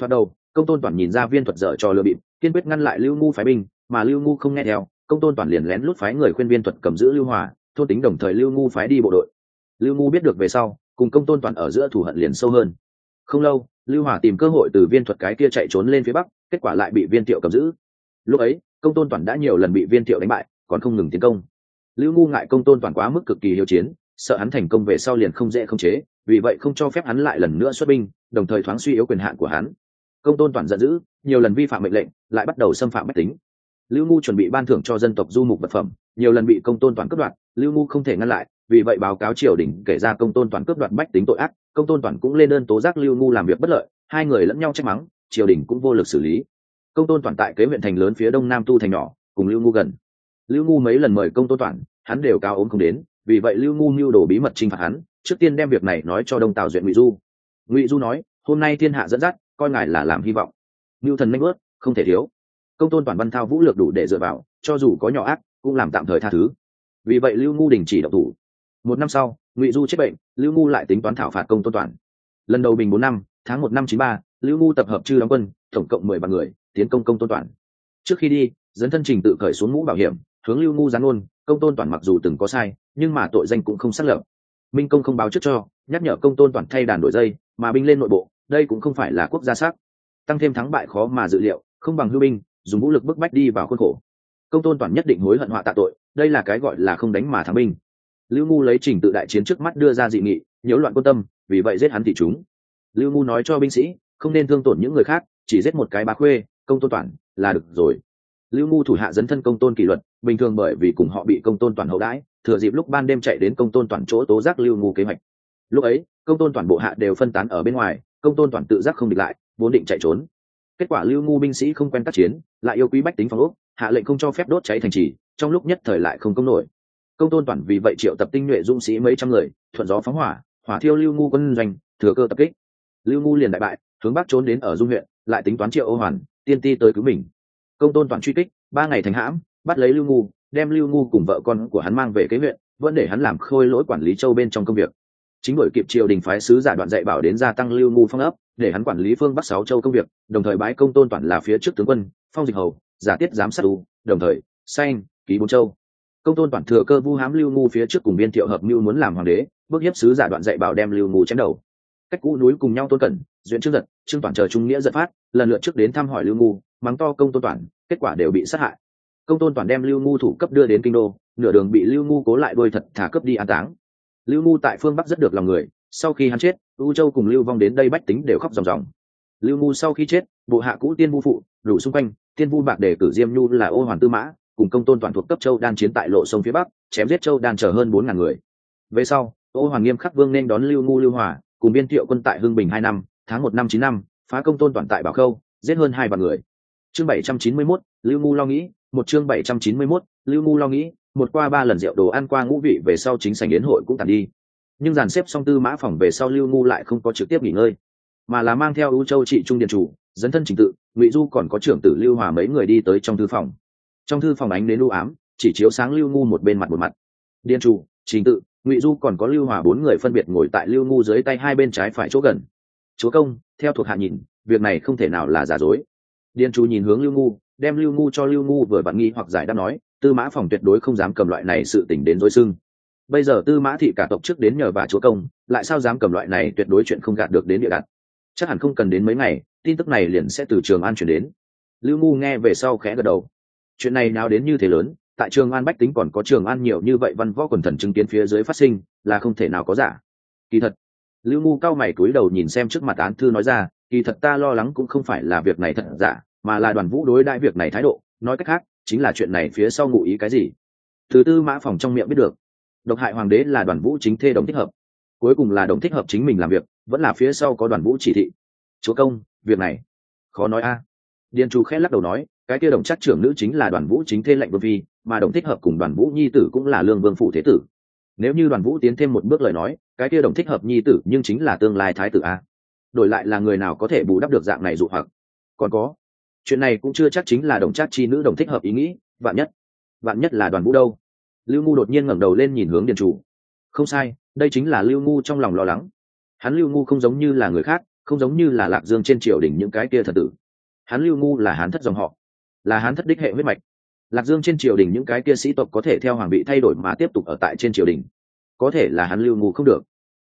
Thoạt đầu, công tôn toàn nhìn ra viên thuật dở cho lừa bịp, kiên quyết ngăn lại lưu ngu phái binh, mà lưu ngu không nghe theo, công tôn toàn liền lén lút phái người khuyên viên thuật cầm giữ lưu hòa, thôn tính đồng thời lưu ngu phái đi bộ đội. Lưu ngu biết được về sau, cùng công tôn toàn ở giữa thù hận liền sâu hơn. Không lâu, lưu hòa tìm cơ hội từ viên thuật cái kia chạy trốn lên phía bắc, kết quả lại bị viên thiệu cầm giữ. Lúc ấy, công tôn toàn đã nhiều lần bị viên thiệu đánh bại, còn không ngừng tiến công lưu ngu ngại công tôn toàn quá mức cực kỳ hiệu chiến, sợ hắn thành công về sau liền không dễ không chế, vì vậy không cho phép hắn lại lần nữa xuất binh, đồng thời thoáng suy yếu quyền hạn của hắn. Công tôn toàn giận dữ, nhiều lần vi phạm mệnh lệnh, lại bắt đầu xâm phạm bách tính. Lưu ngu chuẩn bị ban thưởng cho dân tộc du mục vật phẩm, nhiều lần bị công tôn toàn cướp đoạt, lưu ngu không thể ngăn lại, vì vậy báo cáo triều đình kể ra công tôn toàn cướp đoạt bách tính tội ác, công tôn toàn cũng lên đơn tố giác lưu ngu làm việc bất lợi, hai người lẫn nhau trách mắng, triều đình cũng vô lực xử lý. Công tôn toàn tại kế huyện thành lớn phía đông nam tu thành nhỏ, cùng lưu ngu gần lưu ngu mấy lần mời công tôn Toản, hắn đều cao ốm không đến vì vậy lưu ngu mưu đồ bí mật t r i n h phạt hắn trước tiên đem việc này nói cho đông tào duyện ngụy du. Ngụy du nói hôm nay thiên hạ dẫn dắt coi ngài là làm hy vọng. Mưu thần nanh ướt không thể thiếu. Công tôn toàn văn thao vũ lược đủ để dựa vào cho dù có nhỏ ác cũng làm tạm thời tha thứ. Vì vậy lưu ngu đình chỉ độc thủ. Một năm sau ngụy du chết bệnh lưu ngu lại tính toán thảo phạt công tôn toàn. Lần đầu bình bốn năm tháng một năm chín ba lưu ngu tập hợp chư đóng quân tổng cộng mười ba người tiến công công tôn toàn. Trước khi đi dẫn thân trình tự khởi xuống mũ bảo hiểm hướng lưu ngu gián ôn, công tôn toàn mặc dù từng có sai, nhưng mà tội danh cũng không xác lập. Minh công không báo trước cho, nhắc nhở công tôn toàn thay đàn đổi dây, mà binh lên nội bộ, đây cũng không phải là quốc gia sắc tăng thêm thắng bại khó mà dự liệu, không bằng hưu binh, dùng vũ lực bức bách đi vào khuôn khổ. Công tôn toàn nhất định hối hận họa tạ tội, đây là cái gọi là không đánh mà thắng binh. Lưu ngu lấy trình tự đại chiến trước mắt đưa ra dị nghị, nhiễu loạn quân tâm, vì vậy giết hắn thì chúng. Lưu ngu nói cho binh sĩ, không nên thương tổn những người khác, chỉ giết một cái bá khuê, công tôn toàn, là được rồi lưu ngu thủ hạ dấn thân công tôn kỷ luật, bình thường bởi vì cùng họ bị công tôn toàn hậu đãi, thừa dịp lúc ban đêm chạy đến công tôn toàn chỗ tố giác lưu ngu kế hoạch. Lúc ấy, công tôn toàn bộ hạ đều phân tán ở bên ngoài, công tôn toàn tự giác không địch lại, vốn định chạy trốn. Kết quả lưu ngu binh sĩ không quen tác chiến, lại yêu quý bách tính phòng úc hạ lệnh không cho phép đốt cháy thành trì, trong lúc nhất thời lại không công nổi. Công tôn toàn vì vậy triệu tập tinh nhuệ dũng sĩ mấy trăm người, thuận gió phóng hỏa hỏa thiêu lưu ngu quân doanh, thừa cơ tập kích. Lưu ngu liền đại bại, hướng bắc trốn đến ở dung huyện, lại tính toán triệu ô hoàn, tiên ti tới cứu mình công tôn toàn truy kích, ba ngày thành hãm, bắt lấy lưu ngu, đem lưu ngu cùng vợ con của hắn mang về kế huyện, vẫn để hắn làm khôi lỗi quản lý châu bên trong công việc. Chính bởi kịp triều đình phái sứ giả đoạn dạy bảo đến gia tăng lưu ngu phong ấp, để hắn quản lý phương bắc sáu châu công việc, đồng thời bái công tôn toàn là phía trước tướng quân, phong dịch hầu, giả tiết giám sát u đồng thời xanh ký bốn châu. Công tôn toàn thừa cơ vu hám lưu ngu phía trước cùng biên thiệu hợp mưu muốn làm hoàng đế, bước hiếp sứ giả đoạn dạy bảo đem lưu ngu chém đầu. Cách cũ núi cùng nhau tôn cẩn, duyện trương giật trương toàn chờ trung nghĩa giật phát, lần lượt trước đến thăm hỏi lưu ngu mắng to công tôn toàn, kết quả đều bị sát hại. Công tôn toàn đem lưu ngu thủ cấp đưa đến kinh đô, nửa đường bị lưu ngu cố lại đôi thật thả cấp đi an táng. Lưu ngu tại phương bắc rất được lòng người, sau khi hắn chết, u châu cùng lưu vong đến đây bách tính đều khóc ròng ròng. Lưu ngu sau khi chết, bộ hạ cũ tiên vu phụ, đủ xung quanh, tiên vu bạc để cử diêm nhu là ô hoàn tư mã, cùng công tôn toàn thuộc cấp châu đan chiến tại lộ sông phía bắc, chém giết châu đan chở hơn bốn ngàn người. Về sau, ô hoàng nghiêm khắc vương nên đón lưu ngu lưu hòa, cùng biên thiệu quân tại hưng bình hai năm, tháng một năm chín năm, phá công tôn toàn tại bảo khâu, giết hơn hai vạn người chương 791, lưu ngu lo nghĩ một chương 791, lưu ngu lo nghĩ một qua ba lần rượu đồ ăn qua ngũ vị về sau chính sảnh yến hội cũng tàn đi. Nhưng dàn xếp xong tư mã phòng về sau lưu ngu lại không có trực tiếp nghỉ ngơi mà là mang theo ưu châu trị trung điện chủ dẫn thân trình tự ngụy du còn có trưởng tử lưu hòa mấy người đi tới trong thư phòng. Trong thư phòng ánh đến lưu ám chỉ chiếu sáng lưu ngu một bên mặt một mặt. Điện chủ trình tự ngụy du còn có lưu hòa bốn người phân biệt ngồi tại lưu ngu dưới tay hai bên trái phải chỗ gần. Chúa công theo thuộc hạ nhìn việc này không thể nào là giả dối điền chu nhìn hướng lưu ngu, đem lưu ngu cho lưu ngu vừa bạn nghi hoặc giải đáp nói, tư mã phòng tuyệt đối không dám cầm loại này sự tỉnh đến dối xưng. Bây giờ tư mã thị cả tộc trước đến nhờ bà chúa công, lại sao dám cầm loại này tuyệt đối chuyện không gạt được đến địa đặt? Chắc hẳn không cần đến mấy ngày, tin tức này liền sẽ từ trường an chuyển đến. Lưu ngu nghe về sau khẽ gật đầu. Chuyện này nào đến như thế lớn, tại trường an bách tính còn có trường an nhiều như vậy văn võ quần thần chứng kiến phía dưới phát sinh, là không thể nào có giả. Kỳ thật, lưu ngu cao mày cúi đầu nhìn xem trước mặt án thư nói ra kỳ thật ta lo lắng cũng không phải là việc này thật giả, mà là đoàn vũ đối đãi việc này thái độ. Nói cách khác, chính là chuyện này phía sau ngụ ý cái gì? Thứ tư mã phòng trong miệng biết được. Độc hại hoàng đế là đoàn vũ chính thê đồng thích hợp. Cuối cùng là đồng thích hợp chính mình làm việc, vẫn là phía sau có đoàn vũ chỉ thị. Chúa công, việc này, khó nói a. À. điền chu khẽ lắc đầu nói, cái kia đồng chắc trưởng nữ chính là đoàn vũ chính thê lệnh vương phi, mà đồng thích hợp cùng đoàn vũ nhi tử cũng là lương vương phụ thế tử. Nếu như đoàn vũ tiến thêm một bước lời nói, cái kia đồng thích hợp nhi tử nhưng chính là tương lai thái tử a đổi lại là người nào có thể bù đắp được dạng này dụ hoặc. Còn có, chuyện này cũng chưa chắc chính là đồng trác chi nữ đồng thích hợp ý nghĩ, vạn nhất vạn nhất là đoàn vũ đâu. Lưu ngu đột nhiên ngẩng đầu lên nhìn hướng điền chủ. Không sai, đây chính là lưu ngu trong lòng lo lắng. Hắn lưu ngu không giống như là người khác, không giống như là lạc dương trên triều đình những cái kia thật tử. Hắn lưu ngu là hán thất dòng họ, là hán thất đích hệ huyết mạch. Lạc dương trên triều đình những cái kia sĩ tộc có thể theo hoàng vị thay đổi mà tiếp tục ở tại trên triều đình. Có thể là hắn lưu ngu không được.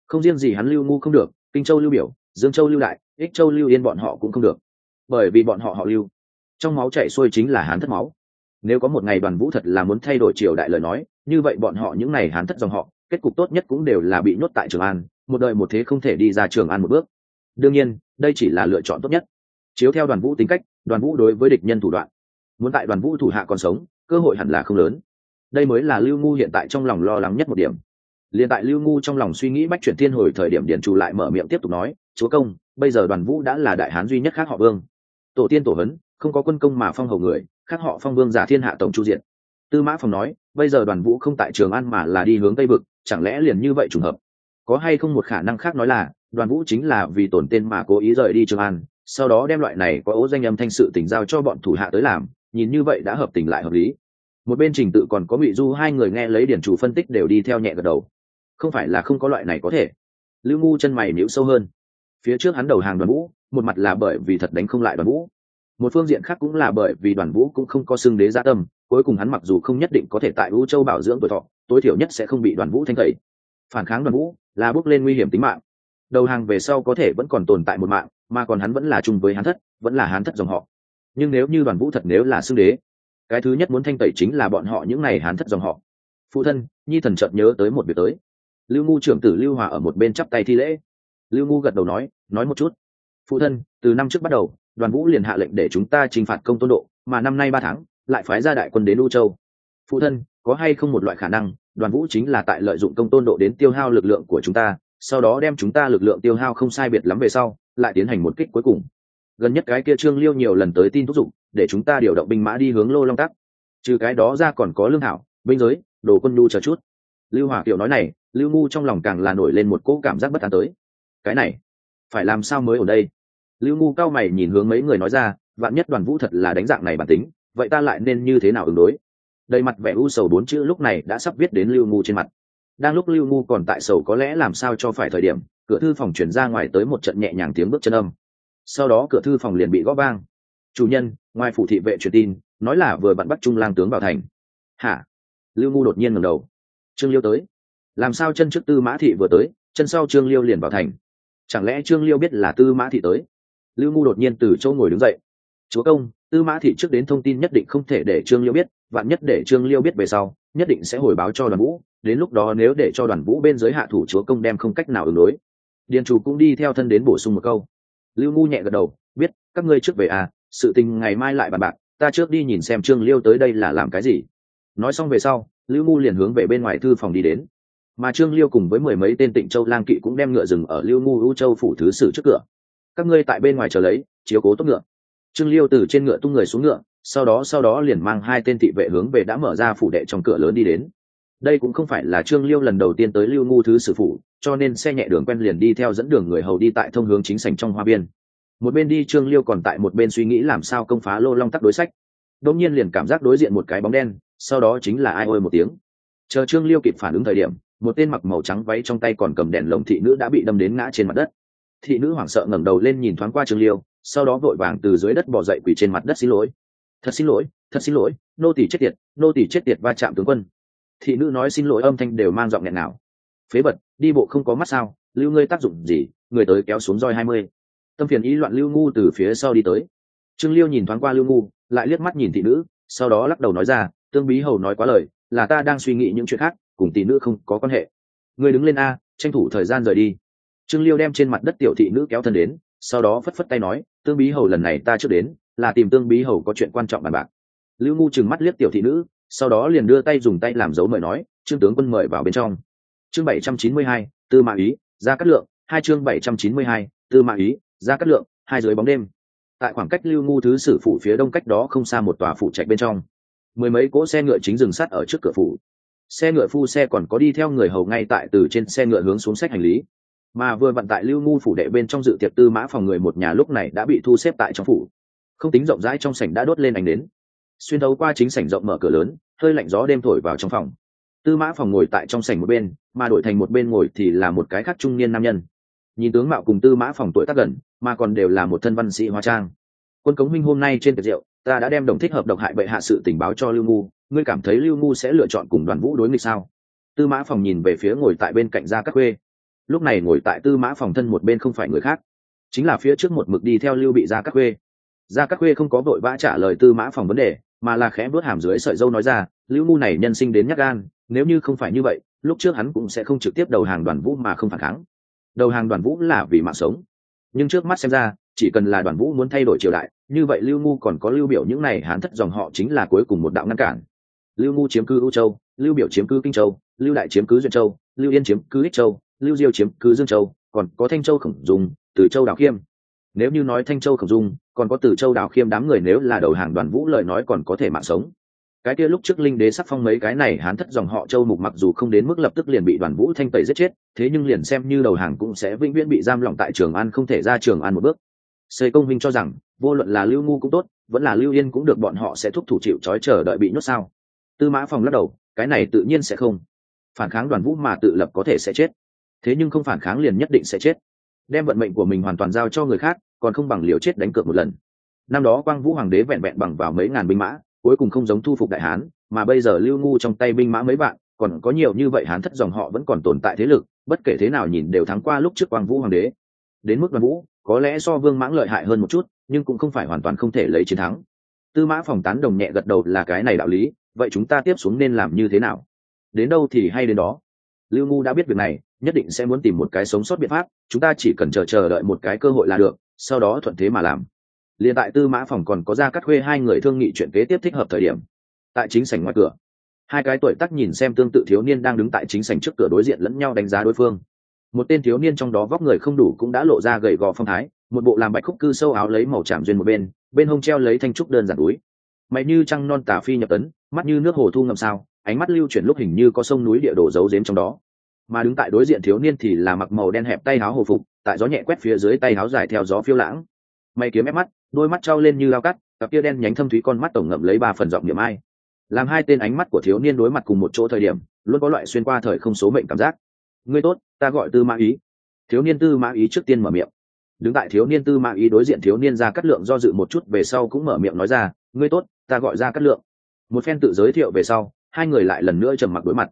Không riêng gì hắn lưu ngu không được, kinh châu lưu biểu dương châu lưu đại ích châu lưu yên bọn họ cũng không được. Bởi vì bọn họ họ lưu. Trong máu chạy xuôi chính là hán thất máu. Nếu có một ngày đoàn vũ thật là muốn thay đổi triều đại lời nói, như vậy bọn họ những ngày hán thất dòng họ, kết cục tốt nhất cũng đều là bị nhốt tại trường an, một đời một thế không thể đi ra trường an một bước. Đương nhiên, đây chỉ là lựa chọn tốt nhất. Chiếu theo đoàn vũ tính cách, đoàn vũ đối với địch nhân thủ đoạn. Muốn tại đoàn vũ thủ hạ còn sống, cơ hội hẳn là không lớn. Đây mới là lưu ngu hiện tại trong lòng lo lắng nhất một điểm. Liền tại lưu ngu trong lòng suy nghĩ bách chuyển thiên hồi thời điểm điển trù lại mở miệng tiếp tục nói chúa công, bây giờ đoàn vũ đã là đại hán duy nhất khác họ vương. Tổ tiên tổ hấn, không có quân công mà phong hầu người, khác họ phong vương giả thiên hạ tổng chu diện. Tư mã phòng nói, bây giờ đoàn vũ không tại trường an mà là đi hướng tây vực, chẳng lẽ liền như vậy trùng hợp? Có hay không một khả năng khác nói là, đoàn vũ chính là vì tổn tên mà cố ý rời đi trường an, sau đó đem loại này có ố danh âm thanh sự tỉnh giao cho bọn thủ hạ tới làm, nhìn như vậy đã hợp tình lại hợp lý. Một bên trình tự còn có ngụy du hai người nghe lấy điển chủ phân tích đều đi theo nhẹ gật đầu. Không phải là không có loại này có thể. Lưu ngu chân mày nhíu sâu hơn phía trước hắn đầu hàng đoàn vũ, một mặt là bởi vì thật đánh không lại đoàn vũ. Một phương diện khác cũng là bởi vì đoàn vũ cũng không có xưng đế gia tâm, cuối cùng hắn mặc dù không nhất định có thể tại vũ châu bảo dưỡng tuổi thọ, tối thiểu nhất sẽ không bị đoàn vũ thanh tẩy. Phản kháng đoàn vũ là bước lên nguy hiểm tính mạng. Đầu hàng về sau có thể vẫn còn tồn tại một mạng, mà còn hắn vẫn là chung với hắn thất, vẫn là hắn thất dòng họ. Nhưng nếu như đoàn vũ thật nếu là xưng đế, cái thứ nhất muốn thanh tẩy chính là bọn họ những n à y hắn thất dòng họ. Phụ thân, nhi thần chợt nhớ tới một việc tới. Lưu ngu trưởng tử lưu hòa ở một bên chắp tay thi lễ lưu ngu gật đầu nói nói một chút. Phụ thân, từ năm trước bắt đầu, đoàn vũ liền hạ lệnh để chúng ta trừng phạt công tôn độ, mà năm nay ba tháng, lại phái ra đại quân đến u châu. Phụ thân, có hay không một loại khả năng, đoàn vũ chính là tại lợi dụng công tôn độ đến tiêu hao lực lượng của chúng ta, sau đó đem chúng ta lực lượng tiêu hao không sai biệt lắm về sau, lại tiến hành một kích cuối cùng. Gần nhất cái kia trương liêu nhiều lần tới tin thúc giục, để chúng ta điều động binh mã đi hướng lô long tắc. Trừ cái đó ra còn có lương thảo binh giới, đồ quân nhu chờ chút. Lưu hỏa kiệu nói này, lưu ngu trong lòng càng là nổi lên một cỗ cảm giác bất an tới cái này, phải làm sao mới ở đây? Lưu ngu cao mày nhìn hướng mấy người nói ra, vạn nhất đoàn vũ thật là đánh dạng này bản tính, vậy ta lại nên như thế nào ứng đối? Đầy mặt vẻ u sầu bốn chữ lúc này đã sắp viết đến lưu ngu trên mặt. Đang lúc lưu ngu còn tại sầu có lẽ làm sao cho phải thời điểm, cửa thư phòng chuyển ra ngoài tới một trận nhẹ nhàng tiếng bước chân âm. Sau đó cửa thư phòng liền bị gõ vang. Chủ nhân, ngoài phủ thị vệ truyền tin, nói là vừa bạn bắt trung lang tướng vào thành. Hả? Lưu ngu đột nhiên ngẩng đầu. Trương liêu tới. Làm sao chân trước tư mã thị vừa tới, chân sau trương liêu liền vào thành? Chẳng lẽ trương liêu biết là tư mã thị tới? Lưu ngu đột nhiên từ chỗ ngồi đứng dậy. Chúa công, tư mã thị trước đến thông tin nhất định không thể để trương liêu biết, vạn nhất để trương liêu biết về sau, nhất định sẽ hồi báo cho đoàn vũ. Đến lúc đó nếu để cho đoàn vũ bên dưới hạ thủ, chúa công đem không cách nào ứng đối. Điền chủ cũng đi theo thân đến bổ sung một câu. Lưu ngu nhẹ gật đầu, biết, các ngươi trước về à sự tình ngày mai lại bàn bạc, ta trước đi nhìn xem trương liêu tới đây là làm cái gì. Nói xong về sau, lưu ngu liền hướng về bên ngoài thư phòng đi đến mà trương liêu cùng với mười mấy tên tịnh châu lang kỵ cũng đem ngựa rừng ở lưu ngu u châu phủ thứ sử trước cửa. Các ngươi tại bên ngoài chờ lấy, chiếu cố tốt ngựa. Trương liêu từ trên ngựa tung người xuống ngựa, sau đó sau đó liền mang hai tên thị vệ hướng về đã mở ra phủ đệ trong cửa lớn đi đến. Đây cũng không phải là trương liêu lần đầu tiên tới lưu ngu thứ sử phủ, cho nên xe nhẹ đường quen liền đi theo dẫn đường người hầu đi tại thông hướng chính sảnh trong hoa biên. Một bên đi, trương liêu còn tại một bên suy nghĩ làm sao công phá lô long tắc đối sách. Đông nhiên liền cảm giác đối diện một cái bóng đen, sau đó chính là ai ôi một tiếng. Chờ trương liêu kịp phản ứng thời điểm một tên mặc màu trắng váy trong tay còn cầm đèn lồng thị nữ đã bị đâm đến ngã trên mặt đất. Thị nữ hoảng sợ ngẩng đầu lên nhìn thoáng qua trương liêu sau đó vội vàng từ dưới đất bỏ dậy quỳ trên mặt đất xin lỗi. Thật xin lỗi thật xin lỗi nô tỷ chết tiệt nô tỷ chết tiệt va chạm tướng quân. Thị nữ nói xin lỗi âm thanh đều mang giọng nghẹn nào. Phế vật, đi bộ không có mắt sao lưu ngươi tác dụng gì người tới kéo xuống roi hai mươi. Tâm phiền ý loạn lưu ngu từ phía sau đi tới. Trương liêu nhìn thoáng qua lưu ngu lại liếc mắt nhìn thị nữ sau đó lắc đầu nói ra tương bí hầu nói quá lời là ta đang suy nghĩ những chuyện khác cùng tỷ nữ không có quan hệ. Người đứng lên a, tranh thủ thời gian rời đi. Trương liêu đem trên mặt đất tiểu thị nữ kéo thân đến, sau đó phất phất tay nói, tương bí hầu lần này ta trước đến, là tìm tương bí hầu có chuyện quan trọng bàn bạc. Lưu ngu chừng mắt liếc tiểu thị nữ, sau đó liền đưa tay dùng tay làm dấu mời nói, trương tướng quân mời vào bên trong. Chương bảy trăm chín mươi hai, tư mã ý ra cắt lượng, hai chương bảy trăm chín mươi hai, tư mã ý ra cắt lượng, hai dưới bóng đêm. Tại khoảng cách lưu ngu thứ sử phủ phía đông cách đó không xa một tòa phủ trạch bên trong. Mười mấy cỗ xe ngựa chính dừng sắt ở trước cửa phủ xe ngựa phu xe còn có đi theo người hầu ngay tại từ trên xe ngựa hướng xuống sách hành lý. Mà vừa vận tại lưu ngu phủ đệ bên trong dự tiệc tư mã phòng người một nhà lúc này đã bị thu xếp tại trong phủ. Không tính rộng rãi trong sảnh đã đốt lên ánh đến xuyên thấu qua chính sảnh rộng mở cửa lớn, hơi lạnh gió đêm thổi vào trong phòng. Tư mã phòng ngồi tại trong sảnh một bên, mà đổi thành một bên ngồi thì là một cái khác trung niên nam nhân. Nhìn tướng mạo cùng tư mã phòng tuổi tác gần, mà còn đều là một thân văn sĩ hóa trang. Quân cống minh hôm nay trên tiệc rượu, ta đã đem đồng thích hợp độc hại bệ hạ sự tình báo cho lưu ngu ngươi cảm thấy lưu ngu sẽ lựa chọn cùng đoàn vũ đối nghịch sao? Tư mã phòng nhìn về phía ngồi tại bên cạnh gia các khuê. Lúc này ngồi tại tư mã phòng thân một bên không phải người khác, chính là phía trước một mực đi theo lưu bị gia các khuê. Gia các khuê không có vội vã trả lời tư mã phòng vấn đề, mà là khẽ bước hàm dưới sợi dâu nói ra, lưu ngu này nhân sinh đến nhắc gan, nếu như không phải như vậy, lúc trước hắn cũng sẽ không trực tiếp đầu hàng đoàn vũ mà không phản kháng. Đầu hàng đoàn vũ là vì mạng sống. Nhưng trước mắt xem ra, chỉ cần là đoàn vũ muốn thay đổi triều đại, như vậy lưu ngu còn có lưu biểu những này hán thất dòng họ chính là cuối cùng một đạo ngăn cản lưu ngu chiếm cư u châu, lưu biểu chiếm cư kinh châu, lưu đại chiếm cứ duyên châu, lưu yên chiếm cứ ích châu, lưu diêu chiếm cứ dương châu, còn có thanh châu khổng dung, từ châu đào khiêm. Nếu như nói thanh châu khổng dung, còn có từ châu đào khiêm đám người nếu là đầu hàng đoàn vũ lời nói còn có thể mạng sống. Cái kia lúc trước linh đế sắc phong mấy cái này hán thất dòng họ châu mục mặc dù không đến mức lập tức liền bị đoàn vũ thanh tẩy giết chết, thế nhưng liền xem như đầu hàng cũng sẽ vĩnh viễn bị giam lỏng tại trường an không thể ra trường an một bước. Xây công minh cho rằng, vô luận là lưu ngu cũng tốt, vẫn là lưu yên cũng được bọn họ sẽ thúc thủ chịu trói chờ đợi bị nhốt sao tư mã phòng lắc đầu, cái này tự nhiên sẽ không. Phản kháng đoàn vũ mà tự lập có thể sẽ chết. Thế nhưng không phản kháng liền nhất định sẽ chết. Đem vận mệnh của mình hoàn toàn giao cho người khác, còn không bằng liều chết đánh cược một lần. Năm đó quang vũ hoàng đế vẹn vẹn bằng vào mấy ngàn binh mã, cuối cùng không giống thu phục đại hán, mà bây giờ lưu ngu trong tay binh mã mấy bạn còn có nhiều như vậy hán thất dòng họ vẫn còn tồn tại thế lực, bất kể thế nào nhìn đều thắng qua lúc trước quang vũ hoàng đế. Đến mức đoàn vũ, có lẽ so vương mãng lợi hại hơn một chút, nhưng cũng không phải hoàn toàn không thể lấy chiến thắng. Tư mã phòng tán đồng nhẹ gật đầu là cái này đạo lý vậy chúng ta tiếp xuống nên làm như thế nào? Đến đâu thì hay đến đó. Lưu ngu đã biết việc này, nhất định sẽ muốn tìm một cái sống sót biện pháp, chúng ta chỉ cần chờ chờ đợi một cái cơ hội là được, sau đó thuận thế mà làm. Liền tại tư mã phòng còn có ra cắt khuê hai người thương nghị chuyện kế tiếp thích hợp thời điểm. Tại chính sảnh ngoài cửa, hai cái tuổi tắc nhìn xem tương tự thiếu niên đang đứng tại chính sảnh trước cửa đối diện lẫn nhau đánh giá đối phương. Một tên thiếu niên trong đó vóc người không đủ cũng đã lộ ra gầy gò phong thái, một bộ làm bạch khúc cư sâu áo lấy màu tràm duyên một bên bên hông treo lấy thanh trúc đơn giản túi. Mày như trăng non tà phi nhập tấn mắt như nước hồ thu ngầm sao, ánh mắt lưu chuyển lúc hình như có sông núi địa đồ giấu giếm trong đó. Mà đứng tại đối diện thiếu niên thì là mặc màu đen hẹp tay áo hồ phục, tại gió nhẹ quét phía dưới tay áo dài theo gió phiêu lãng. Mày kiếm ép mắt, đôi mắt trao lên như lao cắt, cặp kia đen nhánh thâm thúy con mắt tổng ngậm lấy ba phần giọng niệm ai. Làm hai tên ánh mắt của thiếu niên đối mặt cùng một chỗ thời điểm, luôn có loại xuyên qua thời không số mệnh cảm giác. Ngươi tốt, ta gọi tư mã ý. Thiếu niên tư mã ý trước tiên mở miệng. Đứng tại thiếu niên tư mã ý đối diện thiếu niên ra cắt lượng do dự một chút về sau cũng mở miệng nói ra, ngươi tốt, ta gọi ra cắt lượng một phen tự giới thiệu về sau, hai người lại lần nữa trầm mặc đối mặt.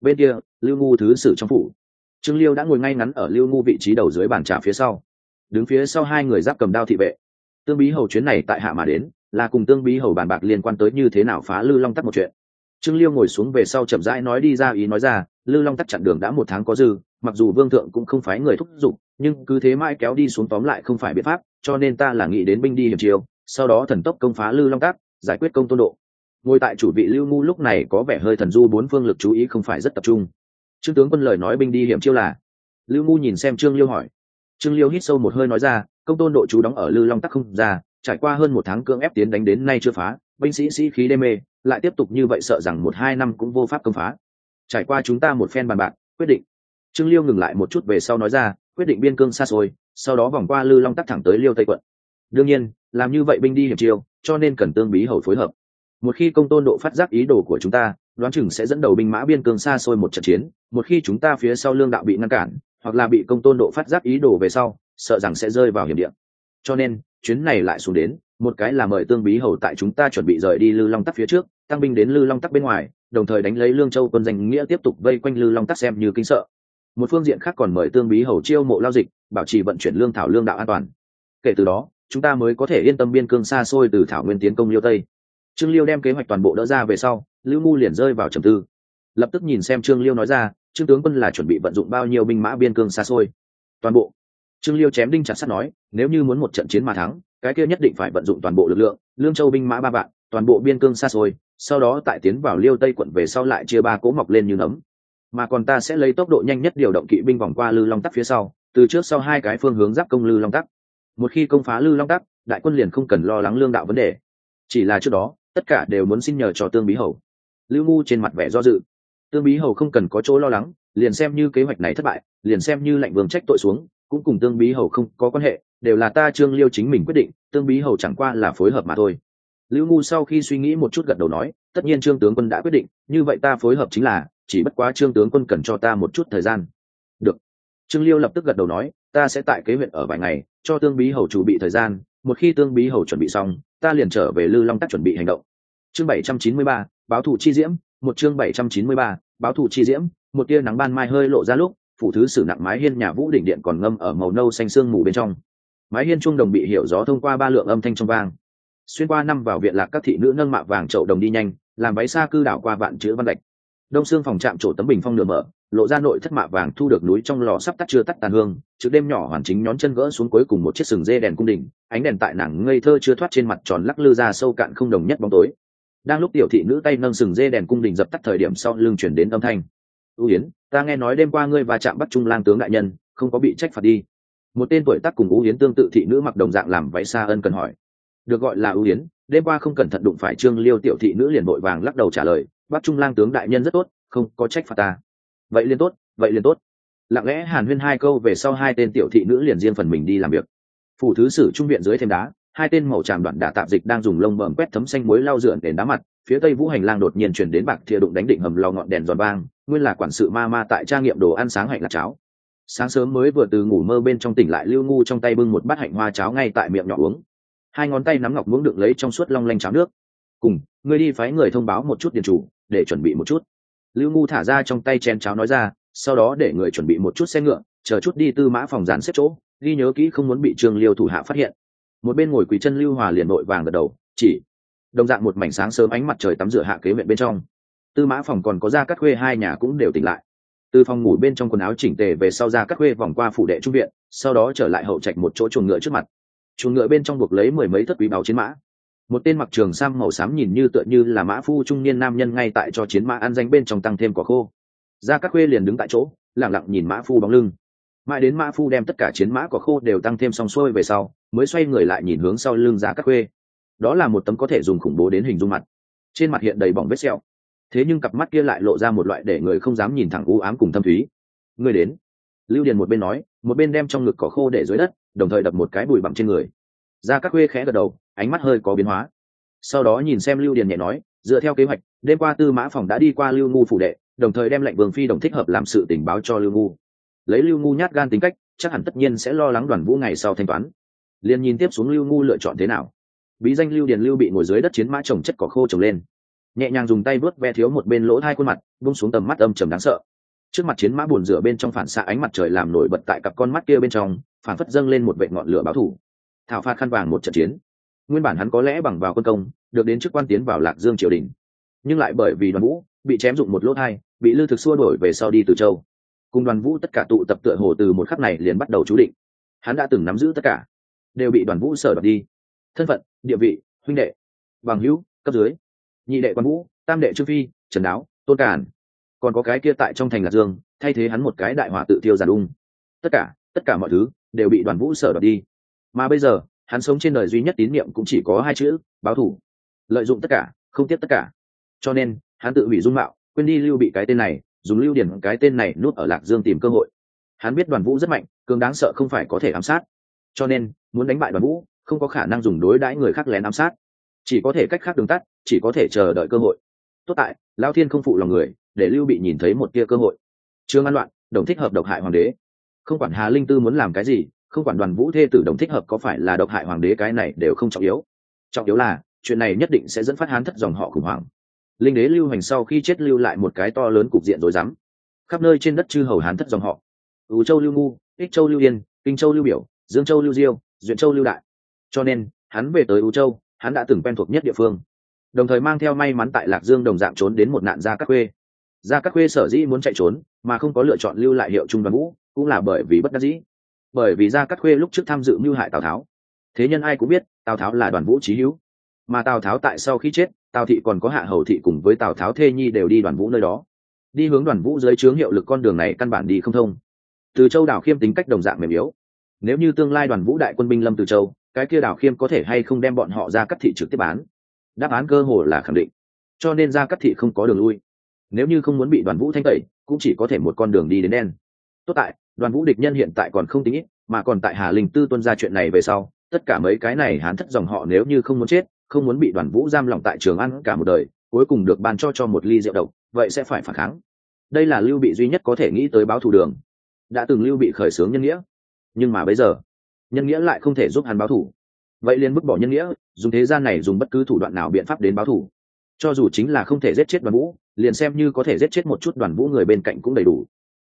Bên kia, lưu ngu thứ sử trong phủ. Trương liêu đã ngồi ngay ngắn ở lưu ngu vị trí đầu dưới bàn trà phía sau. Đứng phía sau hai người giáp cầm đao thị vệ. Tương bí hầu chuyến này tại hạ mà đến, là cùng tương bí hầu bàn bạc liên quan tới như thế nào phá lư long tắc một chuyện. Trương liêu ngồi xuống về sau chậm rãi nói đi ra ý nói ra lư long tắc chặn đường đã một tháng có dư, mặc dù vương thượng cũng không phái người thúc giục, nhưng cứ thế mãi kéo đi xuống tóm lại không phải biện pháp, cho nên ta là nghĩ đến binh đi hiểm chiều sau đó thần tốc công phá lư long tắc, giải quyết công tôn độ ngồi tại chủ vị lưu ngu lúc này có vẻ hơi thần du, bốn phương lực chú ý không phải rất tập trung. Trương tướng quân lời nói binh đi hiểm chiêu là, lưu ngu nhìn xem trương liêu hỏi. Trương liêu hít sâu một hơi nói ra, công tôn độ chú đóng ở lư long tắc không ra, trải qua hơn một tháng cưỡng ép tiến đánh đến nay chưa phá, binh sĩ sĩ khí đê mê, lại tiếp tục như vậy sợ rằng một hai năm cũng vô pháp công phá. Trải qua chúng ta một phen bàn bạc, quyết định. Trương liêu ngừng lại một chút về sau nói ra, quyết định biên cương xa xôi, sau đó vòng qua lư long tắc thẳng tới liêu tây quận. Đương nhiên, làm như vậy binh đi hiểm chiêu, cho nên cần tương bí hầu phối hợp một khi công tôn độ phát giác ý đồ của chúng ta, đoán chừng sẽ dẫn đầu binh mã biên cương xa xôi một trận chiến. Một khi chúng ta phía sau lương đạo bị ngăn cản, hoặc là bị công tôn độ phát giác ý đồ về sau, sợ rằng sẽ rơi vào hiểm địa. Cho nên, chuyến này lại xuống đến, một cái là mời tương bí hầu tại chúng ta chuẩn bị rời đi lư long tắc phía trước, tăng binh đến lư long tắc bên ngoài, đồng thời đánh lấy lương châu quân danh nghĩa tiếp tục vây quanh lư long tắc xem như kinh sợ. Một phương diện khác còn mời tương bí hầu chiêu mộ lao dịch, bảo trì vận chuyển lương thảo lương đạo an toàn. Kể từ đó, chúng ta mới có thể yên tâm biên cương xa xôi từ thảo nguyên tiến công liêu tây trương liêu đem kế hoạch toàn bộ đỡ ra về sau, lưu ngu liền rơi vào trầm tư. Lập tức nhìn xem trương liêu nói ra, trương tướng quân là chuẩn bị vận dụng bao nhiêu binh mã biên cương xa xôi? Toàn bộ. Trương liêu chém đinh chặt sắt nói, nếu như muốn một trận chiến mà thắng, cái kia nhất định phải vận dụng toàn bộ lực lượng, lương châu binh mã ba vạn, toàn bộ biên cương xa xôi, sau đó tại tiến vào liêu tây quận về sau lại chia ba cố mọc lên như nấm. Mà còn ta sẽ lấy tốc độ nhanh nhất điều động kỵ binh vòng qua lư long tắc phía sau, từ trước sau hai cái phương hướng giáp công lư long tắc. Một khi công phá lư long tắc, đại quân liền không cần lo lắng lương đạo vấn đề. Chỉ là trước đó tất cả đều muốn xin nhờ cho tương bí hầu. Lưu ngu trên mặt vẻ do dự. Tương bí hầu không cần có chỗ lo lắng, liền xem như kế hoạch này thất bại, liền xem như lệnh vương trách tội xuống, cũng cùng tương bí hầu không có quan hệ, đều là ta trương liêu chính mình quyết định, tương bí hầu chẳng qua là phối hợp mà thôi. Lưu ngu sau khi suy nghĩ một chút gật đầu nói, tất nhiên trương tướng quân đã quyết định, như vậy ta phối hợp chính là, chỉ bất quá trương tướng quân cần cho ta một chút thời gian. Được. Trương liêu lập tức gật đầu nói, ta sẽ tại kế huyện ở vài ngày, cho tương bí hầu chủ bị thời gian, một khi tương bí hầu chuẩn bị xong ta liền trở về lư long tắc chuẩn bị hành động. Chương bảy trăm chín mươi ba, báo thủ chi diễm, một chương bảy trăm chín mươi ba, báo thủ chi diễm, một tia nắng ban mai hơi lộ ra lúc, phủ thứ sử nặng mái hiên nhà vũ đỉnh điện còn ngâm ở màu nâu xanh sương mù bên trong. Mái hiên trung đồng bị hiểu gió thông qua ba lượng âm thanh trong vang. Xuyên qua năm vào viện lạc các thị nữ nâng mạ vàng chậu đồng đi nhanh, làm váy xa cư đảo qua vạn chữ văn lệch đông xương phòng trạm chỗ tấm bình phong nửa mở, lộ ra nội thất mạ vàng thu được núi trong lò sắp tắt chưa tắt tàn hương, trước đêm nhỏ hoàn chính nhón chân gỡ xuống cuối cùng một chiếc sừng dê đèn cung đình, ánh đèn tại nàng ngây thơ chưa thoát trên mặt tròn lắc lư ra sâu cạn không đồng nhất bóng tối. Đang lúc tiểu thị nữ tay nâng sừng dê đèn cung đình dập tắt thời điểm sau lưng chuyển đến âm thanh. Ưu yến, ta nghe nói đêm qua ngươi va chạm bắt trung lang tướng đại nhân, không có bị trách phạt đi. Một tên tuổi tác cùng ưu yến tương tự thị nữ mặc đồng dạng làm váy xa ân cần hỏi. Được gọi là ưu yến, đêm qua không cẩn thận đụng phải trương liêu tiểu thị nữ liền vội vàng lắc đầu trả lời Bắc trung lang tướng đại nhân rất tốt, không có trách phạt ta. Vậy liền tốt, vậy liền tốt. Lặng lẽ hàn huyên hai câu về sau hai tên tiểu thị nữ liền riêng phần mình đi làm việc. Phủ thứ sử trung viện dưới thêm đá, hai tên màu tràm đoạn đả tạp dịch đang dùng lông bờm quét thấm xanh muối lau dựa đến đá mặt, phía tây vũ hành lang đột nhiên chuyển đến bạc thìa đụng đánh định hầm lò ngọn đèn giòn vang, nguyên là quản sự ma ma tại trang nghiệm đồ ăn sáng hạnh là cháo. Sáng sớm mới vừa từ ngủ mơ bên trong tỉnh lại lưu ngu trong tay bưng một bát hạnh hoa cháo ngay tại miệng nhỏ uống. Hai ngón tay nắm ngọc muỗng đựng lấy trong suốt long lanh cháo nước. Cùng, ngươi đi phái người thông báo một chút điện chủ để chuẩn bị một chút. Lưu ngu thả ra trong tay chén cháo nói ra, sau đó để người chuẩn bị một chút xe ngựa, chờ chút đi tư mã phòng dàn xếp chỗ, ghi nhớ kỹ không muốn bị trương liêu thủ hạ phát hiện. Một bên ngồi quỳ chân lưu hòa liền nội vàng gật đầu, chỉ. Đồng dạng một mảnh sáng sớm ánh mặt trời tắm rửa hạ kế huyện bên trong. Tư mã phòng còn có ra cắt khuê hai nhà cũng đều tỉnh lại. Từ phòng ngủ bên trong quần áo chỉnh tề về sau ra cắt khuê vòng qua phủ đệ trung viện, sau đó trở lại hậu trạch một chỗ chuồng ngựa trước mặt. Chuồng ngựa bên trong buộc lấy mười mấy thất quý báo chiến mã một tên mặc trường sam màu xám nhìn như tựa như là mã phu trung niên nam nhân ngay tại cho chiến mã ăn danh bên trong tăng thêm quả khô. Ra các khuê liền đứng tại chỗ lẳng lặng nhìn mã phu bóng lưng. Mãi đến mã phu đem tất cả chiến mã quả khô đều tăng thêm xong xuôi về sau, mới xoay người lại nhìn hướng sau lưng ra các khuê. Đó là một tấm có thể dùng khủng bố đến hình dung mặt. Trên mặt hiện đầy bỏng vết sẹo. Thế nhưng cặp mắt kia lại lộ ra một loại để người không dám nhìn thẳng u ám cùng thâm thúy. Người đến. Lưu điền một bên nói, một bên đem trong ngực cỏ khô để dưới đất, đồng thời đập một cái bụi bặm trên người. Ra các khuê khẽ gật đầu ánh mắt hơi có biến hóa. Sau đó nhìn xem lưu điền nhẹ nói, dựa theo kế hoạch, đêm qua tư mã phòng đã đi qua lưu ngu phủ đệ, đồng thời đem lệnh vương phi đồng thích hợp làm sự tình báo cho lưu ngu. Lấy lưu ngu nhát gan tính cách, chắc hẳn tất nhiên sẽ lo lắng đoàn vũ ngày sau thanh toán. Liền nhìn tiếp xuống lưu ngu lựa chọn thế nào. Bí danh lưu điền lưu bị ngồi dưới đất chiến mã trồng chất cỏ khô trồng lên. Nhẹ nhàng dùng tay vớt ve thiếu một bên lỗ hai khuôn mặt bung xuống tầm mắt âm trầm đáng sợ. Trước mặt chiến mã buồn rửa bên trong phản xạ ánh mặt trời làm nổi bật tại cặp con mắt kia bên trong, phản phất dâng lên một vệ ngọn lửa báo thủ. Thảo phạt khăn vàng một trận chiến nguyên bản hắn có lẽ bằng vào quân công, được đến chức quan tiến vào lạc dương triều đình. Nhưng lại bởi vì đoàn vũ bị chém dụng một lỗ thai, bị lư thực xua đổi về sau đi từ châu. Cùng đoàn vũ tất cả tụ tập tựa hồ từ một khắc này liền bắt đầu chú định. Hắn đã từng nắm giữ tất cả, đều bị đoàn vũ sở đoạt đi. Thân phận, địa vị, huynh đệ, bằng hữu, cấp dưới. Nhị đệ quan vũ, tam đệ trương phi, trần đáo, tôn cản còn có cái kia tại trong thành lạc dương, thay thế hắn một cái đại hỏa tự tiêu giàn ung tất cả tất cả mọi thứ đều bị đoàn vũ sở đoạt đi. Mà bây giờ hắn sống trên đời duy nhất tín niệm cũng chỉ có hai chữ, báo thủ. Lợi dụng tất cả, không tiếp tất cả. Cho nên, hắn tự hủy dung mạo, quên đi lưu bị cái tên này, dùng lưu điển cái tên này nút ở lạc dương tìm cơ hội. Hắn biết đoàn vũ rất mạnh, cường đáng sợ không phải có thể ám sát. Cho nên, muốn đánh bại đoàn vũ, không có khả năng dùng đối đãi người khác lén ám sát. Chỉ có thể cách khác đường tắt, chỉ có thể chờ đợi cơ hội. Tốt tại lao thiên không phụ lòng người, để lưu bị nhìn thấy một tia cơ hội. Trương an loạn, đồng thích hợp độc hại hoàng đế. Không quản hà linh tư muốn làm cái gì không quản đoàn vũ thê tử đồng thích hợp có phải là độc hại hoàng đế cái này đều không trọng yếu. Trọng yếu là, chuyện này nhất định sẽ dẫn phát hán thất dòng họ khủng hoảng. Linh đế lưu hành sau khi chết lưu lại một cái to lớn cục diện rồi dám khắp nơi trên đất chư hầu hán thất dòng họ. Ứ châu lưu ngu, ích châu lưu yên, kinh châu lưu biểu, dương châu lưu diêu, duyện châu lưu đại. Cho nên, hắn về tới ứ châu, hắn đã từng quen thuộc nhất địa phương. Đồng thời mang theo may mắn tại lạc dương đồng dạng trốn đến một nạn gia các khuê. Gia các khuê sở dĩ muốn chạy trốn, mà không có lựa chọn lưu lại hiệu trung đoàn vũ cũng là bởi vì bất đắc dĩ bởi vì gia cát khuê lúc trước tham dự mưu hại tào tháo. Thế nhân ai cũng biết, tào tháo là đoàn vũ trí hữu. Mà tào tháo tại sau khi chết, tào thị còn có hạ hầu thị cùng với tào tháo thê nhi đều đi đoàn vũ nơi đó. Đi hướng đoàn vũ dưới trướng hiệu lực con đường này căn bản đi không thông. Từ châu đảo khiêm tính cách đồng dạng mềm yếu. Nếu như tương lai đoàn vũ đại quân binh lâm từ châu, cái kia đảo khiêm có thể hay không đem bọn họ ra cắt thị trực tiếp bán? Đáp án cơ hồ là khẳng định. Cho nên ra cắt thị không có đường lui. Nếu như không muốn bị đoàn vũ thanh tẩy, cũng chỉ có thể một con đường đi đến đen. Tốt tại đoàn vũ địch nhân hiện tại còn không tính ít, mà còn tại hà linh tư tuân ra chuyện này về sau, tất cả mấy cái này hán thất dòng họ nếu như không muốn chết, không muốn bị đoàn vũ giam lỏng tại trường ăn cả một đời, cuối cùng được ban cho cho một ly rượu độc, vậy sẽ phải phản kháng. Đây là lưu bị duy nhất có thể nghĩ tới báo thù đường. Đã từng lưu bị khởi xướng nhân nghĩa, nhưng mà bây giờ, nhân nghĩa lại không thể giúp hắn báo thù. Vậy liền bức bỏ nhân nghĩa, dùng thế gian này dùng bất cứ thủ đoạn nào biện pháp đến báo thù. Cho dù chính là không thể giết chết đoàn vũ, liền xem như có thể giết chết một chút đoàn vũ người bên cạnh cũng đầy đủ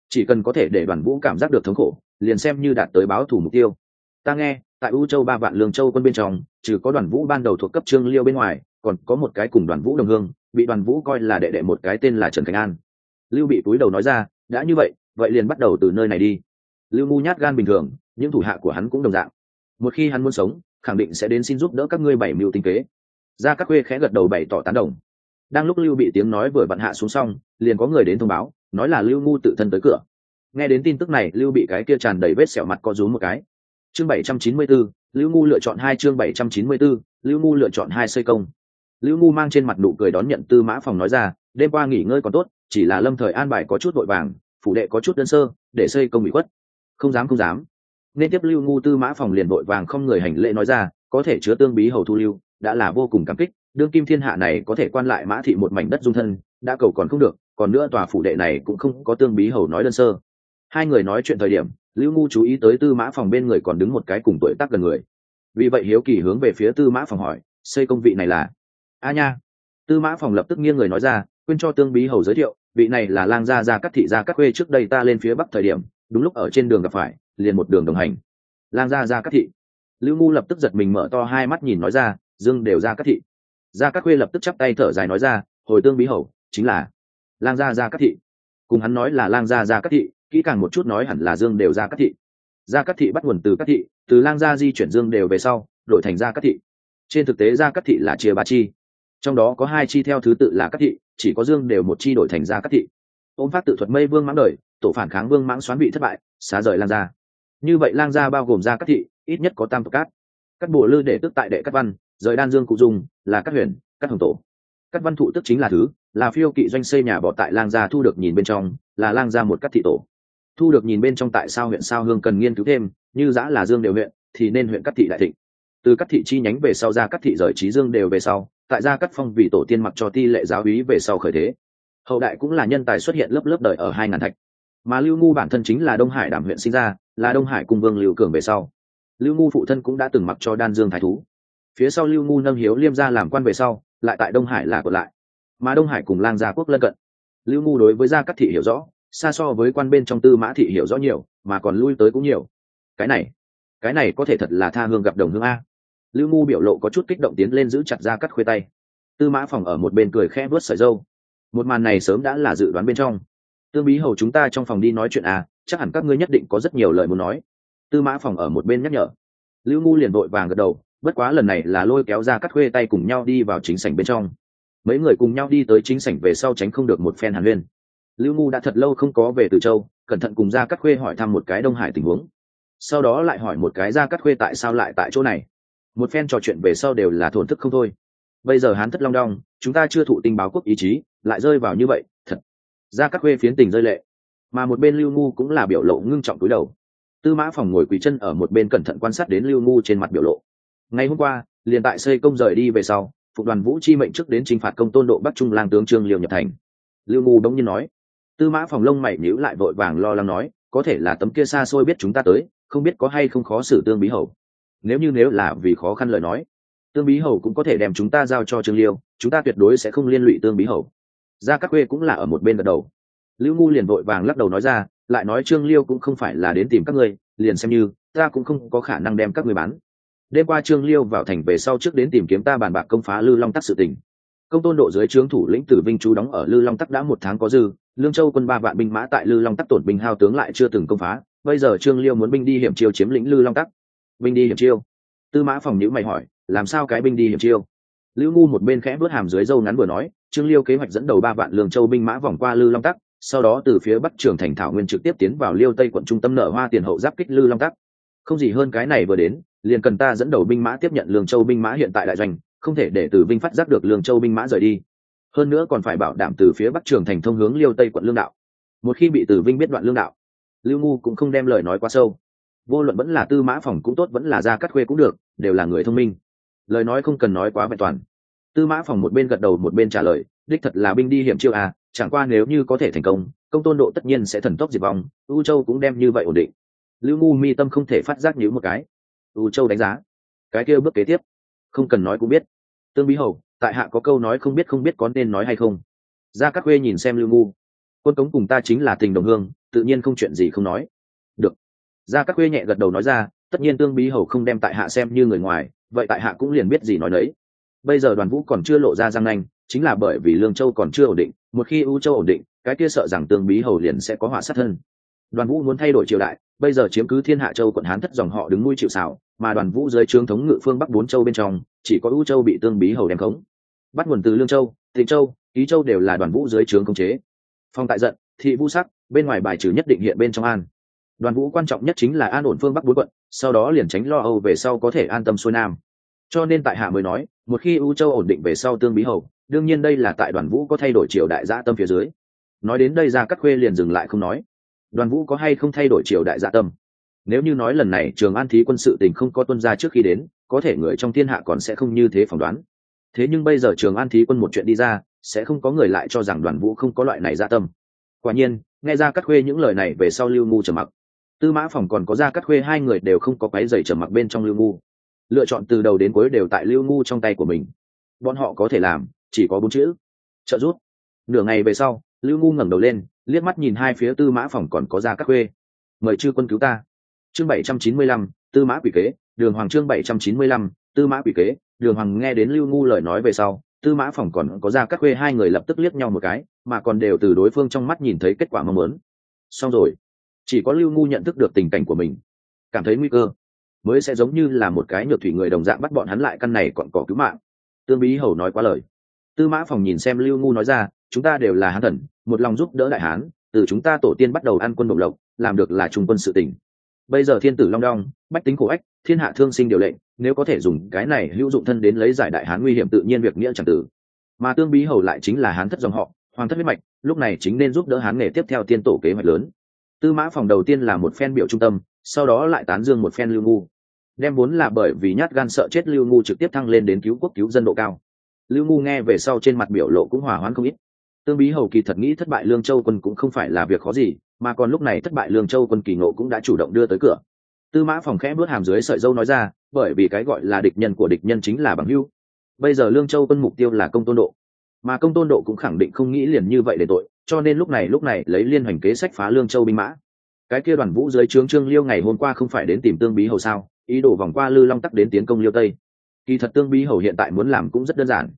chỉ cần có thể để đoàn vũ cảm giác được thống khổ, liền xem như đạt tới báo thù mục tiêu. Ta nghe, tại u châu ba vạn lương châu quân bên trong, trừ có đoàn vũ ban đầu thuộc cấp trương liêu bên ngoài, còn có một cái cùng đoàn vũ đồng hương, bị đoàn vũ coi là đệ đệ một cái tên là trần khánh an. Lưu bị túi đầu nói ra, đã như vậy vậy liền bắt đầu từ nơi này đi. Lưu ngu nhát gan bình thường, những thủ hạ của hắn cũng đồng dạng. Một khi hắn muốn sống, khẳng định sẽ đến xin giúp đỡ các ngươi bảy mưu tinh kế. Ra các khuê khẽ gật đầu bày tỏ tán đồng. Đang lúc lưu bị tiếng nói vừa bận hạ xuống xong, liền có người đến thông báo nói là lưu ngu tự thân tới cửa. Nghe đến tin tức này lưu bị cái kia tràn đầy vết sẹo mặt co rúm một cái. Chương bảy trăm chín mươi 794, lưu ngu lựa chọn hai chương bảy trăm chín mươi 794, lưu ngu lựa chọn hai xây công. Lưu ngu mang trên mặt nụ cười đón nhận tư mã phòng nói ra đêm qua nghỉ ngơi còn tốt chỉ là lâm thời an bài có chút vội vàng phủ đệ có chút đơn sơ để xây công bị khuất. Không dám không dám. Nên tiếp lưu ngu tư mã phòng liền vội vàng không người hành lễ nói ra có thể chứa tương bí hầu thu lưu đã là vô cùng cảm kích đương kim thiên hạ này có thể quan lại mã thị một mảnh đất dung thân đã cầu còn không được còn nữa tòa phủ đệ này cũng không có tương bí hầu nói đơn sơ. Hai người nói chuyện thời điểm, lưu ngu chú ý tới tư mã phòng bên người còn đứng một cái cùng tuổi tác gần người. Vì vậy hiếu kỳ hướng về phía tư mã phòng hỏi, xây công vị này là? A nha. Tư mã phòng lập tức nghiêng người nói ra, quên cho tương bí hầu giới thiệu, vị này là lang gia gia cắt thị gia cắt khuê trước đây ta lên phía bắc thời điểm, đúng lúc ở trên đường gặp phải, liền một đường đồng hành. Lang gia gia cắt thị. Lưu ngu lập tức giật mình mở to hai mắt nhìn nói ra, dương đều gia cắt thị. Gia cắt khuê lập tức chắp tay thở dài nói ra, hồi tương bí hầu, chính là lang gia gia cát thị. Cùng hắn nói là lang gia gia cát thị, kỹ càng một chút nói hẳn là dương đều gia cát thị. Gia cát thị bắt nguồn từ cát thị, từ lang gia di chuyển dương đều về sau, đổi thành gia cát thị. Trên thực tế gia cát thị là chia ba chi. Trong đó có hai chi theo thứ tự là cát thị, chỉ có dương đều một chi đổi thành gia cát thị. Ôm phát tự thuật mây vương mãng đời, tổ phản kháng vương mãng xoán bị thất bại, xá rời lang gia. Như vậy lang gia bao gồm gia cát thị, ít nhất có tam tộc cát. Các bộ lư để tức tại đệ cát văn, rời đan dương cụ dung, là các huyền các hồng tổ cắt văn thụ tức chính là thứ, là phiêu kỵ doanh xây nhà bọ tại lang gia thu được nhìn bên trong, là lang gia một cắt thị tổ. Thu được nhìn bên trong tại sao huyện sao hương cần nghiên cứu thêm, như giã là dương đều huyện, thì nên huyện cắt thị đại thịnh. Từ cắt thị chi nhánh về sau ra cắt thị rời trí dương đều về sau, tại gia cắt phong vì tổ tiên mặc cho ti lệ giáo úy về sau khởi thế. Hậu đại cũng là nhân tài xuất hiện lớp lớp đời ở hai ngàn thạch. Mà lưu ngu bản thân chính là đông hải đảm huyện sinh ra, là đông hải cung vương lưu cường về sau. Lưu ngu phụ thân cũng đã từng mặc cho đan dương thái thú. Phía sau lưu ngu nâng hiếu liêm ra làm quan về sau lại tại đông hải là còn lại. Mà đông hải cùng lang gia quốc lân cận. Lưu ngu đối với gia cắt thị hiểu rõ, xa so với quan bên trong tư mã thị hiểu rõ nhiều, mà còn lui tới cũng nhiều. Cái này cái này có thể thật là tha hương gặp đồng hương a. Lưu ngu biểu lộ có chút kích động tiến lên giữ chặt gia cắt khuê tay. Tư mã phòng ở một bên cười khẽ vớt sợi dâu một màn này sớm đã là dự đoán bên trong. Tương bí hầu chúng ta trong phòng đi nói chuyện à chắc hẳn các ngươi nhất định có rất nhiều lời muốn nói. Tư mã phòng ở một bên nhắc nhở. Lưu ngu liền vội vàng gật đầu bất quá lần này là lôi kéo ra cắt khuê tay cùng nhau đi vào chính sảnh bên trong. Mấy người cùng nhau đi tới chính sảnh về sau tránh không được một phen hàn huyên. Lưu ngu đã thật lâu không có về từ châu, cẩn thận cùng ra cắt khuê hỏi thăm một cái đông hải tình huống. Sau đó lại hỏi một cái ra cắt khuê tại sao lại tại chỗ này. Một phen trò chuyện về sau đều là thổn thức không thôi. Bây giờ hán thất long đong, chúng ta chưa thụ tình báo quốc ý chí, lại rơi vào như vậy, thật. Ra cắt khuê phiến tình rơi lệ. Mà một bên lưu ngu cũng là biểu lộ ngưng trọng túi đầu. Tư mã phòng ngồi quỳ chân ở một bên cẩn thận quan sát đến lưu ngu trên mặt biểu lộ ngày hôm qua, liền tại xây công rời đi về sau, phục đoàn vũ chi mệnh trước đến t r i n h phạt công tôn độ bắc trung lang tướng trương liều nhập thành. Lưu ngu bỗng nhiên nói. Tư mã phòng lông mày nhíu lại vội vàng lo lắng nói, có thể là tấm kia xa xôi biết chúng ta tới, không biết có hay không khó xử tương bí hầu. Nếu như nếu là vì khó khăn lời nói, tương bí hầu cũng có thể đem chúng ta giao cho trương liêu, chúng ta tuyệt đối sẽ không liên lụy tương bí hầu. Ra các quê cũng là ở một bên gật đầu. Lưu ngu liền vội vàng lắc đầu nói ra, lại nói trương liêu cũng không phải là đến tìm các ngươi, liền xem như, ta cũng không có khả năng đem các người bán đêm qua trương liêu vào thành về sau trước đến tìm kiếm ta bàn bạc công phá lư long tắc sự tình. Công tôn độ dưới trướng thủ lĩnh tử vinh chú đóng ở lư long tắc đã một tháng có dư, lương châu quân ba vạn binh mã tại lư long tắc tổn binh hao tướng lại chưa từng công phá, bây giờ trương liêu muốn binh đi hiểm chiêu chiếm lĩnh lư long tắc. Binh đi hiểm chiêu? Tư mã phòng nhữ mày hỏi, làm sao cái binh đi hiểm chiêu? Lưu ngu một bên khẽ vớt hàm dưới dâu ngắn vừa nói, trương liêu kế hoạch dẫn đầu ba vạn lương châu binh mã vòng qua lư long tắc, sau đó từ phía bắc trường thành thảo nguyên trực tiếp tiến vào liêu tây quận trung tâm nở hoa tiền hậu giáp kích lư long tắc. Không gì hơn cái này vừa đến liền cần ta dẫn đầu binh mã tiếp nhận lương châu binh mã hiện tại đại doanh, không thể để từ vinh phát giác được lương châu binh mã rời đi. Hơn nữa còn phải bảo đảm từ phía bắc trường thành thông hướng liêu tây quận lương đạo. Một khi bị từ vinh biết đoạn lương đạo, lưu ngu cũng không đem lời nói quá sâu. Vô luận vẫn là tư mã phòng cũng tốt, vẫn là ra cắt khuê cũng được, đều là người thông minh. Lời nói không cần nói quá vẹn toàn. Tư mã phòng một bên gật đầu một bên trả lời, đích thật là binh đi hiểm chiêu à chẳng qua nếu như có thể thành công công tôn độ tất nhiên sẽ thần tốc diệt vong, u châu cũng đem như vậy ổn định. Lưu ngu mi tâm không thể phát giác nhữ một cái u châu đánh giá. Cái kia bước kế tiếp, không cần nói cũng biết. Tương bí hầu, tại hạ có câu nói không biết không biết có nên nói hay không. Ra các khuê nhìn xem lưu ngu. Quân cống cùng ta chính là tình đồng hương, tự nhiên không chuyện gì không nói. Được. Ra các khuê nhẹ gật đầu nói ra, tất nhiên tương bí hầu không đem tại hạ xem như người ngoài, vậy tại hạ cũng liền biết gì nói đấy bây giờ đoàn vũ còn chưa lộ ra răng nanh, chính là bởi vì lương châu còn chưa ổn định, một khi u châu ổn định, cái kia sợ rằng tương bí hầu liền sẽ có họa sát thân. Đoàn vũ muốn thay đổi triều đại, bây giờ chiếm cứ thiên hạ châu quận hán thất dòng họ đứng nuôi chịu xảo mà đoàn vũ dưới trướng thống ngự phương bắc bốn châu bên trong, chỉ có u châu bị tương bí hầu đem khống. Bắt nguồn từ lương châu tịnh châu ý châu đều là đoàn vũ dưới trướng công chế. Phong tại giận, thị vũ sắc, bên ngoài bài trừ nhất định hiện bên trong an. Đoàn vũ quan trọng nhất chính là an ổn phương bắc bốn quận, sau đó liền tránh lo âu về sau có thể an tâm xuôi nam. Cho nên tại hạ mới nói, một khi u châu ổn định về sau tương bí hầu, đương nhiên đây là tại đoàn vũ có thay đổi triều đại gia tâm phía dưới. Nói đến đây ra các khuê liền dừng lại không nói. Đoàn vũ có hay không thay đổi triều đại gia tâm? Nếu như nói lần này trường an thí quân sự tình không có tuân ra trước khi đến, có thể người trong thiên hạ còn sẽ không như thế phỏng đoán. Thế nhưng bây giờ trường an thí quân một chuyện đi ra, sẽ không có người lại cho rằng đoàn vũ không có loại này dạ tâm. Quả nhiên, nghe ra cắt khuê những lời này về sau lưu ngu trầm mặc. Tư mã phòng còn có ra cắt khuê hai người đều không có cái giày trầm mặc bên trong lưu ngu. Lựa chọn từ đầu đến cuối đều tại lưu ngu trong tay của mình. Bọn họ có thể làm, chỉ có bốn chữ. Trợ giúp. Nửa ngày về sau, lưu ngu ngẩng đầu lên, liếc mắt nhìn hai phía tư mã phòng còn có ra cắt khuê. Mời chư quân cứu ta chương bảy trăm chín mươi lăm, tư mã quỷ kế, đường hoàng chương bảy trăm chín mươi lăm, tư mã quỷ kế, đường hoàng nghe đến lưu ngu lời nói về sau, tư mã phòng còn có ra các khuê hai người lập tức liếc nhau một cái, mà còn đều từ đối phương trong mắt nhìn thấy kết quả mong muốn. Xong rồi, chỉ có lưu ngu nhận thức được tình cảnh của mình, cảm thấy nguy cơ, mới sẽ giống như là một cái nhược thủy người đồng dạng bắt bọn hắn lại căn này còn có cứu mạng. Tương bí hầu nói quá lời. Tư mã phòng nhìn xem lưu ngu nói ra, chúng ta đều là hán thần, một lòng giúp đỡ đại hán, từ chúng ta tổ tiên bắt đầu ăn quân đồng lộc, làm được là trung quân sự tỉnh bây giờ thiên tử long đong, bách tính khổ ách, thiên hạ thương sinh điều lệnh, nếu có thể dùng cái này hữu dụng thân đến lấy giải đại hán nguy hiểm tự nhiên việc nghĩa chẳng tử. Mà tương bí hầu lại chính là hán thất dòng họ, hoàng thất huyết mạch, lúc này chính nên giúp đỡ hán nghề tiếp theo tiên tổ kế hoạch lớn. Tư mã phòng đầu tiên là một phen biểu trung tâm, sau đó lại tán dương một phen lưu ngu. Đem vốn là bởi vì nhát gan sợ chết lưu ngu trực tiếp thăng lên đến cứu quốc cứu dân độ cao. Lưu ngu nghe về sau trên mặt biểu lộ cũng hỏa hoãn không ít. Tương bí hầu kỳ thật nghĩ thất bại lương châu quân cũng không phải là việc khó gì mà còn lúc này thất bại lương châu quân kỳ ngộ cũng đã chủ động đưa tới cửa. Tư mã phòng khẽ bước hàm dưới sợi dâu nói ra, bởi vì cái gọi là địch nhân của địch nhân chính là bằng hưu bây giờ lương châu quân mục tiêu là công tôn độ, mà công tôn độ cũng khẳng định không nghĩ liền như vậy để tội, cho nên lúc này lúc này lấy liên hoành kế sách phá lương châu binh mã. Cái kia đoàn vũ dưới trướng trương liêu ngày hôm qua không phải đến tìm tương bí hầu sao? Ý đồ vòng qua lư long tắc đến tiến công liêu tây. Kỳ thật tương bí hầu hiện tại muốn làm cũng rất đơn giản.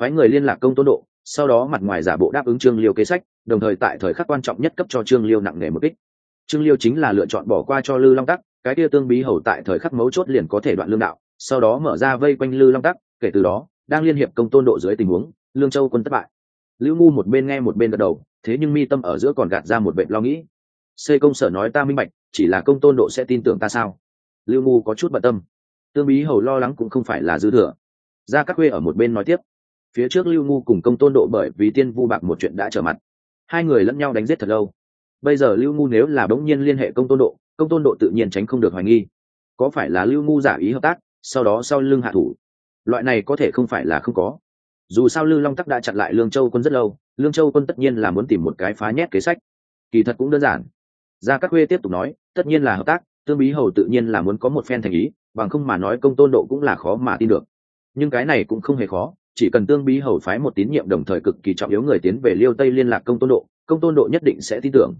Phái người liên lạc công tôn độ, sau đó mặt ngoài giả bộ đáp ứng trương liêu kế sách đồng thời tại thời khắc quan trọng nhất cấp cho trương liêu nặng nề một kích. Trương liêu chính là lựa chọn bỏ qua cho lư long tắc, cái kia tương bí hầu tại thời khắc mấu chốt liền có thể đoạn lương đạo, sau đó mở ra vây quanh lư long tắc, kể từ đó, đang liên hiệp công tôn độ dưới tình huống, lương châu quân thất bại. Lưu ngu một bên nghe một bên gật đầu, thế nhưng mi tâm ở giữa còn gạt ra một vệ lo nghĩ. Xê công sở nói ta minh bạch, chỉ là công tôn độ sẽ tin tưởng ta sao? Lưu ngu có chút bận tâm. Tương bí hầu lo lắng cũng không phải là dư thừa. Ra các quê ở một bên nói tiếp. Phía trước lưu ngu cùng công tôn độ bởi vì tiên vu bạc một chuyện đã trở mặt hai người lẫn nhau đánh giết thật lâu. Bây giờ lưu ngu nếu là bỗng nhiên liên hệ công tôn độ, công tôn độ tự nhiên tránh không được hoài nghi. Có phải là lưu ngu giả ý hợp tác, sau đó sau lưng hạ thủ? Loại này có thể không phải là không có. Dù sao lưu long tắc đã chặn lại lương châu quân rất lâu, lương châu quân tất nhiên là muốn tìm một cái phá nhét kế sách. Kỳ thật cũng đơn giản. Gia Cát khuê tiếp tục nói, tất nhiên là hợp tác, tương bí hầu tự nhiên là muốn có một phen thành ý, bằng không mà nói công tôn độ cũng là khó mà tin được. Nhưng cái này cũng không hề khó chỉ cần tương bí hầu phái một tín nhiệm đồng thời cực kỳ trọng yếu người tiến về liêu tây liên lạc công tôn độ, công tôn độ nhất định sẽ tin tưởng.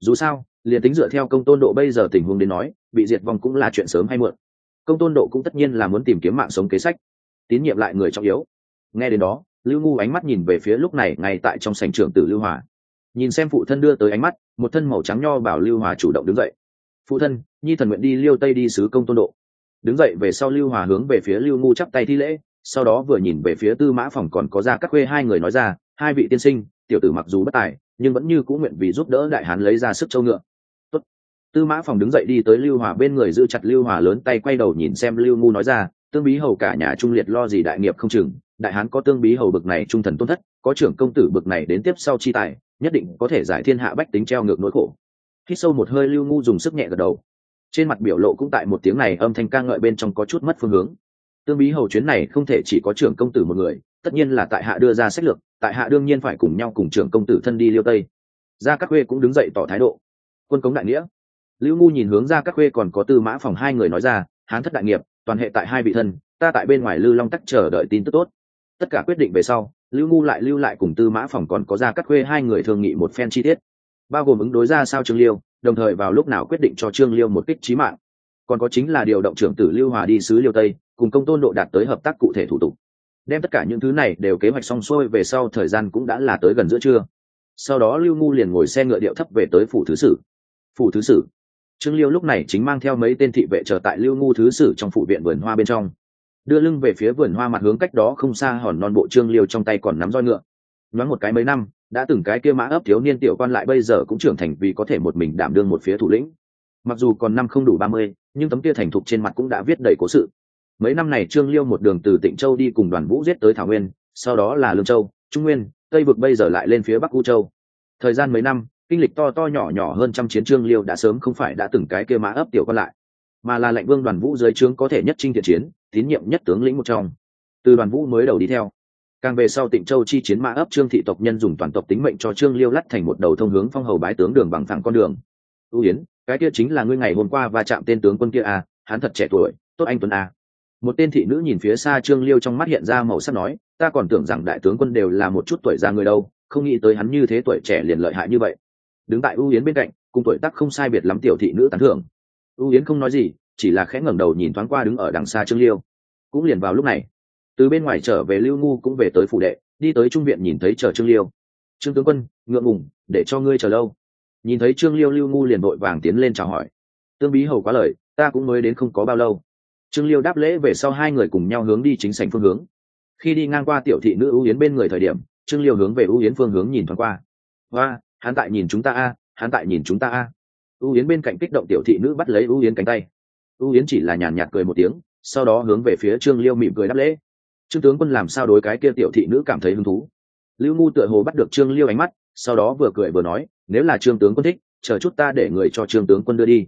Dù sao, liền tính dựa theo công tôn độ bây giờ tình huống đến nói, bị diệt vong cũng là chuyện sớm hay muộn. Công tôn độ cũng tất nhiên là muốn tìm kiếm mạng sống kế sách, tín nhiệm lại người trọng yếu. Nghe đến đó, lưu ngu ánh mắt nhìn về phía lúc này ngay tại trong sành trường tử lưu hòa. Nhìn xem phụ thân đưa tới ánh mắt, một thân màu trắng nho bảo lưu hòa chủ động đứng dậy. Phụ thân, nhi thần nguyện đi liêu tây đi sứ công tôn độ. Đứng dậy về sau lưu hòa hướng về phía lưu ngu chắp tay thi lễ sau đó vừa nhìn về phía tư mã phòng còn có ra các khuê hai người nói ra, hai vị tiên sinh, tiểu tử mặc dù bất tài, nhưng vẫn như cũng nguyện vì giúp đỡ đại hán lấy ra sức châu ngựa. Tốt. tư mã phòng đứng dậy đi tới lưu hòa bên người giữ chặt lưu hòa lớn tay quay đầu nhìn xem lưu ngu nói ra, tương bí hầu cả nhà trung liệt lo gì đại nghiệp không chừng, đại hán có tương bí hầu bực này trung thần tôn thất, có trưởng công tử bực này đến tiếp sau chi tài, nhất định có thể giải thiên hạ bách tính treo ngược nỗi khổ. Khi sâu một hơi lưu ngu dùng sức nhẹ gật đầu. Trên mặt biểu lộ cũng tại một tiếng này âm thanh ca ngợi bên trong có chút mất phương hướng tương bí hầu chuyến này không thể chỉ có trưởng công tử một người, tất nhiên là tại hạ đưa ra sách lược, tại hạ đương nhiên phải cùng nhau cùng trưởng công tử thân đi liêu tây. Gia các khuê cũng đứng dậy tỏ thái độ. Quân cống đại nghĩa. Lưu ngu nhìn hướng ra các khuê còn có tư mã phòng hai người nói ra, hán thất đại nghiệp, toàn hệ tại hai vị thân, ta tại bên ngoài lư long tắc chờ đợi tin tức tốt. Tất cả quyết định về sau, lưu ngu lại lưu lại cùng tư mã phòng còn có ra các khuê hai người thương nghị một phen chi tiết, bao gồm ứng đối ra sao trương liêu, đồng thời vào lúc nào quyết định cho trương liêu một kích trí mạng. Còn có chính là điều động trưởng tử lưu hòa đi sứ liêu tây cùng công tôn độ đạt tới hợp tác cụ thể thủ tục. Đem tất cả những thứ này đều kế hoạch xong xuôi về sau thời gian cũng đã là tới gần giữa trưa. Sau đó lưu ngu liền ngồi xe ngựa điệu thấp về tới phủ thứ sử. Phủ thứ sử. Trương liêu lúc này chính mang theo mấy tên thị vệ chờ tại lưu ngu thứ sử trong phủ viện vườn hoa bên trong. Đưa lưng về phía vườn hoa mặt hướng cách đó không xa hòn non bộ trương liêu trong tay còn nắm roi ngựa. Nhoáng một cái mấy năm, đã từng cái kia mã ấp thiếu niên tiểu quan lại bây giờ cũng trưởng thành vì có thể một mình đảm đương một phía thủ lĩnh. Mặc dù còn năm không đủ ba mươi, nhưng tấm kia thành thục trên mặt cũng đã viết đầy cố sự mấy năm này trương liêu một đường từ tịnh châu đi cùng đoàn vũ giết tới thảo nguyên, sau đó là lương châu, trung nguyên, tây vực bây giờ lại lên phía bắc u châu. Thời gian mấy năm, kinh lịch to to nhỏ nhỏ hơn trăm chiến trương liêu đã sớm không phải đã từng cái kia mã ấp tiểu con lại, mà là lệnh vương đoàn vũ dưới trướng có thể nhất trinh thiện chiến, tín nhiệm nhất tướng lĩnh một trong. Từ đoàn vũ mới đầu đi theo. Càng về sau tịnh châu chi chiến mã ấp trương thị tộc nhân dùng toàn tộc tính mệnh cho trương liêu lắt thành một đầu thông hướng phong hầu bái tướng đường bằng thẳng con đường. Ưu yến, cái kia chính là ngươi ngày hôm qua va chạm tên tướng quân kia à hắn thật trẻ tuổi, tốt anh tuấn à một tên thị nữ nhìn phía xa trương liêu trong mắt hiện ra màu sắc nói, ta còn tưởng rằng đại tướng quân đều là một chút tuổi già người đâu, không nghĩ tới hắn như thế tuổi trẻ liền lợi hại như vậy. Đứng tại ưu yến bên cạnh, cùng tuổi tác không sai biệt lắm tiểu thị nữ tán thưởng. Ưu yến không nói gì, chỉ là khẽ ngẩng đầu nhìn thoáng qua đứng ở đằng xa trương liêu. Cũng liền vào lúc này, từ bên ngoài trở về lưu ngu cũng về tới phủ đệ, đi tới trung viện nhìn thấy chờ trương liêu. Trương tướng quân, ngượng ngùng, để cho ngươi chờ lâu. Nhìn thấy trương liêu, lưu ngu liền vội vàng tiến lên chào hỏi. Tương bí hầu quá lời, ta cũng mới đến không có bao lâu trương liêu đáp lễ về sau hai người cùng nhau hướng đi chính sảnh phương hướng. Khi đi ngang qua tiểu thị nữ ưu yến bên người thời điểm, trương liêu hướng về ưu yến phương hướng nhìn thoáng qua. Và hắn tại nhìn chúng ta a, hắn tại nhìn chúng ta a. Ưu yến bên cạnh kích động tiểu thị nữ bắt lấy ưu yến cánh tay. Ưu yến chỉ là nhàn nhạt cười một tiếng, sau đó hướng về phía trương liêu mỉm cười đáp lễ. Trương tướng quân làm sao đối cái kia tiểu thị nữ cảm thấy hứng thú? Lưu ngu tựa hồ bắt được trương liêu ánh mắt, sau đó vừa cười vừa nói, nếu là trương tướng quân thích, chờ chút ta để người cho trương tướng quân đưa đi.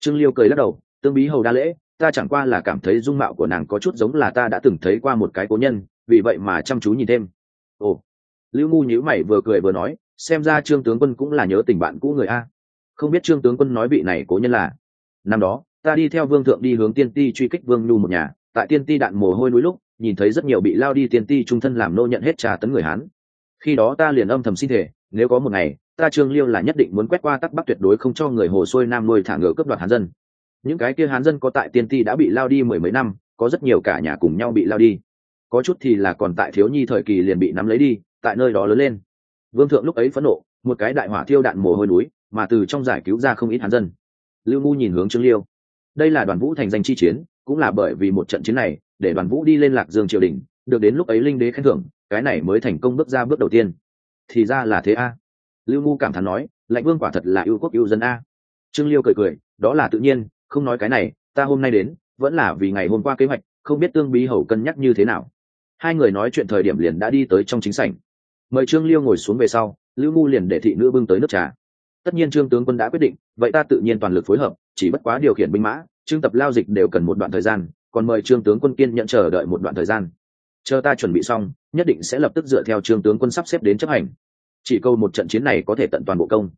Trương liêu cười lắc đầu, tương bí hầu đa lễ ta chẳng qua là cảm thấy dung mạo của nàng có chút giống là ta đã từng thấy qua một cái cố nhân, vì vậy mà chăm chú nhìn thêm. Ồ. Lưu ngu nhíu mày vừa cười vừa nói, xem ra trương tướng quân cũng là nhớ tình bạn cũ người a. Không biết trương tướng quân nói vị này cố nhân là? Năm đó, ta đi theo vương thượng đi hướng tiên ti truy kích vương nhu một nhà, tại tiên ti đạn mồ hôi núi lúc, nhìn thấy rất nhiều bị lao đi tiên ti trung thân làm nô nhận hết trà tấn người hán. Khi đó ta liền âm thầm xin thể nếu có một ngày, ta trương liêu là nhất định muốn quét qua tắc bắc tuyệt đối không cho người hồ xuôi nam nuôi thả ngựa cướp đoạt hán dân những cái kia hán dân có tại tiên ti đã bị lao đi mười mấy năm, có rất nhiều cả nhà cùng nhau bị lao đi. Có chút thì là còn tại thiếu nhi thời kỳ liền bị nắm lấy đi, tại nơi đó lớn lên. Vương thượng lúc ấy phẫn nộ, một cái đại hỏa thiêu đạn mồ hôi núi, mà từ trong giải cứu ra không ít hán dân. Lưu ngu nhìn hướng trương liêu. Đây là đoàn vũ thành danh chi chiến, cũng là bởi vì một trận chiến này, để đoàn vũ đi lên lạc dương triều đình, được đến lúc ấy linh đế khen thưởng, cái này mới thành công bước ra bước đầu tiên. Thì ra là thế a. Lưu ngu cảm thán nói lãnh vương quả thật là yêu quốc yêu dân a. Trương liêu cười cười, đó là tự nhiên không nói cái này, ta hôm nay đến, vẫn là vì ngày hôm qua kế hoạch, không biết tương bí hầu cân nhắc như thế nào. Hai người nói chuyện thời điểm liền đã đi tới trong chính sảnh. Mời trương liêu ngồi xuống về sau, lưu ngu liền để thị nữ bưng tới nước trà. Tất nhiên trương tướng quân đã quyết định, vậy ta tự nhiên toàn lực phối hợp, chỉ bất quá điều khiển binh mã, trương tập lao dịch đều cần một đoạn thời gian, còn mời trương tướng quân kiên nhận chờ đợi một đoạn thời gian. Chờ ta chuẩn bị xong, nhất định sẽ lập tức dựa theo trương tướng quân sắp xếp đến chấp hành. Chỉ câu một trận chiến này có thể tận toàn bộ công.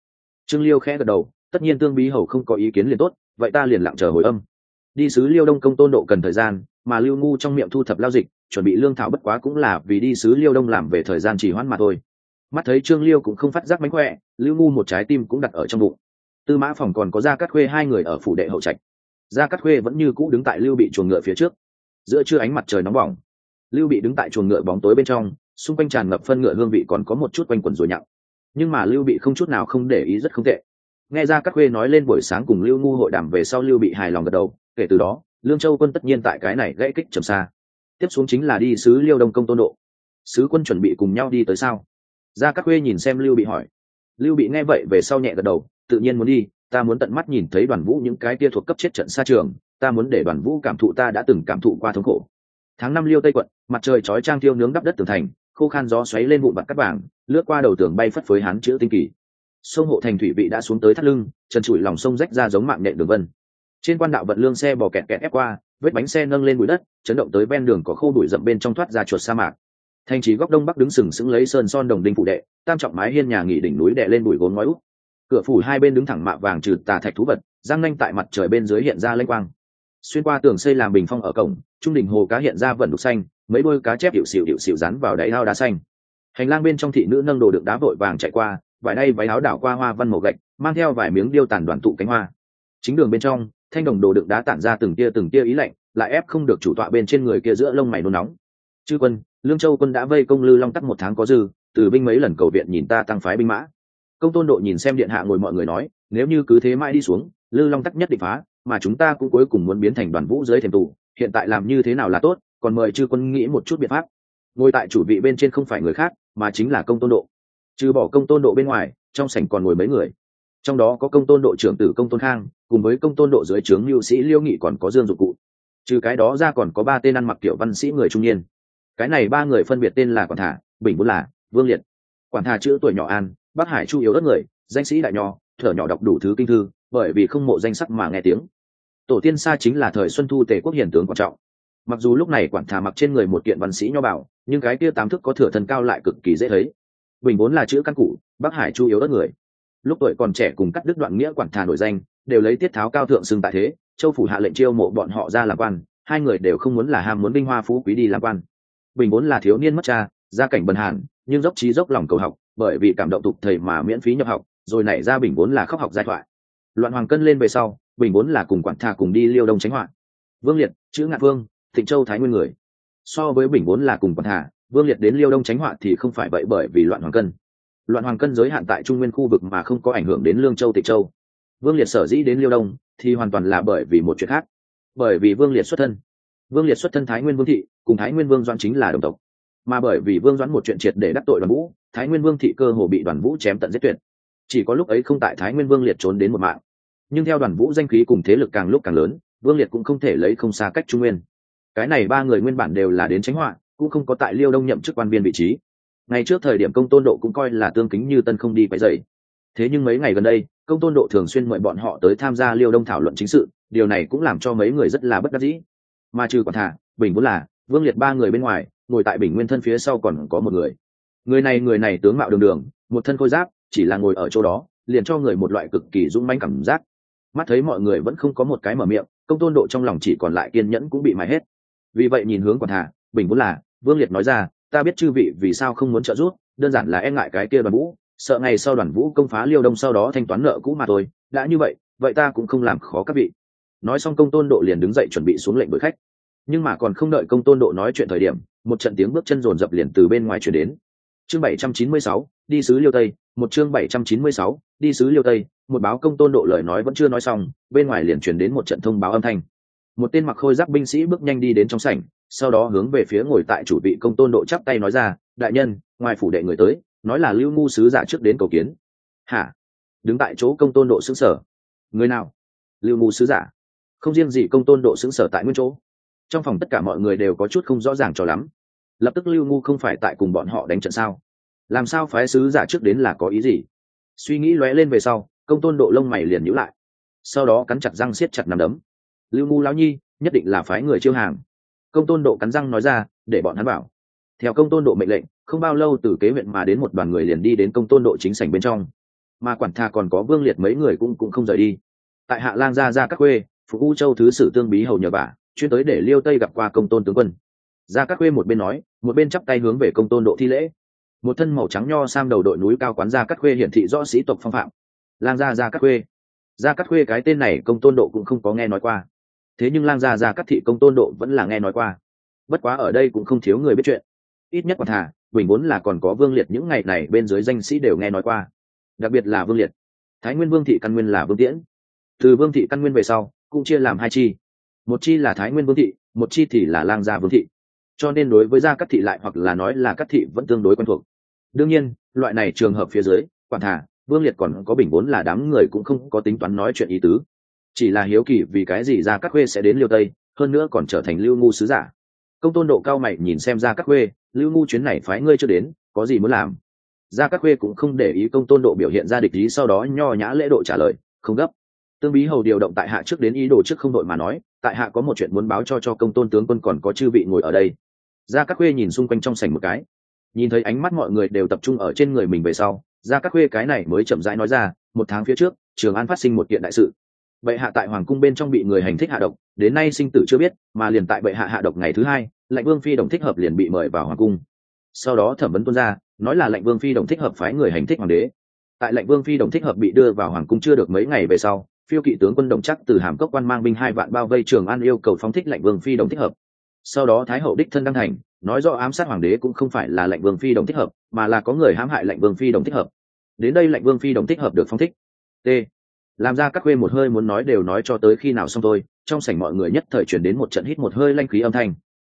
Trương liêu khẽ gật đầu, tất nhiên tương bí hầu không có ý kiến liền tốt vậy ta liền lặng chờ hồi âm. Đi sứ liêu đông công tôn độ cần thời gian, mà lưu ngu trong miệng thu thập lao dịch, chuẩn bị lương thảo bất quá cũng là vì đi sứ liêu đông làm về thời gian chỉ hoãn mà thôi. Mắt thấy trương liêu cũng không phát giác mánh khỏe, lưu ngu một trái tim cũng đặt ở trong bụng. Tư mã phòng còn có gia cắt khuê hai người ở phủ đệ hậu trạch. Gia cát khuê vẫn như cũ đứng tại lưu bị chuồng ngựa phía trước. Giữa trưa ánh mặt trời nóng bỏng. Lưu bị đứng tại chuồng ngựa bóng tối bên trong, xung quanh tràn ngập phân ngựa hương vị còn có một chút quanh quần rồi nhặng. Nhưng mà lưu bị không chút nào không để ý rất không tệ nghe ra các khuê nói lên buổi sáng cùng lưu ngu hội đàm về sau lưu bị hài lòng gật đầu, kể từ đó, lương châu quân tất nhiên tại cái này gãy kích trầm xa. Tiếp xuống chính là đi sứ liêu đông công tôn độ. Sứ quân chuẩn bị cùng nhau đi tới sao? Ra các khuê nhìn xem lưu bị hỏi. Lưu bị nghe vậy về sau nhẹ gật đầu, tự nhiên muốn đi, ta muốn tận mắt nhìn thấy đoàn vũ những cái kia thuộc cấp chết trận xa trường, ta muốn để đoàn vũ cảm thụ ta đã từng cảm thụ qua thống khổ. Tháng năm liêu tây quận, mặt trời chói trang thiêu nướng đắp đất tường thành, khô khan gió xoáy lên vụn vặt cắt vàng, lướt qua đầu tường bay phất phới hán chữ tinh kỳ sông hộ thành thủy vị đã xuống tới thắt lưng, trần trụi lòng sông rách ra giống mạng nhện đường vân. Trên quan đạo vận lương xe bò kẹt kẹt ép qua, vết bánh xe nâng lên bụi đất, chấn động tới ven đường có khô đuổi rậm bên trong thoát ra chuột sa mạc. Thành trì góc đông bắc đứng sừng sững lấy sơn son đồng đinh phụ đệ, tam trọng mái hiên nhà nghỉ đỉnh núi đè lên bụi gốm ngói úp. Cửa phủ hai bên đứng thẳng mạ vàng trừ tà thạch thú vật, giang nanh tại mặt trời bên dưới hiện ra lênh quang. Xuyên qua tường xây làm bình phong ở cổng, trung đỉnh hồ cá hiện ra vẩn đục xanh, mấy đôi cá chép hiệu xịu hiệu xịu rắn vào đáy ao đá xanh. Hành lang bên trong thị nữ nâng đồ đựng đá vội vàng chạy qua vải đay váy áo đảo qua hoa văn màu gạch, mang theo vài miếng điêu tàn đoàn tụ cánh hoa. Chính đường bên trong, thanh đồng đồ đựng đá tản ra từng tia từng tia ý lạnh, lại ép không được chủ tọa bên trên người kia giữa lông mày nôn nóng. Chư quân, lương châu quân đã vây công lư long tắc một tháng có dư, từ binh mấy lần cầu viện nhìn ta tăng phái binh mã. Công tôn độ nhìn xem điện hạ ngồi mọi người nói, nếu như cứ thế mãi đi xuống, lư long tắc nhất định phá, mà chúng ta cũng cuối cùng muốn biến thành đoàn vũ dưới thềm tù, hiện tại làm như thế nào là tốt, còn mời chư quân nghĩ một chút biện pháp. Ngồi tại chủ vị bên trên không phải người khác, mà chính là công tôn độ trừ bỏ công tôn độ bên ngoài, trong sảnh còn ngồi mấy người. Trong đó có công tôn độ trưởng tử công tôn khang, cùng với công tôn độ dưới trướng lưu sĩ liêu nghị còn có dương dụng cụ. Trừ cái đó ra còn có ba tên ăn mặc kiểu văn sĩ người trung niên. Cái này ba người phân biệt tên là quản thả, bình bốn là, vương liệt. Quản thả chữ tuổi nhỏ an, bắc hải chu yếu đất người, danh sĩ đại nho, thở nhỏ đọc đủ thứ kinh thư, bởi vì không mộ danh sắc mà nghe tiếng. Tổ tiên xa chính là thời xuân thu tề quốc hiền tướng quan trọng. Mặc dù lúc này quản thả mặc trên người một kiện văn sĩ nho bảo, nhưng cái kia tám thức có thừa thần cao lại cực kỳ dễ thấy bình vốn là chữ căn cụ bắc hải chu yếu đất người. Lúc tuổi còn trẻ cùng cắt đứt đoạn nghĩa quản thả nổi danh, đều lấy tiết tháo cao thượng xưng tại thế, châu phủ hạ lệnh chiêu mộ bọn họ ra làm quan, hai người đều không muốn là ham muốn binh hoa phú quý đi làm quan. Bình vốn là thiếu niên mất cha, gia cảnh bần hàn, nhưng dốc trí dốc lòng cầu học, bởi vì cảm động tục thầy mà miễn phí nhập học, rồi nảy ra bình vốn là khóc học giai thoại. Loạn hoàng cân lên về sau, bình vốn là cùng quản thà cùng đi liêu đông tránh họa. Vương liệt, chữ ngạn vương, thịnh châu thái nguyên người. So với bình vốn là cùng quản thà vương liệt đến liêu đông tránh họa thì không phải vậy bởi vì loạn hoàng cân. Loạn hoàng cân giới hạn tại trung nguyên khu vực mà không có ảnh hưởng đến lương châu tịch châu. Vương liệt sở dĩ đến liêu đông thì hoàn toàn là bởi vì một chuyện khác. Bởi vì vương liệt xuất thân. Vương liệt xuất thân thái nguyên vương thị, cùng thái nguyên vương doãn chính là đồng tộc. Mà bởi vì vương doãn một chuyện triệt để đắc tội đoàn vũ, thái nguyên vương thị cơ hồ bị đoàn vũ chém tận giết tuyệt. Chỉ có lúc ấy không tại thái nguyên vương liệt trốn đến một mạng. Nhưng theo đoàn vũ danh khí cùng thế lực càng lúc càng lớn, vương liệt cũng không thể lấy không xa cách trung nguyên. Cái này ba người nguyên bản đều là đến tránh họa cũng không có tại liêu đông nhậm chức quan viên vị trí. Ngày trước thời điểm công tôn độ cũng coi là tương kính như tân không đi quấy dậy thế nhưng mấy ngày gần đây, công tôn độ thường xuyên mời bọn họ tới tham gia liêu đông thảo luận chính sự, điều này cũng làm cho mấy người rất là bất đắc dĩ. Mà trừ còn thả, bình vốn là, vương liệt ba người bên ngoài, ngồi tại bình nguyên thân phía sau còn có một người. Người này người này tướng mạo đường đường, một thân khôi giáp, chỉ là ngồi ở chỗ đó, liền cho người một loại cực kỳ rung manh cảm giác. Mắt thấy mọi người vẫn không có một cái mở miệng, công tôn độ trong lòng chỉ còn lại kiên nhẫn cũng bị mài hết. Vì vậy nhìn hướng còn thả, bình vốn là vương liệt nói ra, ta biết chư vị vì sao không muốn trợ giúp, đơn giản là e ngại cái kia đoàn vũ, sợ ngày sau đoàn vũ công phá liêu đông sau đó thanh toán nợ cũ mà thôi, đã như vậy vậy ta cũng không làm khó các vị. Nói xong công tôn độ liền đứng dậy chuẩn bị xuống lệnh bởi khách. Nhưng mà còn không đợi công tôn độ nói chuyện thời điểm, một trận tiếng bước chân rồn rập liền từ bên ngoài chuyển đến. Chương bảy trăm chín mươi sáu, đi sứ liêu tây, một chương bảy trăm chín mươi sáu, đi sứ liêu tây, một báo công tôn độ lời nói vẫn chưa nói xong, bên ngoài liền chuyển đến một trận thông báo âm thanh. Một tên mặc khôi giáp binh sĩ bước nhanh đi đến trong sảnh sau đó hướng về phía ngồi tại chủ vị công tôn độ chắp tay nói ra, đại nhân, ngoài phủ đệ người tới, nói là lưu ngu sứ giả trước đến cầu kiến. Hả? Đứng tại chỗ công tôn độ xứng sở. Người nào? Lưu ngu sứ giả. Không riêng gì công tôn độ xứng sở tại nguyên chỗ. Trong phòng tất cả mọi người đều có chút không rõ ràng cho lắm. Lập tức lưu ngu không phải tại cùng bọn họ đánh trận sao? Làm sao phái sứ giả trước đến là có ý gì? Suy nghĩ lóe lên về sau, công tôn độ lông mày liền nhữ lại. Sau đó cắn chặt răng siết chặt nằm đấm. Lưu ngu lão nhi, nhất định là phái người chiêu hàng công tôn độ cắn răng nói ra, để bọn hắn bảo. Theo công tôn độ mệnh lệnh, không bao lâu từ kế huyện mà đến một đoàn người liền đi đến công tôn độ chính sảnh bên trong. Mà quản thà còn có vương liệt mấy người cũng cũng không rời đi. Tại hạ lang gia ra các khuê phụ u châu thứ sử tương bí hầu nhờ bà, chuyên tới để liêu tây gặp qua công tôn tướng quân. Ra các khuê một bên nói, một bên chắp tay hướng về công tôn độ thi lễ. Một thân màu trắng nho sam đầu đội núi cao quán gia các khuê hiển thị rõ sĩ tộc phong phạm. Lang gia gia các khuê gia các khuê cái tên này công tôn độ cũng không có nghe nói qua thế nhưng lang gia gia các thị công tôn độ vẫn là nghe nói qua. Bất quá ở đây cũng không thiếu người biết chuyện. Ít nhất còn thà bình vốn là còn có vương liệt những ngày này bên dưới danh sĩ đều nghe nói qua. Đặc biệt là vương liệt. Thái nguyên vương thị căn nguyên là vương tiễn. Từ vương thị căn nguyên về sau, cũng chia làm hai chi. Một chi là thái nguyên vương thị, một chi thì là lang gia vương thị. Cho nên đối với gia cắt thị lại hoặc là nói là cắt thị vẫn tương đối quen thuộc. Đương nhiên, loại này trường hợp phía dưới quản thả vương liệt còn có bình vốn là đám người cũng không có tính toán nói chuyện ý tứ chỉ là hiếu kỳ vì cái gì ra các khuê sẽ đến liêu tây, hơn nữa còn trở thành lưu ngu sứ giả. Công tôn độ cao mày nhìn xem ra các khuê, lưu ngu chuyến này phái ngươi chưa đến, có gì muốn làm? Ra các khuê cũng không để ý công tôn độ biểu hiện ra địch ý sau đó nho nhã lễ độ trả lời, không gấp. Tương bí hầu điều động tại hạ trước đến ý đồ trước không đội mà nói, tại hạ có một chuyện muốn báo cho cho công tôn tướng quân còn có chư vị ngồi ở đây. Ra các khuê nhìn xung quanh trong sảnh một cái. Nhìn thấy ánh mắt mọi người đều tập trung ở trên người mình về sau, ra các khuê cái này mới chậm rãi nói ra, một tháng phía trước, trường an phát sinh một kiện đại sự bệ hạ tại hoàng cung bên trong bị người hành thích hạ độc, đến nay sinh tử chưa biết, mà liền tại bệ hạ hạ độc ngày thứ hai lệnh vương phi đồng thích hợp liền bị mời vào hoàng cung. Sau đó thẩm vấn tuân ra nói là lệnh vương phi đồng thích hợp phái người hành thích hoàng đế. Tại lệnh vương phi đồng thích hợp bị đưa vào hoàng cung chưa được mấy ngày về sau, phiêu kỵ tướng quân đồng chắc từ hàm cốc quan mang binh hai vạn bao vây trường an yêu cầu phóng thích lệnh vương phi đồng thích hợp. Sau đó thái hậu đích thân đăng thành, nói rõ ám sát hoàng đế cũng không phải là lệnh vương phi đồng thích hợp, mà là có người hãm hại lệnh vương phi đồng thích hợp. Đến đây lệnh vương phi đồng thích hợp được phóng thích. T làm ra các khuê một hơi muốn nói đều nói cho tới khi nào xong thôi, trong sảnh mọi người nhất thời chuyển đến một trận hít một hơi lanh khí âm thanh.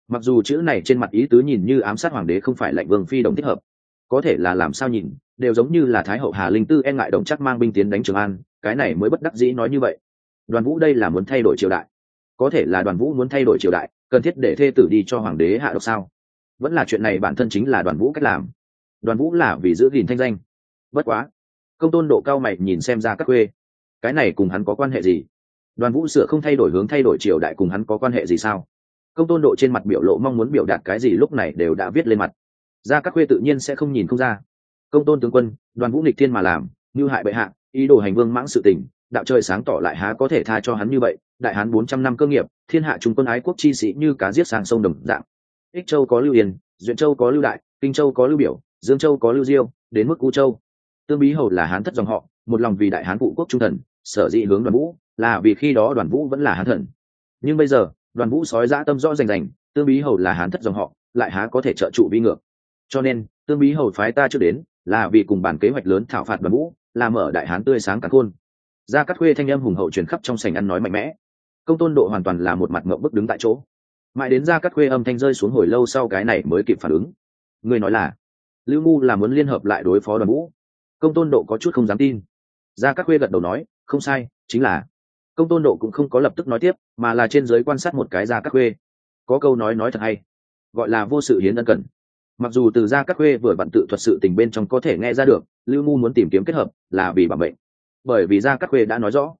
Mặc dù chữ này trên mặt ý tứ nhìn như ám sát hoàng đế không phải lệnh vương phi đồng thích hợp, có thể là làm sao nhìn, đều giống như là thái hậu hà linh tư e ngại đồng chắc mang binh tiến đánh trường an, cái này mới bất đắc dĩ nói như vậy. Đoàn vũ đây là muốn thay đổi triều đại. Có thể là đoàn vũ muốn thay đổi triều đại, cần thiết để thê tử đi cho hoàng đế hạ độc sao? Vẫn là chuyện này bản thân chính là đoàn vũ cách làm. Đoàn vũ là vì giữ gìn thanh danh. Bất quá, công tôn độ cao mày nhìn xem ra các quê cái này cùng hắn có quan hệ gì? Đoàn vũ sửa không thay đổi hướng thay đổi triều đại cùng hắn có quan hệ gì sao? Công tôn độ trên mặt biểu lộ mong muốn biểu đạt cái gì lúc này đều đã viết lên mặt. Ra các khuê tự nhiên sẽ không nhìn không ra. Công tôn tướng quân, đoàn vũ nghịch thiên mà làm, như hại bệ hạ, ý đồ hành vương mãng sự tình, đạo trời sáng tỏ lại há có thể tha cho hắn như vậy, đại hán bốn trăm năm cơ nghiệp, thiên hạ trung quân ái quốc chi sĩ như cá giết sang sông đồng dạng. Ích châu có lưu yên, duyện châu có lưu đại, kinh châu có lưu biểu, dương châu có lưu diêu, đến mức cú châu tương bí hầu là hán thất dòng họ, một lòng vì đại hán phụ quốc trung thần, sở dĩ hướng đoàn vũ, là vì khi đó đoàn vũ vẫn là hán thần. Nhưng bây giờ, đoàn vũ sói dã tâm rõ rành rành, tương bí hầu là hán thất dòng họ, lại há có thể trợ trụ vi ngược. Cho nên, tương bí hầu phái ta chưa đến, là vì cùng bản kế hoạch lớn thảo phạt đoàn vũ làm ở đại hán tươi sáng cả khôn. Ra cắt khuê thanh âm hùng hậu truyền khắp trong sảnh ăn nói mạnh mẽ. Công tôn độ hoàn toàn là một mặt ngậm bức đứng tại chỗ. Mãi đến ra cắt khuê âm thanh rơi xuống hồi lâu sau cái này mới kịp phản ứng. Người nói là, lưu ngu là muốn liên hợp lại đối phó đoàn vũ công tôn độ có chút không dám tin. Ra các khuê gật đầu nói, không sai, chính là. Công tôn độ cũng không có lập tức nói tiếp, mà là trên giới quan sát một cái ra các khuê. Có câu nói nói thật hay, gọi là vô sự hiến ân cần. Mặc dù từ ra các khuê vừa bận tự thuật sự tình bên trong có thể nghe ra được, lưu Ngu muốn tìm kiếm kết hợp là vì bảo mệnh. Bởi vì ra các khuê đã nói rõ,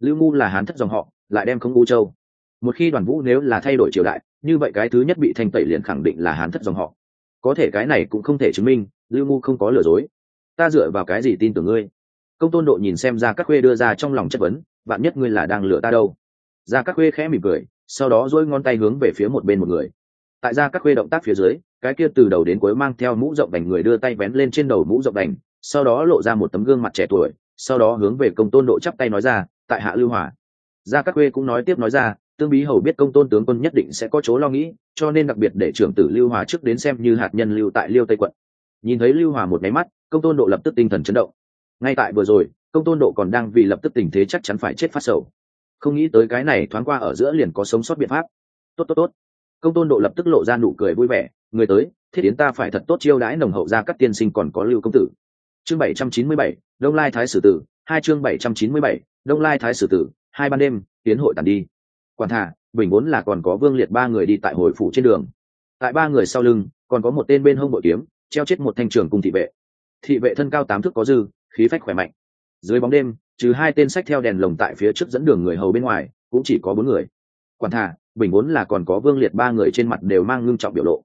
lưu Ngu là hán thất dòng họ, lại đem không u châu. Một khi đoàn vũ nếu là thay đổi triều đại, như vậy cái thứ nhất bị thanh tẩy liền khẳng định là hán thất dòng họ. Có thể cái này cũng không thể chứng minh, lưu Ngu không có lừa dối ta dựa vào cái gì tin tưởng ngươi? Công tôn độ nhìn xem ra các khuê đưa ra trong lòng chất vấn bạn nhất ngươi là đang lừa ta đâu? Ra các khuê khẽ mỉm cười, sau đó dỗi ngón tay hướng về phía một bên một người. Tại ra các khuê động tác phía dưới, cái kia từ đầu đến cuối mang theo mũ rộng đành người đưa tay vén lên trên đầu mũ rộng đành, sau đó lộ ra một tấm gương mặt trẻ tuổi, sau đó hướng về công tôn độ chắp tay nói ra, tại hạ lưu hỏa Ra các khuê cũng nói tiếp nói ra, tương bí hầu biết công tôn tướng quân nhất định sẽ có chỗ lo nghĩ, cho nên đặc biệt để trưởng tử lưu hòa trước đến xem như hạt nhân lưu tại liêu tây quận. Nhìn thấy lưu hòa một máy mắt công tôn độ lập tức tinh thần chấn động. Ngay tại vừa rồi, công tôn độ còn đang vì lập tức tình thế chắc chắn phải chết phát sầu. Không nghĩ tới cái này thoáng qua ở giữa liền có sống sót biện pháp. Tốt tốt tốt. Công tôn độ lập tức lộ ra nụ cười vui vẻ, người tới, thiết yến ta phải thật tốt chiêu đãi nồng hậu ra các tiên sinh còn có lưu công tử. Chương bảy trăm chín mươi bảy, đông lai thái sử tử, hai chương bảy trăm chín mươi bảy, đông lai thái sử tử, hai ban đêm, tiến hội tàn đi. Quản thả bình vốn là còn có vương liệt ba người đi tại hồi phủ trên đường. Tại ba người sau lưng, còn có một tên bên hông bội kiếm, treo chết một thanh trường cùng thị vệ thị vệ thân cao tám thước có dư, khí phách khỏe mạnh. Dưới bóng đêm, trừ hai tên sách theo đèn lồng tại phía trước dẫn đường người hầu bên ngoài, cũng chỉ có bốn người. Quản thả, bình vốn là còn có vương liệt ba người trên mặt đều mang ngưng trọng biểu lộ.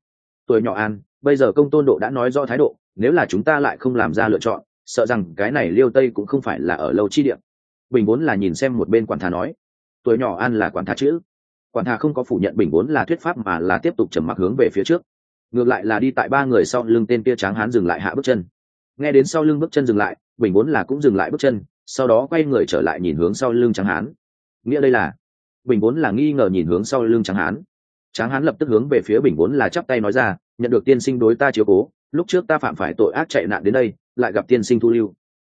Tuổi nhỏ an, bây giờ công tôn độ đã nói rõ thái độ, nếu là chúng ta lại không làm ra lựa chọn, sợ rằng cái này liêu tây cũng không phải là ở lâu chi điểm. Bình vốn là nhìn xem một bên quản thà nói. Tuổi nhỏ an là quản thà chữ. Quản thà không có phủ nhận bình vốn là thuyết pháp mà là tiếp tục trầm mặc hướng về phía trước. Ngược lại là đi tại ba người sau lưng tên kia tráng hán dừng lại hạ bước chân nghe đến sau lưng bước chân dừng lại, bình vốn là cũng dừng lại bước chân, sau đó quay người trở lại nhìn hướng sau lưng tráng hán. Nghĩa đây là? Bình vốn là nghi ngờ nhìn hướng sau lưng tráng hán. Tráng hán lập tức hướng về phía bình vốn là chắp tay nói ra, nhận được tiên sinh đối ta chiếu cố, lúc trước ta phạm phải tội ác chạy nạn đến đây, lại gặp tiên sinh thu lưu.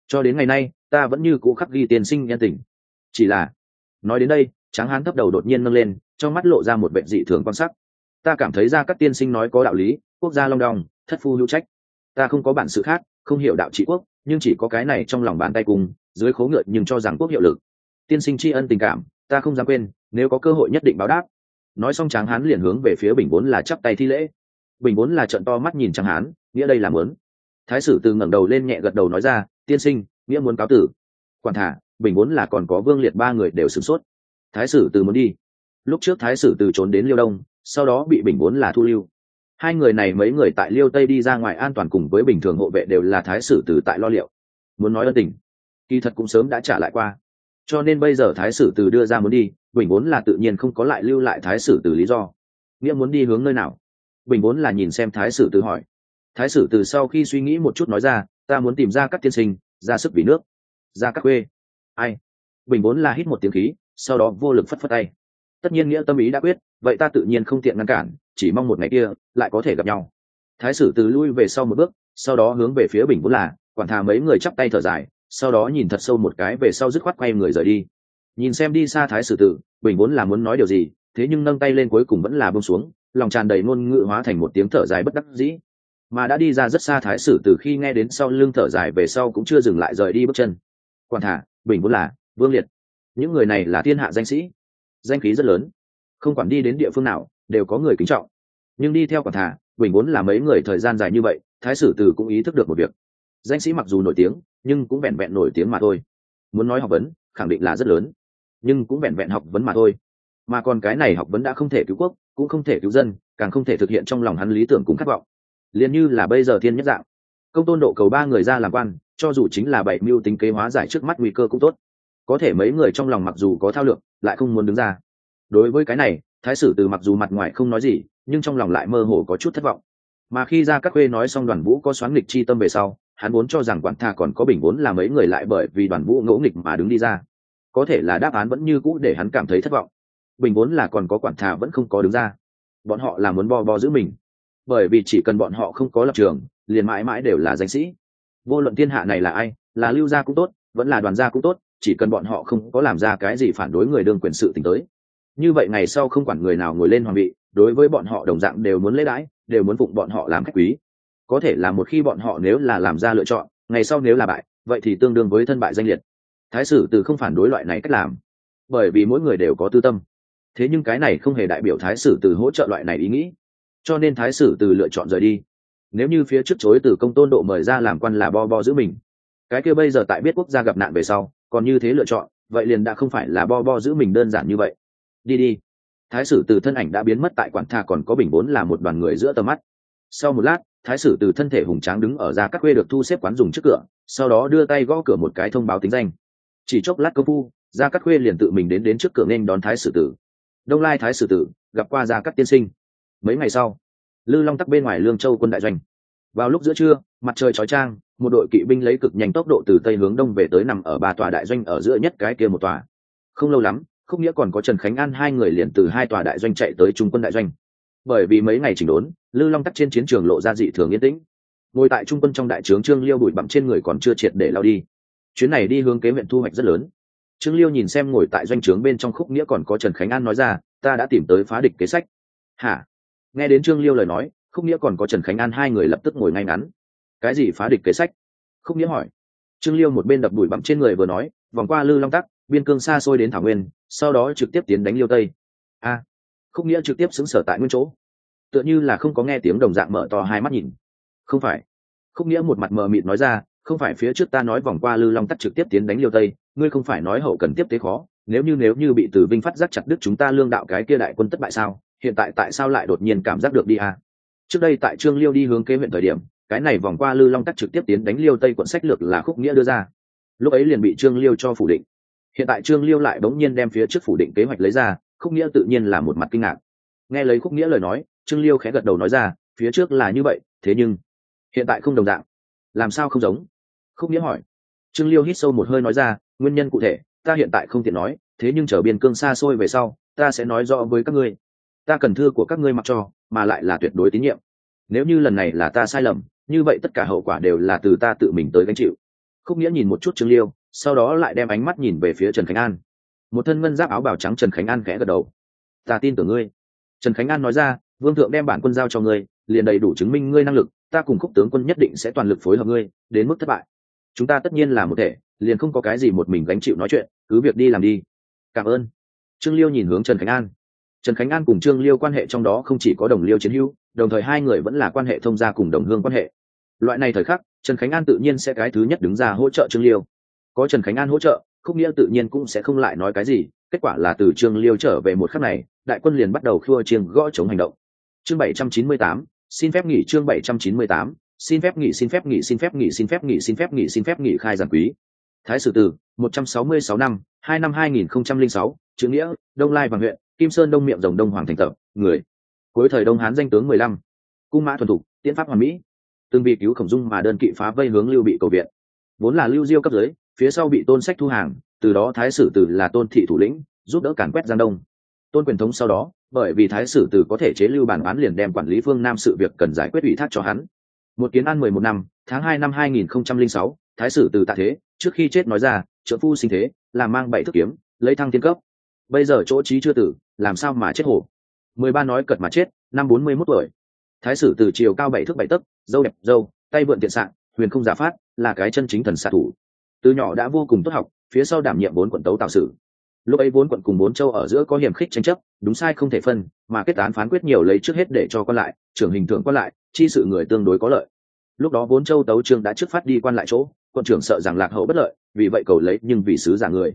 Cho đến ngày nay, ta vẫn như cũ khắc ghi tiên sinh nhân tình. Chỉ là, nói đến đây, tráng hán thấp đầu đột nhiên nâng lên, trong mắt lộ ra một bệnh dị thường quan sát ta cảm thấy ra các tiên sinh nói có đạo lý, quốc gia long đong, thất phu hữu trách. Ta không có bản sự khác không hiểu đạo trị quốc, nhưng chỉ có cái này trong lòng bàn tay cùng, dưới khố ngựa nhưng cho rằng quốc hiệu lực. Tiên sinh tri ân tình cảm, ta không dám quên, nếu có cơ hội nhất định báo đáp. Nói xong tráng hán liền hướng về phía bình vốn là chắp tay thi lễ. Bình vốn là trận to mắt nhìn tráng hán, nghĩa đây là muốn. Thái sử từ ngẩng đầu lên nhẹ gật đầu nói ra, tiên sinh, nghĩa muốn cáo tử. Quản thả, bình vốn là còn có vương liệt ba người đều sửng sốt. Thái sử từ muốn đi. Lúc trước thái sử từ trốn đến liêu đông, sau đó bị bình vốn là thu lưu hai người này mấy người tại liêu tây đi ra ngoài an toàn cùng với bình thường hộ vệ đều là thái sử từ tại lo liệu. Muốn nói ân tình, kỳ thật cũng sớm đã trả lại qua. Cho nên bây giờ thái sử từ đưa ra muốn đi, bình vốn là tự nhiên không có lại lưu lại thái sử từ lý do. Nghĩa muốn đi hướng nơi nào? Bình vốn là nhìn xem thái sử từ hỏi. Thái sử từ sau khi suy nghĩ một chút nói ra, ta muốn tìm ra các tiên sinh, ra sức vì nước, ra các quê. Ai? Bình vốn là hít một tiếng khí, sau đó vô lực phất phất tay tất nhiên nghĩa tâm ý đã quyết, vậy ta tự nhiên không tiện ngăn cản, chỉ mong một ngày kia, lại có thể gặp nhau. Thái sử từ lui về sau một bước, sau đó hướng về phía bình vốn là, quản thà mấy người chắp tay thở dài, sau đó nhìn thật sâu một cái về sau dứt khoát quay người rời đi. Nhìn xem đi xa thái sử tử, bình vốn là muốn nói điều gì, thế nhưng nâng tay lên cuối cùng vẫn là bông xuống, lòng tràn đầy ngôn ngữ hóa thành một tiếng thở dài bất đắc dĩ. Mà đã đi ra rất xa thái sử từ khi nghe đến sau lưng thở dài về sau cũng chưa dừng lại rời đi bước chân. Quản thả bình vốn là, vương liệt, những người này là thiên hạ danh sĩ danh khí rất lớn. Không quản đi đến địa phương nào, đều có người kính trọng. Nhưng đi theo quản thả bình vốn là mấy người thời gian dài như vậy, thái sử từ cũng ý thức được một việc. Danh sĩ mặc dù nổi tiếng, nhưng cũng vẹn vẹn nổi tiếng mà thôi. Muốn nói học vấn, khẳng định là rất lớn. Nhưng cũng vẹn vẹn học vấn mà thôi. Mà còn cái này học vấn đã không thể cứu quốc, cũng không thể cứu dân, càng không thể thực hiện trong lòng hắn lý tưởng cùng khát vọng. Liền như là bây giờ thiên nhất dạng. Công tôn độ cầu ba người ra làm quan, cho dù chính là bảy mưu tính kế hóa giải trước mắt nguy cơ cũng tốt có thể mấy người trong lòng mặc dù có thao lược, lại không muốn đứng ra. Đối với cái này, thái sử từ mặc dù mặt ngoài không nói gì, nhưng trong lòng lại mơ hồ có chút thất vọng. Mà khi ra các khuê nói xong đoàn vũ có xoán nghịch chi tâm về sau, hắn vốn cho rằng quản thà còn có bình vốn là mấy người lại bởi vì đoàn vũ ngỗ nghịch mà đứng đi ra. Có thể là đáp án vẫn như cũ để hắn cảm thấy thất vọng. Bình vốn là còn có quản thà vẫn không có đứng ra. Bọn họ là muốn bo bo giữ mình. Bởi vì chỉ cần bọn họ không có lập trường, liền mãi mãi đều là danh sĩ. Vô luận thiên hạ này là ai, là lưu gia cũng tốt, vẫn là đoàn gia cũng tốt chỉ cần bọn họ không có làm ra cái gì phản đối người đương quyền sự tình tới. Như vậy ngày sau không quản người nào ngồi lên hoàng vị, đối với bọn họ đồng dạng đều muốn lễ đãi, đều muốn phụng bọn họ làm khách quý. Có thể là một khi bọn họ nếu là làm ra lựa chọn, ngày sau nếu là bại, vậy thì tương đương với thân bại danh liệt. Thái sử từ không phản đối loại này cách làm, bởi vì mỗi người đều có tư tâm. Thế nhưng cái này không hề đại biểu thái sử từ hỗ trợ loại này ý nghĩ. Cho nên thái sử từ lựa chọn rời đi. Nếu như phía trước chối từ công tôn độ mời ra làm quan là bo bo giữ mình. Cái kia bây giờ tại biết quốc gia gặp nạn về sau còn như thế lựa chọn, vậy liền đã không phải là bo bo giữ mình đơn giản như vậy. Đi đi. Thái sử từ thân ảnh đã biến mất tại quản thà còn có bình vốn là một đoàn người giữa tầm mắt. Sau một lát, thái sử từ thân thể hùng tráng đứng ở ra các khuê được thu xếp quán dùng trước cửa, sau đó đưa tay gõ cửa một cái thông báo tính danh. Chỉ chốc lát công phu, ra các khuê liền tự mình đến đến trước cửa nên đón thái sử tử. Đông lai thái sử tử, gặp qua ra các tiên sinh. Mấy ngày sau, lư long tắc bên ngoài lương châu quân đại doanh vào lúc giữa trưa, mặt trời chói trang một đội kỵ binh lấy cực nhanh tốc độ từ tây hướng đông về tới nằm ở ba tòa đại doanh ở giữa nhất cái kia một tòa. Không lâu lắm, Khúc nghĩa còn có trần khánh an hai người liền từ hai tòa đại doanh chạy tới trung quân đại doanh. Bởi vì mấy ngày chỉnh đốn, lư long tắt trên chiến trường lộ ra dị thường yên tĩnh. Ngồi tại trung quân trong đại trướng trương liêu bụi bặm trên người còn chưa triệt để lao đi. Chuyến này đi hướng kế huyện thu hoạch rất lớn. Trương liêu nhìn xem ngồi tại doanh trướng bên trong khúc nghĩa còn có trần khánh an nói ra, ta đã tìm tới phá địch kế sách. Hả? Nghe đến trương liêu lời nói khúc nghĩa còn có trần khánh an hai người lập tức ngồi ngay ngắn. Cái gì phá địch kế sách? Khúc nghĩa hỏi. Trương liêu một bên đập đùi bặm trên người vừa nói, vòng qua lư long tắc, biên cương xa xôi đến thảo nguyên, sau đó trực tiếp tiến đánh liêu tây. A. Khúc nghĩa trực tiếp xứng sở tại nguyên chỗ. Tựa như là không có nghe tiếng đồng dạng mở to hai mắt nhìn. Không phải. Khúc nghĩa một mặt mờ mịt nói ra, không phải phía trước ta nói vòng qua lư long tắc trực tiếp tiến đánh liêu tây, ngươi không phải nói hậu cần tiếp tế khó, nếu như nếu như bị từ vinh phát giác chặt đứt chúng ta lương đạo cái kia đại quân thất bại sao, hiện tại tại sao lại đột nhiên cảm giác được đi à? Trước đây tại trương liêu đi hướng kế huyện thời điểm, cái này vòng qua lư long tắc trực tiếp tiến đánh liêu tây quận sách lược là khúc nghĩa đưa ra. Lúc ấy liền bị trương liêu cho phủ định. Hiện tại trương liêu lại bỗng nhiên đem phía trước phủ định kế hoạch lấy ra, khúc nghĩa tự nhiên là một mặt kinh ngạc. Nghe lấy khúc nghĩa lời nói, trương liêu khẽ gật đầu nói ra, phía trước là như vậy, thế nhưng, hiện tại không đồng dạng. Làm sao không giống? Khúc nghĩa hỏi. Trương liêu hít sâu một hơi nói ra, nguyên nhân cụ thể, ta hiện tại không tiện nói, thế nhưng trở biên cương xa xôi về sau, ta sẽ nói rõ với các ngươi ta cần thư của các ngươi mặc cho, mà lại là tuyệt đối tín nhiệm. Nếu như lần này là ta sai lầm, như vậy tất cả hậu quả đều là từ ta tự mình tới gánh chịu. Khúc nghĩa nhìn một chút trương liêu, sau đó lại đem ánh mắt nhìn về phía trần khánh an. Một thân ngân giáp áo bào trắng trần khánh an khẽ gật đầu. Ta tin tưởng ngươi. Trần khánh an nói ra, vương thượng đem bản quân giao cho ngươi, liền đầy đủ chứng minh ngươi năng lực, ta cùng khúc tướng quân nhất định sẽ toàn lực phối hợp ngươi, đến mức thất bại. Chúng ta tất nhiên là một thể, liền không có cái gì một mình gánh chịu nói chuyện, cứ việc đi làm đi. Cảm ơn. Trương liêu nhìn hướng trần khánh an trần khánh an cùng trương liêu quan hệ trong đó không chỉ có đồng liêu chiến hữu, đồng thời hai người vẫn là quan hệ thông gia cùng đồng hương quan hệ. Loại này thời khắc, trần khánh an tự nhiên sẽ cái thứ nhất đứng ra hỗ trợ trương liêu. Có trần khánh an hỗ trợ, khúc nghĩa tự nhiên cũng sẽ không lại nói cái gì, kết quả là từ trương liêu trở về một khắc này, đại quân liền bắt đầu khua chiêng gõ chống hành động. Chương bảy trăm chín mươi tám, xin phép nghỉ chương bảy trăm chín mươi tám, xin phép nghỉ, xin phép nghỉ, xin phép nghỉ, xin phép nghỉ, xin phép nghỉ, xin phép nghỉ khai giảng quý. Thái sử tử một trăm sáu mươi sáu năm, hai năm hai nghìn không trăm linh sáu, chữ nghĩa, đông lai và huyện kim sơn đông miệng rồng đông hoàng thành tập, người. Cuối thời đông hán danh tướng mười lăm. Cung mã thuần thục, tiễn pháp hoàn mỹ. Từng vị cứu khổng dung mà đơn kỵ phá vây hướng lưu bị cầu viện. Vốn là lưu diêu cấp dưới, phía sau bị tôn sách thu hàng, từ đó thái sử tử là tôn thị thủ lĩnh, giúp đỡ càn quét giang đông. Tôn quyền thống sau đó, bởi vì thái sử tử có thể chế lưu bản án liền đem quản lý phương nam sự việc cần giải quyết ủy thác cho hắn. Một kiến an mười một năm, tháng hai năm hai nghìn không trăm linh sáu, thái sử tử tạ thế, trước khi chết nói ra, trợ phu sinh thế, là mang bảy thức kiếm, lấy thăng thiên cấp bây giờ chỗ trí chưa tử, làm sao mà chết hổ? mười ba nói cật mà chết, năm bốn mươi mốt tuổi. Thái sử từ chiều cao bảy thước bảy tấc, dâu đẹp, dâu, tay vượn tiện sạn huyền không giả phát, là cái chân chính thần xạ thủ. Từ nhỏ đã vô cùng tốt học, phía sau đảm nhiệm bốn quận tấu tạo sử. Lúc ấy bốn quận cùng bốn châu ở giữa có hiểm khích tranh chấp, đúng sai không thể phân, mà kết án phán quyết nhiều lấy trước hết để cho quan lại, trưởng hình thưởng quan lại, chi sự người tương đối có lợi. Lúc đó bốn châu tấu trương đã trước phát đi quan lại chỗ, quận trưởng sợ rằng lạc hậu bất lợi, vì vậy cầu lấy nhưng vì sứ giả người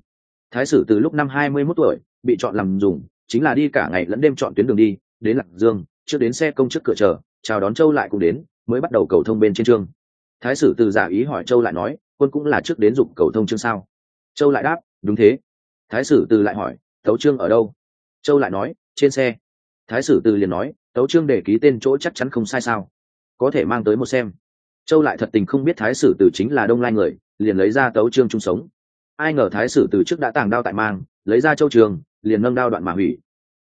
thái sử từ lúc năm hai mươi 21 tuổi, bị chọn làm dùng, chính là đi cả ngày lẫn đêm chọn tuyến đường đi, đến lạc dương, trước đến xe công chức cửa chờ, chào đón châu lại cùng đến, mới bắt đầu cầu thông bên trên trương thái sử từ giả ý hỏi châu lại nói, quân cũng là trước đến dục cầu thông chương sao? Châu lại đáp, đúng thế. Thái sử từ lại hỏi, tấu trương ở đâu? Châu lại nói, trên xe. Thái sử từ liền nói, tấu trương để ký tên chỗ chắc chắn không sai sao? Có thể mang tới một xem. Châu lại thật tình không biết thái sử từ chính là đông lai người, liền lấy ra tấu trương chung sống ai ngờ thái sử từ trước đã tàng đao tại mang, lấy ra châu trường, liền nâng đao đoạn mà hủy.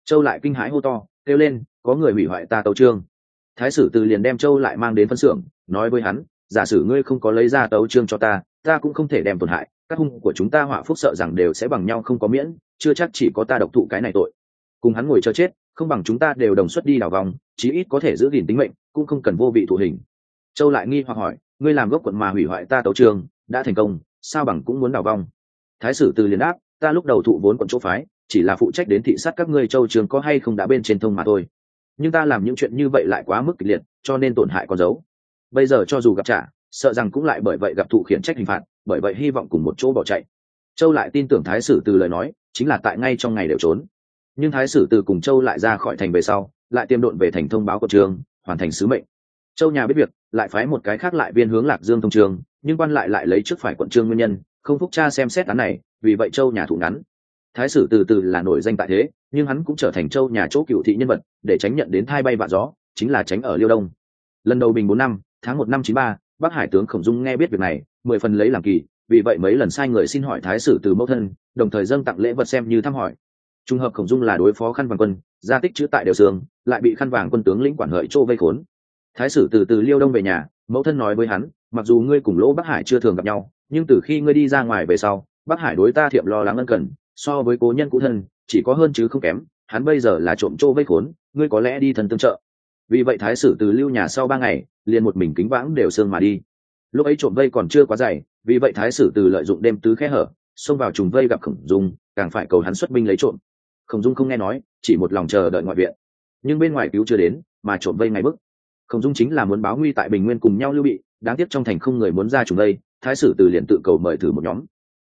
Châu lại kinh hãi hô to, kêu lên, có người hủy hoại ta tấu trương. Thái sử từ liền đem châu lại mang đến phân xưởng, nói với hắn, giả sử ngươi không có lấy ra tấu trương cho ta ta cũng không thể đem tổn hại. Các hung của chúng ta họa phúc sợ rằng đều sẽ bằng nhau không có miễn, chưa chắc chỉ có ta độc thụ cái này tội. Cùng hắn ngồi chờ chết, không bằng chúng ta đều đồng xuất đi đảo vòng, chí ít có thể giữ gìn tính mệnh, cũng không cần vô vị thụ hình. Châu lại nghi hoặc hỏi, ngươi làm gốc quận mà hủy hoại ta tấu trường đã thành công, sao bằng cũng muốn đảo vong thái sử từ liền đáp, ta lúc đầu thụ vốn quận chỗ phái, chỉ là phụ trách đến thị sát các ngươi châu trường có hay không đã bên trên thông mà thôi. Nhưng ta làm những chuyện như vậy lại quá mức kịch liệt, cho nên tổn hại con dấu. Bây giờ cho dù gặp trả, sợ rằng cũng lại bởi vậy gặp thụ khiển trách hình phạt, bởi vậy hy vọng cùng một chỗ bỏ chạy. Châu lại tin tưởng thái sử từ lời nói, chính là tại ngay trong ngày đều trốn. Nhưng thái sử từ cùng châu lại ra khỏi thành về sau, lại tiêm độn về thành thông báo của trường, hoàn thành sứ mệnh. Châu nhà biết việc, lại phái một cái khác lại viên hướng lạc dương thông trường, nhưng quan lại lại lấy trước phải quận trương nguyên nhân không phúc cha xem xét án này, vì vậy châu nhà thủ ngắn. Thái sử từ từ là nổi danh tại thế, nhưng hắn cũng trở thành châu nhà chỗ cựu thị nhân vật, để tránh nhận đến thai bay vạ gió, chính là tránh ở liêu đông. Lần đầu bình bốn năm, tháng một năm chín ba, bắc hải tướng khổng dung nghe biết việc này, mười phần lấy làm kỳ, vì vậy mấy lần sai người xin hỏi thái sử từ mẫu thân, đồng thời dâng tặng lễ vật xem như thăm hỏi. Trùng hợp khổng dung là đối phó khăn vàng quân, gia tích chữ tại đều sương, lại bị khăn vàng quân tướng lĩnh quản hợi chỗ vây khốn. Thái sử từ từ liêu đông về nhà, mẫu thân nói với hắn, mặc dù ngươi cùng lỗ bắc hải chưa thường gặp nhau nhưng từ khi ngươi đi ra ngoài về sau, bắc hải đối ta thiệm lo lắng ân cần, so với cố nhân cũ thân, chỉ có hơn chứ không kém, hắn bây giờ là trộm trô vây khốn, ngươi có lẽ đi thần tương trợ. Vì vậy thái sử từ lưu nhà sau ba ngày, liền một mình kính vãng đều sương mà đi. Lúc ấy trộm vây còn chưa quá dày, vì vậy thái sử từ lợi dụng đêm tứ khe hở, xông vào trùng vây gặp khổng dung, càng phải cầu hắn xuất binh lấy trộm. Khổng dung không nghe nói, chỉ một lòng chờ đợi ngoại viện. Nhưng bên ngoài cứu chưa đến, mà trộm vây ngay bức. Khổng dung chính là muốn báo nguy tại bình nguyên cùng nhau lưu bị, đáng tiếc trong thành không người muốn ra trùng vây thái sử từ liền tự cầu mời thử một nhóm.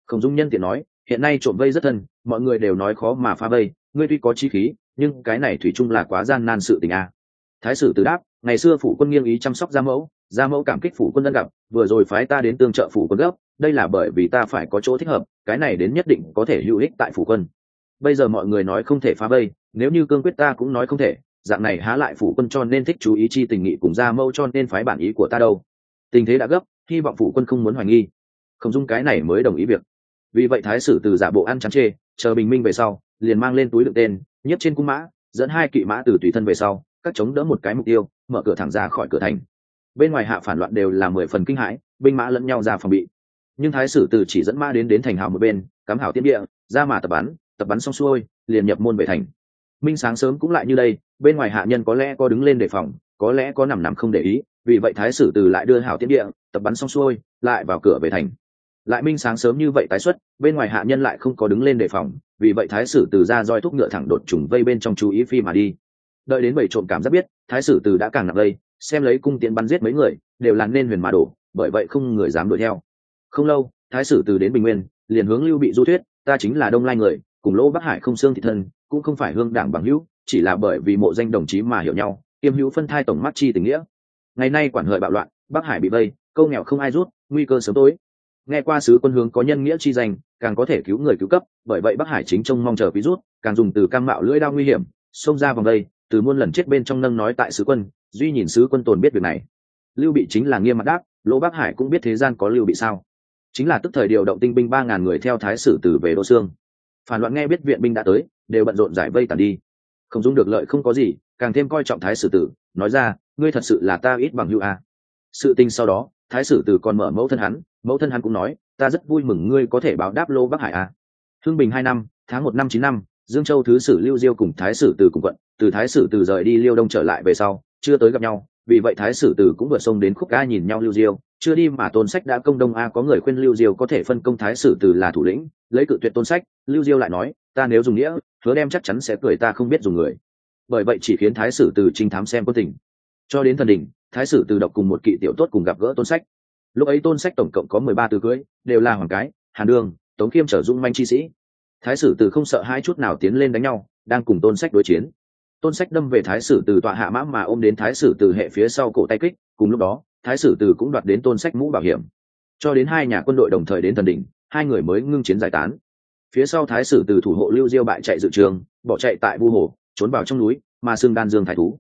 Khổng dung nhân tiện nói, hiện nay trộm vây rất thân, mọi người đều nói khó mà phá vây, ngươi tuy có chi khí, nhưng cái này thủy chung là quá gian nan sự tình a. Thái sử từ đáp, ngày xưa phủ quân nghiêng ý chăm sóc gia mẫu gia mẫu cảm kích phủ quân dân gặp, vừa rồi phái ta đến tương trợ phủ quân gấp, đây là bởi vì ta phải có chỗ thích hợp, cái này đến nhất định có thể hữu ích tại phủ quân. Bây giờ mọi người nói không thể phá vây, nếu như cương quyết ta cũng nói không thể, dạng này há lại phủ quân cho nên thích chú ý chi tình nghị cùng gia mẫu cho nên phái bản ý của ta đâu. Tình thế đã gấp hy vọng phủ quân không muốn hoài nghi. Không dung cái này mới đồng ý việc. Vì vậy thái sử từ giả bộ ăn chán chê, chờ bình minh về sau, liền mang lên túi đựng tên nhất trên cung mã, dẫn hai kỵ mã từ tùy thân về sau, các chống đỡ một cái mục tiêu, mở cửa thẳng ra khỏi cửa thành. Bên ngoài hạ phản loạn đều là mười phần kinh hãi, binh mã lẫn nhau ra phòng bị. Nhưng thái sử từ chỉ dẫn mã đến đến thành hào một bên, cắm hảo tiến địa, ra mà tập bắn tập bắn xong xuôi, liền nhập môn về thành. Minh sáng sớm cũng lại như đây, bên ngoài hạ nhân có lẽ có đứng lên đề phòng, có lẽ có nằm nằm không để ý, vì vậy thái sử từ lại đưa hảo tiến địa tập bắn xong xuôi lại vào cửa về thành. Lại minh sáng sớm như vậy tái xuất bên ngoài hạ nhân lại không có đứng lên đề phòng vì vậy thái sử từ ra roi thúc ngựa thẳng đột trùng vây bên trong chú ý phi mà đi. Đợi đến bảy trộm cảm giác biết thái sử từ đã càng nặng lây, xem lấy cung tiện bắn giết mấy người đều là nên huyền mà đổ bởi vậy không người dám đuổi theo. Không lâu thái sử từ đến bình nguyên liền hướng lưu bị du thuyết ta chính là đông lai người cùng lỗ bắc hải không xương thị thân cũng không phải hương đảng bằng hữu chỉ là bởi vì mộ danh đồng chí mà hiểu nhau kiêm hữu phân thai tổng mắt chi tình nghĩa. Ngày nay quản hợi bạo loạn bắc hải bị vây câu nghèo không ai rút, nguy cơ sớm tối. Nghe qua sứ quân hướng có nhân nghĩa chi danh, càng có thể cứu người cứu cấp, bởi vậy bắc hải chính trông mong chờ ví rút, càng dùng từ cam mạo lưỡi đao nguy hiểm, xông ra vòng đây, từ muôn lần chết bên trong nâng nói tại sứ quân, duy nhìn sứ quân tồn biết việc này. Lưu bị chính là nghiêm mặt đáp, lỗ bắc hải cũng biết thế gian có lưu bị sao. Chính là tức thời điều động tinh binh ba ngàn người theo thái sử từ về đô xương phản loạn nghe biết viện binh đã tới, đều bận rộn giải vây tàn đi. Không dung được lợi không có gì, càng thêm coi trọng thái sử tử, nói ra, ngươi thật sự là ta ít bằng hữu a. Sự tình sau đó thái sử tử còn mở mẫu thân hắn, mẫu thân hắn cũng nói, ta rất vui mừng ngươi có thể báo đáp lô bắc hải a. Hưng bình hai năm, tháng một năm chín năm, dương châu thứ sử lưu diêu cùng thái sử từ cùng quận, từ thái sử từ rời đi liêu đông trở lại về sau, chưa tới gặp nhau, vì vậy thái sử từ cũng vượt sông đến khúc ca nhìn nhau lưu diêu, chưa đi mà tôn sách đã công đông a có người khuyên lưu diêu có thể phân công thái sử từ là thủ lĩnh, lấy cự tuyệt tôn sách, lưu diêu lại nói, ta nếu dùng nghĩa, hứa đem chắc chắn sẽ cười ta không biết dùng người. Bởi vậy chỉ khiến thái sử từ trinh thám xem quân tình. Cho đến thần đình thái sử từ độc cùng một kỵ tiểu tốt cùng gặp gỡ tôn sách. Lúc ấy tôn sách tổng cộng có mười ba từ cưới đều là hoàng cái, hàn đương tống khiêm trở dung manh chi sĩ. Thái sử từ không sợ hai chút nào tiến lên đánh nhau, đang cùng tôn sách đối chiến. Tôn sách đâm về thái sử từ tọa hạ mã mà ôm đến thái sử từ hệ phía sau cổ tay kích, cùng lúc đó, thái sử từ cũng đoạt đến tôn sách mũ bảo hiểm. Cho đến hai nhà quân đội đồng thời đến thần đỉnh, hai người mới ngưng chiến giải tán. Phía sau thái sử từ thủ hộ lưu diêu bại chạy dự trường, bỏ chạy tại vu hồ, trốn vào trong núi mà xương đan dương thái thú.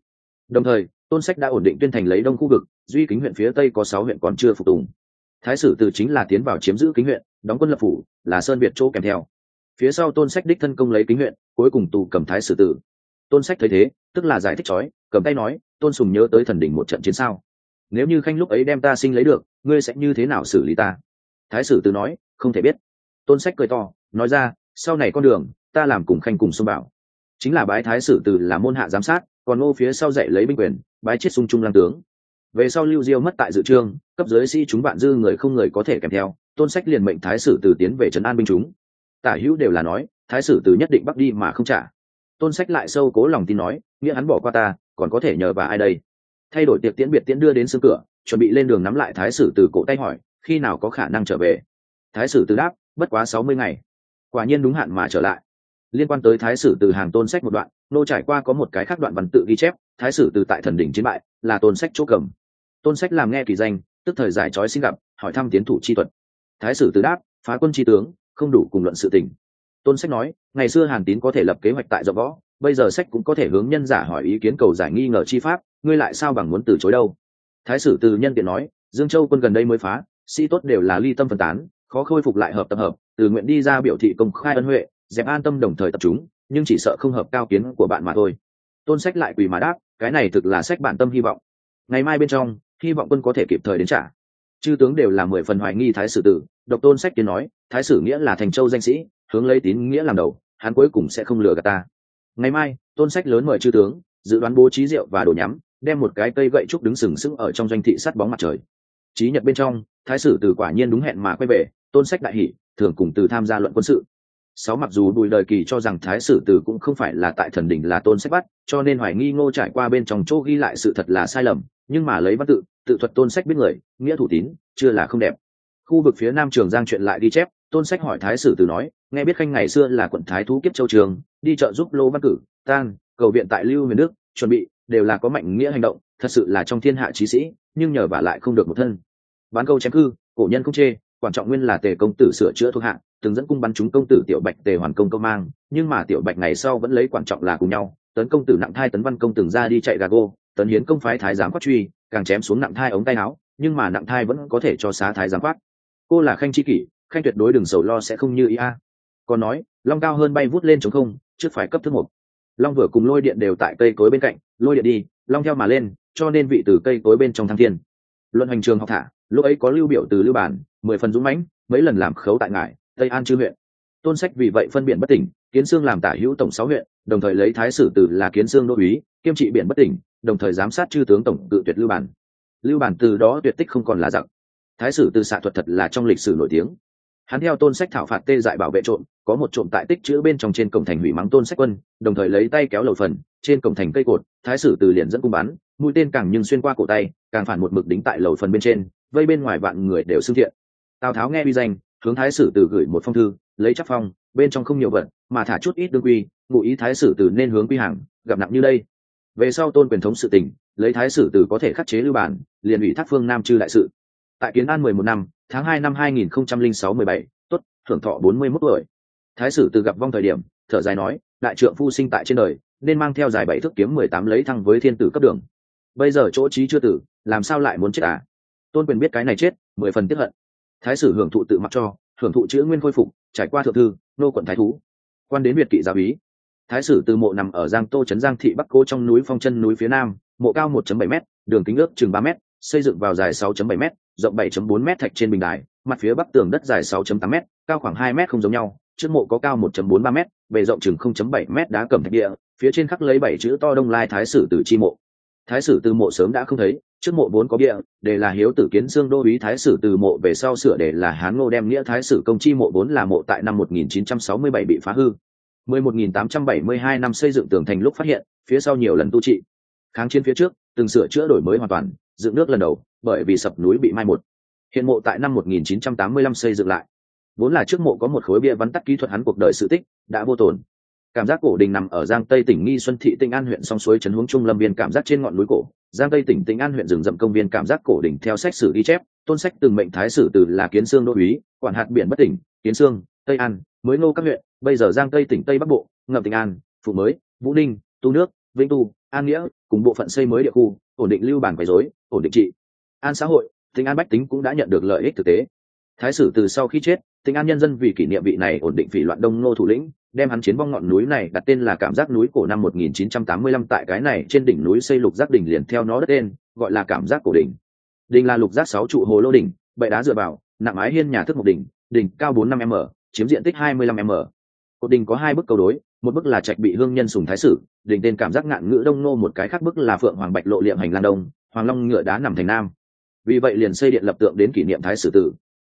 Đồng thời tôn sách đã ổn định tuyên thành lấy đông khu vực, duy kính huyện phía tây có sáu huyện còn chưa phục tùng. Thái sử từ chính là tiến vào chiếm giữ kính huyện, đóng quân lập phủ, là sơn việt chỗ kèm theo. Phía sau tôn sách đích thân công lấy kính huyện, cuối cùng tù cầm thái sử tử. Tôn sách thấy thế, tức là giải thích chói, cầm tay nói, tôn sùng nhớ tới thần đỉnh một trận chiến sao? Nếu như khanh lúc ấy đem ta sinh lấy được, ngươi sẽ như thế nào xử lý ta? Thái sử tử nói, không thể biết. Tôn sách cười to, nói ra, sau này con đường, ta làm cùng khanh cùng xông bảo. Chính là bái thái sử tử là môn hạ giám sát, còn ngô phía sau dạy lấy binh quyền bái chết sung trung lang tướng. Về sau lưu diêu mất tại dự trương, cấp dưới sĩ chúng bạn dư người không người có thể kèm theo, tôn sách liền mệnh thái sử từ tiến về trấn an binh chúng. Tả hữu đều là nói, thái sử từ nhất định bắt đi mà không trả. Tôn sách lại sâu cố lòng tin nói, nghĩa hắn bỏ qua ta, còn có thể nhờ và ai đây? Thay đổi tiệc tiễn biệt tiễn đưa đến xương cửa, chuẩn bị lên đường nắm lại thái sử từ cổ tay hỏi, khi nào có khả năng trở về? Thái sử từ đáp, bất quá sáu mươi ngày. Quả nhiên đúng hạn mà trở lại liên quan tới thái sử từ hàng tôn sách một đoạn, nô trải qua có một cái khác đoạn văn tự ghi chép, thái sử từ tại thần đỉnh chiến bại, là tôn sách chỗ cầm. Tôn sách làm nghe kỳ danh, tức thời giải trói xin gặp, hỏi thăm tiến thủ chi thuật. Thái sử từ đáp, phá quân chi tướng, không đủ cùng luận sự tình. Tôn sách nói, ngày xưa hàn tín có thể lập kế hoạch tại dọc võ, bây giờ sách cũng có thể hướng nhân giả hỏi ý kiến cầu giải nghi ngờ chi pháp, ngươi lại sao bằng muốn từ chối đâu? Thái sử từ nhân tiện nói, dương châu quân gần đây mới phá, sĩ tốt đều là ly tâm phân tán, khó khôi phục lại hợp tập hợp, từ nguyện đi ra biểu thị công khai ân huệ dẹp an tâm đồng thời tập trung nhưng chỉ sợ không hợp cao kiến của bạn mà thôi. Tôn sách lại quỳ mà đáp, cái này thực là sách bản tâm hy vọng. Ngày mai bên trong, hy vọng quân có thể kịp thời đến trả. Chư tướng đều là mười phần hoài nghi thái sử tử, độc tôn sách tiến nói, thái sử nghĩa là thành châu danh sĩ, hướng lấy tín nghĩa làm đầu, hắn cuối cùng sẽ không lừa gạt ta. Ngày mai, tôn sách lớn mời chư tướng, dự đoán bố trí rượu và đồ nhắm, đem một cái cây gậy trúc đứng sừng sững ở trong doanh thị sắt bóng mặt trời. Trí nhật bên trong, thái sử từ quả nhiên đúng hẹn mà quay về, tôn sách đại hỷ thường cùng từ tham gia luận quân sự sáu mặc dù bùi đời kỳ cho rằng thái sử từ cũng không phải là tại thần đỉnh là tôn sách bắt, cho nên hoài nghi ngô trải qua bên trong chỗ ghi lại sự thật là sai lầm, nhưng mà lấy văn tự tự thuật tôn sách biết người, nghĩa thủ tín, chưa là không đẹp. Khu vực phía nam trường giang chuyện lại ghi chép, tôn sách hỏi thái sử từ nói, nghe biết khanh ngày xưa là quận thái thú kiếp châu trường, đi chợ giúp lô văn cử tan cầu viện tại lưu huyền đức, chuẩn bị, đều là có mạnh nghĩa hành động, thật sự là trong thiên hạ trí sĩ, nhưng nhờ vả lại không được một thân. Bán câu chém cư, cổ nhân không chê quan trọng nguyên là tề công tử sửa chữa thuộc hạng, từng dẫn cung bắn chúng công tử tiểu bạch tề hoàn công công mang, nhưng mà tiểu bạch ngày sau vẫn lấy quan trọng là cùng nhau, tấn công tử nặng thai tấn văn công từng ra đi chạy gà gô, tấn hiến công phái thái giám quát truy, càng chém xuống nặng thai ống tay áo, nhưng mà nặng thai vẫn có thể cho xá thái giám quát. Cô là khanh chi kỷ, khanh tuyệt đối đừng sầu lo sẽ không như ý a. Còn nói, long cao hơn bay vút lên chống không, trước phải cấp thứ một. Long vừa cùng lôi điện đều tại cây cối bên cạnh, lôi điện đi, long theo mà lên, cho nên vị từ cây cối bên trong thăng thiên. Luận hành trường học thả lúc ấy có lưu biểu từ lưu bản, mười phần dũng mãnh, mấy lần làm khấu tại ngải tây an chư huyện. Tôn sách vì vậy phân biển bất tỉnh, kiến sương làm tả hữu tổng sáu huyện, đồng thời lấy thái sử từ là kiến sương đô úy, kiêm trị biển bất tỉnh, đồng thời giám sát chư tướng tổng cự tuyệt lưu bản. Lưu bản từ đó tuyệt tích không còn là giặc thái sử từ xạ thuật thật là trong lịch sử nổi tiếng hắn theo tôn sách thảo phạt tê dại bảo vệ trộm, có một trộm tại tích chữ bên trong trên cổng thành hủy mắng tôn sách quân, đồng thời lấy tay kéo lầu phần, trên cổng thành cây cột, thái sử từ liền dẫn cung bắn, mũi tên càng nhưng xuyên qua cổ tay, càng phản một mực đính tại lầu phần bên trên, vây bên ngoài vạn người đều xưng thiện. Tào tháo nghe uy danh, hướng thái sử từ gửi một phong thư, lấy chắc phong, bên trong không nhiều vật, mà thả chút ít đương quy, ngụ ý thái sử từ nên hướng quy hàng, gặp nặng như đây. Về sau tôn quyền thống sự tình, lấy thái sử từ có thể khắc chế lưu bản, liền ủy thác phương nam chư đại sự. Tại kiến an mười một năm tháng hai năm hai nghìn không trăm linh sáu mười bảy tuất thưởng thọ bốn mươi mốt tuổi. Thái sử từ gặp vong thời điểm thở dài nói đại trượng phu sinh tại trên đời nên mang theo dài bảy thước kiếm mười tám lấy thăng với thiên tử cấp đường. Bây giờ chỗ trí chưa tử làm sao lại muốn chết à? Tôn quyền biết cái này chết mười phần tiếp hận. Thái sử hưởng thụ tự mặc cho hưởng thụ chữ nguyên khôi phục trải qua thượng thư nô quận thái thú quan đến việt kỵ giáo ý thái sử từ mộ nằm ở giang tô trấn giang thị bắc cô trong núi phong chân núi phía nam mộ cao 1.7 m đường kính ước chừng 3m, xây dựng vào dài 6.7 m rộng 7.4 m thạch trên bình đài mặt phía bắc tường đất dài 6.8 m cao khoảng 2m không giống nhau trước mộ có cao 1.43 m bề rộng chừng 0.7 m đá cẩm thạch địa phía trên khắc lấy bảy chữ to đông lai thái sử tử chi mộ. Thái sử từ mộ sớm đã không thấy trước mộ vốn có địa, để là hiếu tử kiến Dương đô úy thái sử từ mộ về sau sửa để là hán ngô đem nghĩa thái sử công chi mộ vốn là mộ tại năm 1967 bị phá hư. 11.872 năm xây dựng tường thành lúc phát hiện phía sau nhiều lần tu trị. Kháng chiến phía trước từng sửa chữa đổi mới hoàn toàn dựng nước lần đầu, bởi vì sập núi bị mai một. Hiện mộ tại năm 1985 xây dựng lại. Vốn là trước mộ có một khối bia văn tắt kỹ thuật hắn cuộc đời sự tích, đã vô tồn. Cảm giác cổ đình nằm ở giang tây tỉnh nghi xuân thị tinh an huyện song suối trấn hướng trung lâm viên, cảm giác trên ngọn núi cổ. Giang tây tỉnh tinh an huyện rừng rậm công viên, cảm giác cổ đình theo sách sử ghi chép, tôn sách từng mệnh thái sử từ là kiến sương đô úy, quản hạt biển bất tỉnh, kiến sương, tây an, mới ngô các huyện. Bây giờ giang tây tỉnh tây bắc bộ, ngậm tỉnh an, phụ mới, vũ ninh, tu nước, vĩnh tu, an nghĩa, cùng bộ phận xây mới địa khu ổn định lưu bản quấy rối, ổn định trị. An xã hội tình an bách tính cũng đã nhận được lợi ích thực tế. Thái sử từ sau khi chết tình an nhân dân vì kỷ niệm vị này ổn định phỉ loạn đông nô thủ lĩnh, đem hắn chiến vong ngọn núi này đặt tên là cảm giác núi cổ năm 1985 tại cái này trên đỉnh núi xây lục giác đỉnh liền theo nó đất tên, gọi là cảm giác cổ đỉnh. Đỉnh là lục giác sáu trụ hồ lô đỉnh, bệ đá dựa vào, nặng ái hiên nhà thức một đỉnh đỉnh cao 45 m, chiếm diện tích 25 m cột đình có hai bức cầu đối một bức là trạch bị hương nhân sùng thái sử đình tên cảm giác ngạn ngữ đông nô một cái khác bức là phượng hoàng bạch lộ liệm hành lan đông hoàng long ngựa đá nằm thành nam. Vì vậy liền xây điện lập tượng đến kỷ niệm thái sử tử.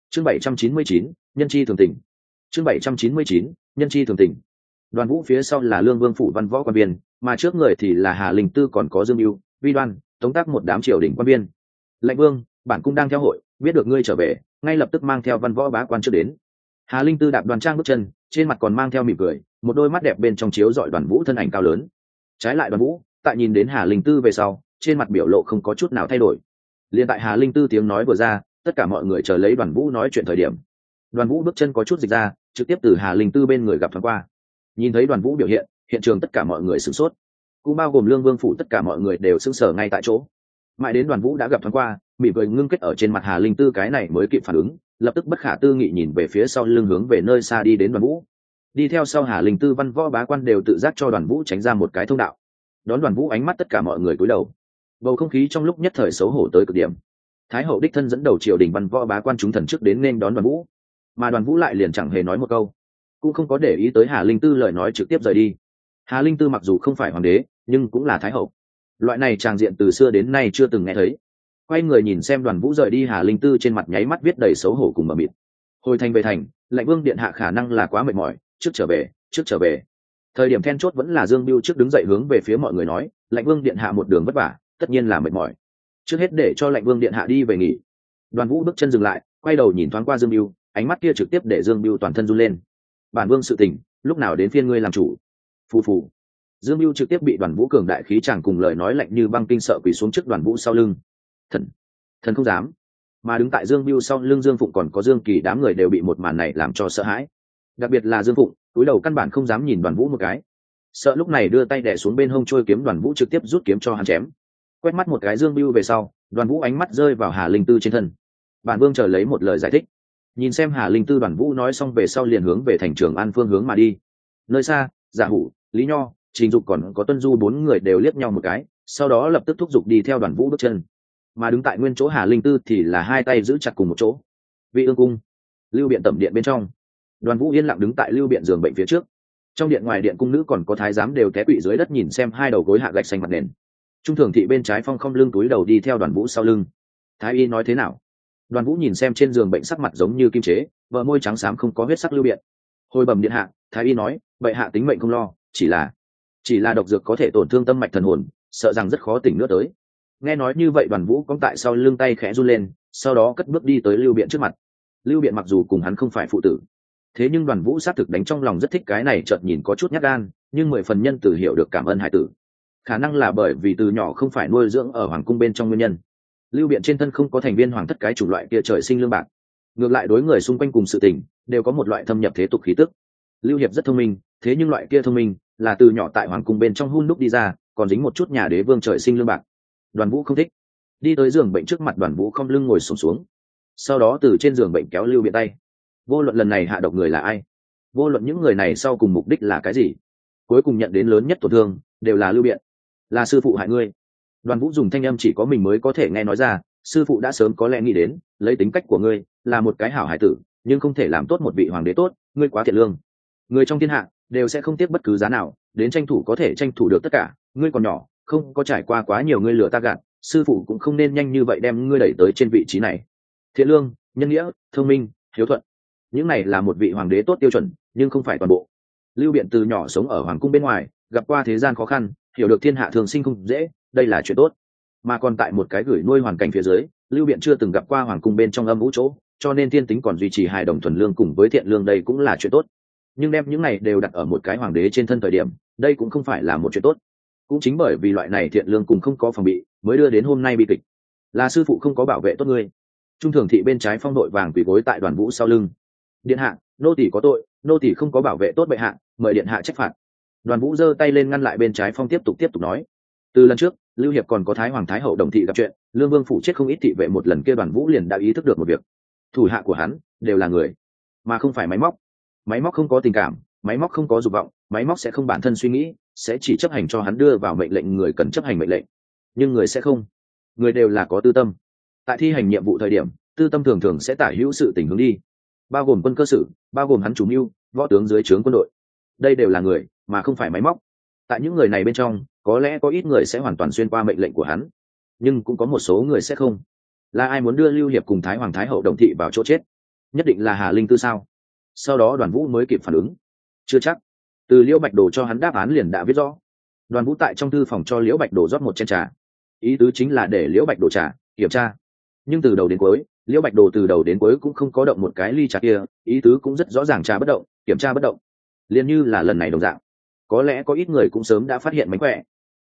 Chương 799, nhân chi thường tình chương 799, nhân chi thường tình đoàn vũ phía sau là lương vương phủ văn võ quan viên mà trước người thì là hà linh tư còn có dương mưu vi đoan tống tác một đám triều đình quan viên lệnh vương bản cung đang theo hội biết được ngươi trở về ngay lập tức mang theo văn võ bá quan trước đến. Hà linh tư đạp đoàn trang bước chân trên mặt còn mang theo mỉm cười, một đôi mắt đẹp bên trong chiếu dọi đoàn vũ thân ảnh cao lớn. Trái lại đoàn vũ, tại nhìn đến hà linh tư về sau, trên mặt biểu lộ không có chút nào thay đổi. Liền tại hà linh tư tiếng nói vừa ra, tất cả mọi người chờ lấy đoàn vũ nói chuyện thời điểm. Đoàn vũ bước chân có chút dịch ra, trực tiếp từ hà linh tư bên người gặp thoáng qua. Nhìn thấy đoàn vũ biểu hiện hiện trường tất cả mọi người sửng sốt. Cũng bao gồm lương vương phủ tất cả mọi người đều sững sờ ngay tại chỗ. Mãi đến đoàn vũ đã gặp thoáng qua, mỉm cười ngưng kết ở trên mặt hà linh tư cái này mới kịp phản ứng lập tức bất khả tư nghị nhìn về phía sau lưng hướng về nơi xa đi đến đoàn vũ. Đi theo sau hà linh tư văn võ bá quan đều tự giác cho đoàn vũ tránh ra một cái thông đạo. Đón đoàn vũ ánh mắt tất cả mọi người cúi đầu. Bầu không khí trong lúc nhất thời xấu hổ tới cực điểm. Thái hậu đích thân dẫn đầu triều đình văn võ bá quan chúng thần trước đến nên đón đoàn vũ. Mà đoàn vũ lại liền chẳng hề nói một câu. Cũng không có để ý tới hà linh tư lời nói trực tiếp rời đi. Hà linh tư mặc dù không phải hoàng đế, nhưng cũng là thái hậu. Loại này tràng diện từ xưa đến nay chưa từng nghe thấy quay người nhìn xem đoàn vũ rời đi hà linh tư trên mặt nháy mắt viết đầy xấu hổ cùng mờ mịt. Hồi thành về thành lãnh vương điện hạ khả năng là quá mệt mỏi, trước trở về, trước trở về. Thời điểm then chốt vẫn là dương biêu trước đứng dậy hướng về phía mọi người nói lãnh vương điện hạ một đường vất vả, tất nhiên là mệt mỏi. Trước hết để cho lãnh vương điện hạ đi về nghỉ. Đoàn vũ bước chân dừng lại, quay đầu nhìn thoáng qua dương biêu ánh mắt kia trực tiếp để dương biêu toàn thân run lên. Bản vương sự tình, lúc nào đến phiên ngươi làm chủ? Phù phù. Dương biêu trực tiếp bị đoàn vũ cường đại khí chàng cùng lời nói lạnh như băng kinh sợ quỳ xuống trước đoàn vũ sau lưng thần. Thần không dám. Mà đứng tại dương biêu sau lưng dương phụng còn có dương kỳ, đám người đều bị một màn này làm cho sợ hãi. Đặc biệt là dương phụng, túi đầu căn bản không dám nhìn đoàn vũ một cái. Sợ lúc này đưa tay đẻ xuống bên hông trôi kiếm, đoàn vũ trực tiếp rút kiếm cho hắn chém. Quét mắt một cái dương biêu về sau, đoàn vũ ánh mắt rơi vào hà linh tư trên thân. Bản vương chờ lấy một lời giải thích. Nhìn xem hà linh tư, đoàn vũ nói xong về sau liền hướng về thành trường an phương hướng mà đi. Nơi xa, giả hủ, lý nho, trình dục còn có tuân du bốn người đều liếc nhau một cái, sau đó lập tức thúc giục đi theo đoàn vũ bước chân mà đứng tại nguyên chỗ hà linh tư thì là hai tay giữ chặt cùng một chỗ. Vị ương cung, lưu biện tẩm điện bên trong. Đoàn vũ yên lặng đứng tại lưu biện giường bệnh phía trước. Trong điện ngoài điện cung nữ còn có thái giám đều té quỵ dưới đất nhìn xem hai đầu gối hạ gạch xanh mặt nền. Trung thường thị bên trái phong không lưng túi đầu đi theo đoàn vũ sau lưng. Thái y nói thế nào? Đoàn vũ nhìn xem trên giường bệnh sắc mặt giống như kim chế vợ môi trắng xám không có huyết sắc lưu biện. Hồi bẩm điện hạ, thái y nói vậy hạ tính mệnh không lo, chỉ là chỉ là độc dược có thể tổn thương tâm mạch thần hồn, sợ rằng rất khó tỉnh nữa tới nghe nói như vậy đoàn vũ cóng tại sau lưng tay khẽ run lên, sau đó cất bước đi tới lưu biện trước mặt. Lưu biện mặc dù cùng hắn không phải phụ tử, thế nhưng đoàn vũ xác thực đánh trong lòng rất thích cái này chợt nhìn có chút nhát gan, nhưng mười phần nhân tử hiểu được cảm ơn hải tử. Khả năng là bởi vì từ nhỏ không phải nuôi dưỡng ở hoàng cung bên trong nguyên nhân. Lưu biện trên thân không có thành viên hoàng thất cái chủng loại kia trời sinh lương bạc. Ngược lại đối người xung quanh cùng sự tình, đều có một loại thâm nhập thế tục khí tức. Lưu hiệp rất thông minh, thế nhưng loại kia thông minh là từ nhỏ tại hoàng cung bên trong hun đúc đi ra, còn dính một chút nhà đế vương trời sinh lương bạc đoàn vũ không thích. Đi tới giường bệnh trước mặt đoàn vũ không lưng ngồi sùng xuống, xuống sau đó từ trên giường bệnh kéo lưu biện tay. Vô luận lần này hạ độc người là ai vô luận những người này sau cùng mục đích là cái gì cuối cùng nhận đến lớn nhất tổn thương đều là lưu biện là sư phụ hại ngươi. Đoàn vũ dùng thanh âm chỉ có mình mới có thể nghe nói ra sư phụ đã sớm có lẽ nghĩ đến lấy tính cách của ngươi là một cái hảo hải tử nhưng không thể làm tốt một vị hoàng đế tốt ngươi quá thiệt lương. Người trong thiên hạ đều sẽ không tiếc bất cứ giá nào đến tranh thủ có thể tranh thủ được tất cả ngươi còn nhỏ không có trải qua quá nhiều ngươi lừa ta gạt, sư phụ cũng không nên nhanh như vậy đem ngươi đẩy tới trên vị trí này. Thiện lương, nhân nghĩa, thông minh, hiếu thuận. Những này là một vị hoàng đế tốt tiêu chuẩn, nhưng không phải toàn bộ. Lưu biện từ nhỏ sống ở hoàng cung bên ngoài, gặp qua thế gian khó khăn, hiểu được thiên hạ thường sinh không dễ, đây là chuyện tốt. Mà còn tại một cái gửi nuôi hoàn cảnh phía dưới, lưu biện chưa từng gặp qua hoàng cung bên trong âm vũ chỗ, cho nên thiên tính còn duy trì hài đồng thuần lương cùng với thiện lương đây cũng là chuyện tốt. Nhưng đem những này đều đặt ở một cái hoàng đế trên thân thời điểm, đây cũng không phải là một chuyện tốt cũng chính bởi vì loại này thiện lương cùng không có phòng bị, mới đưa đến hôm nay bi kịch. Là sư phụ không có bảo vệ tốt ngươi. Trung thường thị bên trái phong đội vàng quỳ gối tại đoàn vũ sau lưng. Điện hạ, nô tỷ có tội, nô tỷ không có bảo vệ tốt bệ hạ, mời điện hạ trách phạt. Đoàn vũ giơ tay lên ngăn lại bên trái phong tiếp tục tiếp tục nói. Từ lần trước, lưu hiệp còn có thái hoàng thái hậu đồng thị gặp chuyện, lương vương phủ chết không ít thị vệ một lần kia đoàn vũ liền đã ý thức được một việc. Thủ hạ của hắn đều là người, mà không phải máy móc. Máy móc không có tình cảm, máy móc không có dục vọng, máy móc sẽ không bản thân suy nghĩ sẽ chỉ chấp hành cho hắn đưa vào mệnh lệnh người cần chấp hành mệnh lệnh, nhưng người sẽ không. Người đều là có tư tâm. Tại thi hành nhiệm vụ thời điểm, tư tâm thường thường sẽ tả hữu sự tình hướng đi, bao gồm quân cơ sử bao gồm hắn chủ mưu, võ tướng dưới trướng quân đội. Đây đều là người mà không phải máy móc. Tại những người này bên trong, có lẽ có ít người sẽ hoàn toàn xuyên qua mệnh lệnh của hắn, nhưng cũng có một số người sẽ không. Là ai muốn đưa lưu hiệp cùng thái hoàng thái hậu đồng thị vào chỗ chết? Nhất định là hà linh tư sao? Sau đó đoàn vũ mới kịp phản ứng. Chưa chắc từ liễu bạch đồ cho hắn đáp án liền đã viết rõ. Đoàn vũ tại trong thư phòng cho liễu bạch đồ rót một chén trà. Ý tứ chính là để liễu bạch đồ trà, kiểm tra. Nhưng từ đầu đến cuối, liễu bạch đồ từ đầu đến cuối cũng không có động một cái ly trà kia, ý tứ cũng rất rõ ràng trà bất động, kiểm tra bất động. Liền như là lần này đồng dạng. Có lẽ có ít người cũng sớm đã phát hiện mánh khỏe.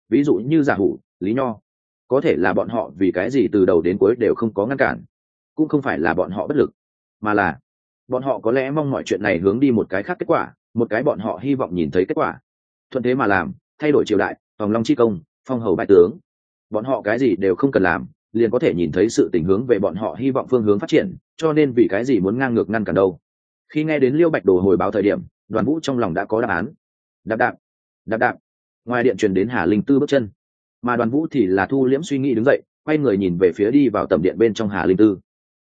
Ví dụ như giả hủ, lý nho. Có thể là bọn họ vì cái gì từ đầu đến cuối đều không có ngăn cản. Cũng không phải là bọn họ bất lực, mà là bọn họ có lẽ mong mọi chuyện này hướng đi một cái khác kết quả một cái bọn họ hy vọng nhìn thấy kết quả. Thuận thế mà làm, thay đổi triều đại phòng long chi công, phong hầu bại tướng. Bọn họ cái gì đều không cần làm, liền có thể nhìn thấy sự tình hướng về bọn họ hy vọng phương hướng phát triển, cho nên vì cái gì muốn ngang ngược ngăn cản đâu. Khi nghe đến liêu bạch đồ hồi báo thời điểm, đoàn vũ trong lòng đã có đáp án. Đạp đạp đạp đạp. Ngoài điện truyền đến hà linh tư bước chân. Mà đoàn vũ thì là thu liễm suy nghĩ đứng dậy, quay người nhìn về phía đi vào tầm điện bên trong hà linh tư.